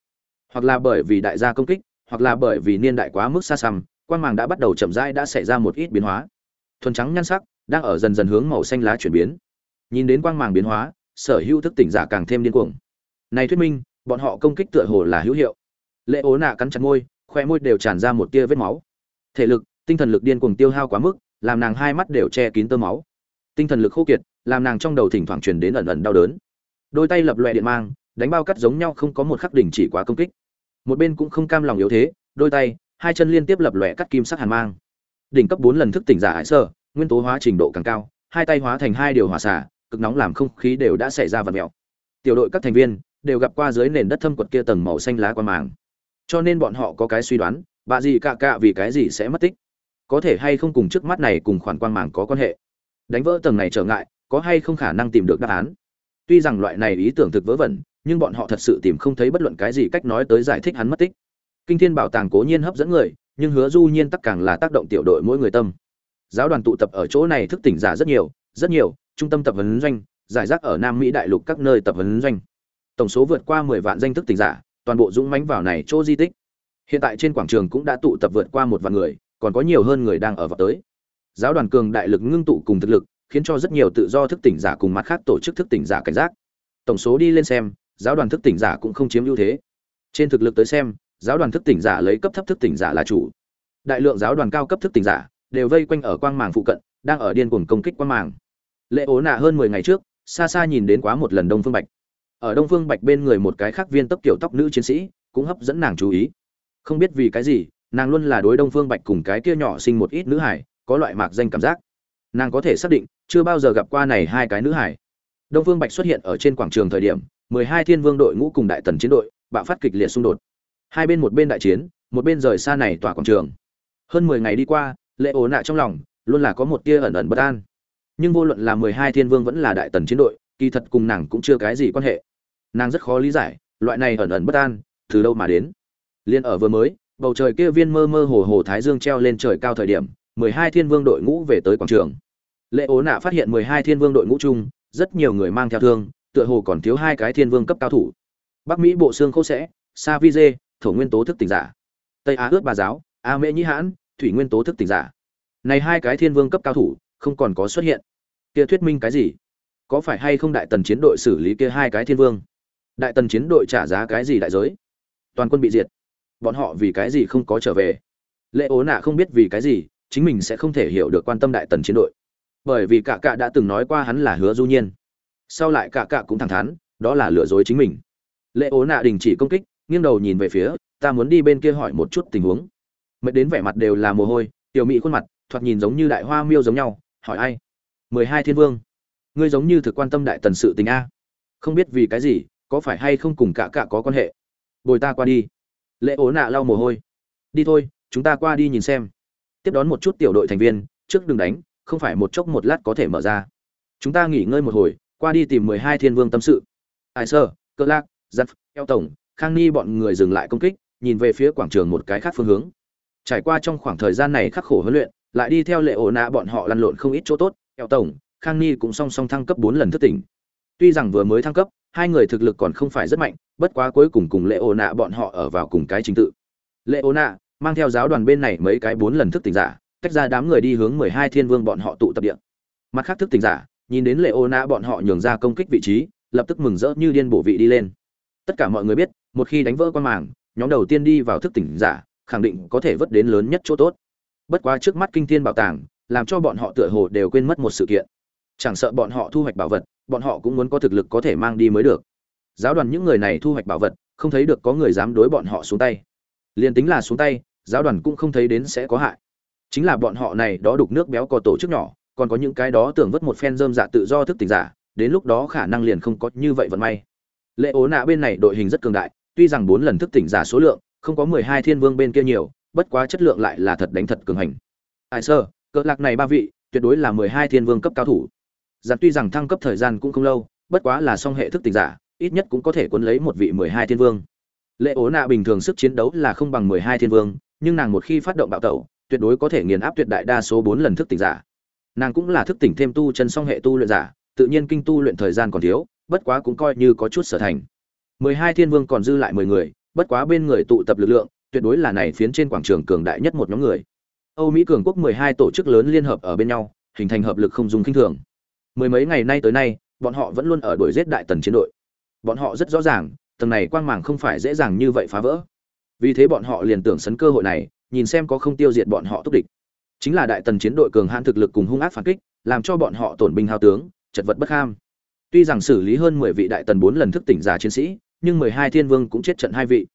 hoặc là bởi vì đại gia công kích, hoặc là bởi vì niên đại quá mức xa xăm, quan màng đã bắt đầu chậm rãi đã xảy ra một ít biến hóa thuần trắng nhan sắc, đang ở dần dần hướng màu xanh lá chuyển biến. Nhìn đến quang màng biến hóa, sở hữu thức tỉnh giả càng thêm điên cuồng. Này thuyết minh, bọn họ công kích tựa hồ là hữu hiệu. Lệ ố nạ cắn chặt môi, khoe môi đều tràn ra một tia vết máu. Thể lực, tinh thần lực điên cuồng tiêu hao quá mức, làm nàng hai mắt đều che kín tơ máu. Tinh thần lực khô kiệt, làm nàng trong đầu thỉnh thoảng truyền đến ẩn ẩn đau đớn. Đôi tay lập loè điện mang, đánh bao cắt giống nhau không có một khắc đỉnh chỉ quá công kích. Một bên cũng không cam lòng yếu thế, đôi tay, hai chân liên tiếp lập lòe cắt kim sắc hàn mang đỉnh cấp bốn lần thức tỉnh giả hải sơ, nguyên tố hóa trình độ càng cao, hai tay hóa thành hai điều hỏa xả cực nóng làm không khí đều đã xảy ra vật mèo. Tiểu đội các thành viên đều gặp qua dưới nền đất thâm quật kia tầng màu xanh lá qua màng. Cho nên bọn họ có cái suy đoán, bà gì cạ cạ vì cái gì sẽ mất tích? Có thể hay không cùng trước mắt này cùng khoản quang màng có quan hệ? Đánh vỡ tầng này trở ngại, có hay không khả năng tìm được đáp án? Tuy rằng loại này ý tưởng thực vớ vẩn, nhưng bọn họ thật sự tìm không thấy bất luận cái gì cách nói tới giải thích hắn mất tích. Kinh thiên bảo tàng cố nhiên hấp dẫn người nhưng hứa du nhiên tất càng là tác động tiểu đội mỗi người tâm. Giáo đoàn tụ tập ở chỗ này thức tỉnh giả rất nhiều rất nhiều, trung tâm tập huấn doanh, giải rác ở nam mỹ đại lục các nơi tập huấn doanh. Tổng số vượt qua 10 vạn danh thức tỉnh giả, toàn bộ dũng mãnh vào này chỗ di tích. Hiện tại trên quảng trường cũng đã tụ tập vượt qua một vạn người, còn có nhiều hơn người đang ở vào tới. Giáo đoàn cường đại lực ngưng tụ cùng thực lực, khiến cho rất nhiều tự do thức tỉnh giả cùng mặt khác tổ chức thức tỉnh giả cảnh giác. Tổng số đi lên xem, giáo đoàn thức tỉnh giả cũng không chiếm ưu thế. Trên thực lực tới xem giáo đoàn thức tỉnh giả lấy cấp thấp thức tỉnh giả là chủ. Đại lượng giáo đoàn cao cấp thức tỉnh giả đều vây quanh ở quang màng phụ cận, đang ở điên cuồng công kích quang màng. Lệ ố nạ hơn mười ngày trước, xa xa nhìn đến quá một lần đông phương bạch. Ở đông phương bạch bên người một cái khác viên tóc kiểu tóc nữ chiến sĩ cũng hấp dẫn nàng chú ý. Không biết vì cái gì, nàng luôn là đối đông phương bạch cùng cái kia nhỏ sinh một ít nữ hải có loại mạc danh cảm giác. Nàng có thể xác định, chưa bao giờ gặp qua này hai cái nữ hải. Đông phương bạch xuất hiện ở trên quảng trường thời điểm, mười hai thiên vương đội ngũ cùng đại tần chiến đội bạo phát kịch liệt xung đột hai bên một bên đại chiến, một bên rời xa này tỏa quảng trường. Hơn mười ngày đi qua, lệ ố nạ trong lòng luôn là có một tia ẩn ẩn bất an. Nhưng vô luận là mười hai thiên vương vẫn là đại tần chiến đội, kỳ thật cùng nàng cũng chưa cái gì quan hệ. Nàng rất khó lý giải, loại này ẩn ẩn bất an, từ đâu mà đến. Liên ở vừa mới, bầu trời kia viên mơ mơ hồ hồ thái dương treo lên trời cao thời điểm, mười hai thiên vương đội ngũ về tới quảng trường. Lệ ố nạ phát hiện mười hai thiên vương đội ngũ chung, rất nhiều người mang theo thương, tựa hồ còn thiếu hai cái thiên vương cấp cao thủ. Bắc mỹ bộ xương khô sẽ, sa vi dê thổ nguyên tố thức tỉnh giả. Tây á ướt bà giáo, a mễ nhĩ hãn, thủy nguyên tố thức tỉnh giả. Này hai cái thiên vương cấp cao thủ, không còn có xuất hiện. Kia thuyết minh cái gì? Có phải hay không đại tần chiến đội xử lý kia hai cái thiên vương? Đại tần chiến đội trả giá cái gì đại giới? Toàn quân bị diệt. Bọn họ vì cái gì không có trở về? Lệ ố nạ không biết vì cái gì, chính mình sẽ không thể hiểu được quan tâm đại tần chiến đội. Bởi vì cả cạ đã từng nói qua hắn là hứa du nhiên. Sau lại cả cạ cũng thẳng thắn, đó là lừa dối chính mình. Lệ ố nạ đình chỉ công kích nghiêng đầu nhìn về phía, ta muốn đi bên kia hỏi một chút tình huống. Mệt đến vẻ mặt đều là mồ hôi, tiểu mỹ khuôn mặt, thoạt nhìn giống như đại hoa miêu giống nhau, hỏi ai? Mười hai thiên vương. Ngươi giống như thực quan tâm đại tần sự tình a. Không biết vì cái gì, có phải hay không cùng cả cả có quan hệ? Bồi ta qua đi. Lệ ố nạ lau mồ hôi. Đi thôi, chúng ta qua đi nhìn xem. Tiếp đón một chút tiểu đội thành viên, trước đừng đánh, không phải một chốc một lát có thể mở ra. Chúng ta nghỉ ngơi một hồi, qua đi tìm mười hai thiên vương tâm sự. Ai sơ, cơ lạc giặt eo tổng khang ni bọn người dừng lại công kích, nhìn về phía quảng trường một cái khác phương hướng. Trải qua trong khoảng thời gian này khắc khổ huấn luyện, lại đi theo lệ ổ nạ bọn họ lăn lộn không ít chỗ tốt theo tổng, khang ni cũng song song thăng cấp bốn lần thất tỉnh. Tuy rằng vừa mới thăng cấp, hai người thực lực còn không phải rất mạnh, bất quá cuối cùng cùng lệ ổ nạ bọn họ ở vào cùng cái trình tự. Lệ ổ nạ mang theo giáo đoàn bên này mấy cái bốn lần thức tỉnh giả, tách ra đám người đi hướng mười hai thiên vương bọn họ tụ tập điện mặt khác thức tỉnh giả, nhìn đến lệ ô nã bọn họ nhường ra công kích vị trí, lập tức mừng rỡ như điên bổ vị đi lên tất cả mọi người biết, một khi đánh vỡ quan màng, nhóm đầu tiên đi vào thức tỉnh giả, khẳng định có thể vớt đến lớn nhất chỗ tốt. Bất quá trước mắt kinh thiên bảo tàng, làm cho bọn họ tựa hồ đều quên mất một sự kiện. Chẳng sợ bọn họ thu hoạch bảo vật, bọn họ cũng muốn có thực lực có thể mang đi mới được. Giáo đoàn những người này thu hoạch bảo vật, không thấy được có người dám đối bọn họ xuống tay. Liền tính là xuống tay, giáo đoàn cũng không thấy đến sẽ có hại. Chính là bọn họ này đó đục nước béo có tổ chức nhỏ, còn có những cái đó tưởng vất một phen dơm dạ tự do thức tỉnh giả, đến lúc đó khả năng liền không có như vậy vận may lệ ố nạ bên này đội hình rất cường đại, tuy rằng bốn lần thức tỉnh giả số lượng, không có mười hai thiên vương bên kia nhiều, bất quá chất lượng lại là thật đánh thật cường hành. Ai sơ, cỡ lạc này ba vị, tuyệt đối là mười hai thiên vương cấp cao thủ. Giặc tuy rằng thăng cấp thời gian cũng không lâu, bất quá là song hệ thức tỉnh giả, ít nhất cũng có thể cuốn lấy một vị mười hai thiên vương. Lệ ố nạ bình thường sức chiến đấu là không bằng mười hai thiên vương, nhưng nàng một khi phát động bạo tẩu, tuyệt đối có thể nghiền áp tuyệt đại đa số bốn lần thức tỉnh giả. Nàng cũng là thức tỉnh thêm tu chân song hệ tu luyện giả, tự nhiên kinh tu luyện thời gian còn thiếu bất quá cũng coi như có chút sở thành. Mười hai thiên vương còn dư lại mười người, bất quá bên người tụ tập lực lượng, tuyệt đối là này phiến trên quảng trường cường đại nhất một nhóm người. Âu mỹ cường quốc mười hai tổ chức lớn liên hợp ở bên nhau, hình thành hợp lực không dùng kinh thường. Mười mấy ngày nay tới nay, bọn họ vẫn luôn ở đuổi giết đại tần chiến đội. Bọn họ rất rõ ràng, tầng này quang màng không phải dễ dàng như vậy phá vỡ. Vì thế bọn họ liền tưởng sấn cơ hội này, nhìn xem có không tiêu diệt bọn họ túc địch. Chính là đại tần chiến đội cường hãn thực lực cùng hung ác phản kích, làm cho bọn họ tổn binh hao tướng, chật vật bất ham tuy rằng xử lý hơn mười vị đại tần bốn lần thức tỉnh giả chiến sĩ nhưng mười hai thiên vương cũng chết trận hai vị.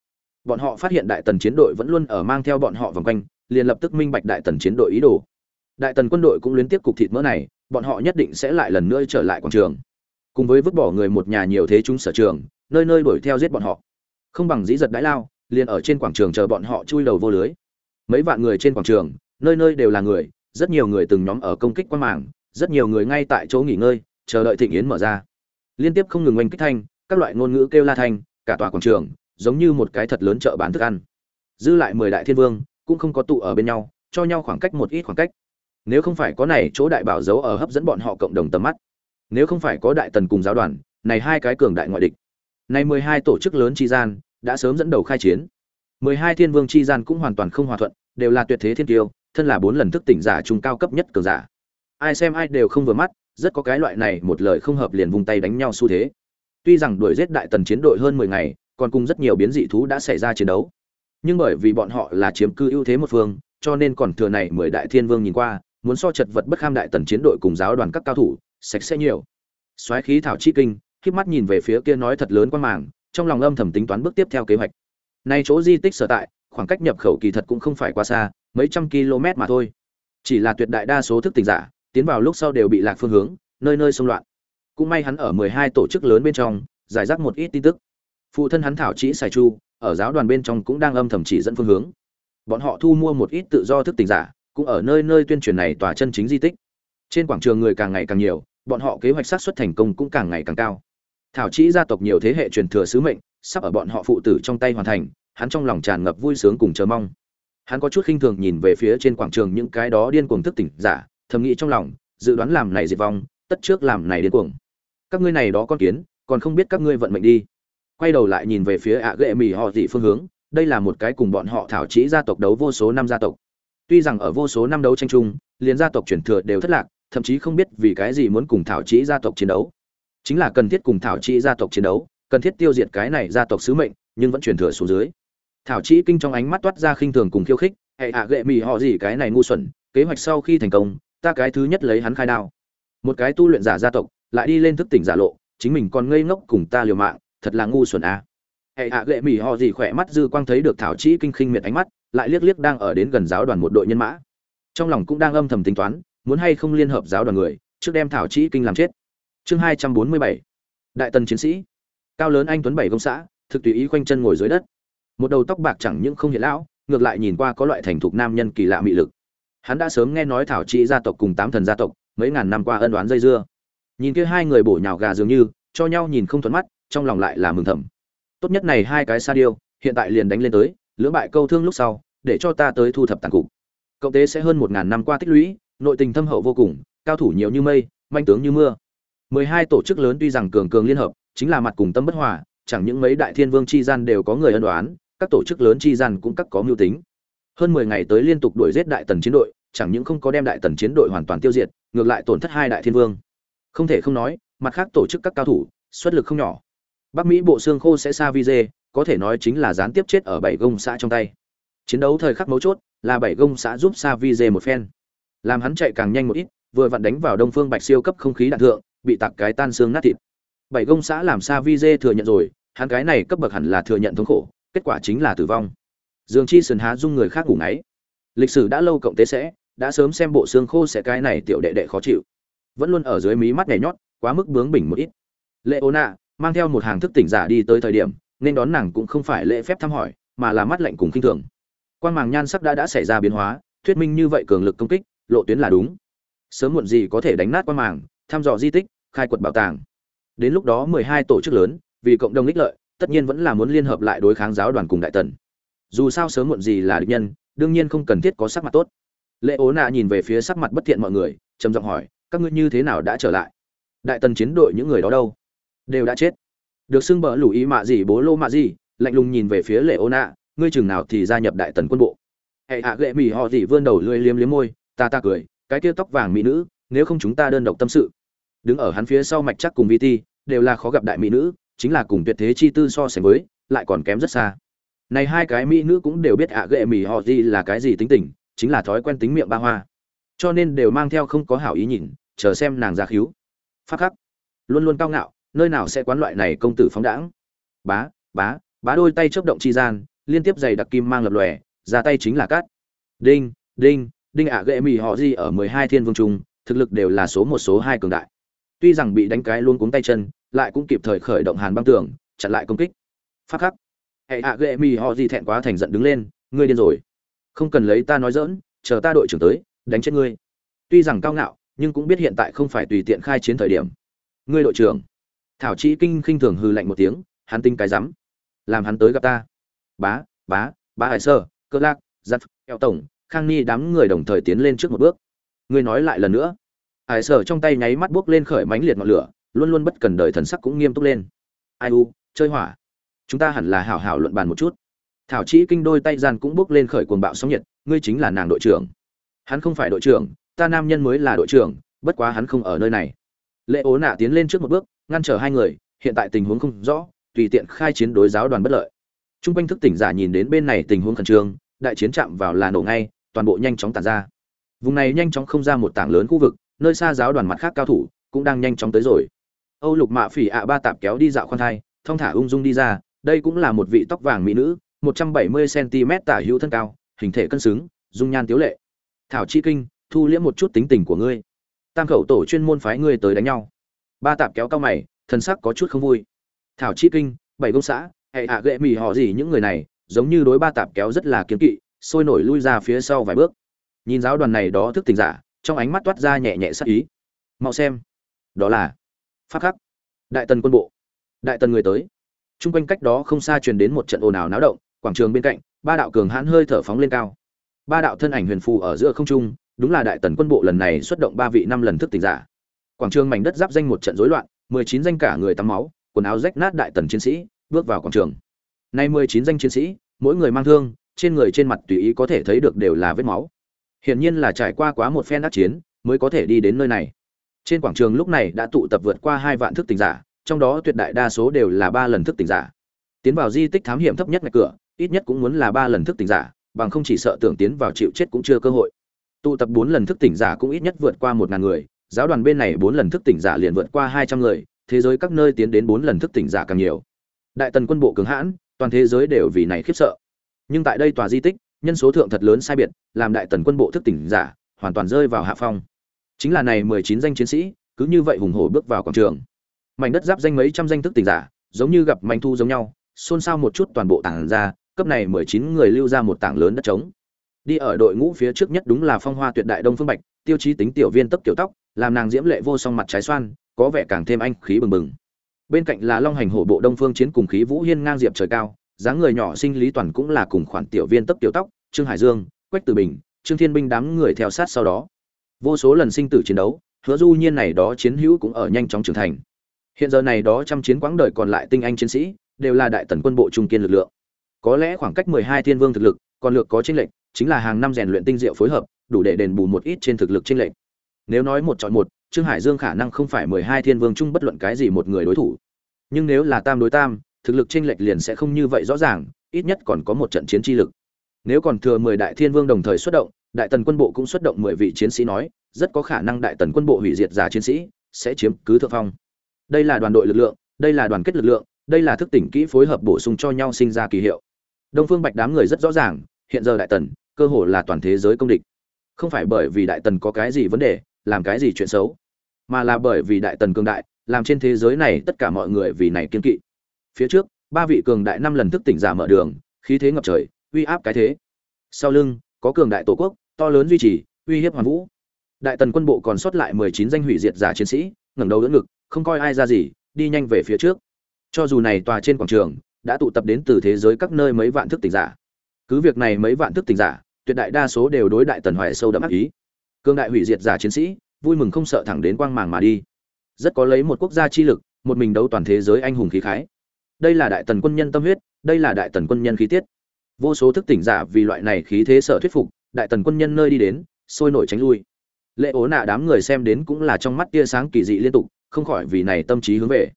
Bọn họ phát hiện đại tần chiến đội vẫn luôn ở mang theo bọn họ vòng quanh liền lập tức minh bạch đại tần chiến đội ý đồ. Đại tần quân đội cũng liên tiếp cục thịt mỡ này bọn họ nhất định sẽ lại lần nữa trở lại quảng trường. Cùng với vứt bỏ người một nhà nhiều thế chúng sở trường nơi nơi đuổi theo giết bọn họ. Không bằng dĩ giật đãi lao liền ở trên quảng trường chờ bọn họ chui đầu vô lưới. Mấy vạn người trên quảng trường nơi nơi đều là người rất nhiều người từng nhóm ở công kích quan mảng, rất nhiều người ngay tại chỗ nghỉ ngơi chờ đợi thịnh yến mở ra. Liên tiếp không ngừng oanh kích thanh, các loại ngôn ngữ kêu la thanh, cả tòa quảng trường, giống như một cái thật lớn chợ bán thức ăn. Dư lại mười đại thiên vương, cũng không có tụ ở bên nhau, cho nhau khoảng cách một ít khoảng cách. Nếu không phải có này chỗ đại bảo giấu ở hấp dẫn bọn họ cộng đồng tầm mắt. Nếu không phải có đại tần cùng giáo đoàn, này hai cái cường đại ngoại địch. Này mười hai tổ chức lớn chi gian, đã sớm dẫn đầu khai chiến. Mười hai thiên vương chi gian cũng hoàn toàn không hòa thuận, đều là tuyệt thế thiên kiêu thân là bốn lần thức tỉnh giả trung cao cấp nhất cường giả. Ai xem ai đều không vừa mắt rất có cái loại này một lời không hợp liền vung tay đánh nhau xu thế. Tuy rằng đuổi giết đại tần chiến đội hơn mười ngày, còn cùng rất nhiều biến dị thú đã xảy ra chiến đấu. Nhưng bởi vì bọn họ là chiếm cư ưu thế một phương, cho nên còn thừa này mười đại thiên vương nhìn qua, muốn so chật vật bất kham đại tần chiến đội cùng giáo đoàn các cao thủ, sạch sẽ nhiều. Soái khí thảo chi kinh khiếp mắt nhìn về phía kia nói thật lớn quan màng, trong lòng âm thầm tính toán bước tiếp theo kế hoạch. Nay chỗ di tích sở tại, khoảng cách nhập khẩu kỳ thật cũng không phải quá xa, mấy trăm km mà thôi. Chỉ là tuyệt đại đa số thức tỉnh giả tiến vào lúc sau đều bị lạc phương hướng, nơi nơi xung loạn. Cũng may hắn ở mười hai tổ chức lớn bên trong, giải rác một ít tin tức. Phụ thân hắn thảo chỉ sài chu, ở giáo đoàn bên trong cũng đang âm thầm chỉ dẫn phương hướng. Bọn họ thu mua một ít tự do thức tỉnh giả, cũng ở nơi nơi tuyên truyền này tòa chân chính di tích. Trên quảng trường người càng ngày càng nhiều, bọn họ kế hoạch sát xuất thành công cũng càng ngày càng cao. Thảo chỉ gia tộc nhiều thế hệ truyền thừa sứ mệnh, sắp ở bọn họ phụ tử trong tay hoàn thành, hắn trong lòng tràn ngập vui sướng cùng chờ mong. Hắn có chút khinh thường nhìn về phía trên quảng trường những cái đó điên cuồng thức tỉnh giả thầm nghĩ trong lòng, dự đoán làm này diệt vong, tất trước làm này điên cuồng. Các ngươi này đó con kiến, còn không biết các ngươi vận mệnh đi. Quay đầu lại nhìn về phía ạ à ghệ mì họ dị phương hướng, đây là một cái cùng bọn họ thảo chỉ gia tộc đấu vô số năm gia tộc. Tuy rằng ở vô số năm đấu tranh chung, liền gia tộc truyền thừa đều thất lạc, thậm chí không biết vì cái gì muốn cùng thảo chỉ gia tộc chiến đấu. Chính là cần thiết cùng thảo chỉ gia tộc chiến đấu, cần thiết tiêu diệt cái này gia tộc sứ mệnh, nhưng vẫn truyền thừa xuống dưới. Thảo chỉ kinh trong ánh mắt toát ra khinh thường cùng khiêu khích hệ hạ ghệ mì họ gì cái này ngu xuẩn, kế hoạch sau khi thành công ta cái thứ nhất lấy hắn khai đao. Một cái tu luyện giả gia tộc, lại đi lên thức tỉnh giả lộ, chính mình còn ngây ngốc cùng ta liều mạng, thật là ngu xuẩn à. hệ hạ gệ mỉ họ gì khỏe mắt dư quang thấy được thảo chỉ kinh khinh miệt ánh mắt, lại liếc liếc đang ở đến gần giáo đoàn một đội nhân mã. Trong lòng cũng đang âm thầm tính toán, muốn hay không liên hợp giáo đoàn người, trước đem thảo chỉ kinh làm chết. Chương hai trăm bốn mươi bảy. Đại tần chiến sĩ. Cao lớn anh tuấn bảy công xã, thực tùy ý quanh chân ngồi dưới đất. Một đầu tóc bạc chẳng những không hiện lão, ngược lại nhìn qua có loại thành thục nam nhân kỳ lạ mị lực hắn đã sớm nghe nói thảo trị gia tộc cùng tám thần gia tộc, mấy ngàn năm qua ân đoán dây dưa. Nhìn kia hai người bổ nhào gà dường như, cho nhau nhìn không thuận mắt, trong lòng lại là mừng thầm. Tốt nhất này hai cái sa điêu, hiện tại liền đánh lên tới, lưỡng bại câu thương lúc sau, để cho ta tới thu thập tàn cục. Cộng tế sẽ hơn một ngàn năm qua tích lũy, nội tình thâm hậu vô cùng, cao thủ nhiều như mây, manh tướng như mưa. Mười hai tổ chức lớn tuy rằng cường cường liên hợp, chính là mặt cùng tâm bất hòa, chẳng những mấy đại thiên vương chi gian đều có người ân đoán các tổ chức lớn chi gian cũng các có mưu tính hơn mười ngày tới liên tục đuổi giết đại tần chiến đội, chẳng những không có đem đại tần chiến đội hoàn toàn tiêu diệt, ngược lại tổn thất hai đại thiên vương. Không thể không nói, mặt khác tổ chức các cao thủ, xuất lực không nhỏ. Bắc mỹ bộ xương khô sẽ xa vi dê, có thể nói chính là gián tiếp chết ở bảy gông xã trong tay. Chiến đấu thời khắc mấu chốt là bảy gông xã giúp xa vi dê một phen. Làm hắn chạy càng nhanh một ít, vừa vặn đánh vào đông phương bạch siêu cấp không khí đạn thượng, bị tạc cái tan xương nát thịt. Bảy gông xã làm xa vi dê thừa nhận rồi, hắn cái này cấp bậc hẳn là thừa nhận thống khổ, kết quả chính là tử vong dương chi sườn há dung người khác ngủ ngáy. Lịch sử đã lâu cộng tế sẽ, đã sớm xem bộ xương khô sẽ cái này tiểu đệ đệ khó chịu. Vẫn luôn ở dưới mí mắt nhảy nhót, quá mức bướng bỉnh một ít. Lệ ô nạ mang theo một hàng thức tỉnh giả đi tới thời điểm, nên đón nàng cũng không phải lễ phép thăm hỏi, mà là mắt lạnh cùng khinh thường. Quan màng nhan sắc đã đã xảy ra biến hóa, thuyết minh như vậy cường lực công kích, lộ tuyến là đúng. Sớm muộn gì có thể đánh nát quan màng, thăm dò di tích, khai quật bảo tàng. Đến lúc đó mười hai tổ chức lớn, vì cộng đồng ích lợi, tất nhiên vẫn là muốn liên hợp lại đối kháng giáo đoàn cùng đại tần dù sao sớm muộn gì là địch nhân, đương nhiên không cần thiết có sắc mặt tốt. Lệ ố nạ nhìn về phía sắc mặt bất thiện mọi người, trầm giọng hỏi, các ngươi như thế nào đã trở lại? Đại tần chiến đội những người đó đâu? Đều đã chết. Được xưng bỡ lủ ý mạ gì, bố lô mạ gì, lạnh lùng nhìn về phía lệ ố nạ ngươi chừng nào thì gia nhập đại tần quân bộ? Hệ hạ gệ mỉ họ gì vươn đầu lưỡi liếm liếm môi, ta ta cười, cái kia tóc vàng mỹ nữ, nếu không chúng ta đơn độc tâm sự. Đứng ở hắn phía sau mạch chắc cùng vi ti, đều là khó gặp đại mỹ nữ, chính là cùng tuyệt thế chi tư so sánh với, lại còn kém rất xa này hai cái mỹ nữ cũng đều biết ạ à gệ họ gì là cái gì tính tình, chính là thói quen tính miệng ba hoa. Cho nên đều mang theo không có hảo ý nhìn, chờ xem nàng ra khíu. Phát khắc. Luôn luôn cao ngạo, nơi nào sẽ quán loại này công tử phóng đãng. Bá bá bá đôi tay chớp động chi gian, liên tiếp giày đặc kim mang lập lòe, ra tay chính là cát. Đinh đinh đinh ạ à gệ họ gì ở mười hai thiên vương trung thực lực đều là số một, số hai cường đại. Tuy rằng bị đánh cái luôn cuống tay chân, lại cũng kịp thời khởi động hàn băng tường, chặn lại công kích. Phát khắc hệ hạ ghệ mì họ gì thẹn quá thành giận đứng lên, ngươi điên rồi. Không cần lấy ta nói dỡn chờ ta đội trưởng tới, đánh chết ngươi. Tuy rằng cao ngạo, nhưng cũng biết hiện tại không phải tùy tiện khai chiến thời điểm. Ngươi đội trưởng. Thảo chỉ kinh khinh thường hư lạnh một tiếng, hắn tinh cái rắm. Làm hắn tới gặp ta. Bá bá Bá hải sơ, cơ lạc giặt eo tổng, khang ni đám người đồng thời tiến lên trước một bước. Ngươi nói lại lần nữa. Hải sở trong tay nháy mắt buốc lên khởi mánh liệt ngọn lửa, luôn luôn bất cần đời thần sắc cũng nghiêm túc lên. Ai u, chơi hỏa chúng ta hẳn là hảo hảo luận bàn một chút. Thảo chỉ kinh đôi tay gian cũng bước lên khởi cuồng bạo sóng nhiệt, ngươi chính là nàng đội trưởng. Hắn không phải đội trưởng, ta nam nhân mới là đội trưởng, bất quá hắn không ở nơi này. Lệ ố nạ tiến lên trước một bước, ngăn trở hai người, hiện tại tình huống không rõ, tùy tiện khai chiến đối giáo đoàn bất lợi. Trung quanh thức tỉnh giả nhìn đến bên này tình huống khẩn trương, đại chiến chạm vào là nổ ngay, toàn bộ nhanh chóng tàn ra. Vùng này nhanh chóng không ra một tảng lớn khu vực, nơi xa giáo đoàn mặt khác cao thủ cũng đang nhanh chóng tới rồi. Âu lục mạ phỉ ạ ba tạp kéo đi dạo khoan thai, thong thả ung dung đi ra đây cũng là một vị tóc vàng mỹ nữ, một trăm bảy mươi cm tả hữu thân cao, hình thể cân xứng, dung nhan tiếu lệ. Thảo chi kinh, thu liễm một chút tính tình của ngươi. Tam khẩu tổ chuyên môn phái ngươi tới đánh nhau. Ba tạp kéo cao mày thân sắc có chút không vui. Thảo chi kinh, bảy công xã, hệ hạ gệ mì họ gì những người này, giống như đối ba tạp kéo rất là kiếm kỵ, sôi nổi lui ra phía sau vài bước. Nhìn giáo đoàn này đó thức tình giả, trong ánh mắt toát ra nhẹ nhẹ sắc ý. Mau xem. Đó là pháp khắc. Đại tần quân bộ. Đại tần người tới. Trung quanh cách đó không xa truyền đến một trận ồn ào náo động, quảng trường bên cạnh, ba đạo cường hãn hơi thở phóng lên cao. Ba đạo thân ảnh huyền phù ở giữa không trung, đúng là đại tần quân bộ lần này xuất động ba vị năm lần thức tỉnh giả. Quảng trường mảnh đất giáp danh một trận rối loạn, mười chín danh cả người tắm máu, quần áo rách nát đại tần chiến sĩ, bước vào quảng trường. Nay mười chín danh chiến sĩ, mỗi người mang thương, trên người trên mặt tùy ý có thể thấy được đều là vết máu. Hiển nhiên là trải qua quá một phen đắc chiến, mới có thể đi đến nơi này. Trên quảng trường lúc này đã tụ tập vượt qua hai vạn thức tỉnh giả trong đó tuyệt đại đa số đều là ba lần thức tỉnh giả. Tiến vào di tích thám hiểm thấp nhất ngạch cửa, ít nhất cũng muốn là ba lần thức tỉnh giả, bằng không chỉ sợ tưởng tiến vào chịu chết cũng chưa cơ hội. Tụ tập bốn lần thức tỉnh giả cũng ít nhất vượt qua một ngàn người, giáo đoàn bên này bốn lần thức tỉnh giả liền vượt qua hai trăm người, thế giới các nơi tiến đến bốn lần thức tỉnh giả càng nhiều. Đại tần quân bộ cường hãn, toàn thế giới đều vì này khiếp sợ. Nhưng tại đây tòa di tích, nhân số thượng thật lớn sai biệt, làm đại tần quân bộ thức tỉnh giả hoàn toàn rơi vào hạ phong. Chính là này mười chín danh chiến sĩ, cứ như vậy hùng hổ bước vào quảng trường mảnh đất giáp danh mấy trăm danh thức tỉnh giả, giống như gặp manh thu giống nhau, xôn xao một chút toàn bộ tảng ra, cấp này mười chín người lưu ra một tảng lớn đất trống. Đi ở đội ngũ phía trước nhất đúng là phong hoa tuyệt đại đông phương bạch, tiêu chí tính tiểu viên tấp kiểu tóc, làm nàng diễm lệ vô song mặt trái xoan, có vẻ càng thêm anh khí bừng bừng. Bên cạnh là long hành hổ bộ đông phương chiến cùng khí vũ hiên ngang diệp trời cao, dáng người nhỏ sinh lý toàn cũng là cùng khoản tiểu viên tấp tiểu tóc, trương hải dương, quách từ bình, trương thiên binh đám người theo sát sau đó. Vô số lần sinh tử chiến đấu, hứa du nhiên này đó chiến hữu cũng ở nhanh chóng trưởng thành hiện giờ này đó trăm chiến quãng đời còn lại tinh anh chiến sĩ, đều là đại tần quân bộ trung kiên lực lượng. Có lẽ khoảng cách 12 thiên vương thực lực, còn lược có chênh lệch, chính là hàng năm rèn luyện tinh diệu phối hợp, đủ để đền bù một ít trên thực lực chênh lệch. Nếu nói một chọn một, trương hải dương khả năng không phải 12 thiên vương chung bất luận cái gì một người đối thủ. Nhưng nếu là tam đối tam, thực lực chênh lệch liền sẽ không như vậy rõ ràng, ít nhất còn có một trận chiến chi lực. Nếu còn thừa 10 đại thiên vương đồng thời xuất động, đại tần quân bộ cũng xuất động 10 vị chiến sĩ nói, rất có khả năng đại tần quân bộ hủy diệt giả chiến sĩ sẽ chiếm cứ thượng phong đây là đoàn đội lực lượng, đây là đoàn kết lực lượng, đây là thức tỉnh kỹ phối hợp bổ sung cho nhau sinh ra kỳ hiệu. Đông phương bạch đám người rất rõ ràng, hiện giờ đại tần, cơ hồ là toàn thế giới công địch. Không phải bởi vì đại tần có cái gì vấn đề, làm cái gì chuyện xấu, mà là bởi vì đại tần cường đại, làm trên thế giới này tất cả mọi người vì này kiên kỵ. Phía trước, ba vị cường đại năm lần thức tỉnh giả mở đường, khí thế ngập trời, uy áp cái thế. Sau lưng, có cường đại tổ quốc, to lớn duy trì, uy hiếp hoàn vũ. Đại tần quân bộ còn sót lại mười chín danh hủy diệt giả chiến sĩ, ngẩng đầu đỡ ngực không coi ai ra gì, đi nhanh về phía trước. Cho dù này tòa trên quảng trường đã tụ tập đến từ thế giới các nơi mấy vạn thức tỉnh giả, cứ việc này mấy vạn thức tỉnh giả, tuyệt đại đa số đều đối đại tần hoài sâu đậm ác ý. Cương đại hủy diệt giả chiến sĩ, vui mừng không sợ thẳng đến quang màng mà đi. Rất có lấy một quốc gia chi lực, một mình đấu toàn thế giới anh hùng khí khái. Đây là đại tần quân nhân tâm huyết, đây là đại tần quân nhân khí tiết. Vô số thức tỉnh giả vì loại này khí thế sợ thuyết phục, đại tần quân nhân nơi đi đến, sôi nổi tránh lui. Lệ ố nạ đám người xem đến cũng là trong mắt tia sáng kỳ dị liên tục không khỏi vì này tâm trí hướng về.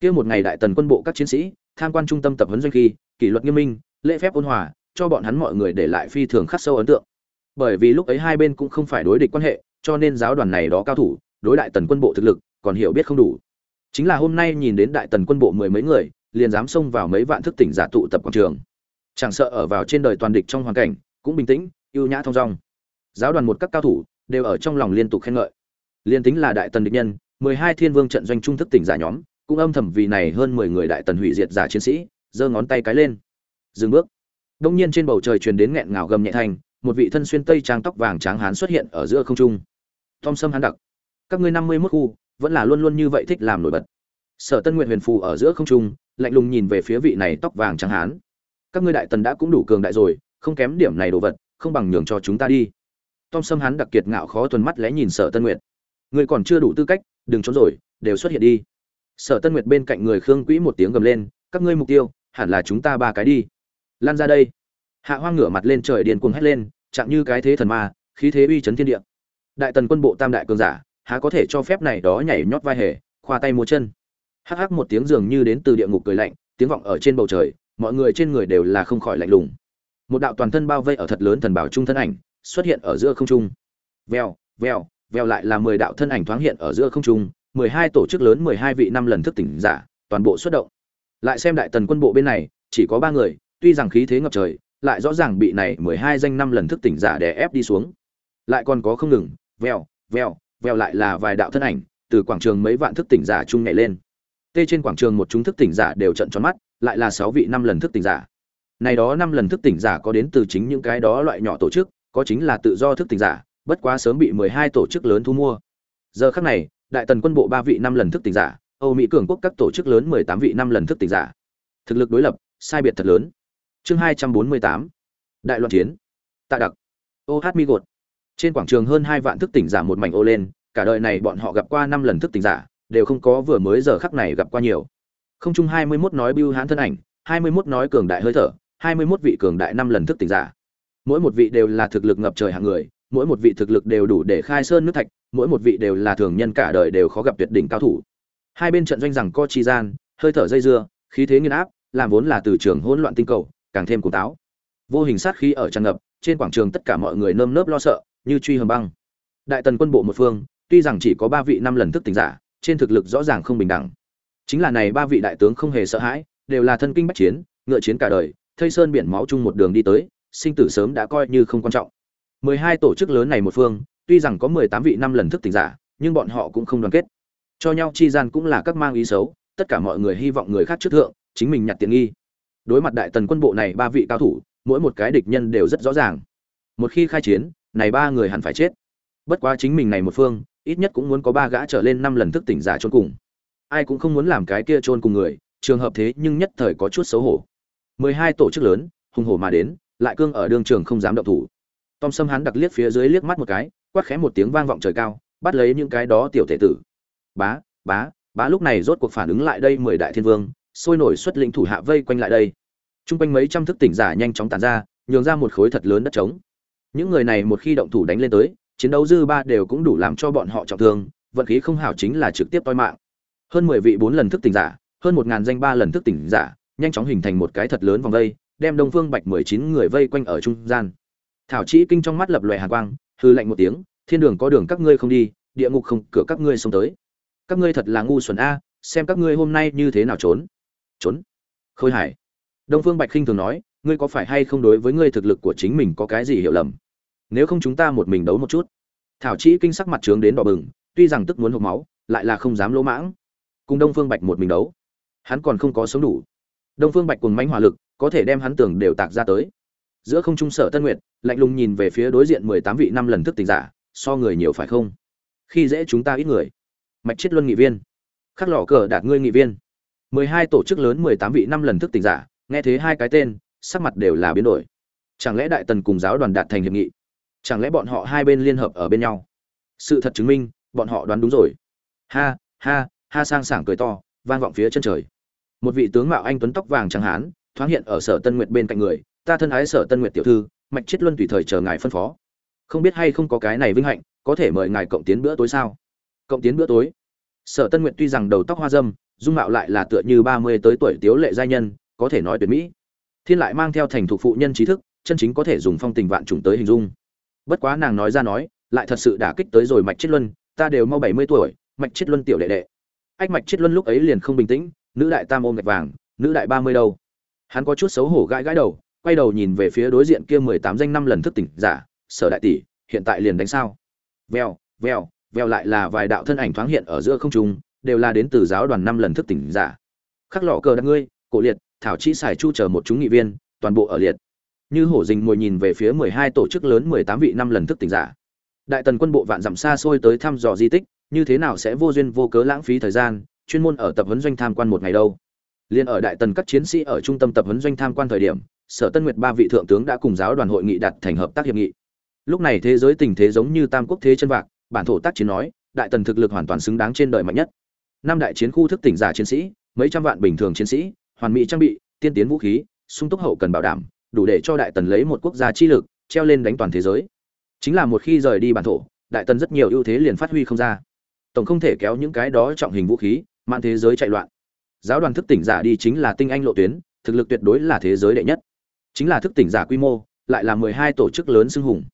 Kia một ngày đại tần quân bộ các chiến sĩ, tham quan trung tâm tập huấn doanh khi, kỷ luật nghiêm minh, lễ phép ôn hòa, cho bọn hắn mọi người để lại phi thường khắc sâu ấn tượng. Bởi vì lúc ấy hai bên cũng không phải đối địch quan hệ, cho nên giáo đoàn này đó cao thủ, đối đại tần quân bộ thực lực, còn hiểu biết không đủ. Chính là hôm nay nhìn đến đại tần quân bộ mười mấy người, liền dám xông vào mấy vạn thức tỉnh giả tụ tập quảng trường. Chẳng sợ ở vào trên đời toàn địch trong hoàn cảnh, cũng bình tĩnh, ưu nhã thong dong. Giáo đoàn một các cao thủ, đều ở trong lòng liên tục khen ngợi. Liên tính là đại tần địch nhân mười hai thiên vương trận doanh trung thức tỉnh giả nhóm, cũng âm thầm vì này hơn mười người đại tần hủy diệt giả chiến sĩ, giơ ngón tay cái lên. Dừng bước. Đông nhiên trên bầu trời truyền đến nghẹn ngào gầm nhẹ thành một vị thân xuyên tây trang tóc vàng trắng hán xuất hiện ở giữa không trung. Tom sâm hán đặc, các ngươi năm mươi mốt khu, vẫn là luôn luôn như vậy thích làm nổi bật. Sở tân nguyện huyền phù ở giữa không trung, lạnh lùng nhìn về phía vị này tóc vàng trắng hán. Các ngươi đại tần đã cũng đủ cường đại rồi, không kém điểm này đồ vật, không bằng nhường cho chúng ta đi. Tom sâm hắn đặc kiệt ngạo khó tuần mắt lẽ nhìn sở tân nguyệt người còn chưa đủ tư cách, đừng trốn rồi, đều xuất hiện đi. Sở tân nguyệt bên cạnh người khương quỹ một tiếng gầm lên, các ngươi mục tiêu, hẳn là chúng ta ba cái đi. Lan ra đây. Hạ hoang ngửa mặt lên trời điền cuồng hét lên, chạm như cái thế thần ma, khí thế uy chấn thiên địa. Đại tần quân bộ tam đại cường giả, há có thể cho phép này đó nhảy nhót vai hề, khoa tay múa chân. Hắc hắc một tiếng dường như đến từ địa ngục cười lạnh, tiếng vọng ở trên bầu trời, mọi người trên người đều là không khỏi lạnh lùng. Một đạo toàn thân bao vây ở thật lớn thần bảo trung thân ảnh, xuất hiện ở giữa không trung. Vèo vèo vèo lại là mười đạo thân ảnh thoáng hiện ở giữa không trung, mười hai tổ chức lớn, mười hai vị năm lần thức tỉnh giả, toàn bộ xuất động. Lại xem đại tần quân bộ bên này, chỉ có ba người, tuy rằng khí thế ngập trời, lại rõ ràng bị này mười hai danh năm lần thức tỉnh giả đè ép đi xuống. Lại còn có không ngừng vèo vèo vèo lại là vài đạo thân ảnh, từ quảng trường mấy vạn thức tỉnh giả chung nhảy lên. Tê trên quảng trường một chúng thức tỉnh giả đều trận tròn mắt, lại là sáu vị năm lần thức tỉnh giả. Này đó năm lần thức tỉnh giả có đến từ chính những cái đó loại nhỏ tổ chức, có chính là tự do thức tỉnh giả bất quá sớm bị mười hai tổ chức lớn thu mua. Giờ khắc này, đại tần quân bộ ba vị năm lần thức tỉnh giả, âu mỹ cường quốc các tổ chức lớn mười tám vị năm lần thức tỉnh giả. Thực lực đối lập, sai biệt thật lớn. Chương hai trăm bốn mươi tám. Đại loạn chiến. Tạ đặc. Oh my god trên quảng trường hơn hai vạn thức tỉnh giả một mảnh ô lên, cả đời này bọn họ gặp qua năm lần thức tỉnh giả, đều không có vừa mới giờ khắc này gặp qua nhiều. Không chung hai mươi 21 nói bưu hán thân ảnh, hai mươi 21 nói cường đại hơi thở, hai mươi 21 vị cường đại năm lần thức tỉnh giả. Mỗi một vị đều là thực lực ngập trời hạng người mỗi một vị thực lực đều đủ để khai sơn nước thạch, mỗi một vị đều là thường nhân cả đời đều khó gặp tuyệt đỉnh cao thủ. Hai bên trận doanh rằng co chi gian, hơi thở dây dưa, khí thế nghiền áp, làm vốn là từ trường hỗn loạn tinh cầu, càng thêm cuồng táo. Vô hình sát khí ở tràn ngập, trên quảng trường tất cả mọi người nơm nớp lo sợ, như truy hầm băng. Đại tần quân bộ một phương, tuy rằng chỉ có ba vị năm lần thức tỉnh giả, trên thực lực rõ ràng không bình đẳng. Chính là này ba vị đại tướng không hề sợ hãi, đều là thân kinh bách chiến, ngựa chiến cả đời, thây sơn biển máu chung một đường đi tới, sinh tử sớm đã coi như không quan trọng mười hai tổ chức lớn này một phương, tuy rằng có mười tám vị năm lần thức tỉnh giả, nhưng bọn họ cũng không đoàn kết. Cho nhau chi gian cũng là các mang ý xấu, tất cả mọi người hy vọng người khác trước thượng, chính mình nhặt tiện nghi. Đối mặt đại tần quân bộ này ba vị cao thủ, mỗi một cái địch nhân đều rất rõ ràng. Một khi khai chiến, này ba người hẳn phải chết. Bất quá chính mình này một phương, ít nhất cũng muốn có ba gã trở lên năm lần thức tỉnh giả chôn cùng. Ai cũng không muốn làm cái kia chôn cùng người, trường hợp thế nhưng nhất thời có chút xấu hổ. mười hai tổ chức lớn, hùng hổ mà đến, lại cương ở đương trường không dám động thủ tom sâm hắn đặc liếc phía dưới liếc mắt một cái, quát khẽ một tiếng vang vọng trời cao, bắt lấy những cái đó tiểu thể tử. Bá bá bá lúc này rốt cuộc phản ứng lại đây mười đại thiên vương, sôi nổi xuất lĩnh thủ hạ vây quanh lại đây. Trung quanh mấy trăm thức tỉnh giả nhanh chóng tàn ra, nhường ra một khối thật lớn đất trống. Những người này một khi động thủ đánh lên tới, chiến đấu dư ba đều cũng đủ làm cho bọn họ trọng thương, vận khí không hảo chính là trực tiếp toi mạng. Hơn mười vị bốn lần thức tỉnh giả, hơn một ngàn danh ba lần thức tỉnh giả, nhanh chóng hình thành một cái thật lớn vòng vây, đem đông phương bạch mười chín người vây quanh ở trung gian thảo chỉ kinh trong mắt lập lòe hàn quang hư lạnh một tiếng, thiên đường có đường các ngươi không đi, địa ngục không, cửa các ngươi xông tới. Các ngươi thật là ngu xuẩn a, xem các ngươi hôm nay như thế nào trốn. Trốn? Khôi hải. Đông phương bạch khinh thường nói, ngươi có phải hay không đối với ngươi thực lực của chính mình có cái gì hiểu lầm? Nếu không chúng ta một mình đấu một chút. Thảo chỉ kinh sắc mặt trướng đến đỏ bừng, tuy rằng tức muốn hộp máu, lại là không dám lỗ mãng. Cùng đông phương bạch một mình đấu, hắn còn không có sống đủ. Đông phương bạch cùng mánh hỏa lực, có thể đem hắn tưởng đều tạc ra tới giữa không trung sở tân nguyệt, lạnh lùng nhìn về phía đối diện mười tám vị năm lần thức tỉnh giả, so người nhiều phải không? Khi dễ chúng ta ít người. Mạch chết luân nghị viên. Khắc lò cờ đạt ngươi nghị viên. mười hai tổ chức lớn mười tám vị năm lần thức tỉnh giả, nghe thế hai cái tên, sắc mặt đều là biến đổi. Chẳng lẽ đại tần cùng giáo đoàn đạt thành hiệp nghị? Chẳng lẽ bọn họ hai bên liên hợp ở bên nhau? Sự thật chứng minh, bọn họ đoán đúng rồi. Ha ha ha sang sảng cười to, vang vọng phía chân trời. Một vị tướng mạo anh tuấn tóc vàng trắng hán, thoáng hiện ở sở tân nguyệt bên cạnh người ta thân ái sở tân nguyệt tiểu thư, mạch chết luân tùy thời chờ ngài phân phó. Không biết hay không có cái này vinh hạnh, có thể mời ngài cộng tiến bữa tối sao? Cộng tiến bữa tối? Sở tân nguyệt tuy rằng đầu tóc hoa dâm, dung mạo lại là tựa như ba mươi tới tuổi tiếu lệ giai nhân, có thể nói tuyệt mỹ. Thiên lại mang theo thành thục phụ nhân trí thức, chân chính có thể dùng phong tình vạn trùng tới hình dung. Bất quá nàng nói ra nói, lại thật sự đả kích tới rồi mạch chết luân, ta đều mau bảy mươi tuổi, mạch chết luân tiểu đệ đệ. Ách mạch chết luân lúc ấy liền không bình tĩnh, nữ đại tam ôm gạch vàng, nữ đại ba mươi đâu. Hắn có chút xấu hổ gãi gãi đầu quay đầu nhìn về phía đối diện kia mười tám danh năm lần thức tỉnh giả, sở đại tỷ, hiện tại liền đánh sao? Vèo vèo vèo lại là vài đạo thân ảnh thoáng hiện ở giữa không trung, đều là đến từ giáo đoàn năm lần thức tỉnh giả. Khắc lọ cờ đặt ngươi, cổ liệt, thảo chỉ xài chu chờ một chúng nghị viên, toàn bộ ở liệt. Như hổ dình mồi nhìn về phía mười hai tổ chức lớn mười tám vị năm lần thức tỉnh giả. Đại tần quân bộ vạn dặm xa xôi tới thăm dò di tích, như thế nào sẽ vô duyên vô cớ lãng phí thời gian, chuyên môn ở tập huấn doanh tham quan một ngày đâu. Liên ở đại tần các chiến sĩ ở trung tâm tập huấn doanh tham quan thời điểm sở tân nguyệt ba vị thượng tướng đã cùng giáo đoàn hội nghị đặt thành hợp tác hiệp nghị. Lúc này thế giới tình thế giống như tam quốc thế chân vạc, bản thổ tác chiến nói, đại tần thực lực hoàn toàn xứng đáng trên đời mạnh nhất. Năm đại chiến khu thức tỉnh giả chiến sĩ, mấy trăm vạn bình thường chiến sĩ, hoàn mỹ trang bị, tiên tiến vũ khí, sung túc hậu cần bảo đảm, đủ để cho đại tần lấy một quốc gia chi lực, treo lên đánh toàn thế giới. Chính là một khi rời đi bản thổ, đại tần rất nhiều ưu thế liền phát huy không ra. Tổng không thể kéo những cái đó trọng hình vũ khí mạng thế giới chạy loạn. Giáo đoàn thức tỉnh giả đi chính là tinh anh lộ tuyến, thực lực tuyệt đối là thế giới đệ nhất chính là thức tỉnh giả quy mô, lại là mười hai tổ chức lớn xưng hùng.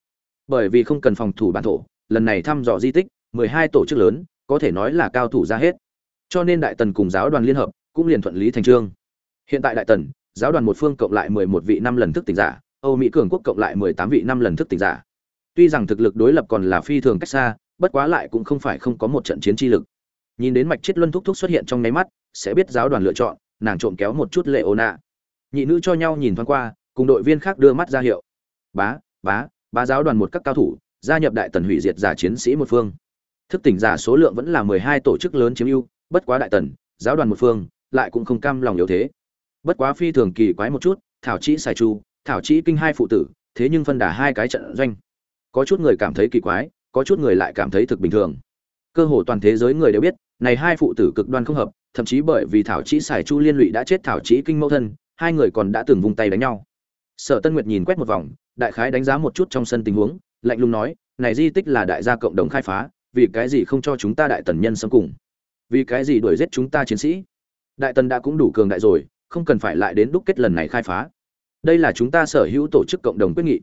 Bởi vì không cần phòng thủ bản thổ, lần này thăm dò di tích, mười hai tổ chức lớn, có thể nói là cao thủ ra hết. Cho nên đại tần cùng giáo đoàn liên hợp cũng liền thuận lý thành trương. Hiện tại đại tần, giáo đoàn một phương cộng lại mười một vị năm lần thức tỉnh giả, âu mỹ cường quốc cộng lại mười tám vị năm lần thức tỉnh giả. Tuy rằng thực lực đối lập còn là phi thường cách xa, bất quá lại cũng không phải không có một trận chiến chi lực. Nhìn đến mạch chết luân thúc thúc xuất hiện trong nháy mắt, sẽ biết giáo đoàn lựa chọn, nàng trộm kéo một chút lệ ô nạ nhị nữ cho nhau nhìn thoáng qua cùng đội viên khác đưa mắt ra hiệu. Bá bá bá giáo đoàn một các cao thủ, gia nhập đại tần hủy diệt giả chiến sĩ một phương. Thức tỉnh giả số lượng vẫn là mười hai tổ chức lớn chiếm ưu, bất quá đại tần, giáo đoàn một phương lại cũng không cam lòng yếu thế. Bất quá phi thường kỳ quái một chút, thảo chỉ xài chu, thảo chỉ kinh hai phụ tử, thế nhưng phân đà hai cái trận doanh. Có chút người cảm thấy kỳ quái, có chút người lại cảm thấy thực bình thường. Cơ hồ toàn thế giới người đều biết, này hai phụ tử cực đoan không hợp, thậm chí bởi vì thảo chỉ xài chu liên lụy đã chết thảo chỉ kinh mẫu thân, hai người còn đã từng vung tay đánh nhau sở tân nguyệt nhìn quét một vòng, đại khái đánh giá một chút trong sân tình huống, lạnh lùng nói, này di tích là đại gia cộng đồng khai phá, vì cái gì không cho chúng ta đại tần nhân sống cùng? Vì cái gì đuổi giết chúng ta chiến sĩ? Đại tần đã cũng đủ cường đại rồi, không cần phải lại đến đúc kết lần này khai phá. Đây là chúng ta sở hữu tổ chức cộng đồng quyết nghị.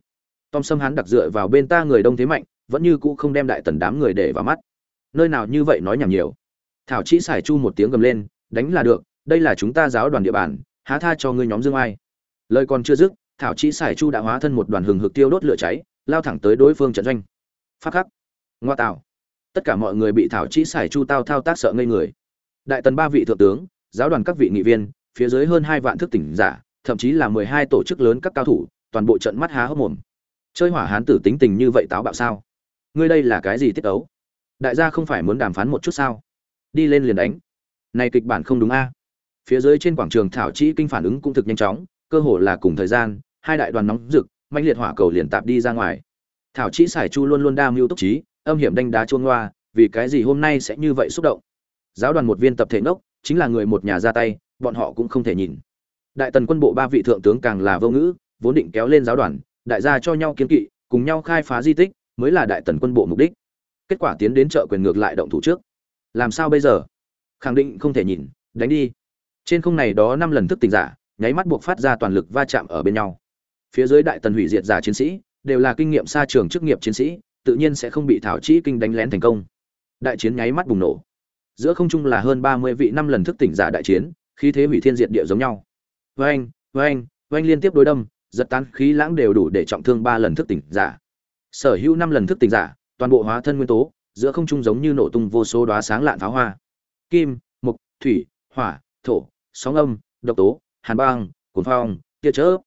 Tom sâm hán đặc dựa vào bên ta người đông thế mạnh, vẫn như cũ không đem đại tần đám người để vào mắt. Nơi nào như vậy nói nhảm nhiều. Thảo chỉ xài chu một tiếng gầm lên, đánh là được, đây là chúng ta giáo đoàn địa bàn, há tha cho ngươi nhóm dương ai. Lời còn chưa dứt thảo chỉ xài chu đã hóa thân một đoàn hừng hực tiêu đốt lửa cháy, lao thẳng tới đối phương trận doanh. Phát khắc. Ngoa tạo. Tất cả mọi người bị thảo chỉ xài chu tao thao tác sợ ngây người. Đại tần ba vị thượng tướng, giáo đoàn các vị nghị viên, phía dưới hơn hai vạn thức tỉnh giả, thậm chí là mười hai tổ chức lớn các cao thủ, toàn bộ trận mắt há hốc mồm. Chơi hỏa hán tử tính tình như vậy táo bạo sao? Ngươi đây là cái gì tiết ấu? Đại gia không phải muốn đàm phán một chút sao? Đi lên liền đánh. Này kịch bản không đúng a. Phía dưới trên quảng trường thảo chỉ kinh phản ứng cũng thực nhanh chóng cơ hồ là cùng thời gian, hai đại đoàn nóng rực, mãnh liệt hỏa cầu liền tạp đi ra ngoài. Thảo chỉ Sải chu luôn luôn đa mưu túc trí, âm hiểm đánh đá chuông loa vì cái gì hôm nay sẽ như vậy xúc động? Giáo đoàn một viên tập thể ngốc, chính là người một nhà ra tay, bọn họ cũng không thể nhìn đại tần quân bộ ba vị thượng tướng càng là vô ngữ, vốn định kéo lên giáo đoàn, đại gia cho nhau kiến kỵ, cùng nhau khai phá di tích, mới là đại tần quân bộ mục đích. Kết quả tiến đến chợ quyền ngược lại động thủ trước. Làm sao bây giờ? Khẳng định không thể nhìn đánh đi. Trên không này đó năm lần thức tỉnh giả nháy mắt buộc phát ra toàn lực va chạm ở bên nhau. Phía dưới đại tần hủy diệt giả chiến sĩ, đều là kinh nghiệm xa trường chức nghiệp chiến sĩ, tự nhiên sẽ không bị thảo chỉ kinh đánh lén thành công. Đại chiến nháy mắt bùng nổ. Giữa không trung là hơn ba mươi vị năm lần thức tỉnh giả đại chiến, khí thế hủy thiên diệt địa giống nhau. Vê anh vê anh vê anh liên tiếp đối đâm, giật tán khí lãng đều đủ để trọng thương ba lần thức tỉnh giả. Sở hữu năm lần thức tỉnh giả, toàn bộ hóa thân nguyên tố, giữa không trung giống như nổ tung vô số đóa sáng lạn pháo hoa. Kim, mục, thủy, hỏa, thổ, sóng âm, độc tố hàn băng cuốn phong, tia chớp.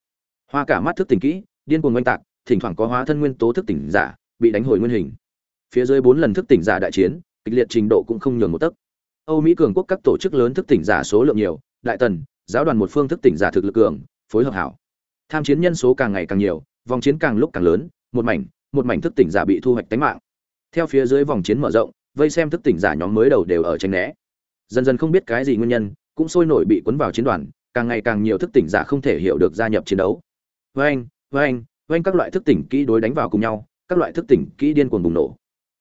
Hoa cả mắt thức tỉnh kỹ, điên cuồng oanh tạc, thỉnh thoảng có hóa thân nguyên tố thức tỉnh giả bị đánh hồi nguyên hình. Phía dưới bốn lần thức tỉnh giả đại chiến, kịch liệt trình độ cũng không nhường một tấc. Âu mỹ cường quốc các tổ chức lớn thức tỉnh giả số lượng nhiều, đại tần, giáo đoàn một phương thức tỉnh giả thực lực cường, phối hợp hảo. Tham chiến nhân số càng ngày càng nhiều, vòng chiến càng lúc càng lớn, một mảnh một mảnh thức tỉnh giả bị thu hoạch tánh mạng. Theo phía dưới vòng chiến mở rộng, vây xem thức tỉnh giả nhóm mới đầu đều ở tranh né. Dần dần không biết cái gì nguyên nhân, cũng sôi nổi bị cuốn vào chiến đoàn càng ngày càng nhiều thức tỉnh giả không thể hiểu được gia nhập chiến đấu. Vâng vâng vâng các loại thức tỉnh kỹ đối đánh vào cùng nhau, các loại thức tỉnh kỹ điên cuồng bùng nổ.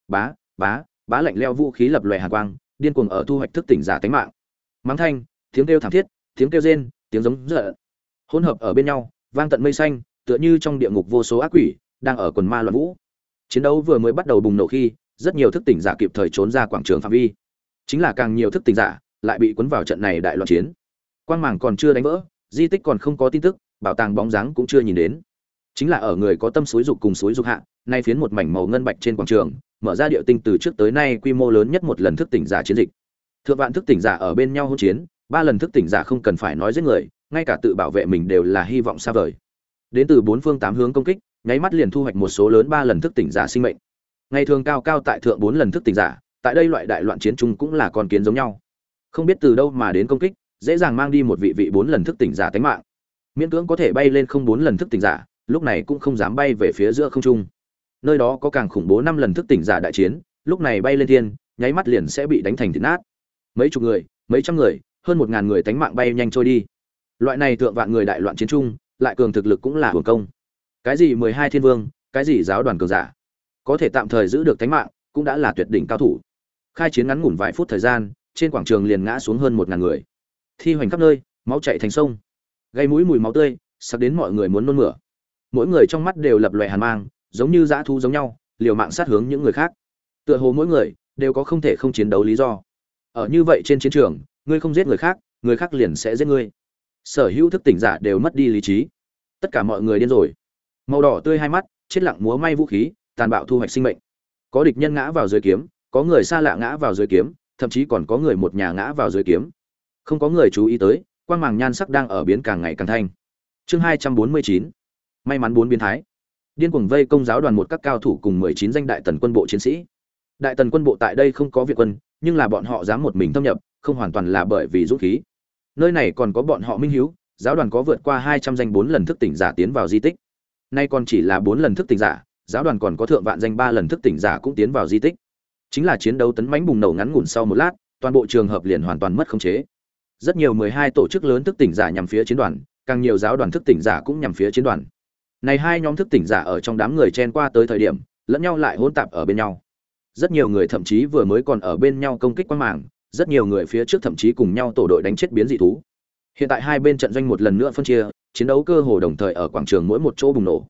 Bá bá bá lạnh leo vũ khí lập lòe hàn quang, điên cuồng ở thu hoạch thức tỉnh giả tánh mạng. Mắng thanh, tiếng kêu thảm thiết, tiếng kêu rên, tiếng giống giận. Hỗn hợp ở bên nhau, vang tận mây xanh, tựa như trong địa ngục vô số ác quỷ, đang ở quần ma loạn vũ. Chiến đấu vừa mới bắt đầu bùng nổ khi, rất nhiều thức tỉnh giả kịp thời trốn ra quảng trường phạm vi. Chính là càng nhiều thức tỉnh giả, lại bị cuốn vào trận này đại loạn chiến quang màng còn chưa đánh vỡ, di tích còn không có tin tức, bảo tàng bóng dáng cũng chưa nhìn đến. Chính là ở người có tâm suối dục cùng suối dục hạ, nay phiến một mảnh màu ngân bạch trên quảng trường, mở ra địa tinh từ trước tới nay quy mô lớn nhất một lần thức tỉnh giả chiến dịch. Thượng vạn thức tỉnh giả ở bên nhau hỗn chiến, ba lần thức tỉnh giả không cần phải nói giết người, ngay cả tự bảo vệ mình đều là hy vọng xa vời. Đến từ bốn phương tám hướng công kích, nháy mắt liền thu hoạch một số lớn ba lần thức tỉnh giả sinh mệnh. Ngày thường cao cao tại thượng bốn lần thức tỉnh giả, tại đây loại đại loạn chiến chung cũng là con kiến giống nhau. Không biết từ đâu mà đến công kích dễ dàng mang đi một vị vị bốn lần thức tỉnh giả tánh mạng. Miễn cưỡng có thể bay lên không bốn lần thức tỉnh giả, lúc này cũng không dám bay về phía giữa không trung. Nơi đó có càng khủng bố năm lần thức tỉnh giả đại chiến, lúc này bay lên thiên, nháy mắt liền sẽ bị đánh thành thịt nát. Mấy chục người, mấy trăm người, hơn một ngàn người tánh mạng bay nhanh trôi đi. Loại này thượng vạn người đại loạn chiến trung lại cường thực lực cũng là hưởng công. Cái gì mười hai thiên vương, cái gì giáo đoàn cường giả, có thể tạm thời giữ được tánh mạng, cũng đã là tuyệt đỉnh cao thủ. Khai chiến ngắn ngủn vài phút thời gian, trên quảng trường liền ngã xuống hơn một ngàn người thi hoành khắp nơi, máu chạy thành sông. Gây mũi mùi máu tươi, sặc đến mọi người muốn nôn mửa. Mỗi người trong mắt đều lập loè hàn mang, giống như dã thu giống nhau, liều mạng sát hướng những người khác. Tựa hồ mỗi người đều có không thể không chiến đấu lý do. Ở như vậy trên chiến trường, ngươi không giết người khác người khác liền sẽ giết ngươi. Sở hữu thức tỉnh giả đều mất đi lý trí. Tất cả mọi người điên rồi. Màu đỏ tươi hai mắt, chết lặng múa may vũ khí, tàn bạo thu hoạch sinh mệnh. Có địch nhân ngã vào dưới kiếm, có người xa lạ ngã vào dưới kiếm, thậm chí còn có người một nhà ngã vào dưới kiếm không có người chú ý tới, quang màng nhan sắc đang ở biến càng ngày càng thanh. Chương hai trăm bốn mươi chín. May mắn bốn biến thái. Điên cuồng vây công giáo đoàn một các cao thủ cùng mười chín danh đại tần quân bộ chiến sĩ. Đại tần quân bộ tại đây không có việc quân, nhưng là bọn họ dám một mình thâm nhập, không hoàn toàn là bởi vì dũng khí. Nơi này còn có bọn họ minh hiếu, giáo đoàn có vượt qua hai trăm danh bốn lần thức tỉnh giả tiến vào di tích. Nay còn chỉ là bốn lần thức tỉnh giả, giáo đoàn còn có thượng vạn danh ba lần thức tỉnh giả cũng tiến vào di tích. Chính là chiến đấu tấn mãnh bùng nổ ngắn ngủn sau một lát, toàn bộ trường hợp liền hoàn toàn mất khống chế rất nhiều mười hai tổ chức lớn thức tỉnh giả nhằm phía chiến đoàn, càng nhiều giáo đoàn thức tỉnh giả cũng nhằm phía chiến đoàn. Này hai nhóm thức tỉnh giả ở trong đám người chen qua tới thời điểm, lẫn nhau lại hỗn tạp ở bên nhau. Rất nhiều người thậm chí vừa mới còn ở bên nhau công kích quan mạng rất nhiều người phía trước thậm chí cùng nhau tổ đội đánh chết biến dị thú. Hiện tại hai bên trận doanh một lần nữa phân chia, chiến đấu cơ hồ đồng thời ở quảng trường mỗi một chỗ bùng nổ.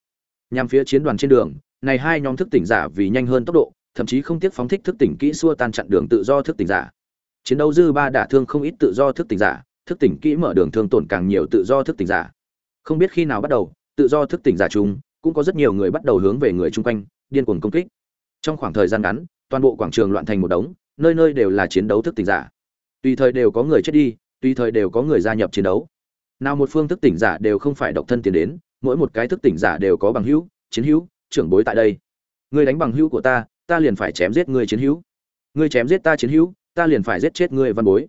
Nhằm phía chiến đoàn trên đường, này hai nhóm thức tỉnh giả vì nhanh hơn tốc độ, thậm chí không tiếc phóng thích thức tỉnh kỹ xua tan chặn đường tự do thức tỉnh giả chiến đấu dư ba đả thương không ít tự do thức tỉnh giả, thức tỉnh kỹ mở đường thương tổn càng nhiều tự do thức tỉnh giả. Không biết khi nào bắt đầu, tự do thức tỉnh giả chung cũng có rất nhiều người bắt đầu hướng về người chung quanh, điên cuồng công kích. Trong khoảng thời gian ngắn, toàn bộ quảng trường loạn thành một đống, nơi nơi đều là chiến đấu thức tỉnh giả. Tùy thời đều có người chết đi, tùy thời đều có người gia nhập chiến đấu. Nào một phương thức tỉnh giả đều không phải độc thân tiến đến, mỗi một cái thức tỉnh giả đều có bằng hữu, chiến hữu, trưởng bối tại đây. Ngươi đánh bằng hữu của ta ta liền phải chém giết ngươi chiến hữu. Ngươi chém giết ta chiến hữu ta liền phải giết chết ngươi, văn bối.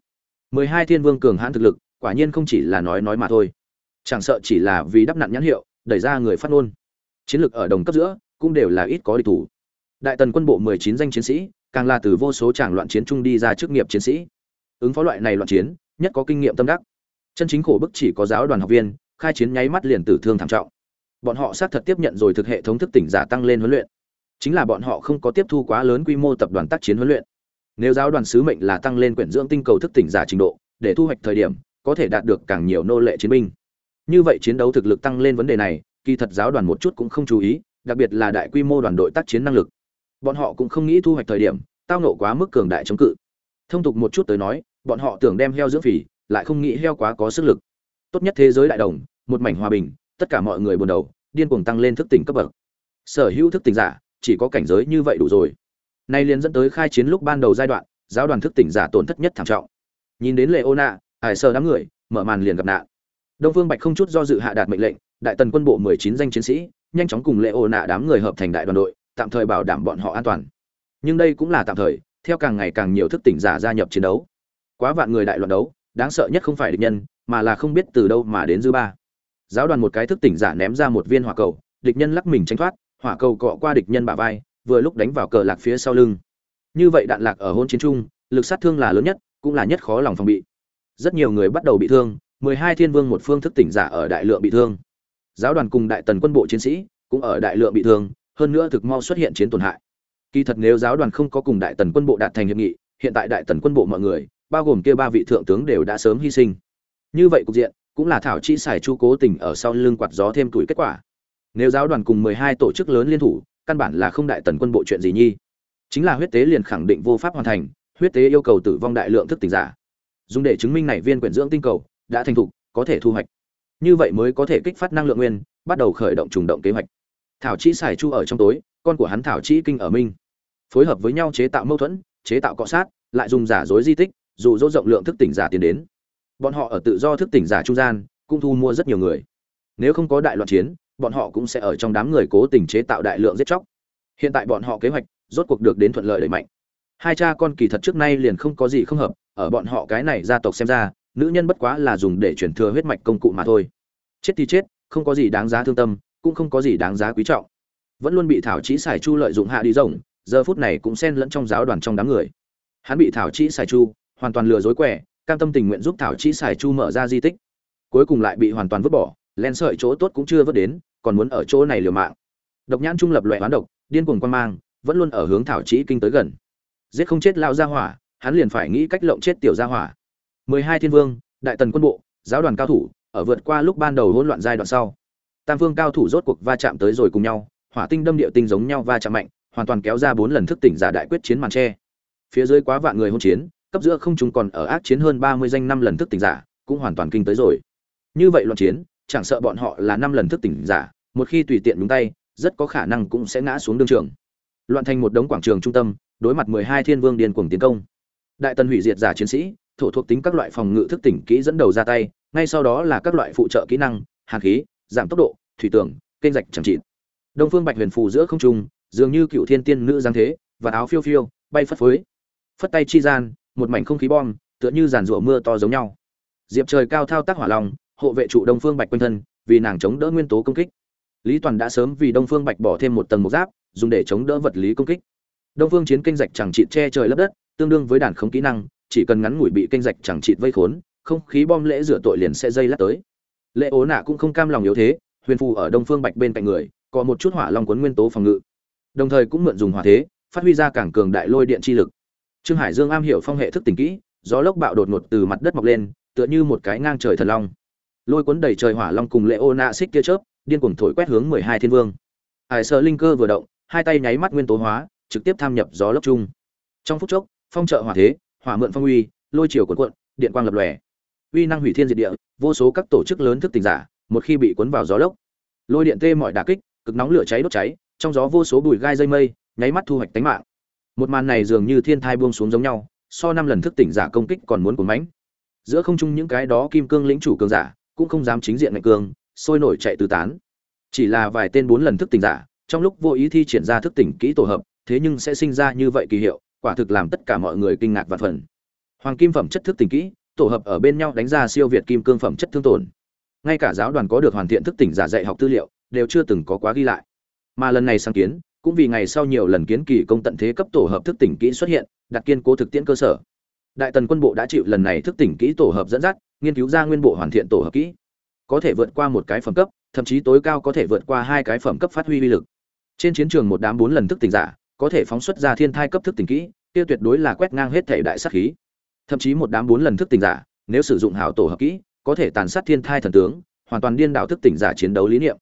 Mười hai thiên vương cường hãn thực lực, quả nhiên không chỉ là nói nói mà thôi. Chẳng sợ chỉ là vì đắp nặn nhãn hiệu, đẩy ra người phát ngôn. Chiến lược ở đồng cấp giữa, cũng đều là ít có địch thủ. Đại tần quân bộ mười chín danh chiến sĩ, càng là từ vô số tràng loạn chiến trung đi ra chức nghiệp chiến sĩ. Ứng phó loại này loạn chiến, nhất có kinh nghiệm tâm đắc. Chân chính khổ bức chỉ có giáo đoàn học viên, khai chiến nháy mắt liền tử thương thảm trọng. Bọn họ xác thật tiếp nhận rồi thực hệ thống thức tỉnh giả tăng lên huấn luyện. Chính là bọn họ không có tiếp thu quá lớn quy mô tập đoàn tác chiến huấn luyện nếu giáo đoàn sứ mệnh là tăng lên quyển dưỡng tinh cầu thức tỉnh giả trình độ, để thu hoạch thời điểm, có thể đạt được càng nhiều nô lệ chiến binh. Như vậy chiến đấu thực lực tăng lên vấn đề này, kỳ thật giáo đoàn một chút cũng không chú ý, đặc biệt là đại quy mô đoàn đội tác chiến năng lực. Bọn họ cũng không nghĩ thu hoạch thời điểm, tao nộ quá mức cường đại chống cự. Thông tục một chút tới nói, bọn họ tưởng đem heo dưỡng phì lại không nghĩ heo quá có sức lực. Tốt nhất thế giới đại đồng, một mảnh hòa bình, tất cả mọi người buồn đầu, điên cuồng tăng lên thức tỉnh cấp bậc. Sở hữu thức tỉnh giả, chỉ có cảnh giới như vậy đủ rồi nay liền dẫn tới khai chiến lúc ban đầu giai đoạn giáo đoàn thức tỉnh giả tổn thất nhất thảm trọng. Nhìn đến Leona, hải ải sơ đám người mở màn liền gặp nạn. Đông phương bạch không chút do dự hạ đạt mệnh lệnh đại tần quân bộ mười chín danh chiến sĩ nhanh chóng cùng Leona đám người hợp thành đại đoàn đội tạm thời bảo đảm bọn họ an toàn. Nhưng đây cũng là tạm thời theo càng ngày càng nhiều thức tỉnh giả gia nhập chiến đấu. Quá vạn người đại loạn đấu đáng sợ nhất không phải địch nhân mà là không biết từ đâu mà đến dư ba. Giáo đoàn một cái thức tỉnh giả ném ra một viên hỏa cầu địch nhân lắc mình tránh thoát hỏa cầu cọ qua địch nhân bả vai vừa lúc đánh vào cờ lạc phía sau lưng. Như vậy đạn lạc ở hôn chiến trung lực sát thương là lớn nhất, cũng là nhất khó lòng phòng bị. Rất nhiều người bắt đầu bị thương, mười hai thiên vương một phương thức tỉnh giả ở đại lượng bị thương. Giáo đoàn cùng đại tần quân bộ chiến sĩ cũng ở đại lượng bị thương, hơn nữa thực mau xuất hiện chiến tổn hại. Kỳ thật nếu giáo đoàn không có cùng đại tần quân bộ đạt thành hiệp nghị, hiện tại đại tần quân bộ mọi người, bao gồm kia ba vị thượng tướng đều đã sớm hy sinh. Như vậy cục diện cũng là thảo chi xài chu cố tình ở sau lưng quạt gió thêm tuổi kết quả. Nếu giáo đoàn cùng mười hai tổ chức lớn liên thủ căn bản là không đại tần quân bộ chuyện gì nhi. Chính là huyết tế liền khẳng định vô pháp hoàn thành, huyết tế yêu cầu tử vong đại lượng thức tỉnh giả. Dùng để chứng minh này viên quyển dưỡng tinh cầu đã thành thục, có thể thu hoạch. Như vậy mới có thể kích phát năng lượng nguyên, bắt đầu khởi động trùng động kế hoạch. Thảo chi xài chu ở trong tối, con của hắn thảo chi kinh ở minh. Phối hợp với nhau chế tạo mâu thuẫn, chế tạo cọ sát, lại dùng giả dối di tích dù dỗ rộng lượng thức tỉnh giả tiến đến. Bọn họ ở tự do thức tỉnh giả trung gian, cũng thu mua rất nhiều người. Nếu không có đại loạn chiến bọn họ cũng sẽ ở trong đám người cố tình chế tạo đại lượng giết chóc. Hiện tại bọn họ kế hoạch, rốt cuộc được đến thuận lợi đẩy mạnh. Hai cha con kỳ thật trước nay liền không có gì không hợp, ở bọn họ cái này gia tộc xem ra, nữ nhân bất quá là dùng để chuyển thừa huyết mạch công cụ mà thôi. Chết thì chết, không có gì đáng giá thương tâm, cũng không có gì đáng giá quý trọng. Vẫn luôn bị thảo chỉ xài chu lợi dụng hạ đi rộng, giờ phút này cũng xen lẫn trong giáo đoàn trong đám người. Hắn bị thảo chỉ xài chu hoàn toàn lừa dối quẻ, cam tâm tình nguyện giúp thảo chỉ xài chu mở ra di tích. Cuối cùng lại bị hoàn toàn vứt bỏ len sợi chỗ tốt cũng chưa vớt đến, còn muốn ở chỗ này liều mạng. Độc nhãn trung lập loại hoán độc, điên cuồng quan mang, vẫn luôn ở hướng thảo chỉ kinh tới gần. Giết không chết lao ra hỏa, hắn liền phải nghĩ cách lộng chết tiểu gia hỏa. Mười hai thiên vương, đại tần quân bộ, giáo đoàn cao thủ, ở vượt qua lúc ban đầu hỗn loạn giai đoạn sau. Tam phương cao thủ rốt cuộc va chạm tới rồi cùng nhau, hỏa tinh đâm địa tinh giống nhau va chạm mạnh, hoàn toàn kéo ra bốn lần thức tỉnh giả đại quyết chiến màn tre. Phía dưới quá vạn người hôn chiến, cấp giữa không chúng còn ở ác chiến hơn ba mươi danh năm lần thức tỉnh giả, cũng hoàn toàn kinh tới rồi. Như vậy loạn chiến chẳng sợ bọn họ là năm lần thức tỉnh giả, một khi tùy tiện đúng tay, rất có khả năng cũng sẽ ngã xuống đương trường. Loạn thành một đống quảng trường trung tâm, đối mặt mười hai thiên vương điên cuồng tiến công. Đại tần hủy diệt giả chiến sĩ, thổ thuộc tính các loại phòng ngự thức tỉnh kỹ dẫn đầu ra tay, ngay sau đó là các loại phụ trợ kỹ năng, hàn khí, giảm tốc độ, thủy tưởng kênh rạch chẳng trị đông phương bạch huyền phù giữa không trung, dường như cựu thiên tiên nữ giáng thế, và áo phiêu phiêu, bay phất phới. Phất tay chi gian, một mảnh không khí bom, tựa như giàn rủa mưa to giống nhau. Diệp trời cao thao tác hỏa lòng hộ vệ trụ đông phương bạch quanh thân, vì nàng chống đỡ nguyên tố công kích. Lý toàn đã sớm vì đông phương bạch bỏ thêm một tầng một giáp, dùng để chống đỡ vật lý công kích. Đông phương chiến kênh rạch chẳng trị che trời lấp đất, tương đương với đàn không kỹ năng, chỉ cần ngắn ngủi bị kênh rạch chẳng trị vây khốn, không khí bom lễ rửa tội liền sẽ dây lát tới. Lễ ố nạ cũng không cam lòng yếu thế, huyền phù ở đông phương bạch bên cạnh người, có một chút hỏa long cuốn nguyên tố phòng ngự. Đồng thời cũng mượn dùng hỏa thế, phát huy ra càng cường đại lôi điện chi lực. Trương hải dương am hiểu phong hệ thức tỉnh kỹ, gió lốc bạo đột ngột từ mặt đất mọc lên, tựa như một cái ngang trời thần long lôi cuốn đầy trời hỏa long cùng lệ ô nạ xích tia chớp, điên cuồng thổi quét hướng mười hai thiên vương. Hải sợ linh cơ vừa động, hai tay nháy mắt nguyên tố hóa, trực tiếp tham nhập gió lốc chung trong phút chốc, phong trợ hỏa thế, hỏa mượn phong uy, lôi chiều cuộn cuộn, điện quang lập lòe. Uy năng hủy thiên diệt địa, vô số các tổ chức lớn thức tỉnh giả, một khi bị cuốn vào gió lốc. Lôi điện tê mọi đà kích, cực nóng lửa cháy đốt cháy, trong gió vô số bụi gai dây mây, nháy mắt thu hoạch tánh mạng. Một màn này dường như thiên thai buông xuống giống nhau, so năm lần thức tỉnh giả công kích còn muốn cuốn mãnh. Giữa không trung những cái đó kim cương lĩnh chủ cường giả cũng không dám chính diện ngạnh cương, sôi nổi chạy tứ tán. Chỉ là vài tên bốn lần thức tỉnh giả, trong lúc vô ý thi triển ra thức tỉnh kỹ tổ hợp, thế nhưng sẽ sinh ra như vậy kỳ hiệu, quả thực làm tất cả mọi người kinh ngạc và phần hoàng kim phẩm chất thức tỉnh kỹ, tổ hợp ở bên nhau đánh ra siêu việt kim cương phẩm chất thương tổn. Ngay cả giáo đoàn có được hoàn thiện thức tỉnh giả dạy học tư liệu, đều chưa từng có quá ghi lại. Mà lần này sáng kiến, cũng vì ngày sau nhiều lần kiến kỳ công tận thế cấp tổ hợp thức tỉnh kỹ xuất hiện, đặt kiên cố thực tiễn cơ sở. Đại tần quân bộ đã chịu lần này thức tỉnh kỹ tổ hợp dẫn dắt nghiên cứu ra nguyên bộ hoàn thiện tổ hợp kỹ, có thể vượt qua một cái phẩm cấp, thậm chí tối cao có thể vượt qua hai cái phẩm cấp phát huy uy lực. Trên chiến trường một đám bốn lần thức tỉnh giả, có thể phóng xuất ra thiên thai cấp thức tỉnh kỹ, kia tuyệt đối là quét ngang hết thể đại sát khí. Thậm chí một đám bốn lần thức tỉnh giả, nếu sử dụng hảo tổ hợp kỹ, có thể tàn sát thiên thai thần tướng, hoàn toàn điên đảo thức tỉnh giả chiến đấu lý niệm.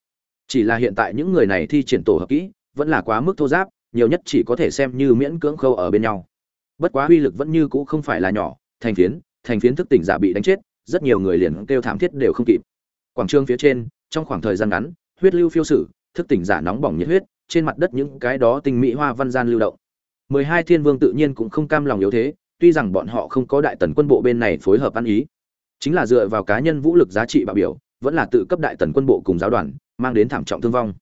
Chỉ là hiện tại những người này thi triển tổ hợp kỹ, vẫn là quá mức thô giáp, nhiều nhất chỉ có thể xem như miễn cưỡng khâu ở bên nhau. Bất quá uy lực vẫn như cũ không phải là nhỏ, thành phiến thành phiến thức tỉnh giả bị đánh chết rất nhiều người liền kêu thảm thiết đều không kịp. Quảng trường phía trên, trong khoảng thời gian ngắn, huyết lưu phiêu sử, thức tỉnh giả nóng bỏng nhiệt huyết, trên mặt đất những cái đó tinh mỹ hoa văn gian lưu động. Mười hai thiên vương tự nhiên cũng không cam lòng yếu thế, tuy rằng bọn họ không có đại tần quân bộ bên này phối hợp ăn ý. Chính là dựa vào cá nhân vũ lực giá trị bạo biểu, vẫn là tự cấp đại tần quân bộ cùng giáo đoàn, mang đến thảm trọng thương vong.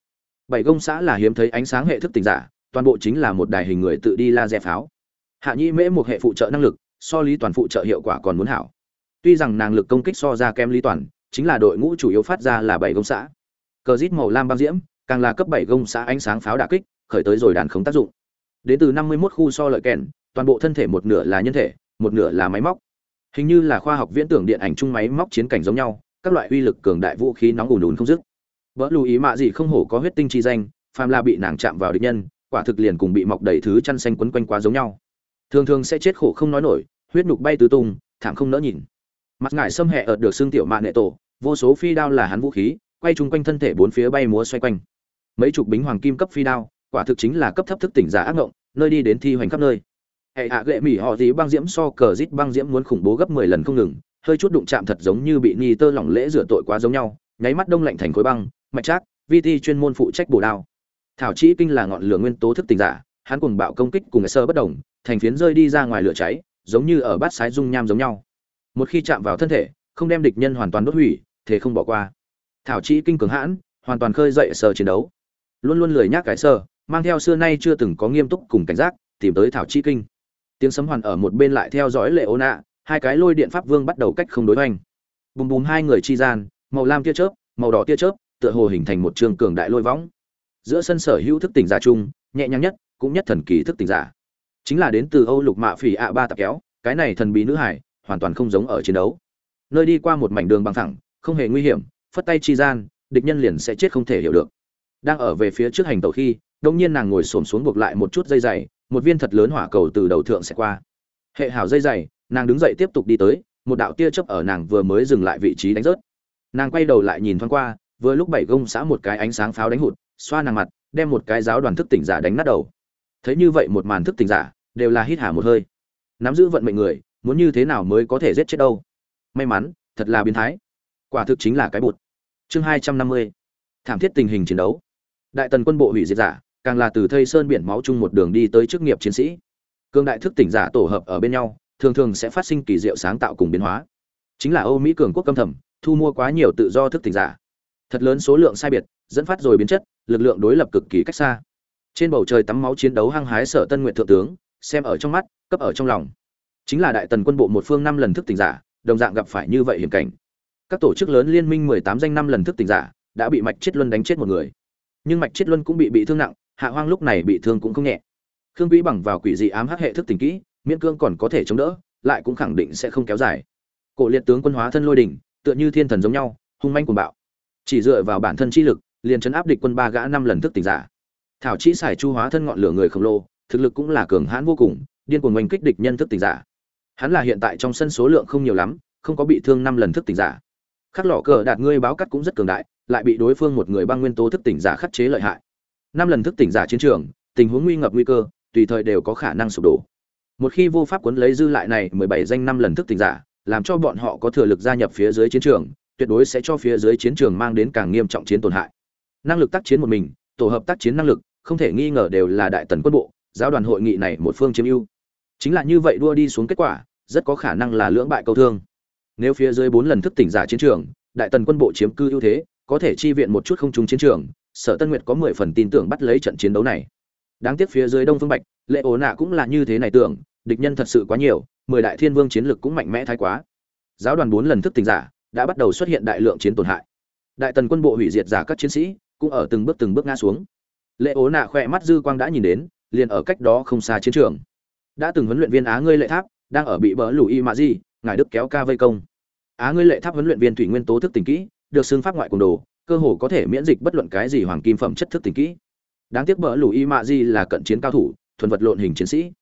Bảy công xã là hiếm thấy ánh sáng hệ thức tỉnh giả, toàn bộ chính là một đài hình người tự đi laser pháo. Hạ nhĩ mễ một hệ phụ trợ năng lực, so lý toàn phụ trợ hiệu quả còn muốn hảo tuy rằng năng lực công kích so ra kém lý toàn, chính là đội ngũ chủ yếu phát ra là bảy công xã. Cờ rít màu lam băng diễm, càng là cấp bảy công xã ánh sáng pháo đả kích, khởi tới rồi đàn không tác dụng. Đến từ năm mươi 51 khu so lợi kèn, toàn bộ thân thể một nửa là nhân thể, một nửa là máy móc. Hình như là khoa học viễn tưởng điện ảnh chung máy móc chiến cảnh giống nhau, các loại uy lực cường đại vũ khí nóng ùn ùn không dứt. Vỡ lưu ý mạ gì không hổ có huyết tinh chi danh, phàm là bị nàng chạm vào địch nhân, quả thực liền cùng bị mọc đầy thứ chăn xanh quấn quanh quá giống nhau. Thường thường sẽ chết khổ không nói nổi, huyết nhục bay tứ tung, thảm không nỡ nhìn mặt ngải xâm hẹ ợt được xương tiểu mạng nệ tổ, vô số phi đao là hắn vũ khí, quay chung quanh thân thể bốn phía bay múa xoay quanh. Mấy chục bính hoàng kim cấp phi đao, quả thực chính là cấp thấp thức tỉnh giả ác ngộng, nơi đi đến thi hoành khắp nơi. Hệ hạ gệ mỹ họ gì băng diễm so cờ rít băng diễm muốn khủng bố gấp mười lần không ngừng, hơi chút đụng chạm thật giống như bị ni tơ lỏng lễ rửa tội quá giống nhau, nháy mắt đông lạnh thành khối băng, mạch trác thi chuyên môn phụ trách bổ đao. Thảo chỉ kinh là ngọn lửa nguyên tố thức tỉnh giả, hắn cùng bạo công kích cùng sơ bất đồng, thành phiến rơi đi ra ngoài lửa cháy, giống như ở bát sái dung nham giống nhau một khi chạm vào thân thể không đem địch nhân hoàn toàn đốt hủy thế không bỏ qua. Thảo chỉ kinh cường hãn hoàn toàn khơi dậy sờ chiến đấu. Luôn luôn lười nhác cái sờ, mang theo xưa nay chưa từng có nghiêm túc cùng cảnh giác tìm tới thảo chi kinh. Tiếng sấm hoàn ở một bên lại theo dõi lệ ô nạ hai cái lôi điện pháp vương bắt đầu cách không đối hoành. Bùm bùm hai người chi gian màu lam tia chớp màu đỏ tia chớp tựa hồ hình thành một trường cường đại lôi võng. Giữa sân sở hữu thức tỉnh giả chung nhẹ nhàng nhất cũng nhất thần kỳ thức tỉnh giả. Chính là đến từ âu lục mạ phỉ ạ ba tạp kéo cái này thần bí nữ hải hoàn toàn không giống ở chiến đấu. Nơi đi qua một mảnh đường bằng thẳng không hề nguy hiểm, phất tay chi gian, địch nhân liền sẽ chết không thể hiểu được. Đang ở về phía trước hành tàu khi đông nhiên nàng ngồi xổm xuống buộc lại một chút dây dày, một viên thật lớn hỏa cầu từ đầu thượng sẽ qua. Hệ hảo dây dày, nàng đứng dậy tiếp tục đi tới, một đạo tia chớp ở nàng vừa mới dừng lại vị trí đánh rớt. Nàng quay đầu lại nhìn thoáng qua, vừa lúc bảy gông xã một cái ánh sáng pháo đánh hụt, xoa nàng mặt, đem một cái giáo đoàn thức tỉnh giả đánh nát đầu. Thấy như vậy một màn thức tỉnh giả, đều là hít hà một hơi. Nắm giữ vận mệnh người muốn như thế nào mới có thể giết chết đâu? May mắn, thật là biến thái. Quả thực chính là cái bụt. Chương hai trăm năm mươi. Thảm thiết tình hình chiến đấu. Đại tần quân bộ hủy diệt giả, càng là từ thây sơn biển máu chung một đường đi tới chức nghiệp chiến sĩ. Cương đại thức tỉnh giả tổ hợp ở bên nhau, thường thường sẽ phát sinh kỳ diệu sáng tạo cùng biến hóa. Chính là âu mỹ cường quốc câm thầm, thu mua quá nhiều tự do thức tỉnh giả. Thật lớn số lượng sai biệt, dẫn phát rồi biến chất, lực lượng đối lập cực kỳ cách xa. Trên bầu trời tắm máu chiến đấu hăng hái sở tân nguyện thượng tướng, xem ở trong mắt, cấp ở trong lòng chính là đại tần quân bộ một phương năm lần thức tỉnh giả, đồng dạng gặp phải như vậy hiểm cảnh. Các tổ chức lớn liên minh mười tám danh năm lần thức tỉnh giả đã bị mạch chết luân đánh chết một người. Nhưng mạch chết luân cũng bị bị thương nặng, hạ hoang lúc này bị thương cũng không nhẹ. Khương quý bằng vào quỷ dị ám hắc hệ thức tỉnh kỹ, miễn cương còn có thể chống đỡ, lại cũng khẳng định sẽ không kéo dài. Cổ liệt tướng quân hóa thân lôi đỉnh, tựa như thiên thần giống nhau, hung manh cuồng bạo. Chỉ dựa vào bản thân chi lực, liền chấn áp địch quân ba gã năm lần thức tỉnh giả. Thảo chỉ xài chu hóa thân ngọn lửa người khổng lồ, thực lực cũng là cường hãn vô cùng, điên cuồng oanh kích địch nhân thức tỉnh giả hắn là hiện tại trong sân số lượng không nhiều lắm, không có bị thương năm lần thức tỉnh giả. Khắc lọ cờ đạt ngươi báo cắt cũng rất cường đại, lại bị đối phương một người băng nguyên tố thức tỉnh giả khắc chế lợi hại. Năm lần thức tỉnh giả chiến trường, tình huống nguy ngập nguy cơ, tùy thời đều có khả năng sụp đổ. Một khi vô pháp cuốn lấy dư lại này mười bảy danh năm lần thức tỉnh giả, làm cho bọn họ có thừa lực gia nhập phía dưới chiến trường, tuyệt đối sẽ cho phía dưới chiến trường mang đến càng nghiêm trọng chiến tổn hại. Năng lực tác chiến một mình, tổ hợp tác chiến năng lực, không thể nghi ngờ đều là đại tần quân bộ, giáo đoàn hội nghị này một phương chiếm ưu chính là như vậy đua đi xuống kết quả, rất có khả năng là lưỡng bại câu thương. Nếu phía dưới bốn lần thức tỉnh giả chiến trường, đại tần quân bộ chiếm cư ưu thế, có thể chi viện một chút không trúng chiến trường, sở tân nguyệt có mười phần tin tưởng bắt lấy trận chiến đấu này. Đáng tiếc phía dưới đông phương bạch, lệ ổ nạ cũng là như thế này tưởng, địch nhân thật sự quá nhiều, mười đại thiên vương chiến lực cũng mạnh mẽ thái quá. Giáo đoàn bốn lần thức tỉnh giả đã bắt đầu xuất hiện đại lượng chiến tổn hại. Đại tần quân bộ hủy diệt giả các chiến sĩ cũng ở từng bước từng bước ngã xuống. Lệ ố nạ khỏe mắt dư quang đã nhìn đến, liền ở cách đó không xa chiến trường đã từng huấn luyện viên á ngươi lệ tháp đang ở bị bỡ lù y mạ di ngài đức kéo ca vây công. Á ngươi lệ tháp huấn luyện viên thủy nguyên tố thức tỉnh kỹ, được xưng pháp ngoại cùng đồ, cơ hồ có thể miễn dịch bất luận cái gì hoàng kim phẩm chất thức tỉnh kỹ. Đáng tiếc bỡ lù y mạ di là cận chiến cao thủ, thuần vật lộn hình chiến sĩ.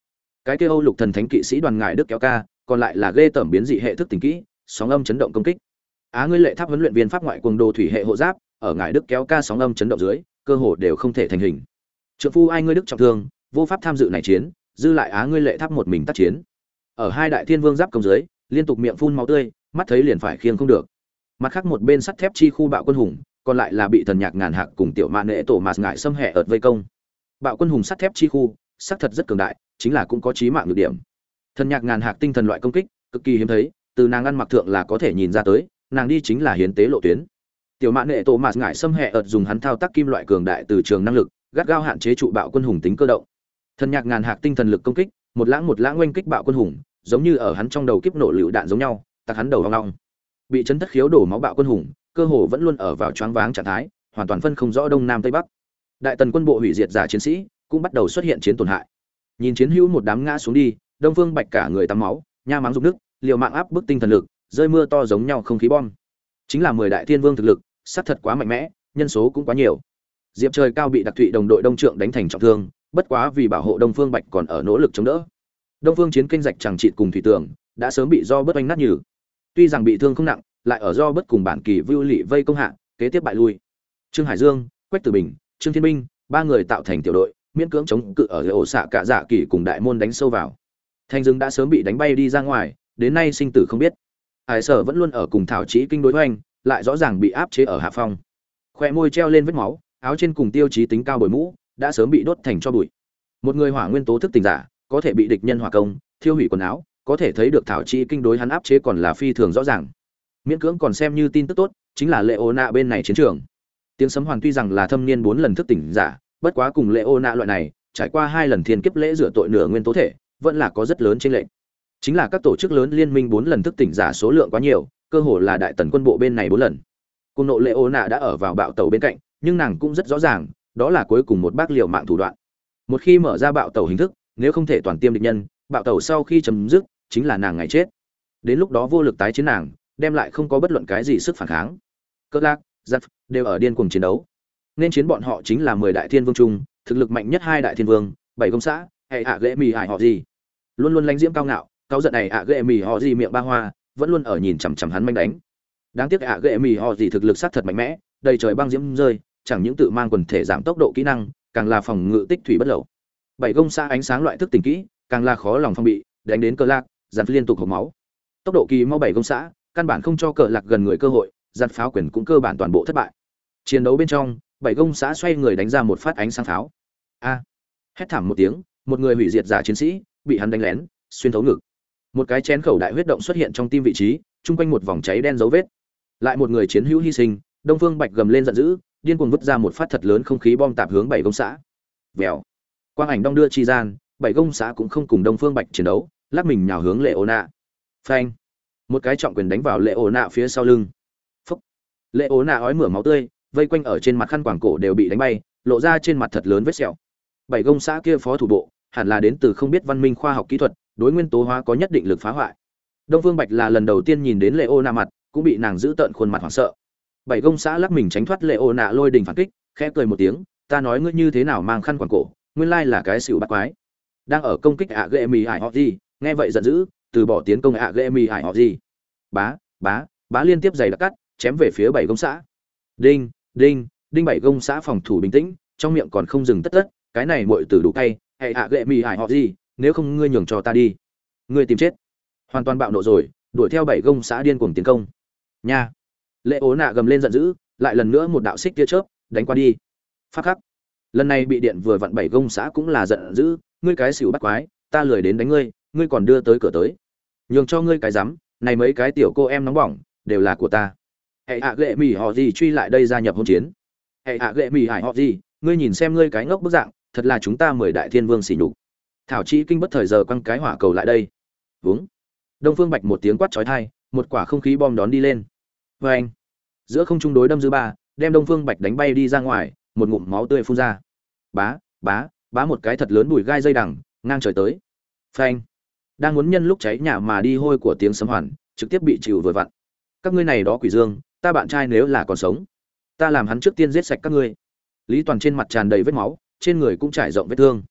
Cái kêu âu lục thần thánh kỵ sĩ đoàn ngài đức kéo ca, còn lại là ghê tẩm biến dị hệ thức tỉnh kỹ, sóng âm chấn động công kích. Á ngươi lệ tháp huấn luyện viên pháp ngoại cùng đồ thủy hệ hộ giáp, ở ngài đức kéo ca sóng âm chấn động dưới, cơ hồ đều không thể thành hình. Trợ phu ai ngươi đức trọng thương, vô pháp tham dự này chiến dư lại á ngươi lệ tháp một mình tác chiến. Ở hai đại thiên vương giáp công dưới, liên tục miệng phun máu tươi, mắt thấy liền phải khiêng không được. Mặt khác một bên sắt thép chi khu bạo quân hùng, còn lại là bị thần nhạc ngàn hạc cùng tiểu mạn nệ tổ mạt ngại xâm hẹ ợt vây công. Bạo quân hùng sắt thép chi khu sắc thật rất cường đại, chính là cũng có trí mạng nhược điểm. Thần nhạc ngàn hạc tinh thần loại công kích, cực kỳ hiếm thấy, từ nàng ăn mặc thượng là có thể nhìn ra tới, nàng đi chính là hiến tế lộ tuyến. Tiểu mạn nệ tổ mạt ngại xâm hẹ ợt dùng hắn thao tác kim loại cường đại từ trường năng lực, gắt gao hạn chế trụ bạo quân hùng tính cơ động thần nhạc ngàn hạc tinh thần lực công kích, một lãng một lãng oanh kích bạo quân hùng, giống như ở hắn trong đầu kiếp nổ lựu đạn giống nhau tặc hắn đầu hoang long bị chấn thất khiếu đổ máu bạo quân hùng, cơ hồ vẫn luôn ở vào choáng váng trạng thái, hoàn toàn phân không rõ đông nam tây bắc. Đại tần quân bộ hủy diệt giả chiến sĩ cũng bắt đầu xuất hiện chiến tổn hại. Nhìn chiến hữu một đám ngã xuống đi, đông phương bạch cả người tắm máu, nha mắng rụng nước, liều mạng áp bức tinh thần lực, rơi mưa to giống nhau không khí bom. Chính là mười đại thiên vương thực lực, sát thật quá mạnh mẽ, nhân số cũng quá nhiều. Diệp trời cao bị đặc thụy đồng đội đông trượng đánh thành trọng thương bất quá vì bảo hộ đông phương bạch còn ở nỗ lực chống đỡ. Đông phương chiến kinh rạch chẳng trị cùng thủy tường, đã sớm bị do bất oanh nát nhừ. Tuy rằng bị thương không nặng, lại ở do bất cùng bản kỳ vưu lị vây công hạ, kế tiếp bại lui. Trương hải dương, quách tử bình, trương thiên minh, ba người tạo thành tiểu đội, miễn cưỡng chống cự ở ổ xạ cả dạ kỳ cùng đại môn đánh sâu vào. Thanh dương đã sớm bị đánh bay đi ra ngoài, đến nay sinh tử không biết. Hải sở vẫn luôn ở cùng thảo trí kinh đối hoành lại rõ ràng bị áp chế ở hạ phong. Khoe môi treo lên vết máu, áo trên cùng tiêu chí tính cao bồi mũ đã sớm bị đốt thành cho bụi. Một người hỏa nguyên tố thức tỉnh giả, có thể bị địch nhân hỏa công, thiêu hủy quần áo, có thể thấy được thảo chi kinh đối hắn áp chế còn là phi thường rõ ràng. Miễn cưỡng còn xem như tin tức tốt, chính là lệ ô nạ bên này chiến trường. Tiếng sấm hoàn tuy rằng là thâm niên bốn lần thức tỉnh giả, bất quá cùng lệ ô nạ loại này, trải qua hai lần thiên kiếp lễ rửa tội nửa nguyên tố thể, vẫn là có rất lớn trên lệnh chính là các tổ chức lớn liên minh bốn lần thức tỉnh giả số lượng quá nhiều, cơ hồ là đại tần quân bộ bên này bốn lần. Cùng nộ lệ ô nạ đã ở vào bạo tàu bên cạnh, nhưng nàng cũng rất rõ ràng đó là cuối cùng một bác liều mạng thủ đoạn. Một khi mở ra bạo tàu hình thức, nếu không thể toàn tiêm địch nhân, bạo tàu sau khi chấm dứt, chính là nàng ngày chết. Đến lúc đó vô lực tái chiến nàng, đem lại không có bất luận cái gì sức phản kháng. Cỡ lạc, giặc, đều ở điên cuồng chiến đấu. Nên chiến bọn họ chính là mười đại thiên vương trung, thực lực mạnh nhất hai đại thiên vương, bảy công xã, hệ hạ ghệ mì hải họ gì. Luôn luôn lánh diễm cao ngạo cao giận này ạ ghệ mì họ gì miệng ba hoa, vẫn luôn ở nhìn chằm chằm hắn manh đánh. Đáng tiếc ạ ghệ mì họ gì thực lực sát thật mạnh mẽ, đầy trời băng diễm rơi chẳng những tự mang quần thể giảm tốc độ kỹ năng, càng là phòng ngự tích thủy bất lậu. Bảy công xã ánh sáng loại thức tỉnh kỹ, càng là khó lòng phong bị, đánh đến cơ lạc dàn liên tục hộp máu. Tốc độ kỳ mau bảy công xã căn bản không cho cờ lạc gần người cơ hội, giặt pháo quyền cũng cơ bản toàn bộ thất bại. Chiến đấu bên trong, bảy công xã xoay người đánh ra một phát ánh sáng pháo. A! Hét thảm một tiếng, một người hủy diệt giả chiến sĩ, bị hắn đánh lén, xuyên thấu ngực. Một cái chén khẩu đại huyết động xuất hiện trong tim vị trí, chung quanh một vòng cháy đen dấu vết. Lại một người chiến hữu hy sinh, đông phương bạch gầm lên giận dữ điên cuồng vứt ra một phát thật lớn không khí bom tạp hướng bảy công xã. Vèo. Quang ảnh đong đưa chi gian, bảy công xã cũng không cùng đông phương bạch chiến đấu, lắc mình nhào hướng lệ ô nạ phanh. Một cái trọng quyền đánh vào lệ ổ nạ phía sau lưng. Phúc lệ ổ nạ ói mửa máu tươi, vây quanh ở trên mặt khăn quảng cổ đều bị đánh bay, lộ ra trên mặt thật lớn vết sẹo. Bảy công xã kia phó thủ bộ, hẳn là đến từ không biết văn minh khoa học kỹ thuật, đối nguyên tố hóa có nhất định lực phá hoại. Đông phương bạch là lần đầu tiên nhìn đến lệ ô nạ mặt, cũng bị nàng giữ tợn khuôn mặt hoảng sợ bảy công xã lắc mình tránh thoát lệ ô nạ lôi đình phản kích, khẽ cười một tiếng, ta nói ngươi như thế nào mang khăn quàng cổ, nguyên lai là cái xỉu bắt quái. Đang ở công kích ạ ghệ mì hải họ gì, nghe vậy giận dữ, từ bỏ tiến công ạ ghệ mì hải họ gì. Bá bá bá liên tiếp giày đặc cắt, chém về phía bảy công xã. Đinh đinh đinh bảy công xã phòng thủ bình tĩnh, trong miệng còn không dừng tất tất, cái này muội tử đủ cay, hệ ạ ghệ mì hải họ gì, nếu không ngươi nhường cho ta đi. Ngươi tìm chết. Hoàn toàn bạo nộ rồi, đuổi theo bảy công xã điên cuồng tiến công. Nha lệ ố nạ gầm lên giận dữ, lại lần nữa một đạo xích tia chớp đánh qua đi. Phát khắc. Lần này bị điện vừa vặn bảy công xã cũng là giận dữ, ngươi cái xỉu bắt quái, ta lười đến đánh ngươi ngươi còn đưa tới cửa tới. Nhường cho ngươi cái rắm, này mấy cái tiểu cô em nóng bỏng, đều là của ta. Hệ hạ gệ mỉ họ gì truy lại đây gia nhập hôn chiến. Hệ hạ gệ mỉ hải họ gì, ngươi nhìn xem ngươi cái ngốc bức dạng, thật là chúng ta mời đại thiên vương xỉ nhục. Thảo chi kinh bất thời giờ quăng cái hỏa cầu lại đây. Vướng. Đông phương bạch một tiếng quát chói thai một quả không khí bom đón đi lên vê anh. Giữa không trung đối đâm dư ba, đem đông phương bạch đánh bay đi ra ngoài, một ngụm máu tươi phun ra. Bá bá bá một cái thật lớn bùi gai dây đằng, ngang trời tới. Phanh. Đang muốn nhân lúc cháy nhà mà đi hôi của tiếng sấm hoàn, trực tiếp bị chịu vừa vặn. Các ngươi này đó quỷ dương, ta bạn trai nếu là còn sống, ta làm hắn trước tiên giết sạch các ngươi. Lý toàn trên mặt tràn đầy vết máu, trên người cũng trải rộng vết thương.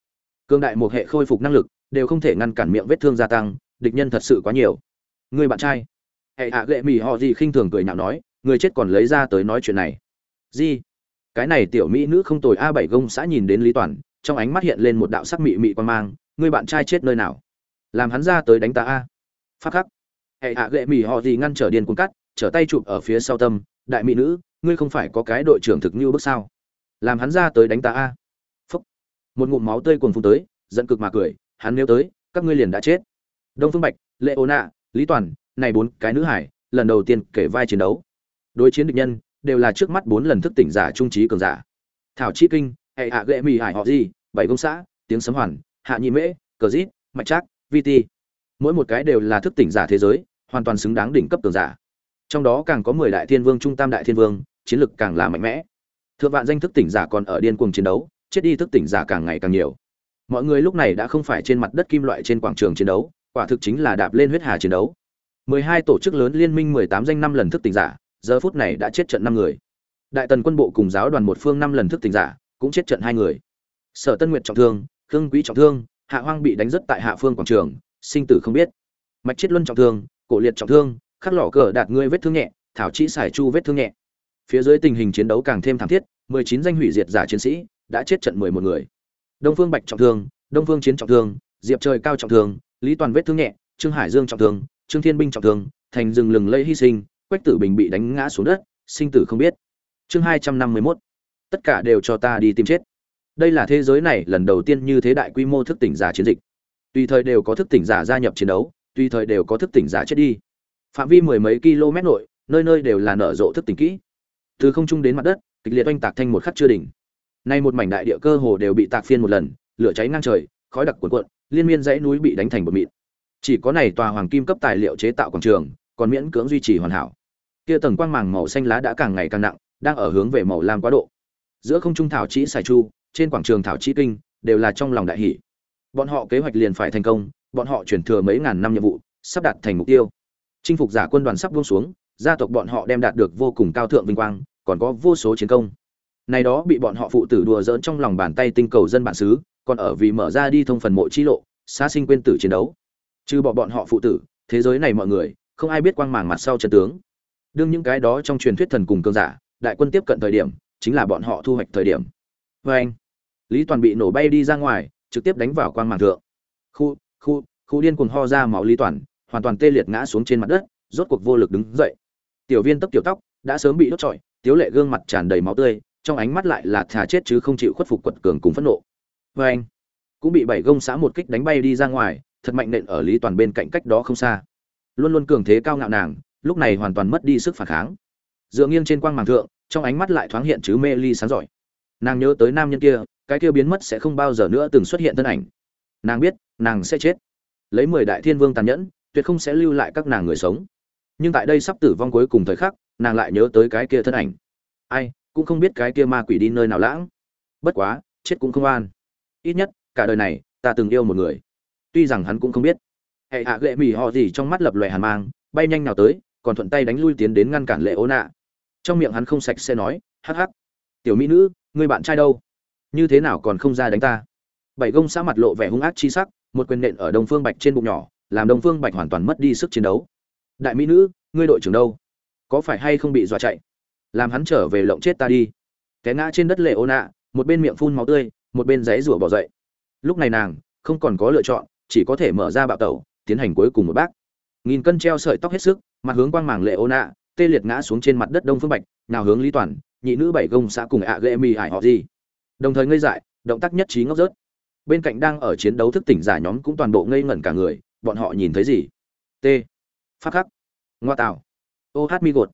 Cương đại một hệ khôi phục năng lực, đều không thể ngăn cản miệng vết thương gia tăng, địch nhân thật sự quá nhiều. Người bạn trai hệ hạ gệ mỹ họ gì khinh thường cười nhạo nói, người chết còn lấy ra tới nói chuyện này. Gì? Cái này tiểu mỹ nữ không tồi, a bảy gông xã nhìn đến lý toàn, trong ánh mắt hiện lên một đạo sắc mị mị quan mang, người bạn trai chết nơi nào? Làm hắn ra tới đánh ta a. Phát khắc. Hệ hạ gệ mỹ họ gì ngăn trở điên cuồng cắt, trở tay chụp ở phía sau tâm, đại mỹ nữ, ngươi không phải có cái đội trưởng thực như bước sao? Làm hắn ra tới đánh ta a. Phúc. Một ngụm máu tươi cuồng phun tới, giận cực mà cười, hắn nếu tới, các ngươi liền đã chết. Đông phương bạch, lệ ô nạ lý toàn này bốn cái nữ hải, lần đầu tiên kể vai chiến đấu. Đối chiến địch nhân, đều là trước mắt bốn lần thức tỉnh giả trung trí cường giả. Thảo chi kinh, hệ hạ ghệ mì hải họ gì, bảy công xã, tiếng sấm hoàn, hạ nhị mễ, cờ dít mạch trác vt mỗi một cái đều là thức tỉnh giả thế giới, hoàn toàn xứng đáng đỉnh cấp cường giả. Trong đó càng có mười đại thiên vương trung tam đại thiên vương, chiến lực càng là mạnh mẽ. Thượng vạn danh thức tỉnh giả còn ở điên cuồng chiến đấu, chết đi thức tỉnh giả càng ngày càng nhiều. Mọi người lúc này đã không phải trên mặt đất kim loại trên quảng trường chiến đấu, quả thực chính là đạp lên huyết hà chiến đấu mười hai tổ chức lớn liên minh mười tám danh năm lần thức tỉnh giả, giờ phút này đã chết trận năm người. Đại tần quân bộ cùng giáo đoàn một phương năm lần thức tỉnh giả, cũng chết trận hai người. Sở tân nguyệt trọng thương, khương quý trọng thương, hạ hoang bị đánh rất tại hạ phương quảng trường, sinh tử không biết. Mạch chết luân trọng thương, cổ liệt trọng thương, khắc Lọ cờ đạt ngươi vết thương nhẹ, thảo chỉ xài chu vết thương nhẹ. Phía dưới tình hình chiến đấu càng thêm thảm thiết, mười chín danh hủy diệt giả chiến sĩ đã chết trận mười một người. Đông phương bạch trọng thương, đông phương chiến trọng thương, diệp trời cao trọng thương, lý toàn vết thương nhẹ, trương hải dương trọng thương trương thiên binh trọng thương, thành rừng lừng lây hy sinh, quách tử bình bị đánh ngã xuống đất, sinh tử không biết. Chương hai trăm năm mươi mốt. Tất cả đều cho ta đi tìm chết. Đây là thế giới này lần đầu tiên như thế đại quy mô thức tỉnh giả chiến dịch. Tùy thời đều có thức tỉnh giả gia nhập chiến đấu, tùy thời đều có thức tỉnh giả chết đi. Phạm vi mười mấy km nội, nơi nơi đều là nở rộ thức tỉnh kỹ. Từ không trung đến mặt đất, kịch liệt oanh tạc thanh một khắc chưa đỉnh. Nay một mảnh đại địa cơ hồ đều bị tạc phiên một lần, lửa cháy ngang trời, khói đặc cuộn cuộn, liên miên dãy núi bị đánh thành bột mịn chỉ có này tòa hoàng kim cấp tài liệu chế tạo quảng trường, còn miễn cưỡng duy trì hoàn hảo. Kia tầng quang màng màu xanh lá đã càng ngày càng nặng, đang ở hướng về màu lam quá độ. Giữa không trung thảo chỉ xài chu, trên quảng trường thảo chỉ kinh, đều là trong lòng đại hỷ. Bọn họ kế hoạch liền phải thành công, bọn họ chuyển thừa mấy ngàn năm nhiệm vụ, sắp đạt thành mục tiêu. Chinh phục giả quân đoàn sắp buông xuống, gia tộc bọn họ đem đạt được vô cùng cao thượng vinh quang, còn có vô số chiến công. Này đó bị bọn họ phụ tử đùa dỡn trong lòng bàn tay tinh cầu dân bản xứ, còn ở vì mở ra đi thông phần mộ chi lộ xa sinh quên tử chiến đấu trừ bỏ bọn họ phụ tử, thế giới này mọi người, không ai biết quang màng mặt sau trận tướng. Đương những cái đó trong truyền thuyết thần cùng cương giả, đại quân tiếp cận thời điểm, chính là bọn họ thu hoạch thời điểm. Vê anh, lý toàn bị nổ bay đi ra ngoài, trực tiếp đánh vào quang màng thượng. Khu khu khu điên cuồng ho ra máu lý toàn, hoàn toàn tê liệt ngã xuống trên mặt đất, rốt cuộc vô lực đứng dậy. Tiểu viên tấp tiểu tóc, đã sớm bị đốt trọi, tiếu lệ gương mặt tràn đầy máu tươi, trong ánh mắt lại là thà chết chứ không chịu khuất phục quật cường cùng phẫn nộ. Vê anh, cũng bị bảy gông xã một kích đánh bay đi ra ngoài thật mạnh nện ở lý toàn bên cạnh cách đó không xa. Luôn luôn cường thế cao ngạo nàng, lúc này hoàn toàn mất đi sức phản kháng. Dựa nghiêng trên quang màng thượng, trong ánh mắt lại thoáng hiện chứ mê ly sáng giỏi. Nàng nhớ tới nam nhân kia, cái kia biến mất sẽ không bao giờ nữa từng xuất hiện thân ảnh. Nàng biết, nàng sẽ chết. Lấy mười đại thiên vương tàn nhẫn, tuyệt không sẽ lưu lại các nàng người sống. Nhưng tại đây sắp tử vong cuối cùng thời khắc, nàng lại nhớ tới cái kia thân ảnh. Ai, cũng không biết cái kia ma quỷ đi nơi nào lãng. Bất quá, chết cũng không an. Ít nhất, cả đời này, ta từng yêu một người tuy rằng hắn cũng không biết. Hệ hạ lệ mỹ họ gì trong mắt lập lòe hàn mang, bay nhanh nào tới, còn thuận tay đánh lui tiến đến ngăn cản lệ ô nạ. Trong miệng hắn không sạch sẽ nói, hắc hắc. Tiểu mỹ nữ người bạn trai đâu? Như thế nào còn không ra đánh ta? Bảy gông xã mặt lộ vẻ hung ác chi sắc, một quyền nện ở đông phương bạch trên bụng nhỏ, làm đông phương bạch hoàn toàn mất đi sức chiến đấu. Đại mỹ nữ, ngươi đội trưởng đâu? Có phải hay không bị dọa chạy? Làm hắn trở về lộng chết ta đi. Té ngã trên đất lệ ô nạ, một bên miệng phun máu tươi, một bên giấy rủa bỏ dậy. Lúc này nàng, không còn có lựa chọn chỉ có thể mở ra bạo tẩu, tiến hành cuối cùng một bác. Nghìn cân treo sợi tóc hết sức, mặt hướng quang màng lệ ô nạ tê liệt ngã xuống trên mặt đất đông phương bạch, nào hướng lý toàn, nhị nữ bảy gông xã cùng ạ à ghệ mì ải họ gì. Đồng thời ngây dại, động tác nhất trí ngốc rớt. Bên cạnh đang ở chiến đấu thức tỉnh giả nhóm cũng toàn bộ ngây ngẩn cả người, bọn họ nhìn thấy gì? T. Phát khắc. Ngoa tạo. Ô hát mi gột.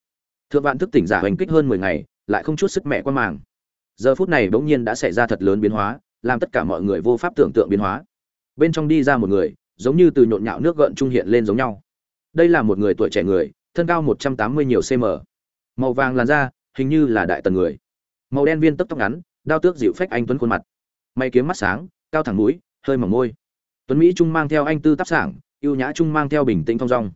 Thượng vạn thức tỉnh giả hành kích hơn mười ngày, lại không chút sức mẹ quan màng. Giờ phút này bỗng nhiên đã xảy ra thật lớn biến hóa, làm tất cả mọi người vô pháp tưởng tượng biến hóa bên trong đi ra một người, giống như từ nhộn nhạo nước gợn trung hiện lên giống nhau. Đây là một người tuổi trẻ người, thân cao một trăm tám mươi nhiều cm màu vàng làn da, hình như là đại tần người. Màu đen viên tấp tóc ngắn, đao tước dịu phách anh tuấn khuôn mặt. May kiếm mắt sáng, cao thẳng mũi, hơi mỏng môi. Tuấn mỹ trung mang theo anh tư tác sảng, ưu nhã trung mang theo bình tĩnh thong dong.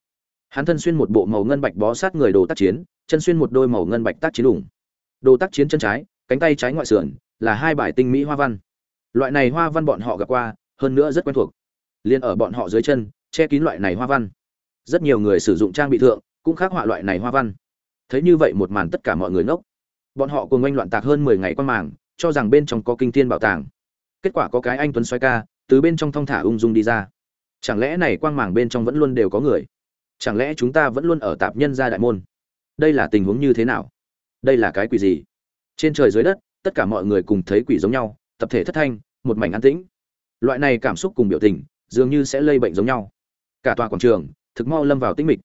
Hắn thân xuyên một bộ màu ngân bạch bó sát người đồ tác chiến, chân xuyên một đôi màu ngân bạch tác chiến đủng đồ tác chiến chân trái, cánh tay trái ngoại sườn, là hai bài tinh mỹ hoa văn. Loại này hoa văn bọn họ gặp qua hơn nữa rất quen thuộc. Liền ở bọn họ dưới chân, che kín loại này hoa văn. Rất nhiều người sử dụng trang bị thượng, cũng khắc họa loại này hoa văn. Thấy như vậy một màn tất cả mọi người ngốc. Bọn họ cùng oanh loạn tạc hơn mười ngày qua màng, cho rằng bên trong có kinh thiên bảo tàng. Kết quả có cái anh tuấn xoay ca, từ bên trong thong thả ung dung đi ra. Chẳng lẽ này quang màng bên trong vẫn luôn đều có người? Chẳng lẽ chúng ta vẫn luôn ở tạp nhân gia đại môn? Đây là tình huống như thế nào? Đây là cái quỷ gì? Trên trời dưới đất, tất cả mọi người cùng thấy quỷ giống nhau, tập thể thất thanh, một mảnh an tĩnh loại này cảm xúc cùng biểu tình, dường như sẽ lây bệnh giống nhau. Cả tòa quảng trường, thực mau lâm vào tĩnh mịch.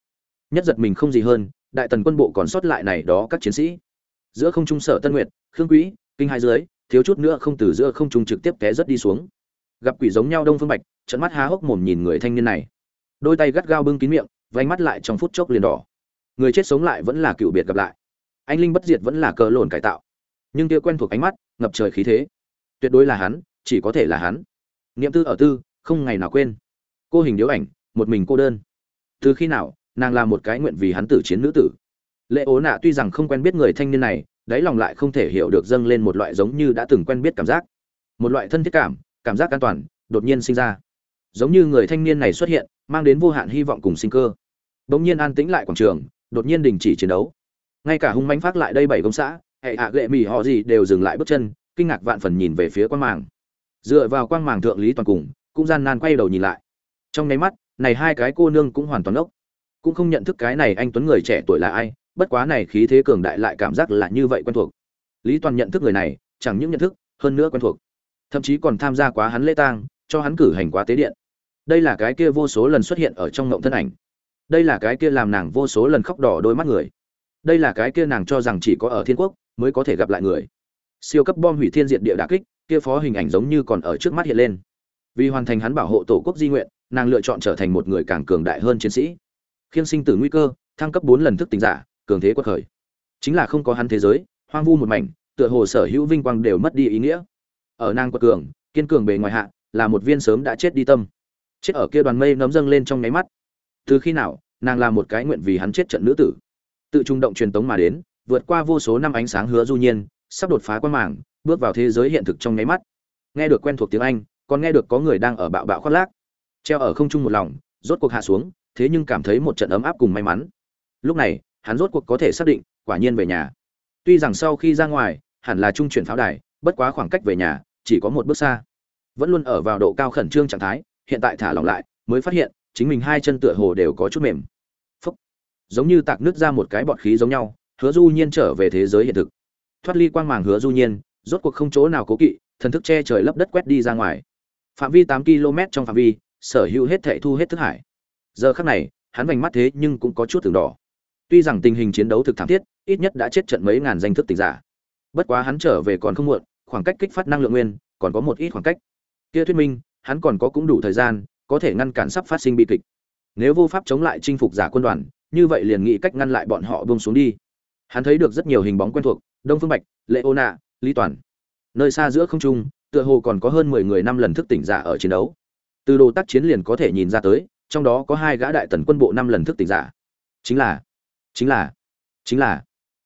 Nhất giật mình không gì hơn, đại tần quân bộ còn sót lại này đó các chiến sĩ. Giữa không trung sở tân nguyệt, khương quỹ kinh hai dưới, thiếu chút nữa không từ giữa không trung trực tiếp té rất đi xuống. Gặp quỷ giống nhau đông phương bạch trận mắt há hốc mồm nhìn người thanh niên này. Đôi tay gắt gao bưng kín miệng vánh mắt lại trong phút chốc liền đỏ. Người chết sống lại vẫn là cựu biệt gặp lại. Anh linh bất diệt vẫn là cờ lồn cải tạo. Nhưng kia quen thuộc ánh mắt, ngập trời khí thế. Tuyệt đối là hắn, chỉ có thể là hắn niệm tư ở tư, không ngày nào quên. Cô hình điếu ảnh, một mình cô đơn. Từ khi nào, nàng là một cái nguyện vì hắn tử chiến nữ tử. Lệ ố nạ tuy rằng không quen biết người thanh niên này, đáy lòng lại không thể hiểu được dâng lên một loại giống như đã từng quen biết cảm giác. Một loại thân thiết cảm cảm giác an toàn, đột nhiên sinh ra. Giống như người thanh niên này xuất hiện, mang đến vô hạn hy vọng cùng sinh cơ. Bỗng nhiên an tĩnh lại quảng trường, đột nhiên đình chỉ chiến đấu. Ngay cả hung manh phát lại đây bảy công xã, hệ hạ gệ mì họ gì đều dừng lại bước chân, kinh ngạc vạn phần nhìn về phía quan màng dựa vào quang màng thượng lý toàn cùng, cũng gian nan quay đầu nhìn lại. Trong nháy mắt, này hai cái cô nương cũng hoàn toàn ốc. Cũng không nhận thức cái này anh tuấn người trẻ tuổi là ai, bất quá này khí thế cường đại lại cảm giác là như vậy quen thuộc. Lý toàn nhận thức người này, chẳng những nhận thức, hơn nữa quen thuộc. Thậm chí còn tham gia quá hắn lễ tang, cho hắn cử hành quá tế điện. Đây là cái kia vô số lần xuất hiện ở trong ngộng thân ảnh. Đây là cái kia làm nàng vô số lần khóc đỏ đôi mắt người. Đây là cái kia nàng cho rằng chỉ có ở thiên quốc mới có thể gặp lại người. Siêu cấp bom hủy thiên diệt địa đả kích kia phó hình ảnh giống như còn ở trước mắt hiện lên. Vì hoàn thành hắn bảo hộ tổ quốc di nguyện, nàng lựa chọn trở thành một người càng cường đại hơn chiến sĩ. Khiên sinh tử nguy cơ, thăng cấp bốn lần thức tỉnh giả, cường thế quật khởi. Chính là không có hắn thế giới, hoang vu một mảnh, tựa hồ sở hữu vinh quang đều mất đi ý nghĩa. Ở nàng quật cường, kiên cường bề ngoài hạ, là một viên sớm đã chết đi tâm. Chết ở kia đoàn mây nấm dâng lên trong nháy mắt. Từ khi nào, nàng là một cái nguyện vì hắn chết trận nữ tử. Tự trung động truyền tống mà đến, vượt qua vô số năm ánh sáng hứa du nhiên, sắp đột phá quan mảng bước vào thế giới hiện thực trong nháy mắt. Nghe được quen thuộc tiếng anh, còn nghe được có người đang ở bạo bạo khoác lác. Treo ở không trung một lòng, rốt cuộc hạ xuống, thế nhưng cảm thấy một trận ấm áp cùng may mắn. Lúc này, hắn rốt cuộc có thể xác định, quả nhiên về nhà. Tuy rằng sau khi ra ngoài, hẳn là trung chuyển pháo đài, bất quá khoảng cách về nhà, chỉ có một bước xa. Vẫn luôn ở vào độ cao khẩn trương trạng thái, hiện tại thả lỏng lại, mới phát hiện, chính mình hai chân tựa hồ đều có chút mềm. Phúc. Giống như tạc nước ra một cái bọt khí giống nhau, hứa du nhiên trở về thế giới hiện thực. Thoát ly quang màng hứa du nhiên rốt cuộc không chỗ nào cố kỵ, thần thức che trời lấp đất quét đi ra ngoài. Phạm vi tám km trong phạm vi, sở hữu hết thệ thu hết thức hải. Giờ khắc này, hắn vành mắt thế nhưng cũng có chút từng đỏ. Tuy rằng tình hình chiến đấu thực thảm thiết, ít nhất đã chết trận mấy ngàn danh thức tỉnh giả. Bất quá hắn trở về còn không muộn, khoảng cách kích phát năng lượng nguyên, còn có một ít khoảng cách. Kia thuyết minh, hắn còn có cũng đủ thời gian, có thể ngăn cản sắp phát sinh bi kịch. Nếu vô pháp chống lại chinh phục giả quân đoàn, như vậy liền nghĩ cách ngăn lại bọn họ buông xuống đi. Hắn thấy được rất nhiều hình bóng quen thuộc, đông phương bạch lệ ô nạ lý toàn. Nơi xa giữa không trung, tựa hồ còn có hơn mười người năm lần thức tỉnh giả ở chiến đấu. Từ đồ tác chiến liền có thể nhìn ra tới, trong đó có hai gã đại tần quân bộ năm lần thức tỉnh giả. Chính là chính là chính là.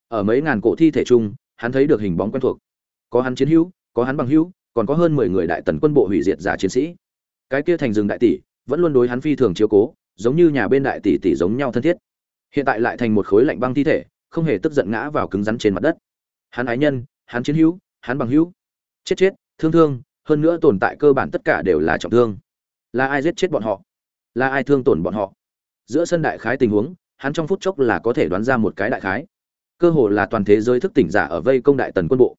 Ở mấy ngàn cổ thi thể chung, hắn thấy được hình bóng quen thuộc. Có hắn chiến hữu, có hắn bằng hữu, còn có hơn mười người đại tần quân bộ hủy diệt giả chiến sĩ. Cái kia thành rừng đại tỷ, vẫn luôn đối hắn phi thường chiếu cố, giống như nhà bên đại tỷ tỷ giống nhau thân thiết. Hiện tại lại thành một khối lạnh băng thi thể, không hề tức giận ngã vào cứng rắn trên mặt đất. Hắn ái nhân hắn chiến hữu, hắn bằng hữu. Chết chết, thương thương, hơn nữa tồn tại cơ bản tất cả đều là trọng thương. Là ai giết chết bọn họ? Là ai thương tổn bọn họ? Giữa sân đại khái tình huống, hắn trong phút chốc là có thể đoán ra một cái đại khái. Cơ hồ là toàn thế giới thức tỉnh giả ở vây công đại tần quân bộ.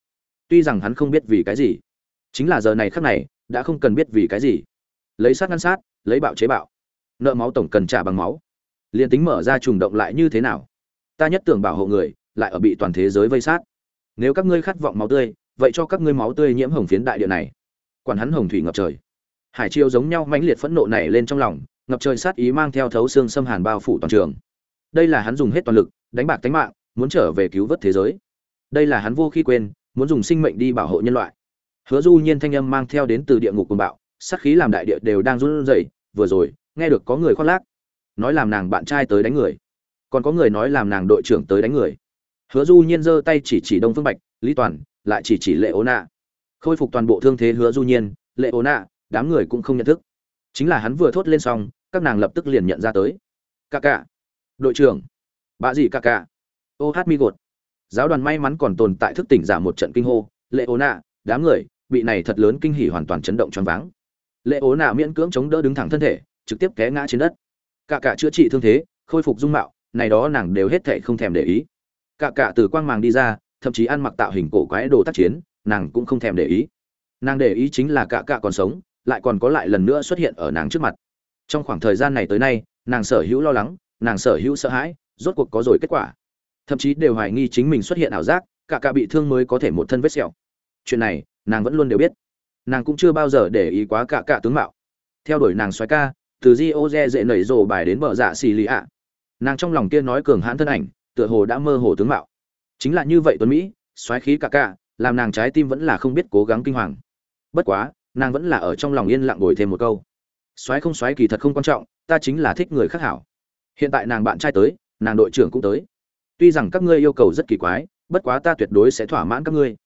Tuy rằng hắn không biết vì cái gì, chính là giờ này khắc này, đã không cần biết vì cái gì. Lấy sát ngăn sát, lấy bạo chế bạo. Nợ máu tổng cần trả bằng máu. Liền tính mở ra trùng động lại như thế nào? Ta nhất tưởng bảo hộ người, lại ở bị toàn thế giới vây sát nếu các ngươi khát vọng máu tươi, vậy cho các ngươi máu tươi nhiễm hồng phiến đại địa này. Quản hắn hồng thủy ngập trời. Hải chiêu giống nhau mãnh liệt phẫn nộ này lên trong lòng, ngập trời sát ý mang theo thấu xương xâm hàn bao phủ toàn trường. Đây là hắn dùng hết toàn lực, đánh bạc tánh mạng, muốn trở về cứu vớt thế giới. Đây là hắn vô khi quên, muốn dùng sinh mệnh đi bảo hộ nhân loại. Hứa du nhiên thanh âm mang theo đến từ địa ngục cuồng bạo, sát khí làm đại địa đều đang run rẩy, vừa rồi, nghe được có người khoác lác. Nói làm nàng bạn trai tới đánh người. Còn có người nói làm nàng đội trưởng tới đánh người hứa du nhiên giơ tay chỉ chỉ đông phương bạch, lý toàn, lại chỉ chỉ lệ ố nạ khôi phục toàn bộ thương thế hứa du nhiên, lệ ố nạ đám người cũng không nhận thức. Chính là hắn vừa thốt lên xong, các nàng lập tức liền nhận ra tới. Ca ca đội trưởng. Bà gì ca ca ô hát mi gột. Giáo đoàn may mắn còn tồn tại thức tỉnh giả một trận kinh hô, lệ ố nạ đám người bị này thật lớn kinh hỉ hoàn toàn chấn động choáng váng. Lệ ố nạ miễn cưỡng chống đỡ đứng thẳng thân thể, trực tiếp té ngã trên đất. Cả cả chữa trị thương thế, khôi phục dung mạo, này đó nàng đều hết thể không thèm để ý cả cả từ quang màng đi ra, thậm chí ăn mặc tạo hình cổ quái đồ tác chiến, nàng cũng không thèm để ý. Nàng để ý chính là cả cả còn sống, lại còn có lại lần nữa xuất hiện ở nàng trước mặt. Trong khoảng thời gian này tới nay, nàng sở hữu lo lắng, nàng sở hữu sợ hãi, rốt cuộc có rồi kết quả. Thậm chí đều hoài nghi chính mình xuất hiện ảo giác, cả cả bị thương mới có thể một thân vết sẹo. Chuyện này, nàng vẫn luôn đều biết. Nàng cũng chưa bao giờ để ý quá cả cả tướng mạo. Theo đuổi nàng xoáy ca, từ di ô dê dễ nảy rồ bài đến bờ dạ xì lì ạ. Nàng trong lòng kia nói cường hãn thân ảnh tựa hồ đã mơ hồ tướng mạo. Chính là như vậy tuấn mỹ, xoáy khí cả cả, làm nàng trái tim vẫn là không biết cố gắng kinh hoàng. Bất quá, nàng vẫn là ở trong lòng yên lặng ngồi thêm một câu. Xoáy không xoáy kỳ thật không quan trọng, ta chính là thích người khác hảo. Hiện tại nàng bạn trai tới, nàng đội trưởng cũng tới. Tuy rằng các ngươi yêu cầu rất kỳ quái, bất quá ta tuyệt đối sẽ thỏa mãn các ngươi.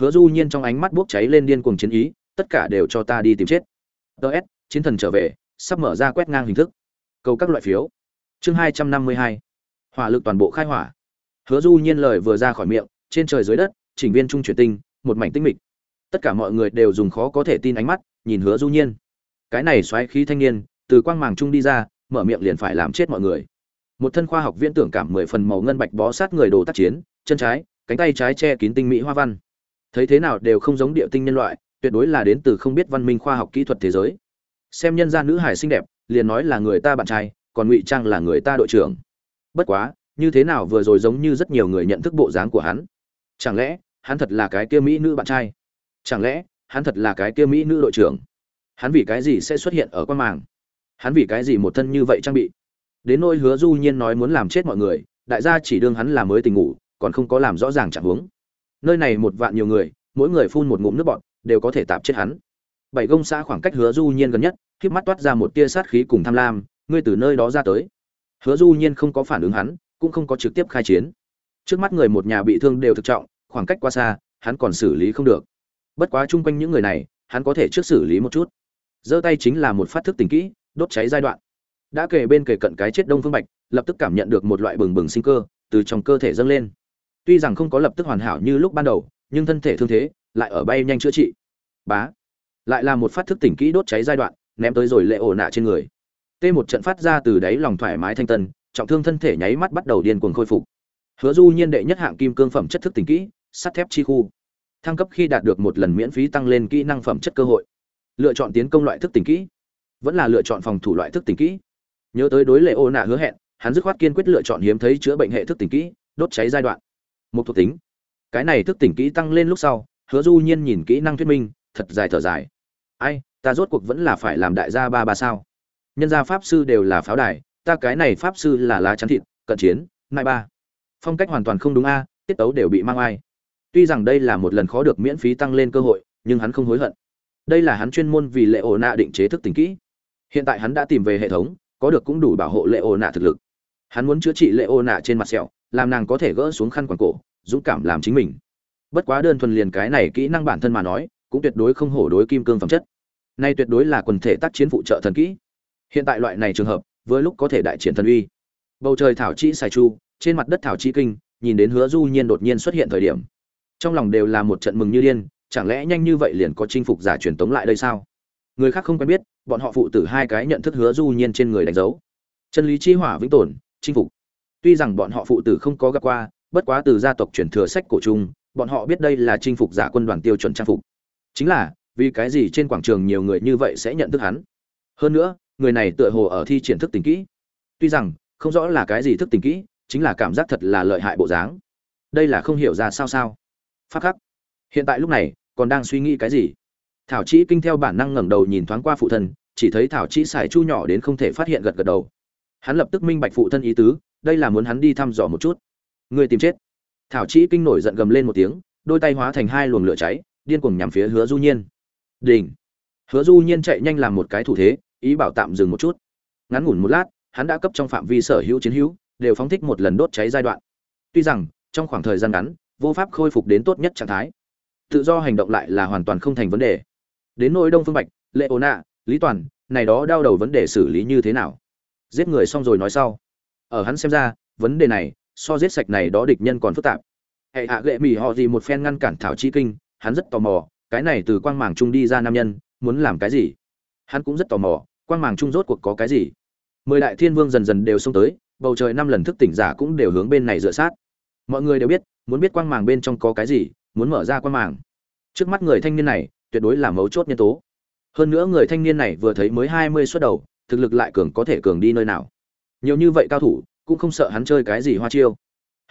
Hứa du nhiên trong ánh mắt bốc cháy lên điên cuồng chiến ý, tất cả đều cho ta đi tìm chết. Ts chiến thần trở về, sắp mở ra quét ngang hình thức. Cầu các loại phiếu. Chương hai trăm năm mươi hai hỏa lực toàn bộ khai hỏa. Hứa du nhiên lời vừa ra khỏi miệng, trên trời dưới đất, chỉnh viên trung chuyển tinh, một mảnh tinh mịch. Tất cả mọi người đều dùng khó có thể tin ánh mắt, nhìn hứa du nhiên. Cái này xoáy khí thanh niên, từ quang màng trung đi ra, mở miệng liền phải làm chết mọi người. Một thân khoa học viễn tưởng cảm mười phần màu ngân bạch bó sát người đồ tác chiến, chân trái, cánh tay trái che kín tinh mỹ hoa văn. Thấy thế nào đều không giống địa tinh nhân loại, tuyệt đối là đến từ không biết văn minh khoa học kỹ thuật thế giới. Xem nhân gia nữ hải xinh đẹp, liền nói là người ta bạn trai, còn ngụy trang là người ta đội trưởng bất quá, như thế nào vừa rồi giống như rất nhiều người nhận thức bộ dáng của hắn. Chẳng lẽ, hắn thật là cái kia mỹ nữ bạn trai? Chẳng lẽ, hắn thật là cái kia mỹ nữ đội trưởng? Hắn vì cái gì sẽ xuất hiện ở quan màng? Hắn vì cái gì một thân như vậy trang bị? Đến nôi hứa du nhiên nói muốn làm chết mọi người, đại gia chỉ đương hắn là mới tỉnh ngủ, còn không có làm rõ ràng trạng huống. Nơi này một vạn nhiều người, mỗi người phun một ngụm nước bọt, đều có thể tạp chết hắn. Bảy gông xã khoảng cách hứa du nhiên gần nhất, khiếp mắt toát ra một tia sát khí cùng tham lam, ngươi từ nơi đó ra tới hứa du nhiên không có phản ứng hắn, cũng không có trực tiếp khai chiến. Trước mắt người một nhà bị thương đều thực trọng, khoảng cách quá xa, hắn còn xử lý không được. Bất quá chung quanh những người này, hắn có thể trước xử lý một chút. Giơ tay chính là một phát thức tình kỹ, đốt cháy giai đoạn. Đã kể bên kề cận cái chết đông phương bạch, lập tức cảm nhận được một loại bừng bừng sinh cơ, từ trong cơ thể dâng lên. Tuy rằng không có lập tức hoàn hảo như lúc ban đầu, nhưng thân thể thương thế lại ở bay nhanh chữa trị. Bá. Lại là một phát thức tỉnh kỹ đốt cháy giai đoạn, ném tới rồi lệ ổ nạ trên người t một trận phát ra từ đáy lòng thoải mái thanh tân, trọng thương thân thể nháy mắt bắt đầu điên cuồng khôi phục. Hứa du nhiên đệ nhất hạng kim cương phẩm chất thức tình kỹ, sắt thép chi khu. Thăng cấp khi đạt được một lần miễn phí tăng lên kỹ năng phẩm chất cơ hội. Lựa chọn tiến công loại thức tình kỹ. Vẫn là lựa chọn phòng thủ loại thức tình kỹ. Nhớ tới đối lệ ô nạ hứa hẹn, hắn dứt khoát kiên quyết lựa chọn hiếm thấy chữa bệnh hệ thức tỉnh kỹ, đốt cháy giai đoạn. Một thuộc tính. Cái này thức tỉnh kỹ tăng lên lúc sau, hứa du nhiên nhìn kỹ năng thuyết minh, thật dài thở dài. Ai, ta rốt cuộc vẫn là phải làm đại gia ba ba sao? Nhân gia pháp sư đều là pháo đài, ta cái này pháp sư là lá chắn thịt, cận chiến nai ba. Phong cách hoàn toàn không đúng a, tiết tấu đều bị mang ai. Tuy rằng đây là một lần khó được miễn phí tăng lên cơ hội, nhưng hắn không hối hận. Đây là hắn chuyên môn vì lệ ổ nạ định chế thức tỉnh kỹ. Hiện tại hắn đã tìm về hệ thống, có được cũng đủ bảo hộ lệ ổ nạ thực lực. Hắn muốn chữa trị lệ ổ nạ trên mặt sẹo, làm nàng có thể gỡ xuống khăn quàng cổ, dũng cảm làm chính mình. Bất quá đơn thuần liền cái này kỹ năng bản thân mà nói, cũng tuyệt đối không hổ đối kim cương phẩm chất. Nay tuyệt đối là quần thể tác chiến phụ trợ thần kỹ hiện tại loại này trường hợp với lúc có thể đại triển thần uy. Bầu trời thảo chi xài chu, trên mặt đất thảo chi kinh, nhìn đến hứa du nhiên đột nhiên xuất hiện thời điểm. Trong lòng đều là một trận mừng như điên, chẳng lẽ nhanh như vậy liền có chinh phục giả truyền tống lại đây sao? Người khác không quen biết, bọn họ phụ tử hai cái nhận thức hứa du nhiên trên người đánh dấu. Chân lý chi hỏa vĩnh tồn, chinh phục. Tuy rằng bọn họ phụ tử không có gặp qua, bất quá từ gia tộc truyền thừa sách cổ chung, bọn họ biết đây là chinh phục giả quân đoàn tiêu chuẩn trang phục. Chính là, vì cái gì trên quảng trường nhiều người như vậy sẽ nhận thức hắn? Hơn nữa người này tựa hồ ở thi triển thức tình kỹ. Tuy rằng, không rõ là cái gì thức tình kỹ, chính là cảm giác thật là lợi hại bộ dáng. Đây là không hiểu ra sao sao. Phát khắc. Hiện tại lúc này, còn đang suy nghĩ cái gì? Thảo chỉ kinh theo bản năng ngẩng đầu nhìn thoáng qua phụ thân, chỉ thấy thảo chỉ xài chu nhỏ đến không thể phát hiện gật gật đầu. Hắn lập tức minh bạch phụ thân ý tứ, đây là muốn hắn đi thăm dò một chút. Người tìm chết. Thảo chỉ kinh nổi giận gầm lên một tiếng, đôi tay hóa thành hai luồng lửa cháy, điên cuồng nhằm phía hứa du nhiên. Đỉnh. Hứa du nhiên chạy nhanh làm một cái thủ thế ý bảo tạm dừng một chút. Ngắn ngủn một lát, hắn đã cấp trong phạm vi sở hữu chiến hữu, đều phóng thích một lần đốt cháy giai đoạn. Tuy rằng, trong khoảng thời gian ngắn, vô pháp khôi phục đến tốt nhất trạng thái, tự do hành động lại là hoàn toàn không thành vấn đề. Đến nỗi đông phương bạch, lệ ồn ạ lý toàn, này đó đau đầu vấn đề xử lý như thế nào? Giết người xong rồi nói sau. Ở hắn xem ra, vấn đề này, so giết sạch này đó địch nhân còn phức tạp. Hệ hạ gệ mỹ họ gì một phen ngăn cản thảo chi kinh, hắn rất tò mò, cái này từ quang màng trung đi ra nam nhân, muốn làm cái gì? Hắn cũng rất tò mò, quang màng trung rốt cuộc có cái gì. Mười đại thiên vương dần dần đều xông tới, bầu trời năm lần thức tỉnh giả cũng đều hướng bên này dựa sát. Mọi người đều biết, muốn biết quang màng bên trong có cái gì, muốn mở ra quang màng trước mắt người thanh niên này, tuyệt đối là mấu chốt nhân tố. Hơn nữa người thanh niên này vừa thấy mới hai mươi suất đầu, thực lực lại cường có thể cường đi nơi nào. Nhiều như vậy cao thủ, cũng không sợ hắn chơi cái gì hoa chiêu.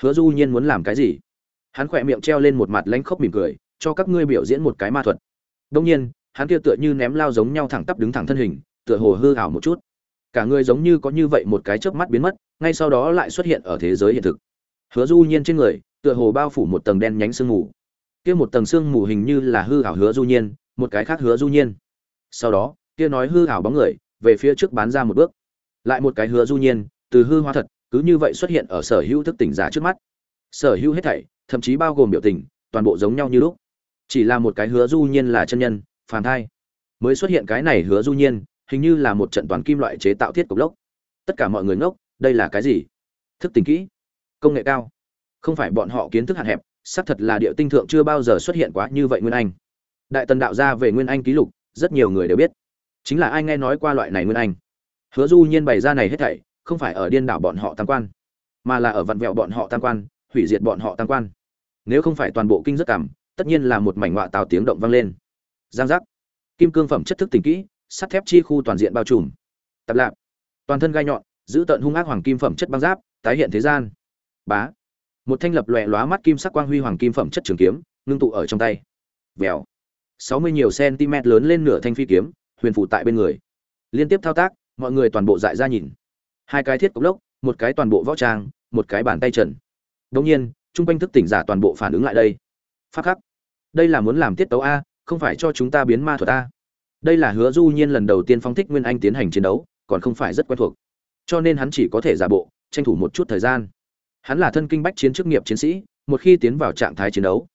Hứa du nhiên muốn làm cái gì? Hắn khỏe miệng treo lên một mặt lánh khóc mỉm cười, cho các ngươi biểu diễn một cái ma thuật. Đông nhiên hắn kia tựa như ném lao giống nhau thẳng tắp đứng thẳng thân hình, tựa hồ hư ảo một chút. Cả người giống như có như vậy một cái chớp mắt biến mất, ngay sau đó lại xuất hiện ở thế giới hiện thực. Hứa du nhiên trên người, tựa hồ bao phủ một tầng đen nhánh sương mù. Kia một tầng sương mù hình như là hư ảo hứa du nhiên, một cái khác hứa du nhiên. Sau đó, kia nói hư ảo bóng người, về phía trước bán ra một bước. Lại một cái hứa du nhiên, từ hư hóa thật, cứ như vậy xuất hiện ở sở hữu thức tỉnh giả trước mắt. Sở hữu hết thảy, thậm chí bao gồm biểu tình, toàn bộ giống nhau như lúc. Chỉ là một cái hứa du nhiên là chân nhân phàm thai. Mới xuất hiện cái này hứa du nhiên, hình như là một trận toàn kim loại chế tạo thiết cục lốc. Tất cả mọi người ngốc, đây là cái gì? Thức tỉnh kỹ. Công nghệ cao. Không phải bọn họ kiến thức hạn hẹp, xác thật là địa tinh thượng chưa bao giờ xuất hiện quá như vậy nguyên anh. Đại tần đạo ra về nguyên anh ký lục, rất nhiều người đều biết. Chính là ai nghe nói qua loại này nguyên anh? Hứa du nhiên bày ra này hết thảy, không phải ở điên đảo bọn họ tam quan, mà là ở vặn vẹo bọn họ tam quan, hủy diệt bọn họ tam quan. Nếu không phải toàn bộ kinh rất cảm, tất nhiên là một mảnh ngọa tào tiếng động vang lên giang giác. Kim cương phẩm chất thức tỉnh kỹ, sắt thép chi khu toàn diện bao trùm. Tập lạp. Toàn thân gai nhọn, giữ tận hung ác hoàng kim phẩm chất băng giáp, tái hiện thế gian. Bá. Một thanh lập lòe lóa mắt kim sắc quang huy hoàng kim phẩm chất trường kiếm, ngưng tụ ở trong tay. Vèo. Sáu mươi nhiều cm lớn lên nửa thanh phi kiếm, huyền phụ tại bên người. Liên tiếp thao tác, mọi người toàn bộ dại ra nhìn. Hai cái thiết cốc lốc, một cái toàn bộ võ trang, một cái bàn tay trần. Đông nhiên, chung quanh thức tỉnh giả toàn bộ phản ứng lại đây. Phát khắc. Đây là muốn làm tiết tấu a không phải cho chúng ta biến ma thuật ta. đây là hứa du nhiên lần đầu tiên phong thích nguyên anh tiến hành chiến đấu, còn không phải rất quen thuộc. Cho nên hắn chỉ có thể giả bộ, tranh thủ một chút thời gian. Hắn là thân kinh bách chiến chức nghiệp chiến sĩ, một khi tiến vào trạng thái chiến đấu,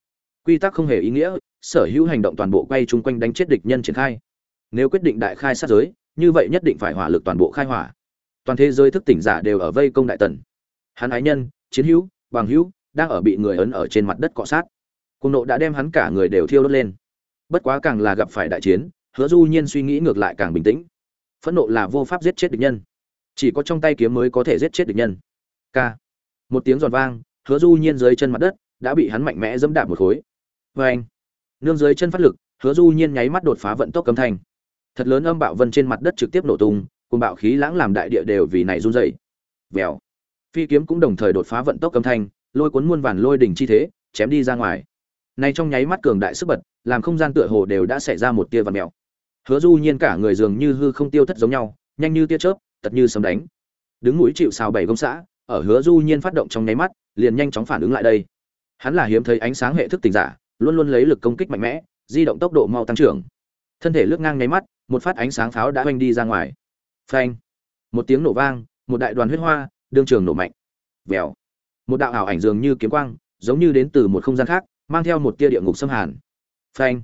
quy tắc không hề ý nghĩa, sở hữu hành động toàn bộ quay chung quanh đánh chết địch nhân triển khai. Nếu quyết định đại khai sát giới, như vậy nhất định phải hỏa lực toàn bộ khai hỏa. Toàn thế giới thức tỉnh giả đều ở vây công đại tần. Hắn ái nhân, chiến hữu, bằng hữu, đang ở bị người ấn ở trên mặt đất cọ sát. Cùng nộ đã đem hắn cả người đều thiêu đốt lên bất quá càng là gặp phải đại chiến, hứa du nhiên suy nghĩ ngược lại càng bình tĩnh. Phẫn nộ là vô pháp giết chết địch nhân. Chỉ có trong tay kiếm mới có thể giết chết địch nhân. K. Một tiếng giòn vang, hứa du nhiên dưới chân mặt đất đã bị hắn mạnh mẽ dẫm đạp một khối. Vê anh nương dưới chân phát lực, hứa du nhiên nháy mắt đột phá vận tốc cấm thanh. Thật lớn âm bạo vân trên mặt đất trực tiếp nổ tung, cùng bạo khí lãng làm đại địa đều vì này run rẩy. Vèo. Phi kiếm cũng đồng thời đột phá vận tốc cấm thanh, lôi cuốn muôn vàn lôi đỉnh chi thế, chém đi ra ngoài nay trong nháy mắt cường đại sức bật, làm không gian tựa hồ đều đã xảy ra một tia vằn mèo. Hứa du nhiên cả người dường như hư không tiêu thất giống nhau, nhanh như tia chớp, tật như sấm đánh. Đứng mũi chịu sào bảy công xã, ở hứa du nhiên phát động trong nháy mắt, liền nhanh chóng phản ứng lại đây. Hắn là hiếm thấy ánh sáng hệ thức tỉnh giả, luôn luôn lấy lực công kích mạnh mẽ, di động tốc độ mau tăng trưởng. Thân thể lướt ngang nháy mắt, một phát ánh sáng pháo đã hoành đi ra ngoài. Phanh! Một tiếng nổ vang, một đại đoàn huyết hoa, đương trường nổ mạnh. Vèo! Một đạo ảo ảnh dường như kiếm quang, giống như đến từ một không gian khác mang theo một tia địa ngục xâm hàn. Phanh.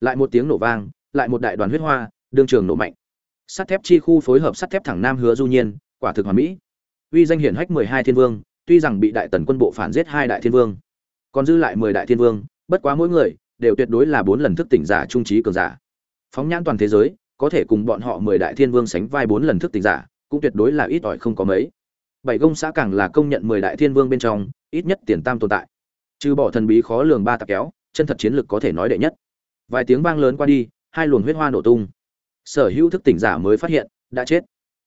Lại một tiếng nổ vang, lại một đại đoàn huyết hoa, đương trường nổ mạnh. Sắt thép chi khu phối hợp sắt thép thẳng nam hứa du nhiên, quả thực hoàn mỹ. Uy danh hiển hách mười hai thiên vương, tuy rằng bị đại tần quân bộ phản giết hai đại thiên vương, còn dư lại mười đại thiên vương, bất quá mỗi người đều tuyệt đối là bốn lần thức tỉnh giả trung trí cường giả. Phóng nhãn toàn thế giới, có thể cùng bọn họ mười đại thiên vương sánh vai bốn lần thức tỉnh giả, cũng tuyệt đối là ít ỏi không có mấy. Bảy công xã càng là công nhận mười đại thiên vương bên trong, ít nhất tiền tam tồn tại trừ bỏ thần bí khó lường ba tạc kéo, chân thật chiến lực có thể nói đệ nhất. Vài tiếng vang lớn qua đi, hai luồng huyết hoa nổ tung. Sở hữu thức tỉnh giả mới phát hiện, đã chết.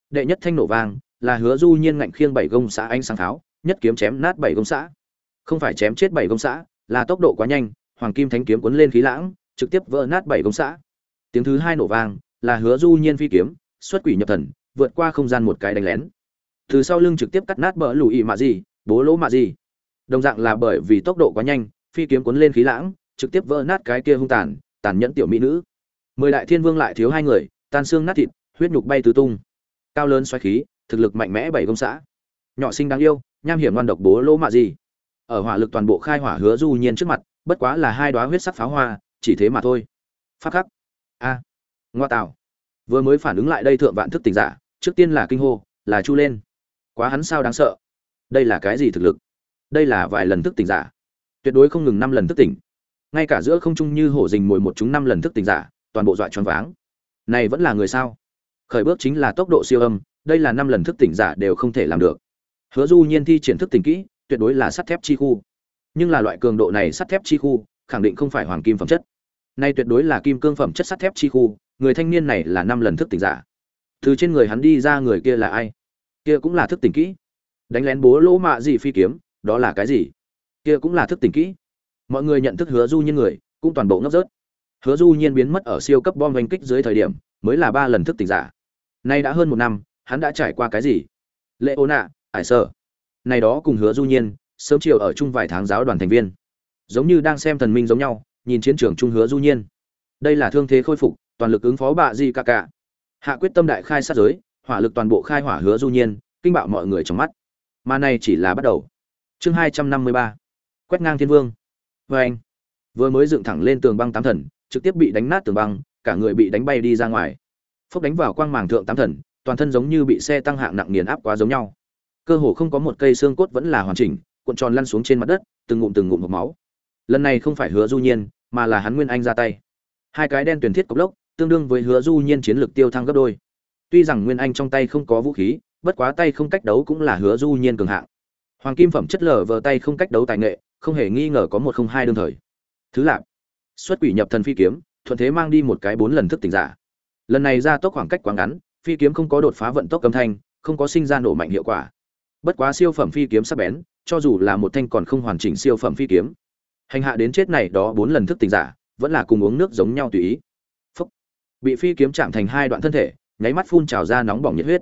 Đệ nhất thanh nổ vang, là hứa du nhiên ngạnh khiêng bảy gông xã anh sáng tháo nhất kiếm chém nát bảy gông xã. Không phải chém chết bảy gông xã, là tốc độ quá nhanh, hoàng kim thánh kiếm cuốn lên khí lãng, trực tiếp vỡ nát bảy gông xã. Tiếng thứ hai nổ vang, là hứa du nhiên phi kiếm, xuất quỷ nhập thần, vượt qua không gian một cái đánh lén. Từ sau lưng trực tiếp cắt nát bờ lùi mạ gì, bố lỗ mạ gì đồng dạng là bởi vì tốc độ quá nhanh, phi kiếm cuốn lên khí lãng, trực tiếp vỡ nát cái kia hung tàn tàn nhẫn tiểu mỹ nữ. Mười đại thiên vương lại thiếu hai người, tan xương nát thịt, huyết nhục bay tứ tung. Cao lớn xoáy khí, thực lực mạnh mẽ bảy công xã. Nhỏ sinh đáng yêu, nham hiểm ngoan độc bố lỗ mạ gì. Ở hỏa lực toàn bộ khai hỏa hứa du nhiên trước mặt, bất quá là hai đóa huyết sắc pháo hoa, chỉ thế mà thôi. Phát khắc. A. Ngoa tạo. Vừa mới phản ứng lại đây thượng vạn thức tỉnh giả, trước tiên là kinh hô, là chu lên. Quá hắn sao đáng sợ. Đây là cái gì thực lực? Đây là vài lần thức tỉnh giả. Tuyệt đối không ngừng năm lần thức tỉnh. Ngay cả giữa không trung như hổ dình mồi một chúng năm lần thức tỉnh giả, toàn bộ dọa choáng váng. Này vẫn là người sao? Khởi bước chính là tốc độ siêu âm, đây là năm lần thức tỉnh giả đều không thể làm được. Hứa du nhiên thi triển thức tỉnh kỹ, tuyệt đối là sắt thép chi khu. Nhưng là loại cường độ này sắt thép chi khu, khẳng định không phải hoàng kim phẩm chất. Nay tuyệt đối là kim cương phẩm chất sắt thép chi khu, người thanh niên này là năm lần thức tỉnh giả. Từ trên người hắn đi ra người kia là ai? Kia cũng là thức tỉnh kỹ. Đánh lén bố lỗ mạ gì phi kiếm đó là cái gì? Kia cũng là thức tỉnh kỹ. Mọi người nhận thức hứa du nhiên người, cũng toàn bộ ngốc rớt. Hứa du nhiên biến mất ở siêu cấp bom oanh kích dưới thời điểm, mới là ba lần thức tỉnh giả. Nay đã hơn một năm, hắn đã trải qua cái gì? Lệ ô nạ ải sợ này đó cùng hứa du nhiên, sớm chiều ở chung vài tháng giáo đoàn thành viên. Giống như đang xem thần minh giống nhau, nhìn chiến trường trung hứa du nhiên. Đây là thương thế khôi phục, toàn lực ứng phó bạ gì cả cả hạ quyết tâm đại khai sát giới, hỏa lực toàn bộ khai hỏa hứa du nhiên, kinh bạo mọi người trong mắt. Mà này chỉ là bắt đầu chương hai trăm năm mươi ba. Quét ngang thiên vương. Vê anh, vừa mới dựng thẳng lên tường băng tám thần, trực tiếp bị đánh nát tường băng, cả người bị đánh bay đi ra ngoài. Phốc đánh vào quang màng thượng tám thần, toàn thân giống như bị xe tăng hạng nặng nghiền áp quá giống nhau. Cơ hồ không có một cây xương cốt vẫn là hoàn chỉnh, cuộn tròn lăn xuống trên mặt đất, từng ngụm từng ngụm hộp máu. Lần này không phải hứa du nhiên, mà là hắn nguyên anh ra tay. Hai cái đen tuyển thiết cốc lốc, tương đương với hứa du nhiên chiến lược tiêu thăng gấp đôi. Tuy rằng nguyên anh trong tay không có vũ khí, bất quá tay không cách đấu cũng là hứa du nhiên cường hạng hoàng kim phẩm chất lở vờ tay không cách đấu tài nghệ, không hề nghi ngờ có một không hai đương thời. Thứ lạp xuất quỷ nhập thần phi kiếm, thuận thế mang đi một cái bốn lần thức tỉnh giả. Lần này ra tốc khoảng cách quá ngắn, phi kiếm không có đột phá vận tốc âm thanh, không có sinh ra nổ mạnh hiệu quả. Bất quá siêu phẩm phi kiếm sắc bén, cho dù là một thanh còn không hoàn chỉnh siêu phẩm phi kiếm. Hành hạ đến chết này đó bốn lần thức tỉnh giả, vẫn là cùng uống nước giống nhau tùy ý. Phúc. bị phi kiếm chạm thành hai đoạn thân thể, nháy mắt phun trào ra nóng bỏng nhiệt huyết.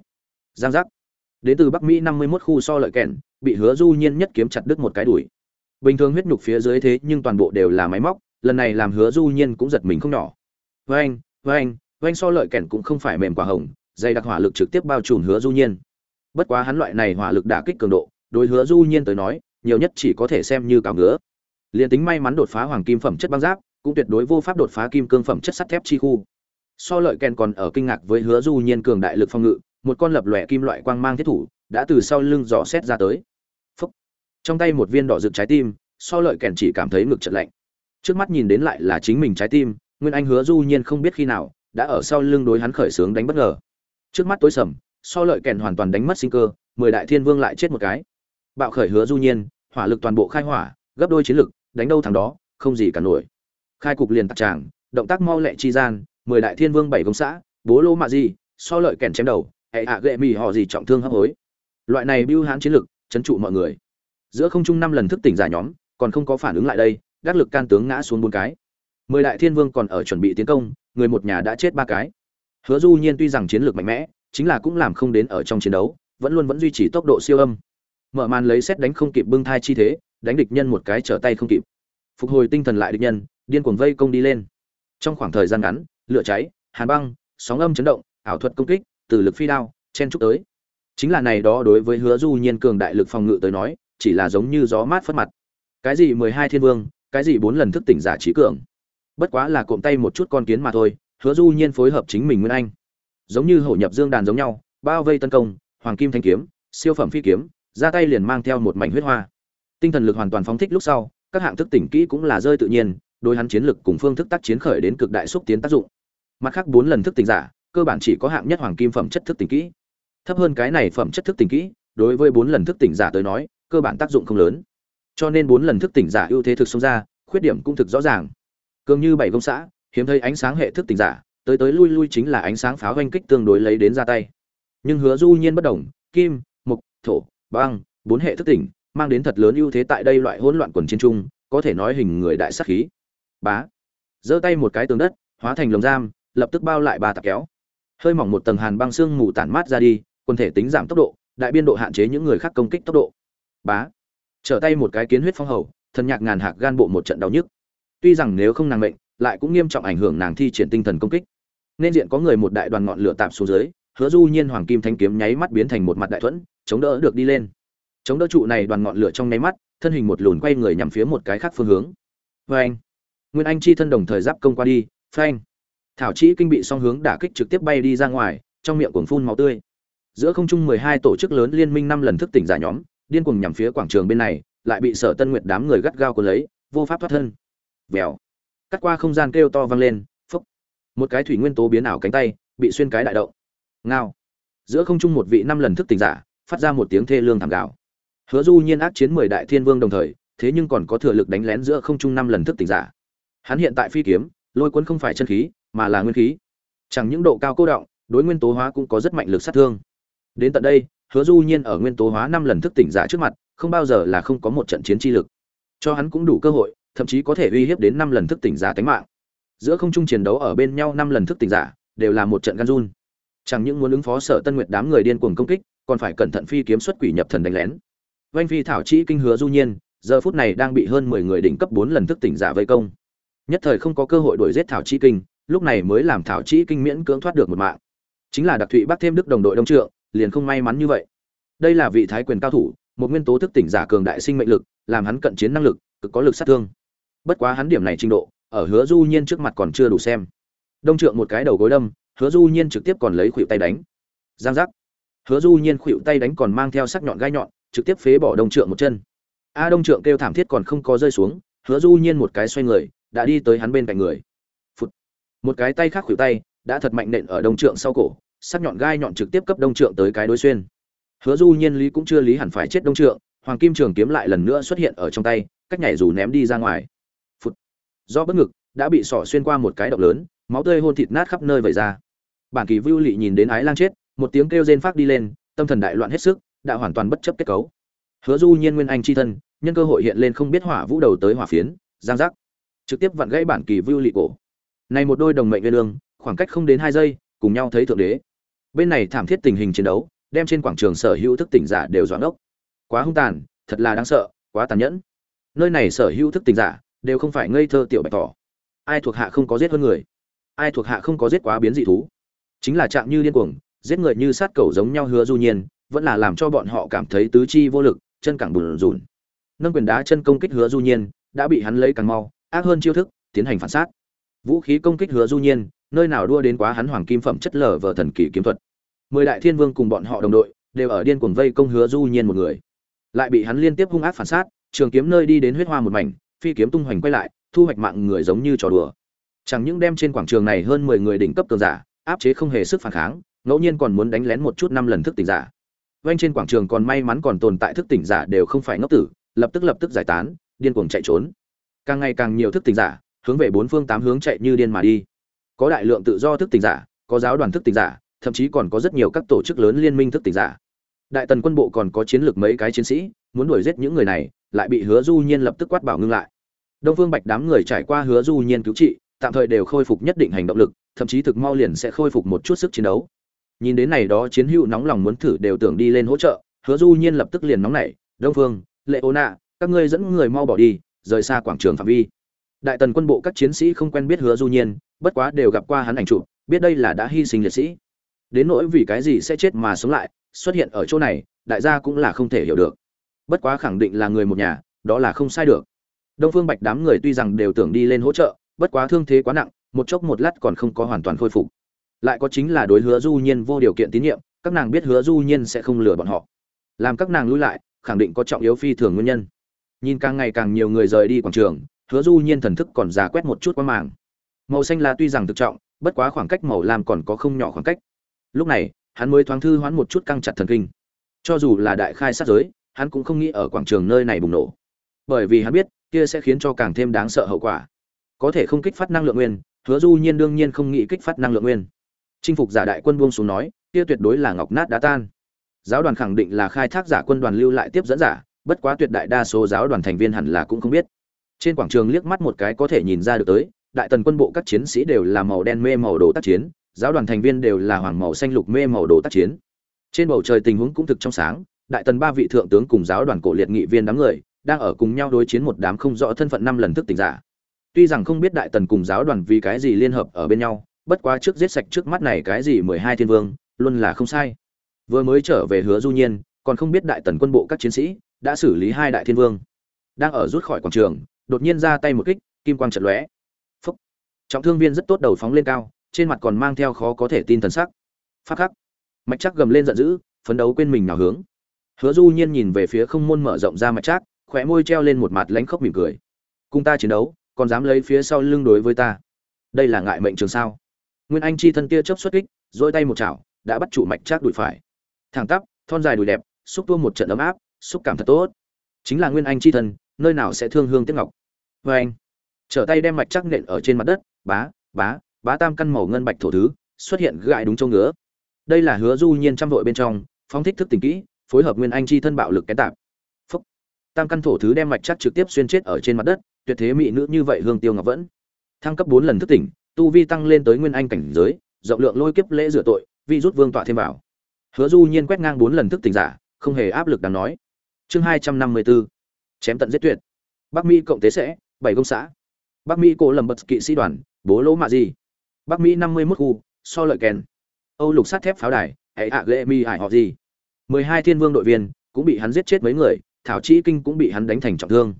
Giang giác. Đến từ bắc mỹ năm mươi 51 khu so lợi kèn bị hứa du nhiên nhất kiếm chặt đứt một cái đùi. Bình thường huyết nhục phía dưới thế nhưng toàn bộ đều là máy móc, lần này làm hứa du nhiên cũng giật mình không nhỏ. Với anh với anh với anh so lợi kèn cũng không phải mềm quả hồng dây đặc hỏa lực trực tiếp bao trùm hứa du nhiên. Bất quá hắn loại này hỏa lực đả kích cường độ, đối hứa du nhiên tới nói, nhiều nhất chỉ có thể xem như cào ngứa. Liền tính may mắn đột phá hoàng kim phẩm chất băng giáp, cũng tuyệt đối vô pháp đột phá kim cương phẩm chất sắt thép chi khu. So lợi kèn còn ở kinh ngạc với hứa du nhiên cường đại lực phong ngự, một con lập lòe kim loại quang mang thiết thủ, đã từ sau lưng dò xét ra tới trong tay một viên đỏ rực trái tim, so lợi kèn chỉ cảm thấy ngực chật lạnh. Trước mắt nhìn đến lại là chính mình trái tim, nguyên anh hứa du nhiên không biết khi nào, đã ở sau lưng đối hắn khởi sướng đánh bất ngờ. Trước mắt tối sầm, so lợi kèn hoàn toàn đánh mất sinh cơ, mười đại thiên vương lại chết một cái. Bạo khởi hứa du nhiên, hỏa lực toàn bộ khai hỏa, gấp đôi chiến lực, đánh đâu thằng đó, không gì cả nổi. Khai cục liền tạc tràng, động tác mau lẹ chi gian, mười đại thiên vương bảy công xã, bố lô mạ gì, so lợi kèn chém đầu, hệ hạ gệ mì họ gì trọng thương hấp hối. Loại này bưu hãn chiến lực, chấn trụ mọi người giữa không trung năm lần thức tỉnh giả nhóm, còn không có phản ứng lại đây đắc lực can tướng ngã xuống bốn cái. Mười đại thiên vương còn ở chuẩn bị tiến công, người một nhà đã chết ba cái. Hứa du nhiên tuy rằng chiến lược mạnh mẽ, chính là cũng làm không đến ở trong chiến đấu, vẫn luôn vẫn duy trì tốc độ siêu âm. Mở màn lấy xét đánh không kịp bưng thai chi thế, đánh địch nhân một cái trở tay không kịp. Phục hồi tinh thần lại địch nhân, điên cuồng vây công đi lên. Trong khoảng thời gian ngắn, lửa cháy, hàn băng, sóng âm chấn động, ảo thuật công kích, từ lực phi đao, chen trúc tới. Chính là này đó đối với hứa du nhiên cường đại lực phòng ngự tới nói chỉ là giống như gió mát phất mặt. Cái gì mười hai thiên vương, cái gì bốn lần thức tỉnh giả trí cường. Bất quá là cụm tay một chút con kiến mà thôi, hứa du nhiên phối hợp chính mình nguyên anh. Giống như hổ nhập dương đàn giống nhau, bao vây tấn công, hoàng kim thanh kiếm, siêu phẩm phi kiếm, ra tay liền mang theo một mảnh huyết hoa. Tinh thần lực hoàn toàn phóng thích lúc sau, các hạng thức tỉnh kỹ cũng là rơi tự nhiên, đối hắn chiến lực cùng phương thức tác chiến khởi đến cực đại xúc tiến tác dụng. Mặt khác bốn lần thức tỉnh giả, cơ bản chỉ có hạng nhất hoàng kim phẩm chất thức tỉnh kỹ. Thấp hơn cái này phẩm chất thức tỉnh kỹ, đối với bốn lần thức tỉnh giả tới nói cơ bản tác dụng không lớn. Cho nên bốn lần thức tỉnh giả ưu thế thực xông ra, khuyết điểm cũng thực rõ ràng. Cường như bảy công xã, hiếm thấy ánh sáng hệ thức tỉnh giả, tới tới lui lui chính là ánh sáng pháo oanh kích tương đối lấy đến ra tay. Nhưng hứa du nhiên bất đồng, kim, mục, thổ, băng, bốn hệ thức tỉnh, mang đến thật lớn ưu thế tại đây loại hỗn loạn quần chiến trung có thể nói hình người đại sát khí. Bá. Giơ tay một cái tường đất, hóa thành lồng giam, lập tức bao lại ba tạp kéo. Hơi mỏng một tầng hàn băng xương mù tản mát ra đi quân thể tính giảm tốc độ, đại biên độ hạn chế những người khác công kích tốc độ bá. Trở tay một cái kiến huyết phong hầu, thần nhạc ngàn hạc gan bộ một trận đau nhức. Tuy rằng nếu không nàng mệnh, lại cũng nghiêm trọng ảnh hưởng nàng thi triển tinh thần công kích. Nên diện có người một đại đoàn ngọn lửa tạm xuống dưới, hứa du nhiên hoàng kim thanh kiếm nháy mắt biến thành một mặt đại thuẫn, chống đỡ được đi lên. Chống đỡ trụ này đoàn ngọn lửa trong nháy mắt, thân hình một lùn quay người nhằm phía một cái khác phương hướng. Vê anh, nguyên anh chi thân đồng thời giáp công qua đi, phanh. Thảo chỉ kinh bị song hướng đả kích trực tiếp bay đi ra ngoài, trong miệng cuồng phun máu tươi. Giữa không trung mười hai tổ chức lớn liên minh năm lần thức tỉnh giả nhóm điên cuồng nhằm phía quảng trường bên này, lại bị sở tân nguyệt đám người gắt gao cuốn lấy, vô pháp thoát thân. Vèo. Cắt qua không gian kêu to vang lên phúc một cái thủy nguyên tố biến ảo cánh tay, bị xuyên cái đại động. Ngao. Giữa không trung một vị năm lần thức tỉnh giả, phát ra một tiếng thê lương thảm gạo hứa du nhiên ác chiến mười đại thiên vương đồng thời, thế nhưng còn có thừa lực đánh lén giữa không trung năm lần thức tỉnh giả. Hắn hiện tại phi kiếm, lôi cuốn không phải chân khí, mà là nguyên khí. Chẳng những độ cao cô động, đối nguyên tố hóa cũng có rất mạnh lực sát thương. Đến tận đây hứa du nhiên ở nguyên tố hóa năm lần thức tỉnh giả trước mặt, không bao giờ là không có một trận chiến chi lực. Cho hắn cũng đủ cơ hội, thậm chí có thể uy hiếp đến năm lần thức tỉnh giả tính mạng. Giữa không trung chiến đấu ở bên nhau năm lần thức tỉnh giả, đều là một trận gan run. Chẳng những muốn ứng phó sở tân nguyệt đám người điên cuồng công kích, còn phải cẩn thận phi kiếm xuất quỷ nhập thần đánh lén. Vanh phi thảo chỉ kinh hứa du nhiên, giờ phút này đang bị hơn mười người đỉnh cấp bốn lần thức tỉnh giả vây công. Nhất thời không có cơ hội đuổi giết thảo chi kinh, lúc này mới làm thảo chi kinh miễn cưỡng thoát được một mạng. Chính là đặc thụy bắc thêm đức đồng đội đông trượng liền không may mắn như vậy. Đây là vị thái quyền cao thủ, một nguyên tố thức tỉnh giả cường đại sinh mệnh lực, làm hắn cận chiến năng lực, cực có lực sát thương. Bất quá hắn điểm này trình độ, ở hứa du nhiên trước mặt còn chưa đủ xem. Đông trượng một cái đầu gối đâm, hứa du nhiên trực tiếp còn lấy khuỷu tay đánh. Giang giác. Hứa du nhiên khuỵu tay đánh còn mang theo sắc nhọn gai nhọn, trực tiếp phế bỏ đông trượng một chân. A đông trượng kêu thảm thiết còn không có rơi xuống, hứa du nhiên một cái xoay người, đã đi tới hắn bên cạnh người. Phụt. một cái tay khác khuỵu tay, đã thật mạnh nện ở đông trượng sau cổ sắc nhọn gai nhọn trực tiếp cấp đông trượng tới cái đối xuyên. Hứa du nhiên lý cũng chưa lý hẳn phải chết đông trượng, hoàng kim trường kiếm lại lần nữa xuất hiện ở trong tay, cách nhảy dù ném đi ra ngoài. Phụt. do bất ngực, đã bị sỏ xuyên qua một cái động lớn, máu tươi hôn thịt nát khắp nơi vẩy ra. Bản kỳ vưu lị nhìn đến ái lang chết, một tiếng kêu rên phát đi lên, tâm thần đại loạn hết sức, đã hoàn toàn bất chấp kết cấu. Hứa du nhiên nguyên anh chi thân, nhân cơ hội hiện lên không biết hỏa vũ đầu tới hỏa phiến, giang giác. Trực tiếp vặn gãy bản kỳ vưu lị cổ. Này một đôi đồng mệnh nguyên lương, khoảng cách không đến hai giây, cùng nhau thấy thượng đế bên này thảm thiết tình hình chiến đấu, đem trên quảng trường sở hữu thức tỉnh giả đều doãn ốc quá hung tàn, thật là đáng sợ, quá tàn nhẫn. Nơi này sở hữu thức tình giả đều không phải ngây thơ tiểu bạch tỏ ai thuộc hạ không có giết hơn người? Ai thuộc hạ không có giết quá biến dị thú? Chính là trạng như điên cuồng, giết người như sát cẩu giống nhau hứa du nhiên, vẫn là làm cho bọn họ cảm thấy tứ chi vô lực, chân càng bùn rùn. Nâng quyền đá chân công kích hứa du nhiên, đã bị hắn lấy càng mau, ác hơn chiêu thức, tiến hành phản sát. Vũ khí công kích hứa du nhiên nơi nào đua đến quá hắn hoàng kim phẩm chất lở vờ thần kỳ kiếm thuật. Mười đại thiên vương cùng bọn họ đồng đội đều ở điên cuồng vây công hứa du nhiên một người. Lại bị hắn liên tiếp hung ác phản sát, trường kiếm nơi đi đến huyết hoa một mảnh, phi kiếm tung hoành quay lại, thu hoạch mạng người giống như trò đùa. Chẳng những đem trên quảng trường này hơn mười người đỉnh cấp cường giả áp chế không hề sức phản kháng, ngẫu nhiên còn muốn đánh lén một chút năm lần thức tỉnh giả. Bên trên quảng trường còn may mắn còn tồn tại thức tỉnh giả đều không phải ngốc tử, lập tức lập tức giải tán, điên cuồng chạy trốn. Càng ngày càng nhiều thức tỉnh giả hướng về bốn phương tám hướng chạy như điên mà đi có đại lượng tự do thức tỉnh giả, có giáo đoàn thức tỉnh giả, thậm chí còn có rất nhiều các tổ chức lớn liên minh thức tỉnh giả. Đại tần quân bộ còn có chiến lược mấy cái chiến sĩ, muốn đuổi giết những người này, lại bị hứa du nhiên lập tức quát bảo ngưng lại. Đông phương bạch đám người trải qua hứa du nhiên cứu trị, tạm thời đều khôi phục nhất định hành động lực, thậm chí thực mau liền sẽ khôi phục một chút sức chiến đấu. Nhìn đến này đó chiến hữu nóng lòng muốn thử đều tưởng đi lên hỗ trợ, hứa du nhiên lập tức liền nóng nảy, đông phương, lệ ô nạ các ngươi dẫn người mau bỏ đi, rời xa quảng trường phạm vi đại tần quân bộ các chiến sĩ không quen biết hứa du nhiên, bất quá đều gặp qua hắn ảnh chụp, biết đây là đã hy sinh liệt sĩ. Đến nỗi vì cái gì sẽ chết mà sống lại, xuất hiện ở chỗ này, đại gia cũng là không thể hiểu được. Bất quá khẳng định là người một nhà, đó là không sai được. Đông phương bạch đám người tuy rằng đều tưởng đi lên hỗ trợ, bất quá thương thế quá nặng, một chốc một lát còn không có hoàn toàn khôi phục. Lại có chính là đối hứa du nhiên vô điều kiện tín nhiệm, các nàng biết hứa du nhiên sẽ không lừa bọn họ. Làm các nàng lui lại, khẳng định có trọng yếu phi thường nguyên nhân. Nhìn càng ngày càng nhiều người rời đi quảng trường hứa du nhiên thần thức còn giả quét một chút qua màng. Màu xanh là tuy rằng thực trọng, bất quá khoảng cách màu lam còn có không nhỏ khoảng cách. Lúc này, hắn mới thoáng thư hoán một chút căng chặt thần kinh. Cho dù là đại khai sát giới, hắn cũng không nghĩ ở quảng trường nơi này bùng nổ. Bởi vì hắn biết, kia sẽ khiến cho càng thêm đáng sợ hậu quả. Có thể không kích phát năng lượng nguyên, hứa du nhiên đương nhiên không nghĩ kích phát năng lượng nguyên. Chinh phục giả đại quân buông xuống nói, kia tuyệt đối là ngọc nát đá tan. Giáo đoàn khẳng định là khai thác giả quân đoàn lưu lại tiếp dẫn giả, bất quá tuyệt đại đa số giáo đoàn thành viên hẳn là cũng không biết trên quảng trường liếc mắt một cái có thể nhìn ra được tới, đại tần quân bộ các chiến sĩ đều là màu đen mê màu đồ tác chiến, giáo đoàn thành viên đều là hoàng màu xanh lục mê màu đồ tác chiến. Trên bầu trời tình huống cũng thực trong sáng, đại tần ba vị thượng tướng cùng giáo đoàn cổ liệt nghị viên đám người đang ở cùng nhau đối chiến một đám không rõ thân phận năm lần thức tỉnh giả. Tuy rằng không biết đại tần cùng giáo đoàn vì cái gì liên hợp ở bên nhau, bất quá trước giết sạch trước mắt này cái gì mười hai thiên vương, luôn là không sai. Vừa mới trở về hứa du nhiên, còn không biết đại tần quân bộ các chiến sĩ đã xử lý hai đại thiên vương. Đang ở rút khỏi quảng trường đột nhiên ra tay một kích kim quang chợt lóe. Phốc. trọng thương viên rất tốt đầu phóng lên cao trên mặt còn mang theo khó có thể tin thần sắc. Phát khắc. Mạch Trác gầm lên giận dữ phấn đấu quên mình nào hướng. Hứa du nhiên nhìn về phía không môn mở rộng ra mạch Trác, khóe môi treo lên một mặt lánh khóc mỉm cười. Cùng ta chiến đấu còn dám lấy phía sau lưng đối với ta. Đây là ngại mệnh trường sao? Nguyên anh chi thân kia chớp xuất kích giơ tay một chảo đã bắt chủ mạch Trác đùi phải. Thẳng tắp thon dài đùi đẹp xúc tua một trận ấm áp xúc cảm thật tốt. Chính là nguyên anh chi thân nơi nào sẽ thương hương tiếc ngọc? Vê anh. Trở tay đem mạch chắc nện ở trên mặt đất, bá bá bá tam căn màu ngân bạch thổ thứ, xuất hiện gãi đúng chỗ ngứa. Đây là hứa du nhiên trăm vội bên trong, phóng thích thức tình kỹ, phối hợp nguyên anh chi thân bạo lực cái tạp. Phúc. Tam căn thổ thứ đem mạch chắc trực tiếp xuyên chết ở trên mặt đất, tuyệt thế mỹ nữ như vậy hương tiêu ngọc vẫn. Thăng cấp bốn lần thức tỉnh, tu vi tăng lên tới nguyên anh cảnh giới, rộng lượng lôi kiếp lễ rửa tội, vi rút vương tọa thêm vào. Hứa du nhiên quét ngang bốn lần thức tỉnh giả, không hề áp lực đáng nói. Chương hai trăm năm mươi 254 chém tận giết tuyệt. Bắc mỹ cộng tế sẽ bảy công xã. Bắc mỹ cổ lầm bật kỵ sĩ đoàn, bố lỗ mạ gì. Bắc mỹ năm mươi mốt khu, so lợi kèn. Âu lục sắt thép pháo đài, hệ hạ lệ mi hải họ gì. mười hai thiên vương đội viên cũng bị hắn giết chết mấy người, thảo trí kinh cũng bị hắn đánh thành trọng thương.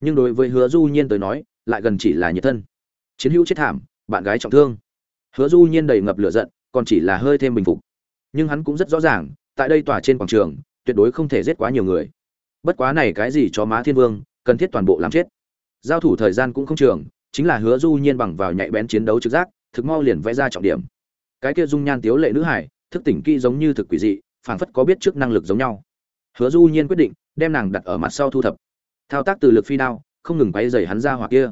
Nhưng đối với hứa du nhiên tới nói, lại gần chỉ là nhiệt thân. Chiến hữu chết thảm, bạn gái trọng thương. Hứa du nhiên đầy ngập lửa giận, còn chỉ là hơi thêm bình phục. Nhưng hắn cũng rất rõ ràng, tại đây tòa trên quảng trường, tuyệt đối không thể giết quá nhiều người. Bất quá này cái gì cho má thiên vương, cần thiết toàn bộ làm chết giao thủ thời gian cũng không trường, chính là hứa du nhiên bằng vào nhạy bén chiến đấu trực giác, thực mau liền vẽ ra trọng điểm. Cái kia dung nhan tiếu lệ nữ hải, thức tỉnh kỹ giống như thực quỷ dị, phảng phất có biết trước năng lực giống nhau. Hứa du nhiên quyết định, đem nàng đặt ở mặt sau thu thập. Thao tác từ lực phi đao, không ngừng quay dày hắn ra hoặc kia.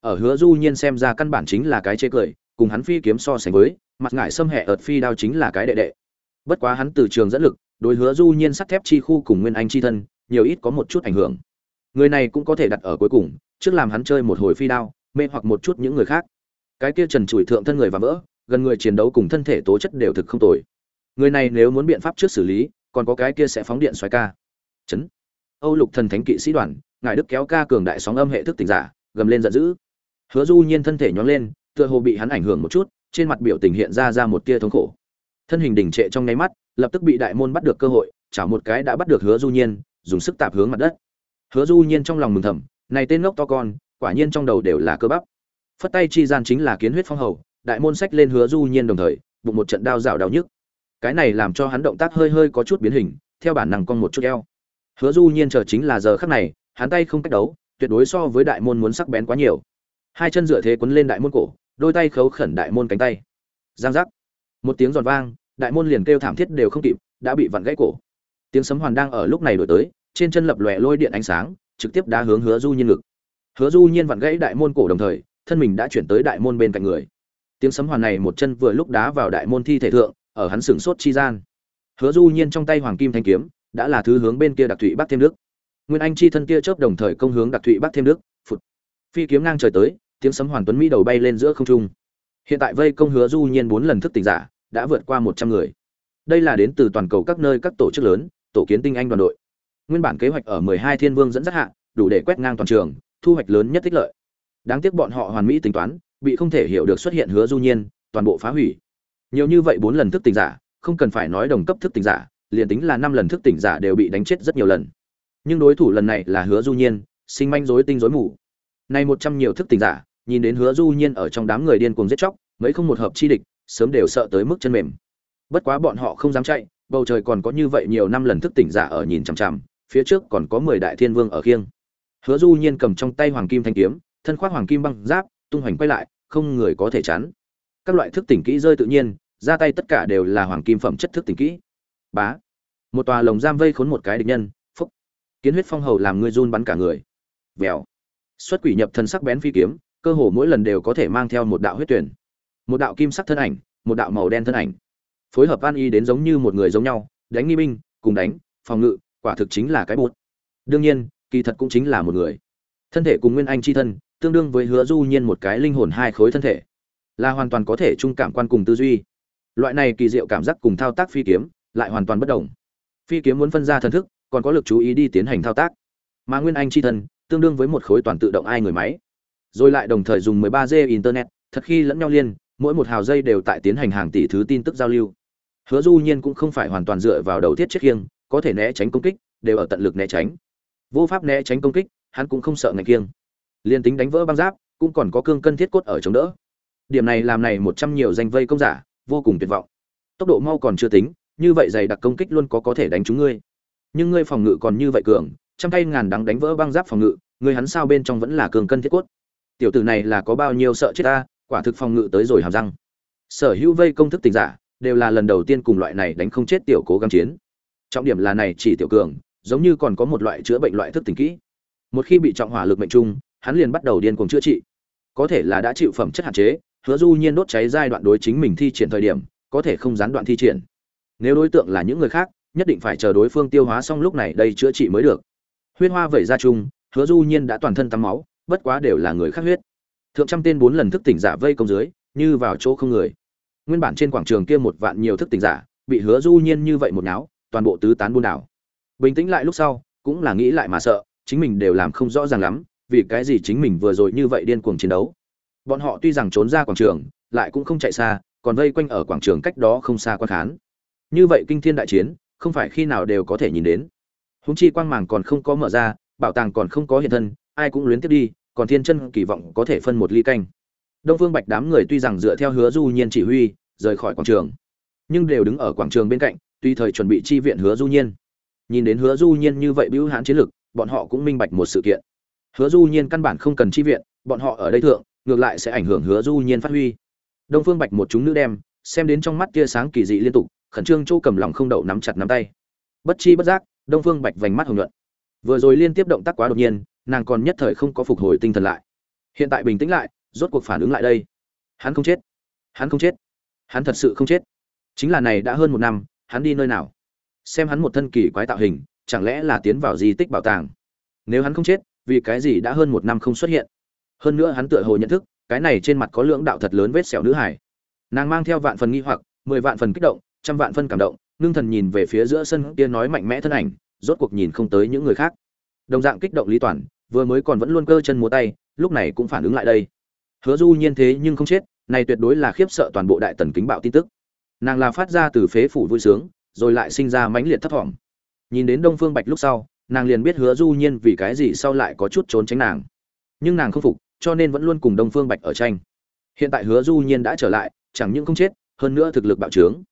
Ở hứa du nhiên xem ra căn bản chính là cái chê cười, cùng hắn phi kiếm so sánh với, mặt ngải xâm hệ ợt phi đao chính là cái đệ đệ. Bất quá hắn từ trường dẫn lực, đối hứa du nhiên sắt thép chi khu cùng nguyên anh chi thân, nhiều ít có một chút ảnh hưởng. Người này cũng có thể đặt ở cuối cùng trước làm hắn chơi một hồi phi đao, mê hoặc một chút những người khác. Cái kia trần trụi thượng thân người và vỡ, gần người chiến đấu cùng thân thể tố chất đều thực không tồi. Người này nếu muốn biện pháp trước xử lý, còn có cái kia sẽ phóng điện xoáy ca. Chấn. Âu lục thần thánh kỵ sĩ đoàn, ngài đức kéo ca cường đại sóng âm hệ thức tỉnh giả, gầm lên giận dữ. Hứa du nhiên thân thể nhón lên, tựa hồ bị hắn ảnh hưởng một chút, trên mặt biểu tình hiện ra ra một tia thống khổ. Thân hình đỉnh trệ trong nháy mắt, lập tức bị đại môn bắt được cơ hội, chảo một cái đã bắt được hứa du nhiên, dùng sức tạp hướng mặt đất. Hứa du nhiên trong lòng mừng thầm này tên ngốc to con, quả nhiên trong đầu đều là cơ bắp. Phất tay chi gian chính là kiến huyết phong hầu, đại môn sách lên hứa du nhiên đồng thời, bụng một trận đao rào đau nhức. Cái này làm cho hắn động tác hơi hơi có chút biến hình, theo bản năng con một chút eo. Hứa du nhiên chờ chính là giờ khắc này, hắn tay không cách đấu, tuyệt đối so với đại môn muốn sắc bén quá nhiều. Hai chân dựa thế quấn lên đại môn cổ, đôi tay khấu khẩn đại môn cánh tay. Giang giác. Một tiếng giòn vang, đại môn liền kêu thảm thiết đều không kịp, đã bị vặn gãy cổ. Tiếng sấm hoàn đang ở lúc này đổi tới, trên chân lập lòe lôi điện ánh sáng trực tiếp đá hướng hứa du nhiên ngực. Hứa du nhiên vặn gãy đại môn cổ đồng thời thân mình đã chuyển tới đại môn bên cạnh người. Tiếng sấm hoàn này một chân vừa lúc đá vào đại môn thi thể thượng ở hắn sừng sốt chi gian. Hứa du nhiên trong tay hoàng kim thanh kiếm đã là thứ hướng bên kia đặc thủy bắc thêm nước. nguyên anh chi thân kia chớp đồng thời công hướng đặc thủy bắc thêm nước, phụt. Phi kiếm ngang trời tới tiếng sấm hoàn tuấn mỹ đầu bay lên giữa không trung. Hiện tại vây công hứa du nhiên bốn lần thức tỉnh giả đã vượt qua một trăm người. Đây là đến từ toàn cầu các nơi các tổ chức lớn tổ kiến tinh anh đoàn đội nguyên bản kế hoạch ở mười hai thiên vương dẫn dắt hạ, đủ để quét ngang toàn trường, thu hoạch lớn nhất tích lợi. Đáng tiếc bọn họ hoàn mỹ tính toán, bị không thể hiểu được xuất hiện hứa du nhiên, toàn bộ phá hủy. Nhiều như vậy bốn lần thức tỉnh giả, không cần phải nói đồng cấp thức tỉnh giả, liền tính là năm lần thức tỉnh giả đều bị đánh chết rất nhiều lần. Nhưng đối thủ lần này là hứa du nhiên, sinh manh rối tinh rối mù. Nay một trăm nhiều thức tỉnh giả, nhìn đến hứa du nhiên ở trong đám người điên cuồng giết chóc, mấy không một hợp chi địch, sớm đều sợ tới mức chân mềm. Bất quá bọn họ không dám chạy, bầu trời còn có như vậy nhiều năm lần thức tỉnh giả ở nhìn chằm chằm phía trước còn có mười đại thiên vương ở khiêng. Hứa du nhiên cầm trong tay hoàng kim thanh kiếm, thân khoác hoàng kim băng giáp, tung hoành quay lại, không người có thể chắn. Các loại thức tỉnh kỹ rơi tự nhiên, ra tay tất cả đều là hoàng kim phẩm chất thức tỉnh kỹ. Bá. Một tòa lồng giam vây khốn một cái địch nhân, phúc. Kiến huyết phong hầu làm ngươi run bắn cả người. Vèo xuất quỷ nhập thân sắc bén phi kiếm, cơ hồ mỗi lần đều có thể mang theo một đạo huyết tuyển. Một đạo kim sắc thân ảnh, một đạo màu đen thân ảnh. Phối hợp an y đến giống như một người giống nhau, đánh nghi binh, cùng đánh, phòng ngự quả thực chính là cái bút. Đương nhiên, kỳ thật cũng chính là một người. Thân thể cùng nguyên anh c h i thân, tương đương với hứa du nhiên một cái linh hồn hai khối thân thể. Là hoàn toàn có thể chung cảm quan cùng tư duy. Loại này kỳ diệu cảm giác cùng thao tác phi kiếm, lại hoàn toàn bất đồng. Phi kiếm muốn phân ra thần thức, còn có lực chú ý đi tiến hành thao tác. Mà nguyên anh c h i thân, tương đương với một khối toàn tự động ai người máy. Rồi lại đồng thời dùng 13 g internet, thật khi lẫn nhau liên, mỗi một hào dây đều tại tiến hành hàng tỷ thứ tin tức giao lưu. Hứa du nhiên cũng không phải hoàn toàn dựa vào đầu thiết chiếc khiêng có thể né tránh công kích, đều ở tận lực né tránh. Vô pháp né tránh công kích, hắn cũng không sợ ngạch kiêng. Liên tính đánh vỡ băng giáp, cũng còn có cương cân thiết cốt ở chống đỡ. Điểm này làm này một trăm nhiều danh vây công giả, vô cùng tuyệt vọng. Tốc độ mau còn chưa tính, như vậy dày đặc công kích luôn có có thể đánh trúng ngươi. Nhưng ngươi phòng ngự còn như vậy cường, trăm tay ngàn đắng đánh vỡ băng giáp phòng ngự, ngươi hắn sao bên trong vẫn là cường cân thiết cốt? Tiểu tử này là có bao nhiêu sợ chết ta, quả thực phòng ngự tới rồi hàm răng. Sở hữu vây công thức tình giả, đều là lần đầu tiên cùng loại này đánh không chết tiểu cố gắng chiến trọng điểm là này chỉ tiểu cường, giống như còn có một loại chữa bệnh loại thức tỉnh kỹ. Một khi bị trọng hỏa lực mệnh trung, hắn liền bắt đầu điên cuồng chữa trị. Có thể là đã chịu phẩm chất hạn chế, hứa du nhiên đốt cháy giai đoạn đối chính mình thi triển thời điểm, có thể không gián đoạn thi triển. Nếu đối tượng là những người khác, nhất định phải chờ đối phương tiêu hóa xong lúc này đây chữa trị mới được. Huyết hoa vẩy ra chung, hứa du nhiên đã toàn thân tắm máu, bất quá đều là người khác huyết. Thượng trăm tên bốn lần thức tỉnh giả vây công dưới, như vào chỗ không người. Nguyên bản trên quảng trường kia một vạn nhiều thức tỉnh giả, bị hứa du nhiên như vậy một náo toàn bộ tứ tán buôn đảo. Bình tĩnh lại lúc sau, cũng là nghĩ lại mà sợ, chính mình đều làm không rõ ràng lắm, vì cái gì chính mình vừa rồi như vậy điên cuồng chiến đấu. Bọn họ tuy rằng trốn ra quảng trường, lại cũng không chạy xa, còn vây quanh ở quảng trường cách đó không xa quan khán. Như vậy kinh thiên đại chiến, không phải khi nào đều có thể nhìn đến. Húng chi quang màng còn không có mở ra, bảo tàng còn không có hiện thân, ai cũng luyến tiếp đi, còn thiên chân kỳ vọng có thể phân một ly canh. Đông phương bạch đám người tuy rằng dựa theo hứa du nhiên chỉ huy, rời khỏi quảng trường, nhưng đều đứng ở quảng trường bên cạnh tùy thời chuẩn bị chi viện hứa du nhiên. Nhìn đến hứa du nhiên như vậy bưu hãn chiến lực bọn họ cũng minh bạch một sự kiện. Hứa du nhiên căn bản không cần chi viện, bọn họ ở đây thượng, ngược lại sẽ ảnh hưởng hứa du nhiên phát huy. Đông phương bạch một chúng nữ đem, xem đến trong mắt tia sáng kỳ dị liên tục, khẩn trương châu cầm lòng không đậu nắm chặt nắm tay. Bất chi bất giác, đông phương bạch vành mắt hồng nhuận. Vừa rồi liên tiếp động tác quá đột nhiên, nàng còn nhất thời không có phục hồi tinh thần lại. Hiện tại bình tĩnh lại, rốt cuộc phản ứng lại đây. Hắn không chết. Hắn không chết. Hắn thật sự không chết. Chính là này đã hơn một năm hắn đi nơi nào? Xem hắn một thân kỳ quái tạo hình, chẳng lẽ là tiến vào di tích bảo tàng? Nếu hắn không chết, vì cái gì đã hơn một năm không xuất hiện? Hơn nữa hắn tựa hồ nhận thức, cái này trên mặt có lưỡng đạo thật lớn vết sẹo nữ hải nàng mang theo vạn phần nghi hoặc, mười vạn phần kích động, trăm vạn phân cảm động, ngưng thần nhìn về phía giữa sân kia nói mạnh mẽ thân ảnh, rốt cuộc nhìn không tới những người khác. Đồng dạng kích động lý toàn, vừa mới còn vẫn luôn cơ chân múa tay, lúc này cũng phản ứng lại đây. Hứa du nhiên thế nhưng không chết, này tuyệt đối là khiếp sợ toàn bộ đại tần kính bạo tin tức nàng là phát ra từ phế phủ vui sướng, rồi lại sinh ra mãnh liệt thất vọng. Nhìn đến đông phương bạch lúc sau, nàng liền biết hứa du nhiên vì cái gì sau lại có chút trốn tránh nàng. Nhưng nàng không phục, cho nên vẫn luôn cùng đông phương bạch ở tranh. Hiện tại hứa du nhiên đã trở lại, chẳng những không chết, hơn nữa thực lực bạo trướng.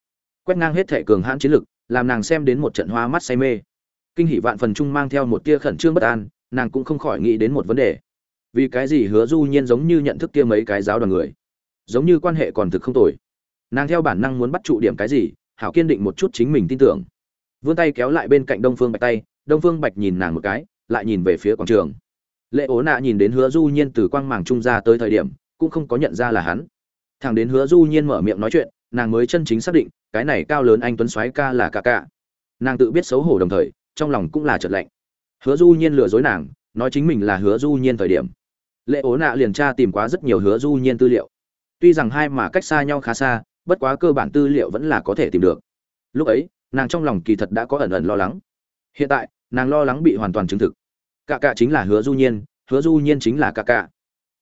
Quét ngang hết thể cường hãn chiến lực, làm nàng xem đến một trận hoa mắt say mê. Kinh hỷ vạn phần trung mang theo một tia khẩn trương bất an, nàng cũng không khỏi nghĩ đến một vấn đề. Vì cái gì hứa du nhiên giống như nhận thức kia mấy cái giáo đoàn người? Giống như quan hệ còn thực không tồi nàng theo bản năng muốn bắt trụ điểm cái gì, hảo kiên định một chút chính mình tin tưởng. Vươn tay kéo lại bên cạnh đông phương bạch tay, đông phương bạch nhìn nàng một cái, lại nhìn về phía quảng trường. Lệ ố nạ nhìn đến hứa du nhiên từ quang màng trung ra tới thời điểm, cũng không có nhận ra là hắn. Thằng đến hứa du nhiên mở miệng nói chuyện, nàng mới chân chính xác định, cái này cao lớn anh tuấn soái ca là ca ca. Nàng tự biết xấu hổ đồng thời, trong lòng cũng là chợt lạnh. Hứa du nhiên lừa dối nàng, nói chính mình là hứa du nhiên thời điểm. Lệ ố nạ liền tra tìm quá rất nhiều hứa du nhiên tư liệu. Tuy rằng hai mà cách xa nhau khá xa bất quá cơ bản tư liệu vẫn là có thể tìm được. Lúc ấy, nàng trong lòng kỳ thật đã có ẩn ẩn lo lắng. Hiện tại, nàng lo lắng bị hoàn toàn chứng thực. Cạ cạ chính là hứa du nhiên, hứa du nhiên chính là cạ cạ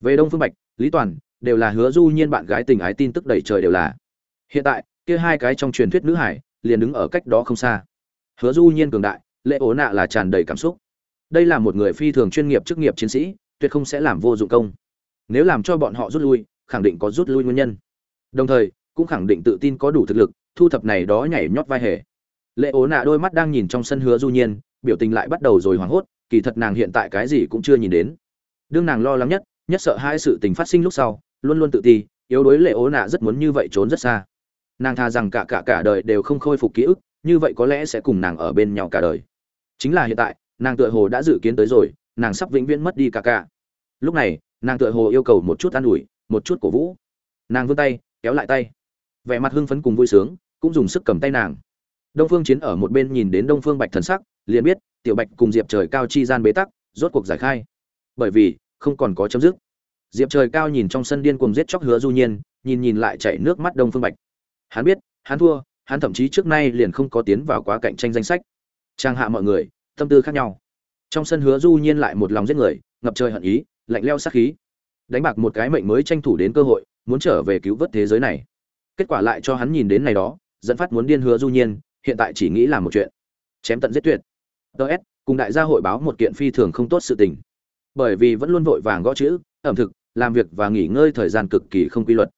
về đông phương bạch, lý toàn, đều là hứa du nhiên bạn gái tình ái tin tức đầy trời đều là. Hiện tại, kia hai cái trong truyền thuyết nữ hải, liền đứng ở cách đó không xa. Hứa du nhiên cường đại, lệ ố nạ là tràn đầy cảm xúc. Đây là một người phi thường chuyên nghiệp chức nghiệp chiến sĩ, tuyệt không sẽ làm vô dụng công. Nếu làm cho bọn họ rút lui, khẳng định có rút lui nguyên nhân. Đồng thời cũng khẳng định tự tin có đủ thực lực, thu thập này đó nhảy nhót vai hề. Lệ ố nạ đôi mắt đang nhìn trong sân hứa du nhiên, biểu tình lại bắt đầu rồi hoảng hốt, kỳ thật nàng hiện tại cái gì cũng chưa nhìn đến. Đương nàng lo lắng nhất nhất sợ hai sự tình phát sinh lúc sau, luôn luôn tự ti, yếu đuối lệ ố nạ rất muốn như vậy trốn rất xa. Nàng tha rằng cả cả cả đời đều không khôi phục ký ức, như vậy có lẽ sẽ cùng nàng ở bên nhau cả đời. Chính là hiện tại, nàng tựa hồ đã dự kiến tới rồi, nàng sắp vĩnh viễn mất đi cả cả. Lúc này, nàng tựa hồ yêu cầu một chút an ủi, một chút cổ vũ. Nàng vươn tay, kéo lại tay vẻ mặt hưng phấn cùng vui sướng, cũng dùng sức cầm tay nàng. Đông phương chiến ở một bên nhìn đến đông phương bạch thần sắc, liền biết, tiểu bạch cùng diệp trời cao chi gian bế tắc, rốt cuộc giải khai. Bởi vì, không còn có chấm dứt. Diệp trời cao nhìn trong sân điên cuồng giết chóc hứa du nhiên, nhìn nhìn lại chảy nước mắt đông phương bạch. Hắn biết, hắn thua, hắn thậm chí trước nay liền không có tiến vào quá cạnh tranh danh sách. Trang hạ mọi người, tâm tư khác nhau. Trong sân hứa du nhiên lại một lòng giết người, ngập trời hận ý, lạnh leo sát khí. Đánh bạc một cái mệnh mới tranh thủ đến cơ hội, muốn trở về cứu vớt thế giới này kết quả lại cho hắn nhìn đến này đó, dẫn phát muốn điên hứa du nhiên, hiện tại chỉ nghĩ làm một chuyện. Chém tận giết tuyệt. Ts cùng đại gia hội báo một kiện phi thường không tốt sự tình. Bởi vì vẫn luôn vội vàng gõ chữ, ẩm thực, làm việc và nghỉ ngơi thời gian cực kỳ không quy luật.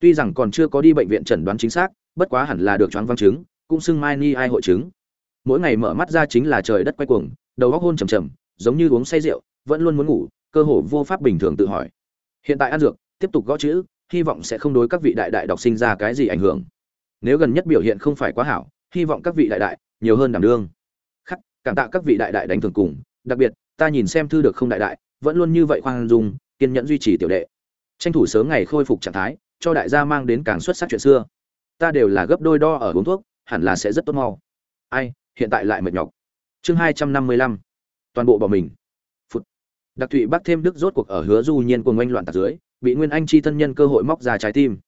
Tuy rằng còn chưa có đi bệnh viện chẩn đoán chính xác, bất quá hẳn là được choáng văng chứng, cũng xưng mai ni ai hội chứng. Mỗi ngày mở mắt ra chính là trời đất quay cuồng, đầu óc hôn trầm trầm, giống như uống say rượu, vẫn luôn muốn ngủ, cơ hồ vô pháp bình thường tự hỏi. Hiện tại ăn dược, tiếp tục gõ chữ hy vọng sẽ không đối các vị đại đại đọc sinh ra cái gì ảnh hưởng. Nếu gần nhất biểu hiện không phải quá hảo, hy vọng các vị đại đại nhiều hơn đảm đương. Khắc, cảm tạ các vị đại đại đánh thường cùng. Đặc biệt, ta nhìn xem thư được không đại đại, vẫn luôn như vậy khoan dung, kiên nhẫn duy trì tiểu đệ. Tranh thủ sớm ngày khôi phục trạng thái, cho đại gia mang đến càng xuất sắc chuyện xưa. Ta đều là gấp đôi đo ở uống thuốc, hẳn là sẽ rất tốt mau. Ai, hiện tại lại mệt nhọc. Chương hai trăm năm mươi lăm. Toàn bộ bỏ mình. Phút đặc thụy bắc thêm đức rốt cuộc ở hứa du nhiên cuồng oanh loạn tạc dưới bị nguyên anh chi thân nhân cơ hội móc ra trái tim.